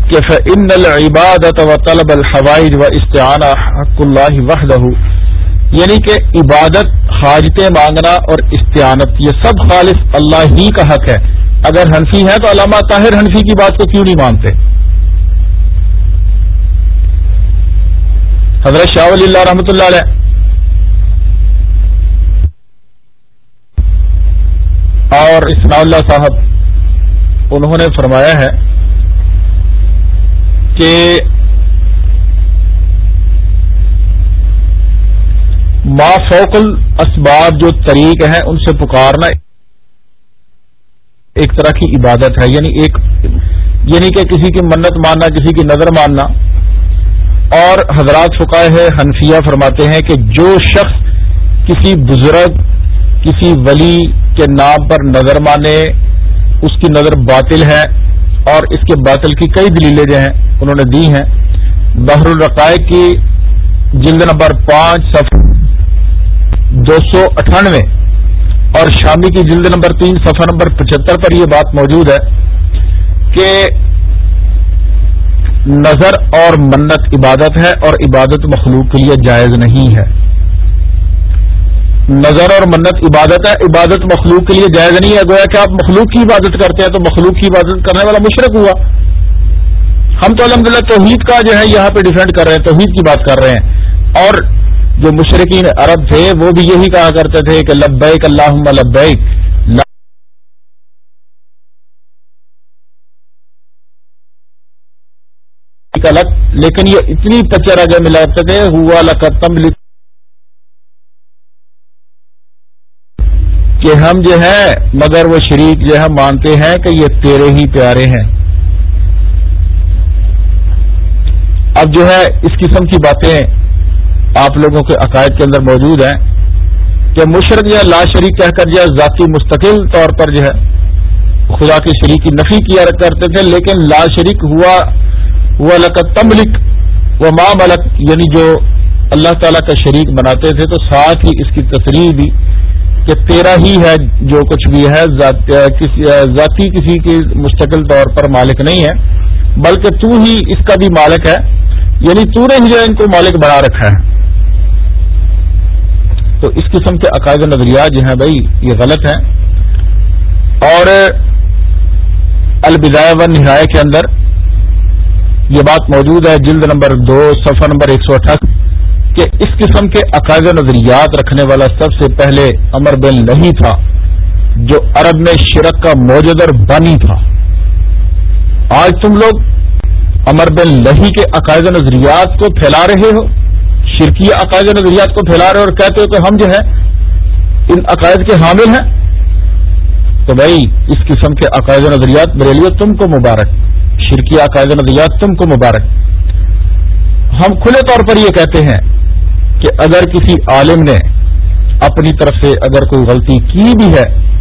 کہ ان العبادت و طلب الحوائج و استعانہ حق اللہ وحدہ یعنی کہ عبادت، حاجتیں مانگنا اور استعانت، یہ سب خالص اللہ ہی کا حق ہے۔ اگر حنفی ہے تو علامہ طاہر حنفی کی بات کو کیوں نہیں مانتے؟ حضرت شاہ ولی اللہ رحمۃ اللہ علیہ۔ اور اسنا اللہ صاحب، انہوں نے فرمایا ہے کہ ما فوق اسباب جو طریق ہیں، ان سے پکارنا ایک طرح کی عبادت ہے۔ یعنی ایک یعنی کہ کسی کی منت ماننا، کسی کی نظر ماننا۔ اور حضرات فقائے حنفیہ فرماتے ہیں کہ جو شخص کسی بزرگ، کسی ولی کے نام پر نظر مانے، اس کی نظر باطل ہے اور اس کے باطل کی کئی دلیلیں جو ہیں، انہوں نے دی ہیں۔ بحر الرقائق کی جلد نمبر پانچ، صفحہ دو سو اٹھانوے اور شامی کی جلد نمبر تین، صفحہ نمبر پچہتر پر یہ بات موجود ہے کہ نظر اور منت عبادت ہے اور عبادت مخلوق کے لیے جائز نہیں ہے۔ نظر اور منت عبادت ہے، عبادت مخلوق کے لیے جائز نہیں ہے۔ گویا کہ آپ مخلوق کی عبادت کرتے ہیں تو مخلوق کی عبادت کرنے والا مشرق ہوا۔ ہم تو الحمدللہ توحید کا جو ہے یہاں پہ ڈیفینڈ کر رہے ہیں، توحید کی بات کر رہے ہیں۔ اور جو مشرقین عرب تھے، وہ بھی یہی کہا کرتے تھے کہ لبیک اللہ لبیک۔ الگ، لیکن یہ اتنی پچر آگے ملاتے تھے، ہوا لکتم کہ ہم جو ہے مگر وہ شریک جو ہے مانتے ہیں کہ یہ تیرے ہی پیارے ہیں۔ اب جو ہے، اس قسم کی باتیں آپ لوگوں کے عقائد کے اندر موجود ہیں کہ مشرق جو ہے لا شریک کہہ کر جو ہے ذاتی مستقل طور پر جو ہے خدا کے شریک کی نفی کیا کرتے تھے، لیکن لا شریک ہوا، وہ تملک وہ ماں ملک یعنی جو اللہ تعالیٰ کا شریک بناتے تھے، تو ساتھ ہی اس کی تصریح بھی کہ تیرا ہی ہے جو کچھ بھی ہے ذاتی کسی کی مستقل طور پر مالک نہیں ہے، بلکہ تو ہی اس کا بھی مالک ہے یعنی تو نے ہی جو ان کو مالک بنا رکھا ہے۔ تو اس قسم کے عقائد و نظریات جو ہیں بھائی، یہ غلط ہیں۔ اور البدایہ و نہایہ کے اندر یہ بات موجود ہے، جلد نمبر دو، صفحہ نمبر ایک سو اٹھاسی کہ اس قسم کے عقائد و نظریات رکھنے والا سب سے پہلے امر بن نہیں تھا، جو عرب میں شرک کا موجود بانی تھا۔ آج تم لوگ امر بن لہی کے عقائد و نظریات کو پھیلا رہے ہو۔ شرکی عقائد نظریات کو پھیلا رہے ہو اور کہتے ہو کہ ہم جو ہے ان عقائد کے حامل ہیں۔ تو بھائی، اس قسم کے عقائد نظریات بریلیو تم کو مبارک۔ شرکی عقائد نظریات، تم کو مبارک۔ ہم کھلے طور پر یہ کہتے ہیں کہ اگر کسی عالم نے اپنی طرف سے اگر کوئی غلطی کی بھی ہے،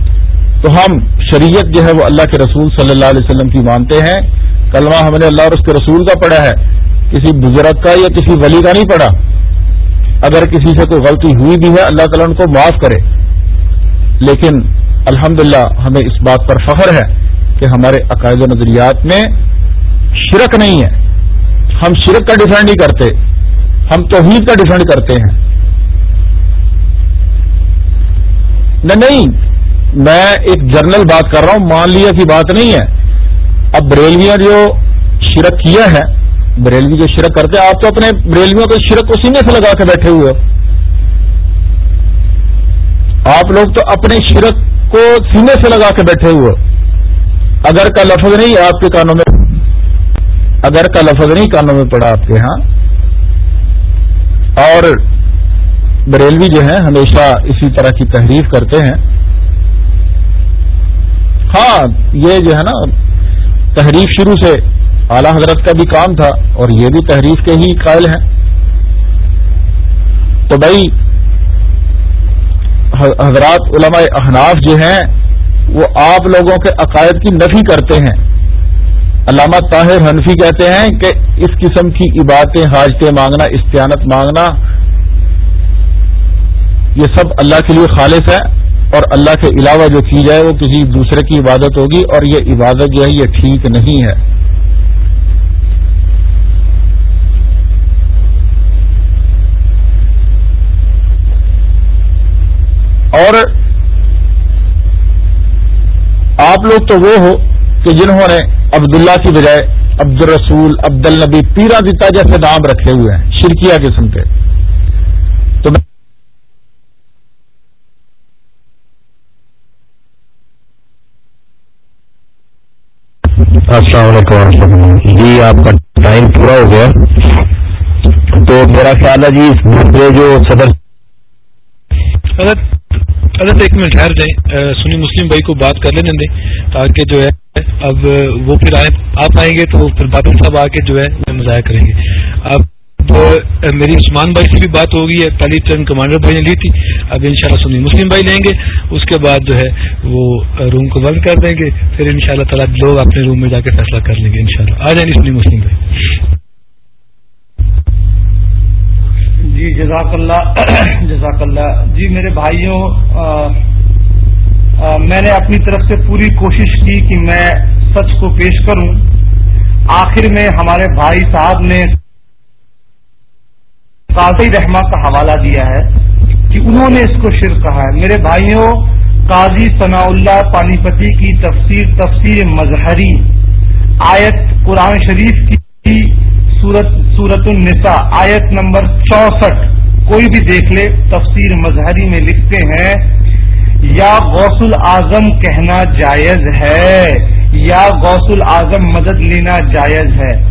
تو ہم شریعت جو ہے وہ اللہ کے رسول صلی اللہ علیہ وسلم کی مانتے ہیں۔ کلمہ ہم نے اللہ اور اس کے رسول کا پڑھا ہے۔ کسی بزرگ کا یا کسی ولی کا نہیں پڑھا۔ اگر کسی سے کوئی غلطی ہوئی بھی ہے، اللہ تعالیٰ ان کو معاف کرے۔ لیکن الحمد ہمیں اس بات پر فخر ہے کہ ہمارے عقائد و نظریات میں شرک نہیں ہے۔ ہم شرک کا ڈیفینڈ نہیں کرتے، ہم توحید کا ڈیفینڈ کرتے ہیں۔ نہیں، میں ایک جرنل بات کر رہا ہوں، مان لیا کی بات نہیں ہے۔ اب بریلویاں جو شرک کیا ہے بریلوی جو شرک کرتے آپ تو اپنے بریلویوں کے شرک کو سینے سے لگا کے بیٹھے ہوئے آپ لوگ تو اپنے شرک کو سینے سے لگا کے بیٹھے ہوئے اگر کا لفظ نہیں آپ کے کانوں میں، اگر کا لفظ نہیں کانوں میں پڑا آپ کے ہاں۔ اور بریلوی جو ہیں، ہمیشہ اسی طرح کی تحریف کرتے ہیں۔ ہاں یہ جو ہے نا، تحریف شروع سے اعلی حضرت کا بھی کام تھا اور یہ بھی تحریف کے ہی قائل ہیں۔ تو بھائی حضرات علماء احناف جو ہیں، وہ آپ لوگوں کے عقائد کی نفی کرتے ہیں۔ علامہ طاہر حنفی کہتے ہیں کہ اس قسم کی عبادتیں، حاجتیں مانگنا، استعانت مانگنا، یہ سب اللہ کے لیے خالص ہے اور اللہ کے علاوہ جو کی جائے وہ کسی دوسرے کی عبادت ہوگی اور یہ عبادت جو ہے، یہ ٹھیک نہیں ہے۔ اور آپ لوگ تو وہ ہو کہ جنہوں نے عبداللہ کی بجائے عبد الرسول عبد النبی پیرا دیتا جیسے نام رکھے ہوئے ہیں شرکیہ قسم کے۔ تو السلام علیکم جی آپ کا ٹائم پورا ہو گیا۔ تو میرا خیال ہے جی دوسرے جو صدر حضرت ایک منٹ ٹھہر جائیں سنی مسلم بھائی کو بات کر لینے دیں، تاکہ جو ہے، اب وہ پھر آئے، آپ آئیں گے تو پھر بادل صاحب آ کے جو ہے مظاہر کریں گے۔ اب میری عثمان بھائی سے بھی بات ہوگی ہے پہلی ٹرن کمانڈر بھائی نے لی تھی، اب انشاءاللہ سنی مسلم بھائی لیں گے، اس کے بعد جو ہے، وہ روم کو بند کر دیں گے، پھر ان شاء اللہ تعالیٰ لوگ اپنے روم میں جا کے فیصلہ کر لیں گے ان شاء اللہ آ جائیں گے سنی مسلم بھائی۔ جی جزاک اللہ جزاک اللہ۔ جی میرے بھائیوں میں نے اپنی طرف سے پوری کوشش کی کہ میں سچ کو پیش کروں۔ آخر میں ہمارے بھائی صاحب نے قاضی رحمہ کا حوالہ دیا ہے کہ انہوں نے اس کو شرک کہا ہے۔ میرے بھائیوں، قاضی ثناء اللہ پانی پتی کی تفسیر تفسیر مظہری آیت قرآن شریف کی سورت سورت النساء، آیت نمبر چونسٹھ کوئی بھی دیکھ لے، تفسیر مظہری میں لکھتے ہیں، یا غوث العظم کہنا جائز ہے، یا غوث العظم مدد لینا جائز ہے۔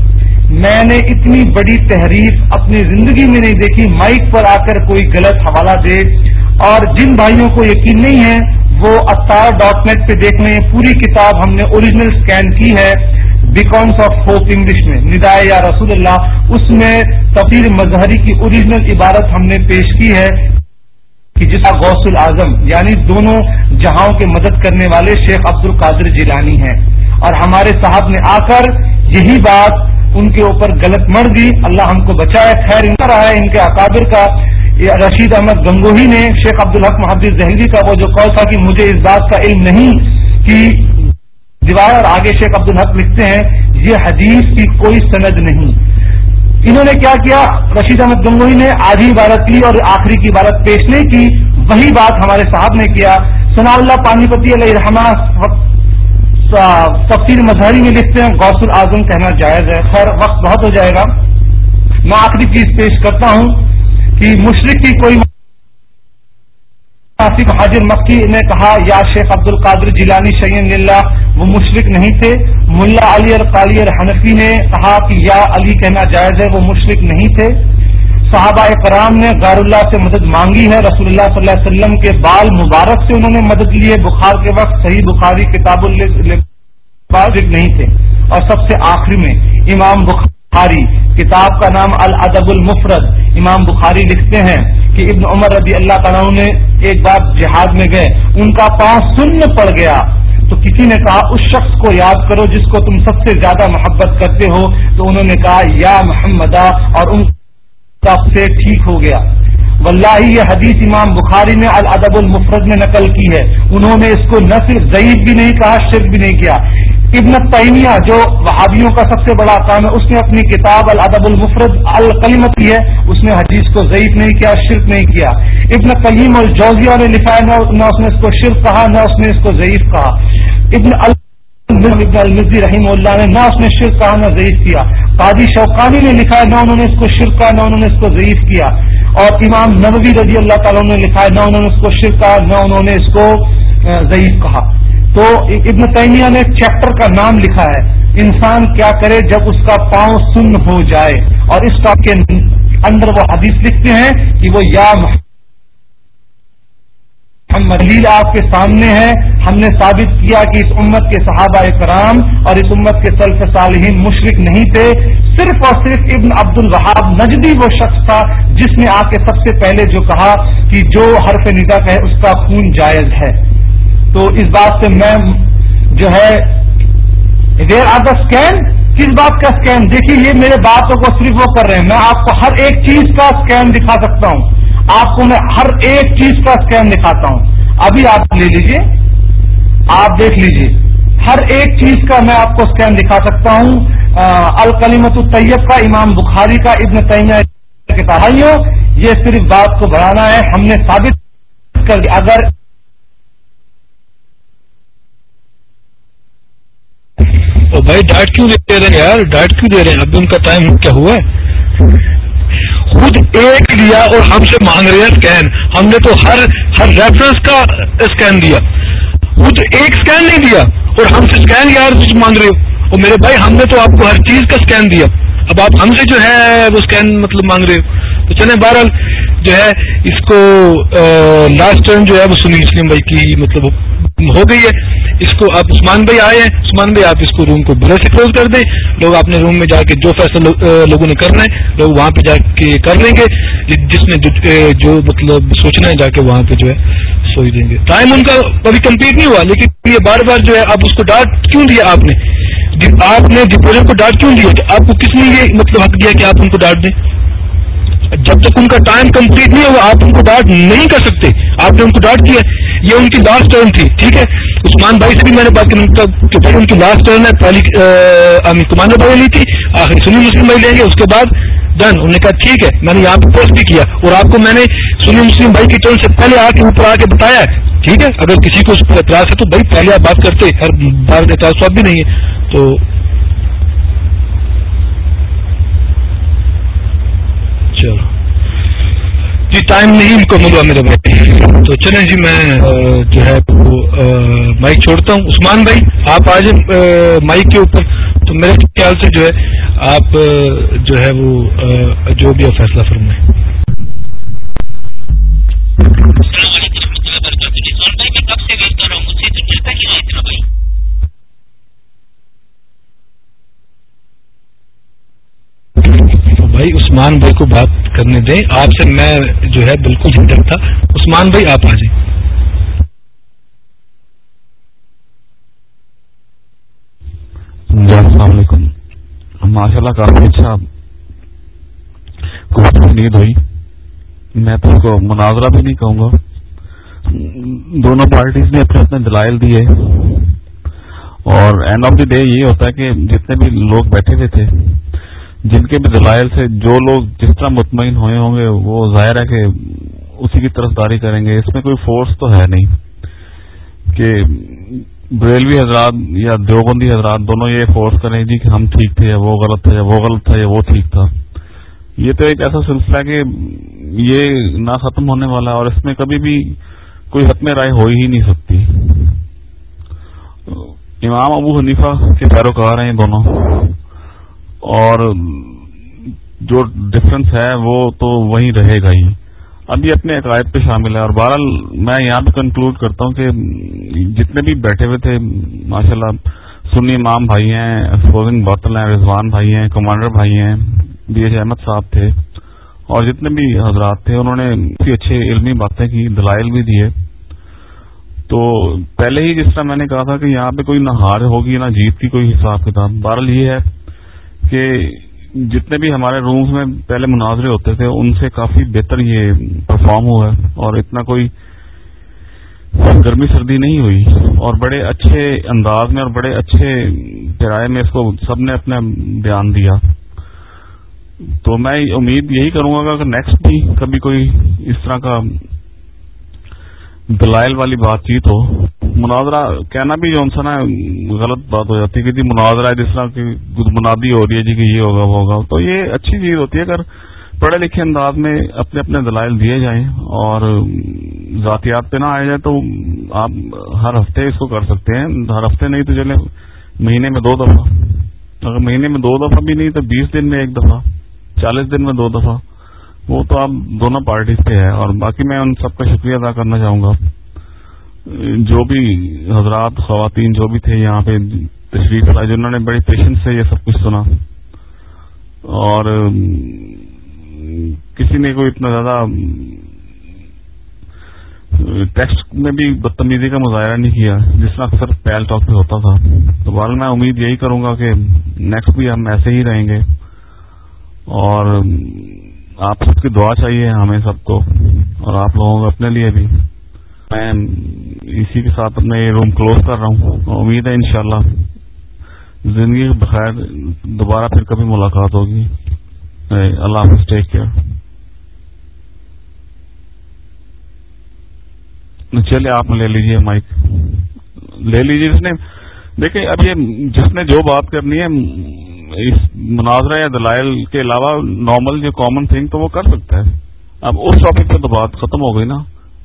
میں نے اتنی بڑی تحریف اپنی زندگی میں نہیں دیکھی، مائک پر آ کر کوئی غلط حوالہ دے۔ اور جن بھائیوں کو یقین نہیں ہے، وہ اتار ڈاٹ نیٹ پہ دیکھ لیں، پوری کتاب ہم نے اوریجنل سکین کی ہے۔ بیکونس آف ہوپ انگلش میں، ندائے یا رسول اللہ، اس میں تفیر مظہری کی اوریجنل عبارت ہم نے پیش کی ہے کہ جس کا غوث العظم یعنی دونوں جہاں کے مدد کرنے والے شیخ عبد القادر جیلانی ہیں۔ اور ہمارے صاحب نے آ کر یہی بات ان کے اوپر غلط مر دی۔ اللہ ہم کو بچائے۔ خیر، ان کا رہا ہے ان کے اکابر کا۔ رشید احمد گنگوہی نے، شیخ عبد الحق محدود دہلی کا وہ جو کال تھا کہ مجھے اس بات کا علم نہیں کہ دیوار اور آگے شیخ عبد الحق لکھتے ہیں، یہ حدیث کی کوئی سند نہیں۔ انہوں نے کیا کیا؟ رشید احمد گنگوئی نے آدھی عبارت کی اور آخری کی عبارت پیش نہیں کی، وہی بات ہمارے صاحب نے کیا۔ ثناء اللہ پانی پتی علیہ رحمٰ تفصیل مظہری میں لکھتے ہیں، غوث العظم کہنا جائز ہے۔ خیر، وقت بہت ہو جائے گا۔ میں آخری چیز پیش کرتا ہوں کہ مشرق کی کوئی آصف حاجر مکی نے کہا، یا شیخ عبد القادر جیلانی شعین اللہ وہ مشرق نہیں تھے۔ ملا علی قالی حنفی نے کہا کہ یا علی کہنا جائز ہے، وہ مشرق نہیں تھے۔ صحابہ کرام نے غیر اللہ سے مدد مانگی ہے۔ رسول اللہ صلی اللہ علیہ وسلم کے بال مبارک سے انہوں نے مدد لی ہے۔ بخار کے وقت صحیح بخاری کتاب نہیں تھے۔ اور سب سے آخری میں امام بخاری بخاری، کتاب کا نام الادب المفرد۔ امام بخاری لکھتے ہیں کہ ابن عمر رضی اللہ تعالیٰ نے ایک بار جہاد میں گئے، ان کا پاؤں سن پڑ گیا۔ تو کسی نے کہا، اس شخص کو یاد کرو جس کو تم سب سے زیادہ محبت کرتے ہو۔ تو انہوں نے کہا، یا محمدہ، اور ان سے ٹھیک ہو گیا۔ واللہ یہ حدیث امام بخاری نے الادب المفرد میں نقل کی ہے۔ انہوں نے اس کو نہ صرف ضعیف بھی نہیں کہا، شرک بھی نہیں کیا۔ ابن تیمیہ جو وہابیوں کا سب سے بڑا کام ہے، اس نے اپنی کتاب الادب المفرد القلیمت کی ہے۔ اس نے حدیث کو ضعیف نہیں کیا، شرک نہیں کیا۔ ابن قلیم الجوزیہ نے لکھا ہے، نہ اس نے اس کو شرک کہا، نہ اس نے اس کو ضعیف کہا۔ ابن ابن المزی رحیم اللہ نے، نہ اس نے شرک کہا نہ ضعیف کیا۔ قاضی شوقانی نے لکھا ہے، نہ انہوں نے اس کو شرک کہا نہ انہوں نے اس کو ضعیف کیا۔ اور امام نبوی رضی اللہ تعالیٰ نے لکھا ہے، نہ انہوں نے اس کو شرک کہا نہ انہوں نے اس کو ضعیف کہا۔ تو ابن تیمیہ نے چیپٹر کا نام لکھا ہے، انسان کیا کرے جب اس کا پاؤں سن ہو جائے۔ اور اس ٹاپ کے اندر وہ حدیث لکھتے ہیں کہ وہ یا ہم دلیل آپ کے سامنے ہیں۔ ہم نے ثابت کیا کہ اس امت کے صحابہ کرام اور اس امت کے سلف صالحین مشرق نہیں تھے۔ صرف اور صرف ابن عبد الوہاب نجدی وہ شخص تھا جس نے آ کے سب سے پہلے جو کہا کہ جو حرف ندا ہے اس کا خون جائز ہے۔ تو اس بات سے میں جو ہے دیر آر دا اسکین کس بات کا اسکین دیکھیے، یہ میرے باتوں کو صرف وہ کر رہے ہیں۔ میں آپ کو ہر ایک چیز کا اسکین دکھا سکتا ہوں۔ آپ کو میں ہر ایک چیز کا اسکین دکھاتا ہوں۔ ابھی آپ لے لیجیے۔ آپ دیکھ لیجیے۔ ہر ایک چیز کا میں آپ کو اسکین دکھا سکتا ہوں۔ الکلیمت الطیب کا امام بخاری کا ابن تیمیہ کے تحائیوں یہ صرف بات کو بڑھانا ہے۔ ہم نے ثابت کر دیا اگر بھائی ڈائٹ کیوں دے رہے ہیں یار؟ ڈائٹ کیوں دے رہے ہیں؟ ابھی ان کا ٹائم کیا ہوا ہے؟ خود ایک لیا اور ہم سے مانگ رہے ہیں اسکین ہم نے تو ہر ہر ریفرنس کا اسکین دیا. خود ایک اسکین نہیں دیا اور ہم سے اسکین یار مانگ رہے ہو. اور میرے بھائی، ہم نے تو آپ کو ہر چیز کا اسکین دیا. اب آپ ہم سے جو ہے وہ اسکین مطلب مانگ رہے ہو. تو چلیں بہرحال جو ہے اس کو لاسٹ ٹرم جو ہے وہ سنی اسلم بھائی کی مطلب ختم ہو گئی ہے۔ اس کو آپ عثمان بھائی آئے ہیں۔ عثمان بھائی، آپ اس کو روم کو برے سے کلوز کر دیں۔ لوگ اپنے روم میں جا کے جو فیصلہ لوگوں نے کرنا ہے، لوگ وہاں پہ جا کے کر لیں گے۔ جس نے جو مطلب سوچنا ہے، جا کے وہاں پہ جو ہے سوچ دیں گے۔ ٹائم ان کا ابھی کمپلیٹ نہیں ہوا، لیکن یہ بار بار جو ہے آپ اس کو ڈانٹ کیوں دیا آپ نے؟ جی، آپ نے ڈپوزٹ کو ڈانٹ کیوں دیا؟ آپ کو کس نے یہ مطلب حق دیا کہ آپ ان کو ڈانٹ دیں؟ جب تک ان کا ٹائم کمپلیٹ نہیں ہوگا آپ ان کو ڈانٹ نہیں کر سکتے۔ آپ نے ان کو ڈانٹ دیا۔ یہ ان کی لاسٹ ٹرن تھی، ٹھیک ہے؟ عثمان بھائی سے بھی میں نے بات کی کہ بھائی ان کی لاسٹ ٹرن ہے، پہلی کمانڈر بھائی لی تھی، آخری سنی مسلم بھائی لیں گے، اس کے بعد ڈن انہوں نے کہا ٹھیک ہے، میں نے یہاں پہ پوسٹ بھی کیا، اور آپ کو میں نے سنی مسلم بھائی کی ٹرن سے پہلے آ کے اوپر آ کے بتایا ہے، ٹھیک ہے؟ اگر کسی کو اس پر اعتراض ہے تو بھائی پہلے آپ بات کرتے، ہر بار اعتراض تو اب بھی نہیں ہے، تو چلو۔ جی ٹائم نہیں مکمل ہوا میرے بھائی۔ تو چلیں جی میں جو ہے، وہ مائک چھوڑتا ہوں۔ عثمان بھائی، آپ آ جائیں مائک کے اوپر۔ تو میرے خیال سے جو ہے، آپ جو ہے، وہ جو بھی فیصلہ فرمائیں۔ بھائی عثمان بھائی کو بات کرنے دیں۔ آپ سے میں جو ہے بالکل ہی تھا عثمان بھائی، آپ آ جائیں۔ جی، السلام علیکم۔ ماشاء اللہ کافی اچھا نیند ہوئی۔ میں تو اس کو مناظرہ بھی نہیں کہوں گا۔ دونوں پارٹیز نے اپنے اپنے دلائل دیے۔ اور اینڈ آف دی ڈے یہ ہوتا ہے کہ جتنے بھی لوگ بیٹھے ہوئے تھے جن کے بھی دلائل سے جو لوگ جس طرح مطمئن ہوئے ہوں گے، وہ ظاہر ہے کہ اسی کی طرف داری کریں گے۔ اس میں کوئی فورس تو ہے نہیں کہ بریلوی حضرات یا دیوبندی حضرات دونوں یہ فورس کریں جی کہ ہم ٹھیک تھے یا وہ غلط تھا یا وہ غلط تھا یا وہ ٹھیک تھا۔ یہ تو ایک ایسا سلسلہ ہے کہ یہ نہ ختم ہونے والا اور اس میں کبھی بھی کوئی حتم رائے ہو ہی نہیں سکتی۔ امام ابو حنیفہ کے پیروکار ہیں دونوں۔ اور جو ڈفرنس ہے وہ تو وہیں رہے گا ہی۔ اب یہ اپنے عقائد پہ شامل ہے اور بہرحال میں یہاں پہ کنکلوڈ کرتا ہوں کہ جتنے بھی بیٹھے ہوئے تھے ماشاء اللہ سنی امام بھائی ہیں فوزنگ بوتل ہیں، رضوان بھائی ہیں کمانڈر بھائی ہیں بی ایچ احمد صاحب تھے اور جتنے بھی حضرات تھے، انہوں نے کافی اچھے علمی باتیں کی، دلائل بھی دیے۔ تو پہلے ہی جس طرح میں نے کہا تھا کہ یہاں پہ کوئی نہ ہار ہوگی، نہ جیت کی کوئی حساب کتاب، بہرحال یہ ہے کہ جتنے بھی ہمارے رومز میں پہلے مناظرے ہوتے تھے، ان سے کافی بہتر یہ پرفارم ہوا ہے اور اتنا کوئی گرمی سردی نہیں ہوئی اور بڑے اچھے انداز میں اور بڑے اچھے کرائے میں اس کو سب نے اپنا بیان دیا۔ تو میں امید یہی کروں گا کہ نیکسٹ بھی کبھی کوئی اس طرح کا دلائل والی بات چیت ہو مناظرہ، کہنا بھی جو نا غلط بات ہو جاتی ہے کہ جی مناظرہ جس طرح کی منادی ہو رہی ہے جی کہ یہ ہوگا، وہ ہوگا، تو یہ اچھی چیز ہوتی ہے۔ اگر پڑھے لکھے انداز میں اپنے اپنے دلائل دیے جائیں اور ذاتیات پہ نہ آئے جائے تو آپ ہر ہفتے اس کو کر سکتے ہیں۔ ہر ہفتے نہیں تو چلے مہینے میں دو دفعہ۔ اگر مہینے میں دو دفعہ بھی نہیں تو بیس دن میں ایک دفعہ، چالیس دن میں دو دفعہ۔ وہ تو آپ دونوں پارٹیز پہ ہے اور باقی میں ان سب کا شکریہ ادا کرنا چاہوں گا۔ جو بھی حضرات، خواتین جو بھی تھے یہاں پہ تشریف لائے، جنہوں نے بڑی پیشنس سے یہ سب کچھ سنا۔ اور کسی نے کوئی اتنا زیادہ ٹیکسٹ میں بھی بدتمیزی کا مظاہرہ نہیں کیا، جس طرح اکثر پیل ٹاک پہ ہوتا تھا۔ تو بال میں امید یہی کروں گا کہ نیکسٹ بھی ہم ایسے ہی رہیں گے۔ اور آپ سب کی دعا چاہیے ہمیں سب کو اور آپ لوگوں کو اپنے لیے بھی۔ میں اسی کے ساتھ اپنا یہ روم کلوز کر رہا ہوں امید ہے انشاءاللہ زندگی کے بخیر دوبارہ پھر کبھی ملاقات ہوگی۔ اللہ حافظ ٹیک کیئر چلیے، آپ لے لیجیے مائک لے لیجیے جس نے۔ دیکھیں، اب یہ جس نے جو بات کرنی ہے، اس مناظرہ یا دلائل کے علاوہ نارمل جو کامن تھنگ تو وہ کر سکتا ہے۔ اب اس ٹاپک پہ تو بات ختم ہو گئی نا۔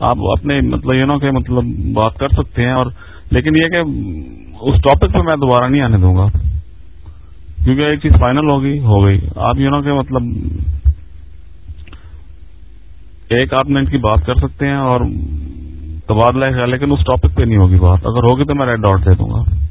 آپ اپنے مطلب یہ نا کہ مطلب بات کر سکتے ہیں اور لیکن یہ کہ اس ٹاپک پہ میں دوبارہ نہیں آنے دوں گا۔ کیونکہ ایک چیز فائنل ہوگی ہو گئی۔ آپ یو نو کہ مطلب ایک آپ منٹ کی بات کر سکتے ہیں اور تبادلہ ہے، لیکن اس ٹاپک پہ نہیں ہوگی بات۔ اگر ہوگی تو میں ریڈ ڈاٹ دے دوں گا۔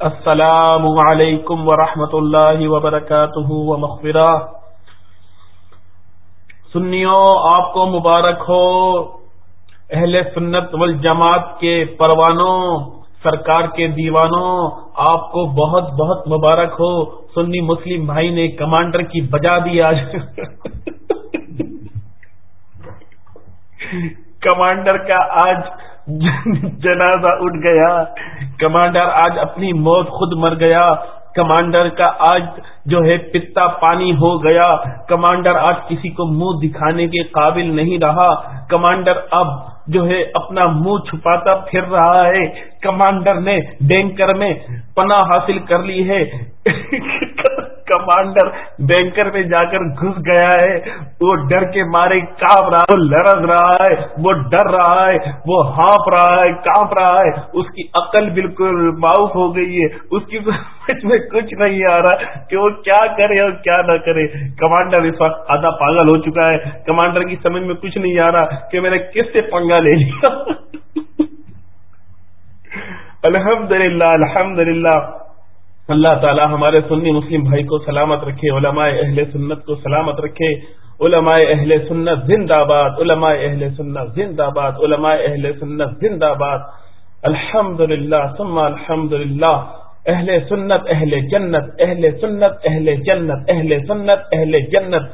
السلام علیکم ورحمۃ اللہ وبرکاتہ و مغفرہ سنیوں، آپ کو مبارک ہو. اہل سنت والجماعت کے پروانوں سرکار کے دیوانوں، آپ کو بہت بہت مبارک ہو۔ سنی مسلم بھائی نے کمانڈر کی بجا دی آج۔ کمانڈر کا آج جنازہ اٹھ گیا۔ کمانڈر آج اپنی موت خود مر گیا۔ کمانڈر کا آج جو ہے پتا پانی ہو گیا۔ کمانڈر آج کسی کو منہ دکھانے کے قابل نہیں رہا۔ کمانڈر اب جو ہے اپنا منہ چھپاتا پھر رہا ہے۔ کمانڈر نے بینکر میں پناہ حاصل کر لی ہے۔ کمانڈر بینکر میں جا کر گھس گیا ہے۔ وہ ڈر کے مارے کاپ رہا ہے، وہ لڑک رہا ہے، وہ ڈر رہا ہے، وہ ہانپ رہا ہے، کانپ رہا ہے۔ اس کی عقل بالکل معاف ہو گئی ہے۔ اس کی میں کچھ نہیں آ رہا کہ وہ کیا کرے اور کیا نہ کرے۔ کمانڈر اس وقت آدھا پاگل ہو چکا ہے۔ کمانڈر کی سمجھ میں کچھ نہیں آ رہا کہ میں نے کس سے پنگا لے لیا۔ الحمد للہ الحمد للہ اللہ تعالی ہمارے سنی مسلم بھائی کو سلامت رکھے، علماء اہل سنت کو سلامت رکھے۔ علماء اہل سنت زندہ باد علماء اہل سنت زندہ باد علماء اہل سنت زندہ باد الحمد للہ ثم الحمد للہ اہل سنت، اہل جنت، اہل سنت، اہل جنت، اہل سنت، اہل جنت۔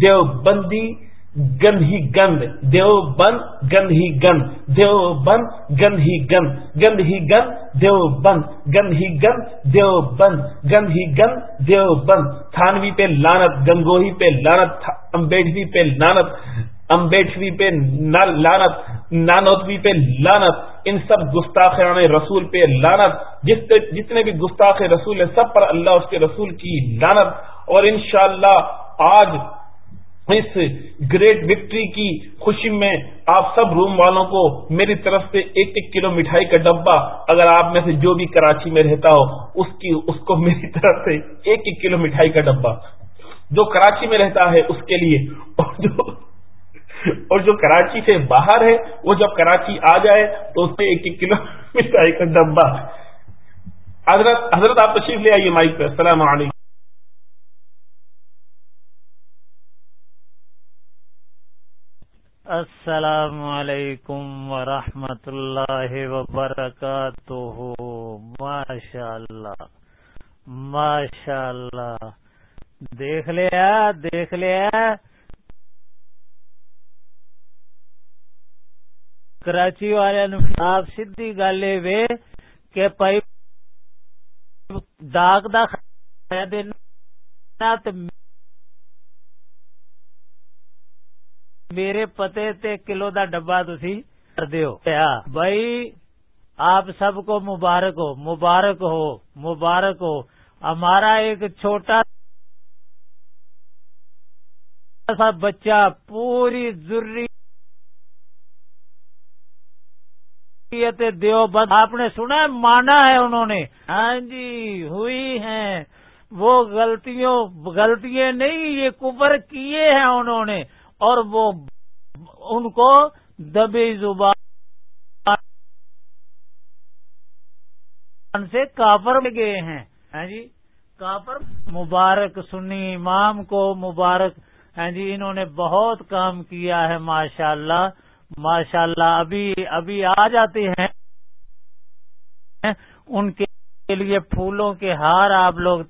دیو بندی گند ہی گند، دیو بند گند ہی گند، دیو بند گند ہی گند گند ہی گند، دیو بند گند ہی گند، دیو بند گند ہی گند، دیو بند، تھانوی پہ لانت گنگوہی پہ لانت امبیڈوی پہ لانت امبیڈوی پہ لانت نانوتوی پہ لانت ان سب گستاخان رسول پہ لانت جتنے بھی گستاخ رسول ہیں، سب پر اللہ اس کے رسول کی لانت اور انشاءاللہ آج اس گریٹ وکٹری کی خوشی میں آپ سب روم والوں کو میری طرف سے ایک ایک کلو مٹھائی کا ڈبا اگر آپ میں سے جو بھی کراچی میں رہتا ہو، اس کی، اس کو میری طرف سے ایک ایک کلو مٹھائی کا ڈبا جو کراچی میں رہتا ہے، اس کے لیے۔ اور جو اور جو کراچی سے باہر ہے، وہ جب کراچی آ جائے، تو اس سے ایک ایک کلو مٹھائی کا ڈبا حضرت حضرت آپ تشریف لے آئیے مائک پہ۔ السلام علیکم۔ السلام علیکم ورحمۃ اللہ وبرکاتہ۔ ماشاء اللہ ماشاء اللہ دیکھ لیا دیکھ لیا۔ کراچی والے آپ سیدھی گل وے کہ پائی ڈاک دا میرے پتے تے کلو دا ڈبا تھی کر دیو۔ بھائی، آپ سب کو مبارک ہو مبارک ہو مبارک ہو۔ ہمارا ایک چھوٹا سا بچہ پوری ضروری دیو۔ بند آپ نے سنا مانا ہے انہوں نے۔ ہاں جی ہوئی ہیں۔ وہ غلطیوں، غلطیاں نہیں، یہ کبر کیے ہیں انہوں نے۔ اور وہ ان کو دبی زبان سے کافر گئے ہیں۔ ہاں جی؟ کافر مبارک سنی امام کو مبارک۔ ہاں جی؟ انہوں نے بہت کام کیا ہے ماشاء اللہ ماشاء اللہ ابھی ابھی آ جاتے ہیں۔ ان کے لیے پھولوں کے ہار آپ لوگ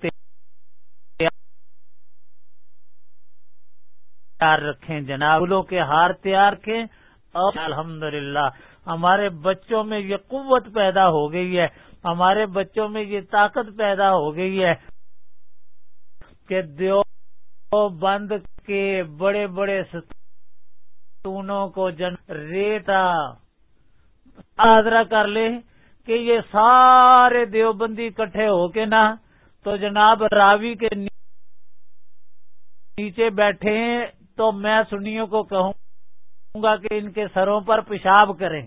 تیار رکھیں جناب۔ پھولوں کے ہار تیار رکھیں اور الحمد ہمارے بچوں میں یہ قوت پیدا ہو گئی ہے۔ ہمارے بچوں میں یہ طاقت پیدا ہو گئی ہے کہ دیو بند کے بڑے بڑے ستونوں کو جن ریتا آدرا کر لے کہ یہ سارے دیوبندی کٹھے ہو کے نا، تو جناب راوی کے نیچے بیٹھے تو میں سنیوں کو کہوں گا کہ ان کے سروں پر پیشاب کریں۔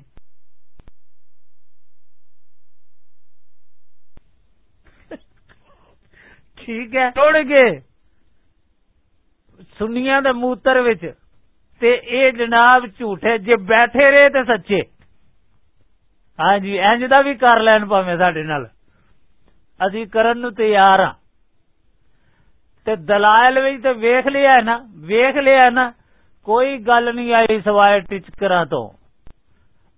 ٹھیک ہے۔ توڑ گے سنیا دے موتر تے اے جناب جھوٹے جے بیٹھے رہے تے سچے۔ ہاں جی اینج دا بھی کر لین پاویں ساڈے نال۔ اسی کرن نو تیار ہاں۔ تے دلائل وچ تے ویکھ لیا ہے نا، ویکھ لیا ہے نا، کوئی گل نہیں آئی سوائے ٹچکرا تو۔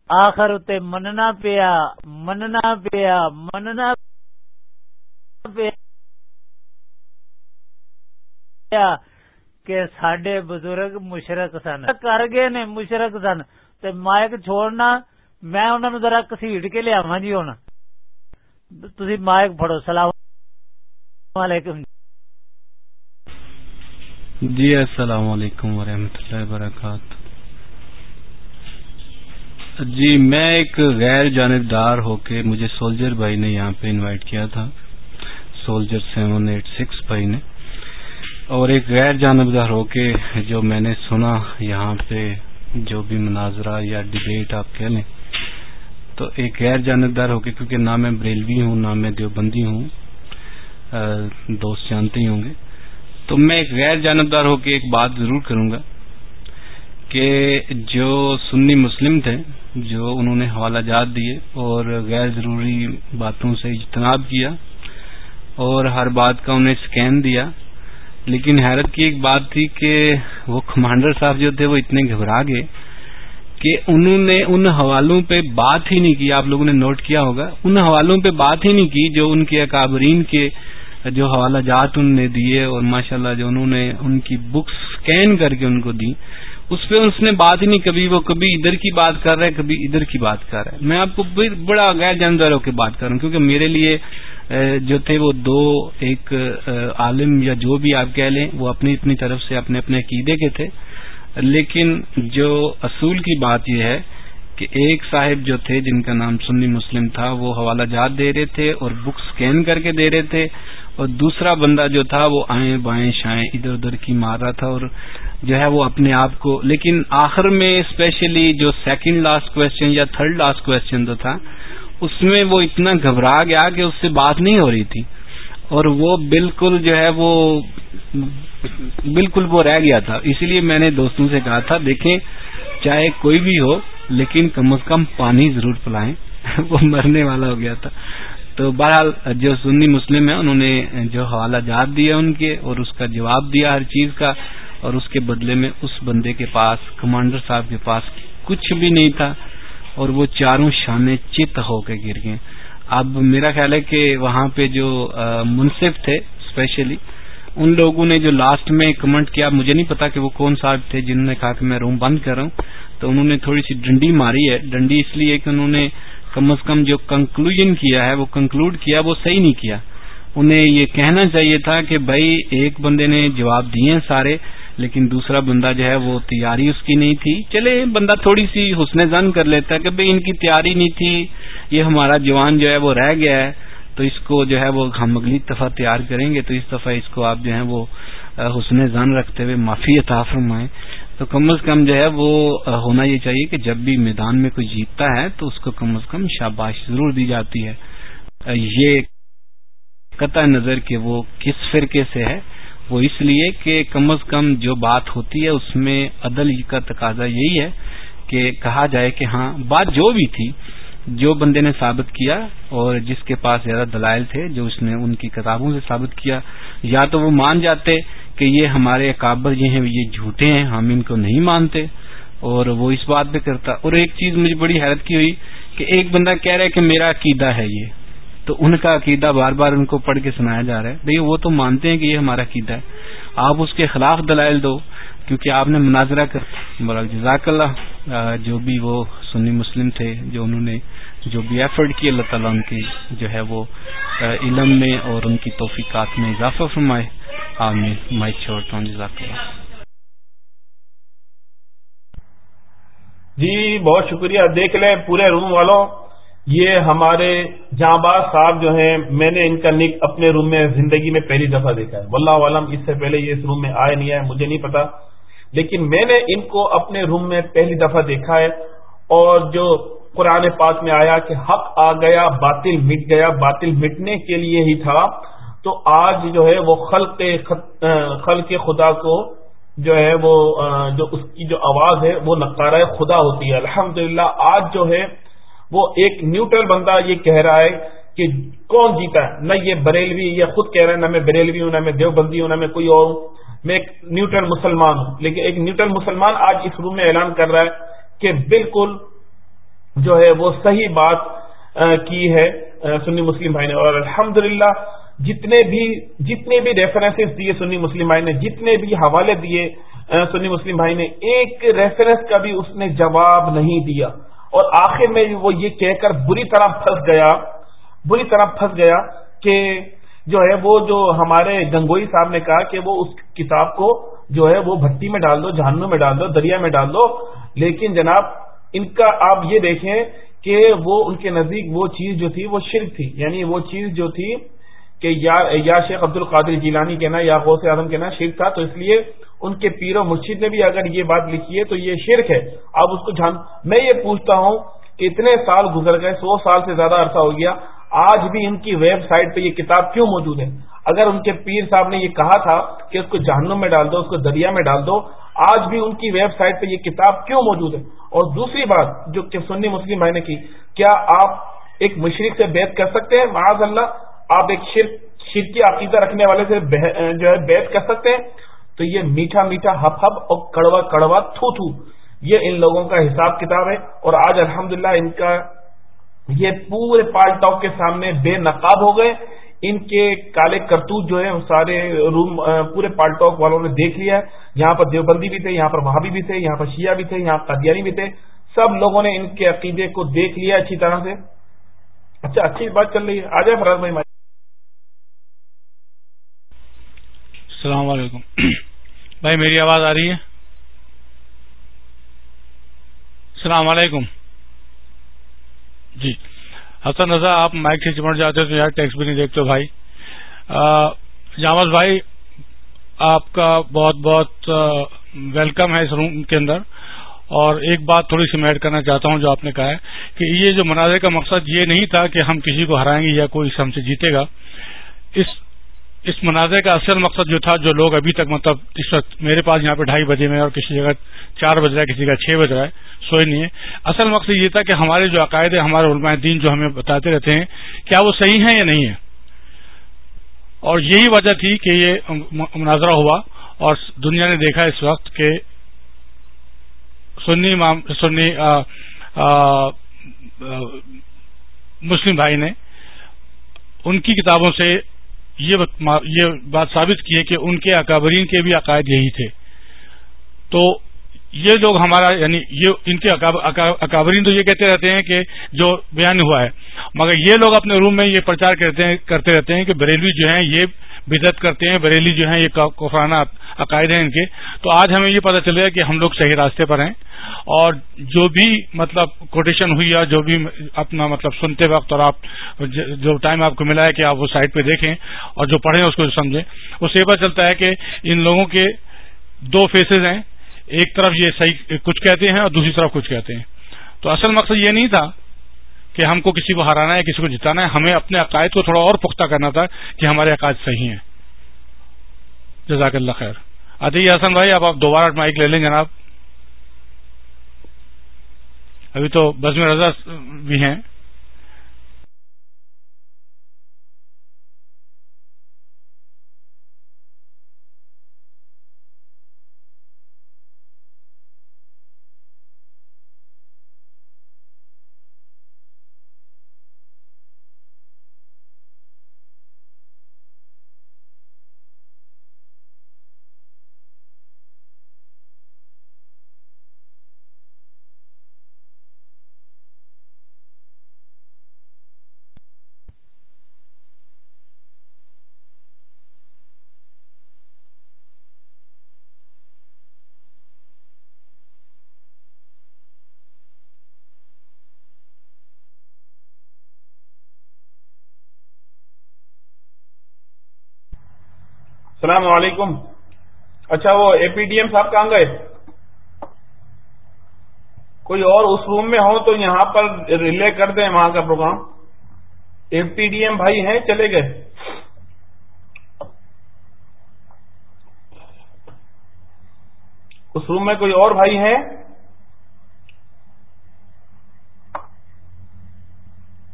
آخر اتنے مننا پیا مننا پیا مننا پیا کہ سڈے بزرگ مشرق سن۔ کر گئے نے مشرق سن۔ تے مائک چھوڑنا، میں انہوں نے ذرا کسیٹ کے لیا جی ہوں تھی مائک پڑو سلام علیکم جی۔ جی السلام علیکم ورحمۃ اللہ وبرکاتہ۔ جی میں ایک غیر جانبدار ہو کے مجھے سولجر بھائی نے یہاں پہ انوائٹ کیا تھا۔ سولجر سیون ایٹ سکس بھائی نے۔ اور ایک غیر جانبدار ہو کے جو میں نے سنا یہاں پہ جو بھی مناظرہ یا ڈبیٹ آپ کہہ لیں۔ تو ایک غیر جانبدار ہو کے، کیونکہ نہ میں بریلوی ہوں، نہ میں دیوبندی ہوں دوست جانتے ہی ہوں گے۔ تو میں ایک غیر جانبدار ہو کے ایک بات ضرور کروں گا کہ جو سنی مسلم تھے، جو انہوں نے حوالہ جات دیے اور غیر ضروری باتوں سے اجتناب کیا اور ہر بات کا انہیں سکین دیا، لیکن حیرت کی ایک بات تھی کہ وہ کمانڈر صاحب جو تھے وہ اتنے گھبرا گئے کہ انہوں نے ان حوالوں پہ بات ہی نہیں کی۔ آپ لوگوں نے نوٹ کیا ہوگا، ان حوالوں پہ بات ہی نہیں کی جو ان کے اکابرین کے جو حوالہ جات ان نے دیے اور ماشاءاللہ جو انہوں نے ان کی بکس سکین کر کے ان کو دی، اس پہ اس نے بات ہی نہیں، کبھی وہ کبھی ادھر کی بات کر رہا ہے، کبھی ادھر کی بات کر رہا ہے۔ میں آپ کو بڑا غیر جاندار ہو کے بات کر رہا ہوں کیونکہ میرے لیے جو تھے وہ دو، ایک عالم یا جو بھی آپ کہہ لیں، وہ اپنی اپنی طرف سے اپنے اپنے عقیدے کے تھے۔ لیکن جو اصول کی بات یہ ہے کہ ایک صاحب جو تھے، جن کا نام سنی مسلم تھا، وہ حوالہ جات دے رہے تھے اور بک سکین کر کے دے رہے تھے۔ اور دوسرا بندہ جو تھا وہ آئیں بائیں شائیں ادھر ادھر کی مار رہا تھا اور جو ہے وہ اپنے آپ کو لیکن آخر میں اسپیشلی جو سیکنڈ لاسٹ کوشچن یا تھرڈ لاسٹ کوشچن جو تھا، اس میں وہ اتنا گھبرا گیا کہ اس سے بات نہیں ہو رہی تھی۔ اور وہ بالکل جو ہے وہ بالکل وہ رہ گیا تھا۔ اسی لیے میں نے دوستوں سے کہا تھا، دیکھیں، چاہے کوئی بھی ہو، لیکن کم از کم پانی ضرور پلائیں۔ وہ مرنے والا ہو گیا تھا۔ تو بہرحال جو سنی مسلم ہیں، انہوں نے جو حوالہ جات دیا ان کے اور اس کا جواب دیا ہر چیز کا اور اس کے بدلے میں اس بندے کے پاس، کمانڈر صاحب کے پاس کچھ بھی نہیں تھا اور وہ چاروں شانے چت ہو کے گر گئے۔ اب میرا خیال ہے کہ وہاں پہ جو منصف تھے اسپیشلی ان لوگوں نے جو لاسٹ میں کمنٹ کیا، مجھے نہیں پتا کہ وہ کون صاحب تھے جنہوں نے کہا کہ میں روم بند کر رہا ہوں۔ تو انہوں نے تھوڑی سی ڈنڈی ماری ہے۔ ڈنڈی اس لیے کہ انہوں نے کم از کم جو کنکلوژن کیا ہے، وہ کنکلوڈ کیا، وہ صحیح نہیں کیا۔ انہیں یہ کہنا چاہیے تھا کہ بھائی، ایک بندے نے جواب دیے سارے، لیکن دوسرا بندہ جو ہے، وہ تیاری اس کی نہیں تھی۔ چلے، بندہ تھوڑی سی حسن زن کر لیتا ہے کہ بھائی، ان کی تیاری نہیں تھی، یہ ہمارا جوان جو ہے، وہ رہ گیا ہے۔ تو اس کو جو ہے، وہ ہم اگلی دفعہ تیار کریں گے۔ تو اس دفعہ اس کو آپ جو ہے، وہ حسن زن رکھتے ہوئے معافی عطا فرمائیں۔ تو کم از کم جو ہے وہ ہونا یہ چاہیے کہ جب بھی میدان میں کوئی جیتتا ہے تو اس کو کم از کم شاباش ضرور دی جاتی ہے۔ یہ قطع نظر کہ وہ کس فرقے سے ہے، وہ اس لیے کہ کم از کم جو بات ہوتی ہے اس میں عدل کا تقاضا یہی ہے کہ کہا جائے کہ ہاں بات جو بھی تھی، جو بندے نے ثابت کیا اور جس کے پاس زیادہ دلائل تھے، جو اس نے ان کی کتابوں سے ثابت کیا، یا تو وہ مان جاتے کہ یہ ہمارے اکابر یہ ہیں، یہ جھوٹے ہیں، ہم ان کو نہیں مانتے۔ اور وہ اس بات پہ کرتا۔ اور ایک چیز مجھے بڑی حیرت کی ہوئی کہ ایک بندہ کہہ رہا ہے کہ میرا عقیدہ ہے یہ۔ تو ان کا عقیدہ بار بار ان کو پڑھ کے سنایا جا رہا ہے۔ بھائی وہ تو مانتے ہیں کہ یہ ہمارا عقیدہ ہے۔ آپ اس کے خلاف دلائل دو، کیونکہ آپ نے مناظرہ کر جزاک اللہ جو بھی وہ سنی مسلم تھے، جو انہوں نے جو بھی ایفرٹ کی، اللہ تعالیٰ ان کی جو ہے وہ علم میں اور ان کی توفیقات میں اضافہ فرمائے۔ آمین مائک چھوڑتا ہوں جزاک اللہ جی بہت شکریہ۔ دیکھ لیں، پورے روم والوں، یہ ہمارے جہاں باز صاحب جو ہیں، میں نے ان کا نک اپنے روم میں زندگی میں پہلی دفعہ دیکھا ہے۔ واللہ عالم اس سے پہلے یہ اس روم میں آئے نہیں آئے مجھے نہیں پتا۔ لیکن میں نے ان کو اپنے روم میں پہلی دفعہ دیکھا ہے۔ اور جو قرآن پاک میں آیا کہ حق آ گیا، باطل مٹ گیا۔ باطل مٹنے کے لیے ہی تھا۔ تو آج جو ہے وہ خلق خلق خدا کو جو ہے وہ جو اس کی جو آواز ہے وہ نقارہ خدا ہوتی ہے۔ الحمدللہ، آج جو ہے وہ ایک نیوٹرل بندہ یہ کہہ رہا ہے کہ کون جیتا ہے؟ نہ یہ بریلوی یا خود کہہ رہا ہے، نہ میں بریلوی ہوں، نہ میں دیوبندی ہوں، نہ میں کوئی اور ہوں۔ میں ایک نیوٹرل مسلمان ہوں۔ لیکن ایک نیوٹرل مسلمان آج اس روم میں اعلان کر رہا ہے کہ بالکل جو ہے وہ صحیح بات کی ہے سنی مسلم بھائی نے۔ اور الحمدللہ جتنے بھی جتنے بھی ریفرنسز دیے سنی مسلم بھائی نے، جتنے بھی حوالے دیے سنی مسلم بھائی نے، ایک ریفرنس کا بھی اس نے جواب نہیں دیا۔ اور آخر میں وہ یہ کہہ کر بری طرح پھنس گیا، بری طرح پھنس گیا کہ جو ہے وہ جو ہمارے گنگوئی صاحب نے کہا کہ وہ اس کتاب کو جو ہے وہ بھٹی میں ڈال دو جہنوں میں ڈال دو، دریا میں ڈال دو۔ لیکن جناب، ان کا آپ یہ دیکھیں کہ وہ ان کے نزدیک وہ چیز جو تھی وہ شرک تھی۔ یعنی وہ چیز جو تھی کہ یا یا شیخ عبد القادر جیلانی کہنا، یا غوث اعظم کہنا شرک تھا، تو اس لیے ان کے پیر و مرشید نے بھی اگر یہ بات لکھی ہے تو یہ شرک ہے۔ اب اس کو جان، میں یہ پوچھتا ہوں کہ اتنے سال گزر گئے، سو سال سے زیادہ عرصہ ہو گیا، آج بھی ان کی ویب سائٹ پہ یہ کتاب کیوں موجود ہے؟ اگر ان کے پیر صاحب نے یہ کہا تھا کہ اس کو جہنم میں ڈال دو، اس کو دریا میں ڈال دو، آج بھی ان کی ویب سائٹ پہ یہ کتاب کیوں موجود ہے؟ اور دوسری بات جو کہ سنی مسلم بھائی نے کی، کیا آپ ایک مشرق سے بیت کر سکتے ہیں؟ معاذ اللہ آپ ایک شرک شرکی عقیدہ رکھنے والے سے جو ہے بیت کر سکتے ہیں، تو یہ میٹھا میٹھا ہپ ہپ اور کڑوا کڑوا تھو تھو، یہ ان لوگوں کا حساب کتاب ہے۔ اور آج الحمدللہ ان کا یہ پورے پال ٹاک کے سامنے بے نقاب ہو گئے۔ ان کے کالے کرتوت جو ہے سارے روم پورے پال ٹاک والوں نے دیکھ لیا۔ یہاں پر دیوبندی بھی تھے، یہاں پر وہابی بھی تھے، یہاں پر شیعہ بھی تھے، یہاں پر قادیانی بھی تھے۔ سب لوگوں نے ان کے عقیدے کو دیکھ لیا اچھی طرح سے۔ اچھا اچھی بات چل رہی ہے۔ آ جائے فراز بھائی السلام علیکم۔ بھائی، میری آواز آ رہی ہے؟ السلام علیکم۔ جی۔ حسن رضا، آپ مائک سے چمٹ جاتے ہو تو یار ٹیکس بھی نہیں دیکھتے بھائی۔ جامد بھائی، آپ کا بہت بہت ویلکم ہے اس روم کے اندر۔ اور ایک بات تھوڑی سی میں ایڈ کرنا چاہتا ہوں جو آپ نے کہا ہے کہ یہ جو مناظر کا مقصد یہ نہیں تھا کہ ہم کسی کو ہرائیں گے یا کوئی ہم سے جیتے گا۔ اس اس مناظر کا اصل مقصد جو تھا، جو لوگ ابھی تک مطلب اس وقت میرے پاس یہاں پہ ڈھائی بجے میں اور کسی جگہ چار بج رہا ہے، کسی کا چھ بج رہا ہے، سوئے نہیں ہے۔ اصل مقصد یہ تھا کہ ہمارے جو عقائد ہیں، ہمارے علماء دین جو ہمیں بتاتے رہتے ہیں، کیا وہ صحیح ہیں یا نہیں ہے اور یہی وجہ تھی کہ یہ مناظرہ ہوا اور دنیا نے دیکھا اس وقت کہ سنی سنی مسلم بھائی نے ان کی کتابوں سے یہ بات ثابت کی ہے کہ ان کے اکابرین کے بھی عقائد یہی تھے۔ تو یہ لوگ ہمارا یعنی یہ ان کے اکابرین تو یہ کہتے رہتے ہیں کہ جو بیان ہوا ہے، مگر یہ لوگ اپنے روم میں یہ پرچار کرتے رہتے ہیں کہ بریلوی جو ہیں یہ بدت کرتے ہیں، بریلی جو ہیں، یہ کفرانہ عقائد ہیں ان کے۔ تو آج ہمیں یہ پتہ چلے گا کہ ہم لوگ صحیح راستے پر ہیں۔ اور جو بھی مطلب کوٹیشن ہوئی یا جو بھی اپنا مطلب سنتے وقت اور آپ جو ٹائم آپ کو ملا ہے کہ آپ وہ سائٹ پہ دیکھیں اور جو پڑھیں اس کو سمجھیں۔ اس سے پتہ چلتا ہے کہ ان لوگوں کے دو فیسز ہیں۔ ایک طرف یہ صحیح کچھ کہتے ہیں اور دوسری طرف کچھ کہتے ہیں۔ تو اصل مقصد یہ نہیں تھا کہ ہم کو کسی کو ہرانا ہے، کسی کو جتانا ہے، ہمیں اپنے عقائد کو تھوڑا اور پختہ کرنا تھا کہ ہمارے عقائد صحیح ہیں۔ جزاک اللہ خیر۔ ادی حسن بھائی، اب آپ دوبارہ مائک لے لیں جناب۔ ابھی تو بزم رضا بھی ہیں۔ السلام علیکم۔ اچھا وہ اے پی ڈی ایم صاحب کہاں گئے؟ کوئی اور اس روم میں ہو تو یہاں پر ریلے کر دیں وہاں کا program A P D M بھائی ہیں، چلے گئے۔ اس روم میں کوئی اور بھائی ہیں؟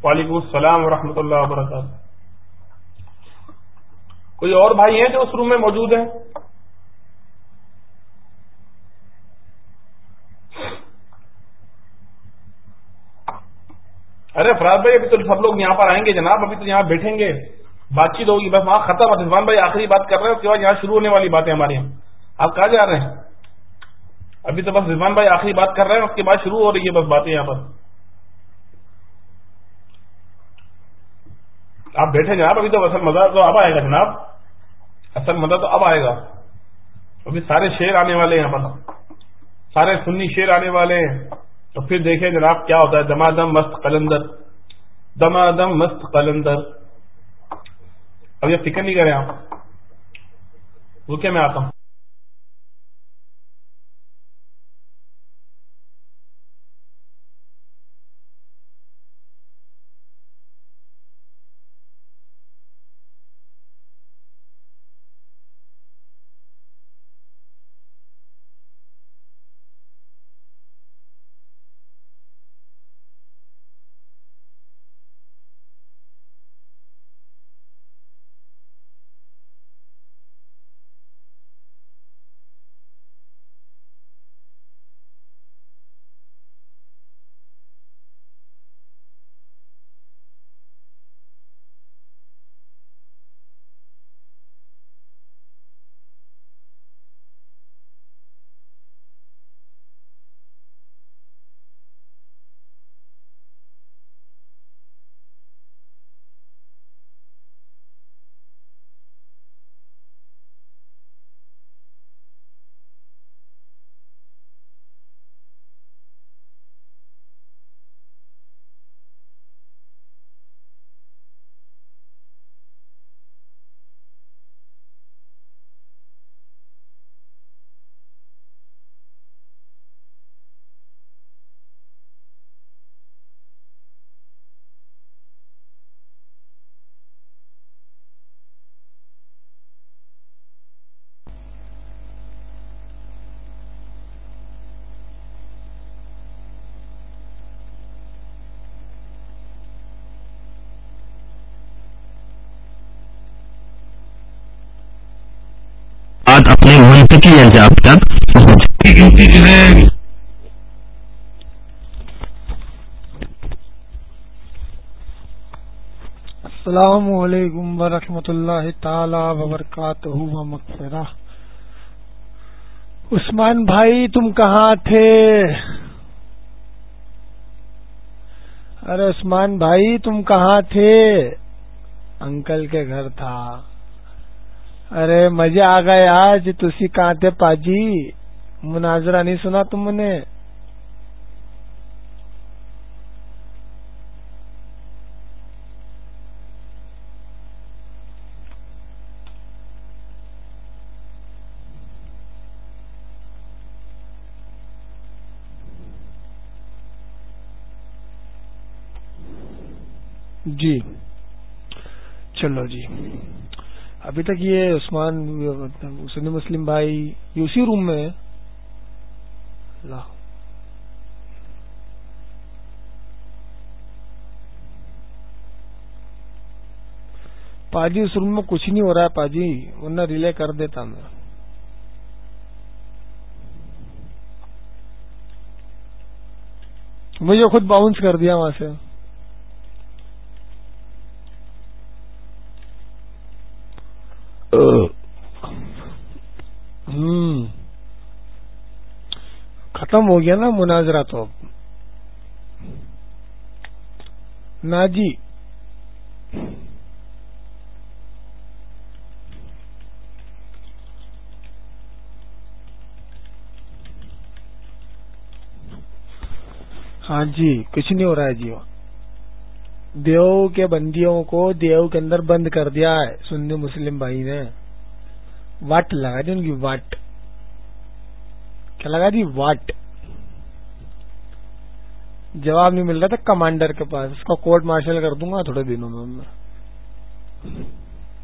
وعلیکم السلام ورحمۃ اللہ وبرکاتہ۔ کوئی اور بھائی ہیں جو اس روم میں موجود ہیں؟ ارے فراز بھائی، ابھی تو سب لوگ یہاں پر آئیں گے جناب، ابھی تو یہاں بیٹھیں گے۔ بات چیت ہوگی، بس وہاں ختم۔ رضوان بھائی آخری بات کر رہے ہیں، اس کے بعد یہاں شروع ہونے والی باتیں ہمارے یہاں آپ کہاں جا رہے ہیں؟ ابھی تو بس رضوان بھائی آخری بات کر رہے ہیں، اس کے بعد شروع ہو رہی ہے بس باتیں یہاں پر۔ آپ بیٹھے جناب، ابھی تو اصل مزہ تو آپ آئے گا جناب۔ اصل مزہ مطلب تو اب آئے گا۔ ابھی سارے شیر آنے والے ہیں مطلب۔ سارے سنی شیر آنے والے ہیں۔ تو پھر دیکھیں جناب کیا ہوتا ہے۔ دما دم مست قلندر۔ دما دم مست قلندر۔ اب یہ فکر نہیں کریں آپ۔ رکے میں آتا ہوں؟ منطقی انجام تک گنتی جو ہے السلام علیکم ورحمۃ اللہ تعالی وبرکاتہ مغفرہ۔ عثمان بھائی تم کہاں تھے؟ ارے عثمان بھائی تم کہاں تھے؟ انکل کے گھر تھا۔ ارے، مزے آ گئے آج تھی کہاں تھے پاجی؟ مناظرہ نہیں سنا تم نے؟ جی۔ چلو جی۔ ابھی تک یہ عثمان سندھ مسلم بھائی یہ اسی روم میں پاجی، اس روم میں کچھ نہیں ہو رہا ہے پاجی، ورنہ ریلے کر دیتا میں۔ مجھے خود باؤنس کر دیا وہاں سے۔ ختم ہو گیا نا مناظرہ تو نا جی۔ ہاں جی کچھ نہیں ہو رہا ہے جی۔ دیو کے بندیوں کو دیو کے اندر بند کر دیا ہے۔ سنی مسلم بھائی نے۔ واٹ لگا دی ان کی؟ واٹ۔ کیا لگا دی؟ واٹ۔ جواب نہیں مل رہا تھا، کمانڈر کے پاس۔ اس کو کورٹ مارشل کر دوں گا، تھوڑے دنوں میں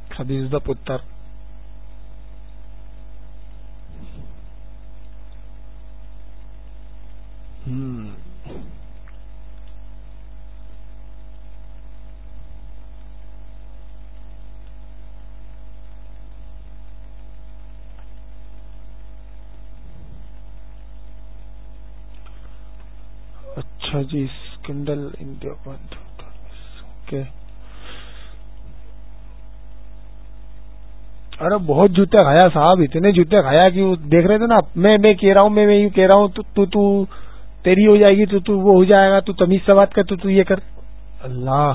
خبیز دا پتر۔ ہوں اچھا جی کنڈل انڈیا ارے بہت جوتے کھایا صاحب اتنے جوتے کھایا کہ دیکھ رہے تھے نا میں میں کہہ رہا ہوں میں یوں کہہ رہا ہوں تو تو تیری ہو جائے گی تو تو وہ ہو جائے گا تو تمیز سے بات کر تو تو یہ کر اللہ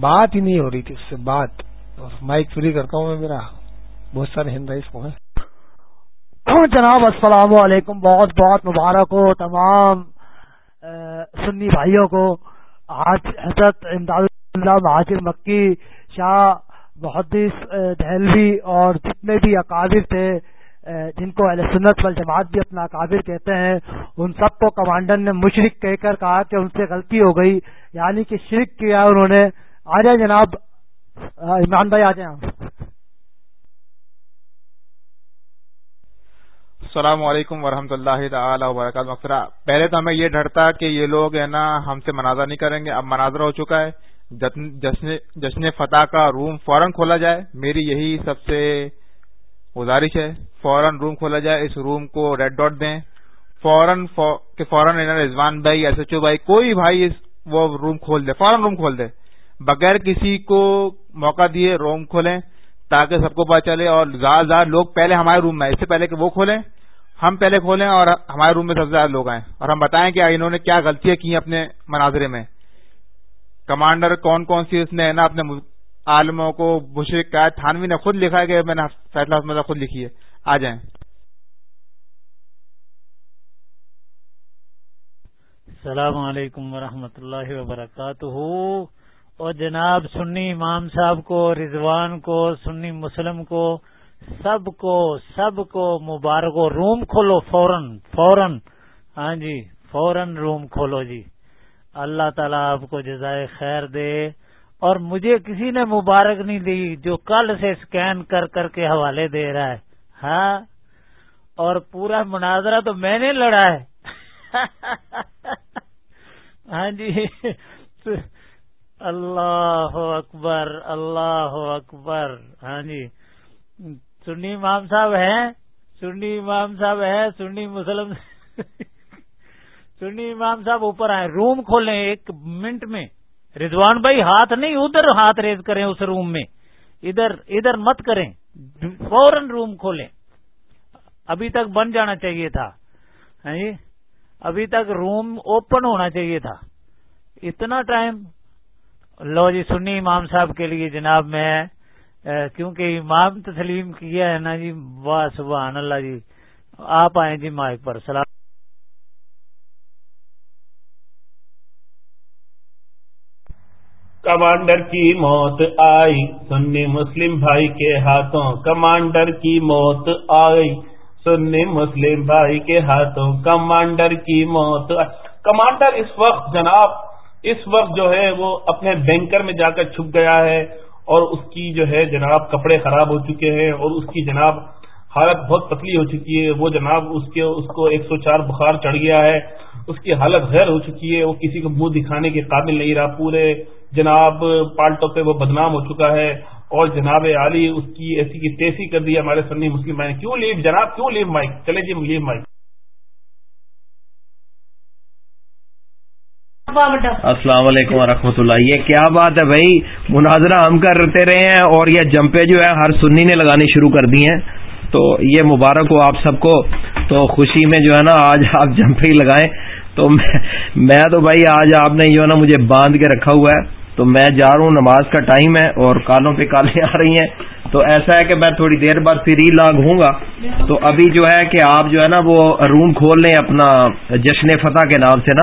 بات ہی نہیں ہو رہی تھی اس سے بات مائک فری کرتا ہوں میں میرا بہت سارے ہند رائس کو ہاں جناب، السلام علیکم۔ بہت بہت مبارک ہو تمام سنی بھائیوں کو۔ آج حضرت امداد اللہ مہاجر مکی شاہ محدث دہلوی اور جتنے بھی اکابر تھے جن کو اہل سنت وال جماعت بھی اپنا اکابر کہتے ہیں، ان سب کو کمانڈر نے مشرق کہہ کر کہا کہ ان سے غلطی ہو گئی یعنی کہ شرک کیا انہوں نے۔ آ جائیں جناب عمران بھائی آ جائیں السلام علیکم ورحمۃ اللہ تعالی وبرکاتہ۔ پہلے تو ہمیں یہ ڈرتا کہ یہ لوگ ہے نا ہم سے مناظر نہیں کریں گے، اب مناظر ہو چکا ہے۔ جشن فتح کا روم فوراً کھولا جائے۔ میری یہی سب سے گزارش ہے، فوراً روم کھولا جائے، اس روم کو ریڈ ڈاٹ دیں۔ فوراً فوراً رضوان بھائی ایس ایچ او بھائی، کوئی بھائی وہ روم کھول دے، فوراً روم کھول دے۔ بغیر کسی کو موقع دیے روم کھولیں تاکہ سب کو پتا چلے اور زیادہ زیادہ لوگ پہلے ہمارے روم میں اس سے پہلے کہ وہ کھولیں۔ ہم پہلے کھولیں اور ہمارے روم میں سب سے زیادہ لوگ آئیں اور ہم بتائیں کہ انہوں نے کیا غلطیاں کی اپنے مناظرے میں۔ کمانڈر کون کون سی اس نے نا اپنے عالموں کو مشرق کا تھانوی نے خود لکھا ہے کہ میں نے فیصلہ خود لکھی ہے۔ آ جائیں۔ السلام علیکم ورحمۃ اللہ وبرکاتہ۔ اور جناب سنی امام صاحب کو، رضوان کو، سنی مسلم کو سب کو سب کو مبارک روم کھولو فوراً فوراً۔ ہاں جی فوراً روم کھولو جی۔ اللہ تعالیٰ آپ کو جزائے خیر دے۔ اور مجھے کسی نے مبارک نہیں دی جو کل سے اسکین کر کر کے حوالے دے رہا ہے۔ ہاں؟ اور پورا مناظرہ تو میں نے لڑا ہے۔ ہاں جی۔ اللہ اکبر اللہ اکبر۔ ہاں جی۔ سنی امام صاحب ہیں، سنی امام صاحب ہیں، سنی مسلم سنی امام صاحب اوپر آئے، روم کھولیں ایک منٹ میں۔ رضوان بھائی ہاتھ نہیں، ادھر ہاتھ ریز کریں اس روم میں۔ ادھر ادھر مت کریں، فوراً روم کھولیں۔ ابھی تک بن جانا چاہیے تھا۔ ہاں جی؟ ابھی تک روم اوپن ہونا چاہیے تھا۔ اتنا ٹائم۔ لو جی سنی امام صاحب کے لیے جناب میں کیونکہ امام تسلیم کیا ہے نا جی واہ، سبحان اللہ جی۔ آپ آئیں جی مائک پر، سلام۔ کمانڈر کی موت آئی، سنی مسلم بھائی کے ہاتھوں کمانڈر کی موت آئی۔ سنی مسلم بھائی کے ہاتھوں کمانڈر کی موت کمانڈر اس وقت جناب، اس وقت جو ہے وہ اپنے بینکر میں جا کر چھپ گیا ہے۔ اور اس کی جو ہے جناب کپڑے خراب ہو چکے ہیں اور اس کی جناب حالت بہت پتلی ہو چکی ہے، وہ جناب اس کے اس کو ایک سو چار بخار چڑھ گیا ہے، اس کی حالت غیر ہو چکی ہے، وہ کسی کو منہ دکھانے کے قابل نہیں رہا، پورے جناب پالٹوں پہ وہ بدنام ہو چکا ہے اور جناب علی اس کی ایسی کی تیسی کر دی ہمارے سنی مسلم بھائی کیوں لیو جناب؟ کیوں لیو مائک؟ چلے جی لیو مائک۔ السلام علیکم ورحمۃ اللہ۔ یہ کیا بات ہے بھائی؟ مناظرہ ہم کرتے رہے ہیں اور یہ جمپے جو ہے ہر سنی نے لگانی شروع کر دی ہیں۔ تو یہ مبارک ہو آپ سب کو۔ تو خوشی میں جو ہے نا آج آپ جمپے ہی لگائیں۔ تو میں تو بھائی آج آپ نے جو ہے نا مجھے باندھ کے رکھا ہوا ہے۔ تو میں جا رہا ہوں، نماز کا ٹائم ہے اور کالوں پہ کالیں آ رہی ہیں۔ تو ایسا ہے کہ میں تھوڑی دیر بعد پھر ری لاگ ہوں گا۔ تو ابھی جو ہے کہ آپ جو ہے نا وہ روم کھول لیں اپنا جشن فتح کے نام سے نا۔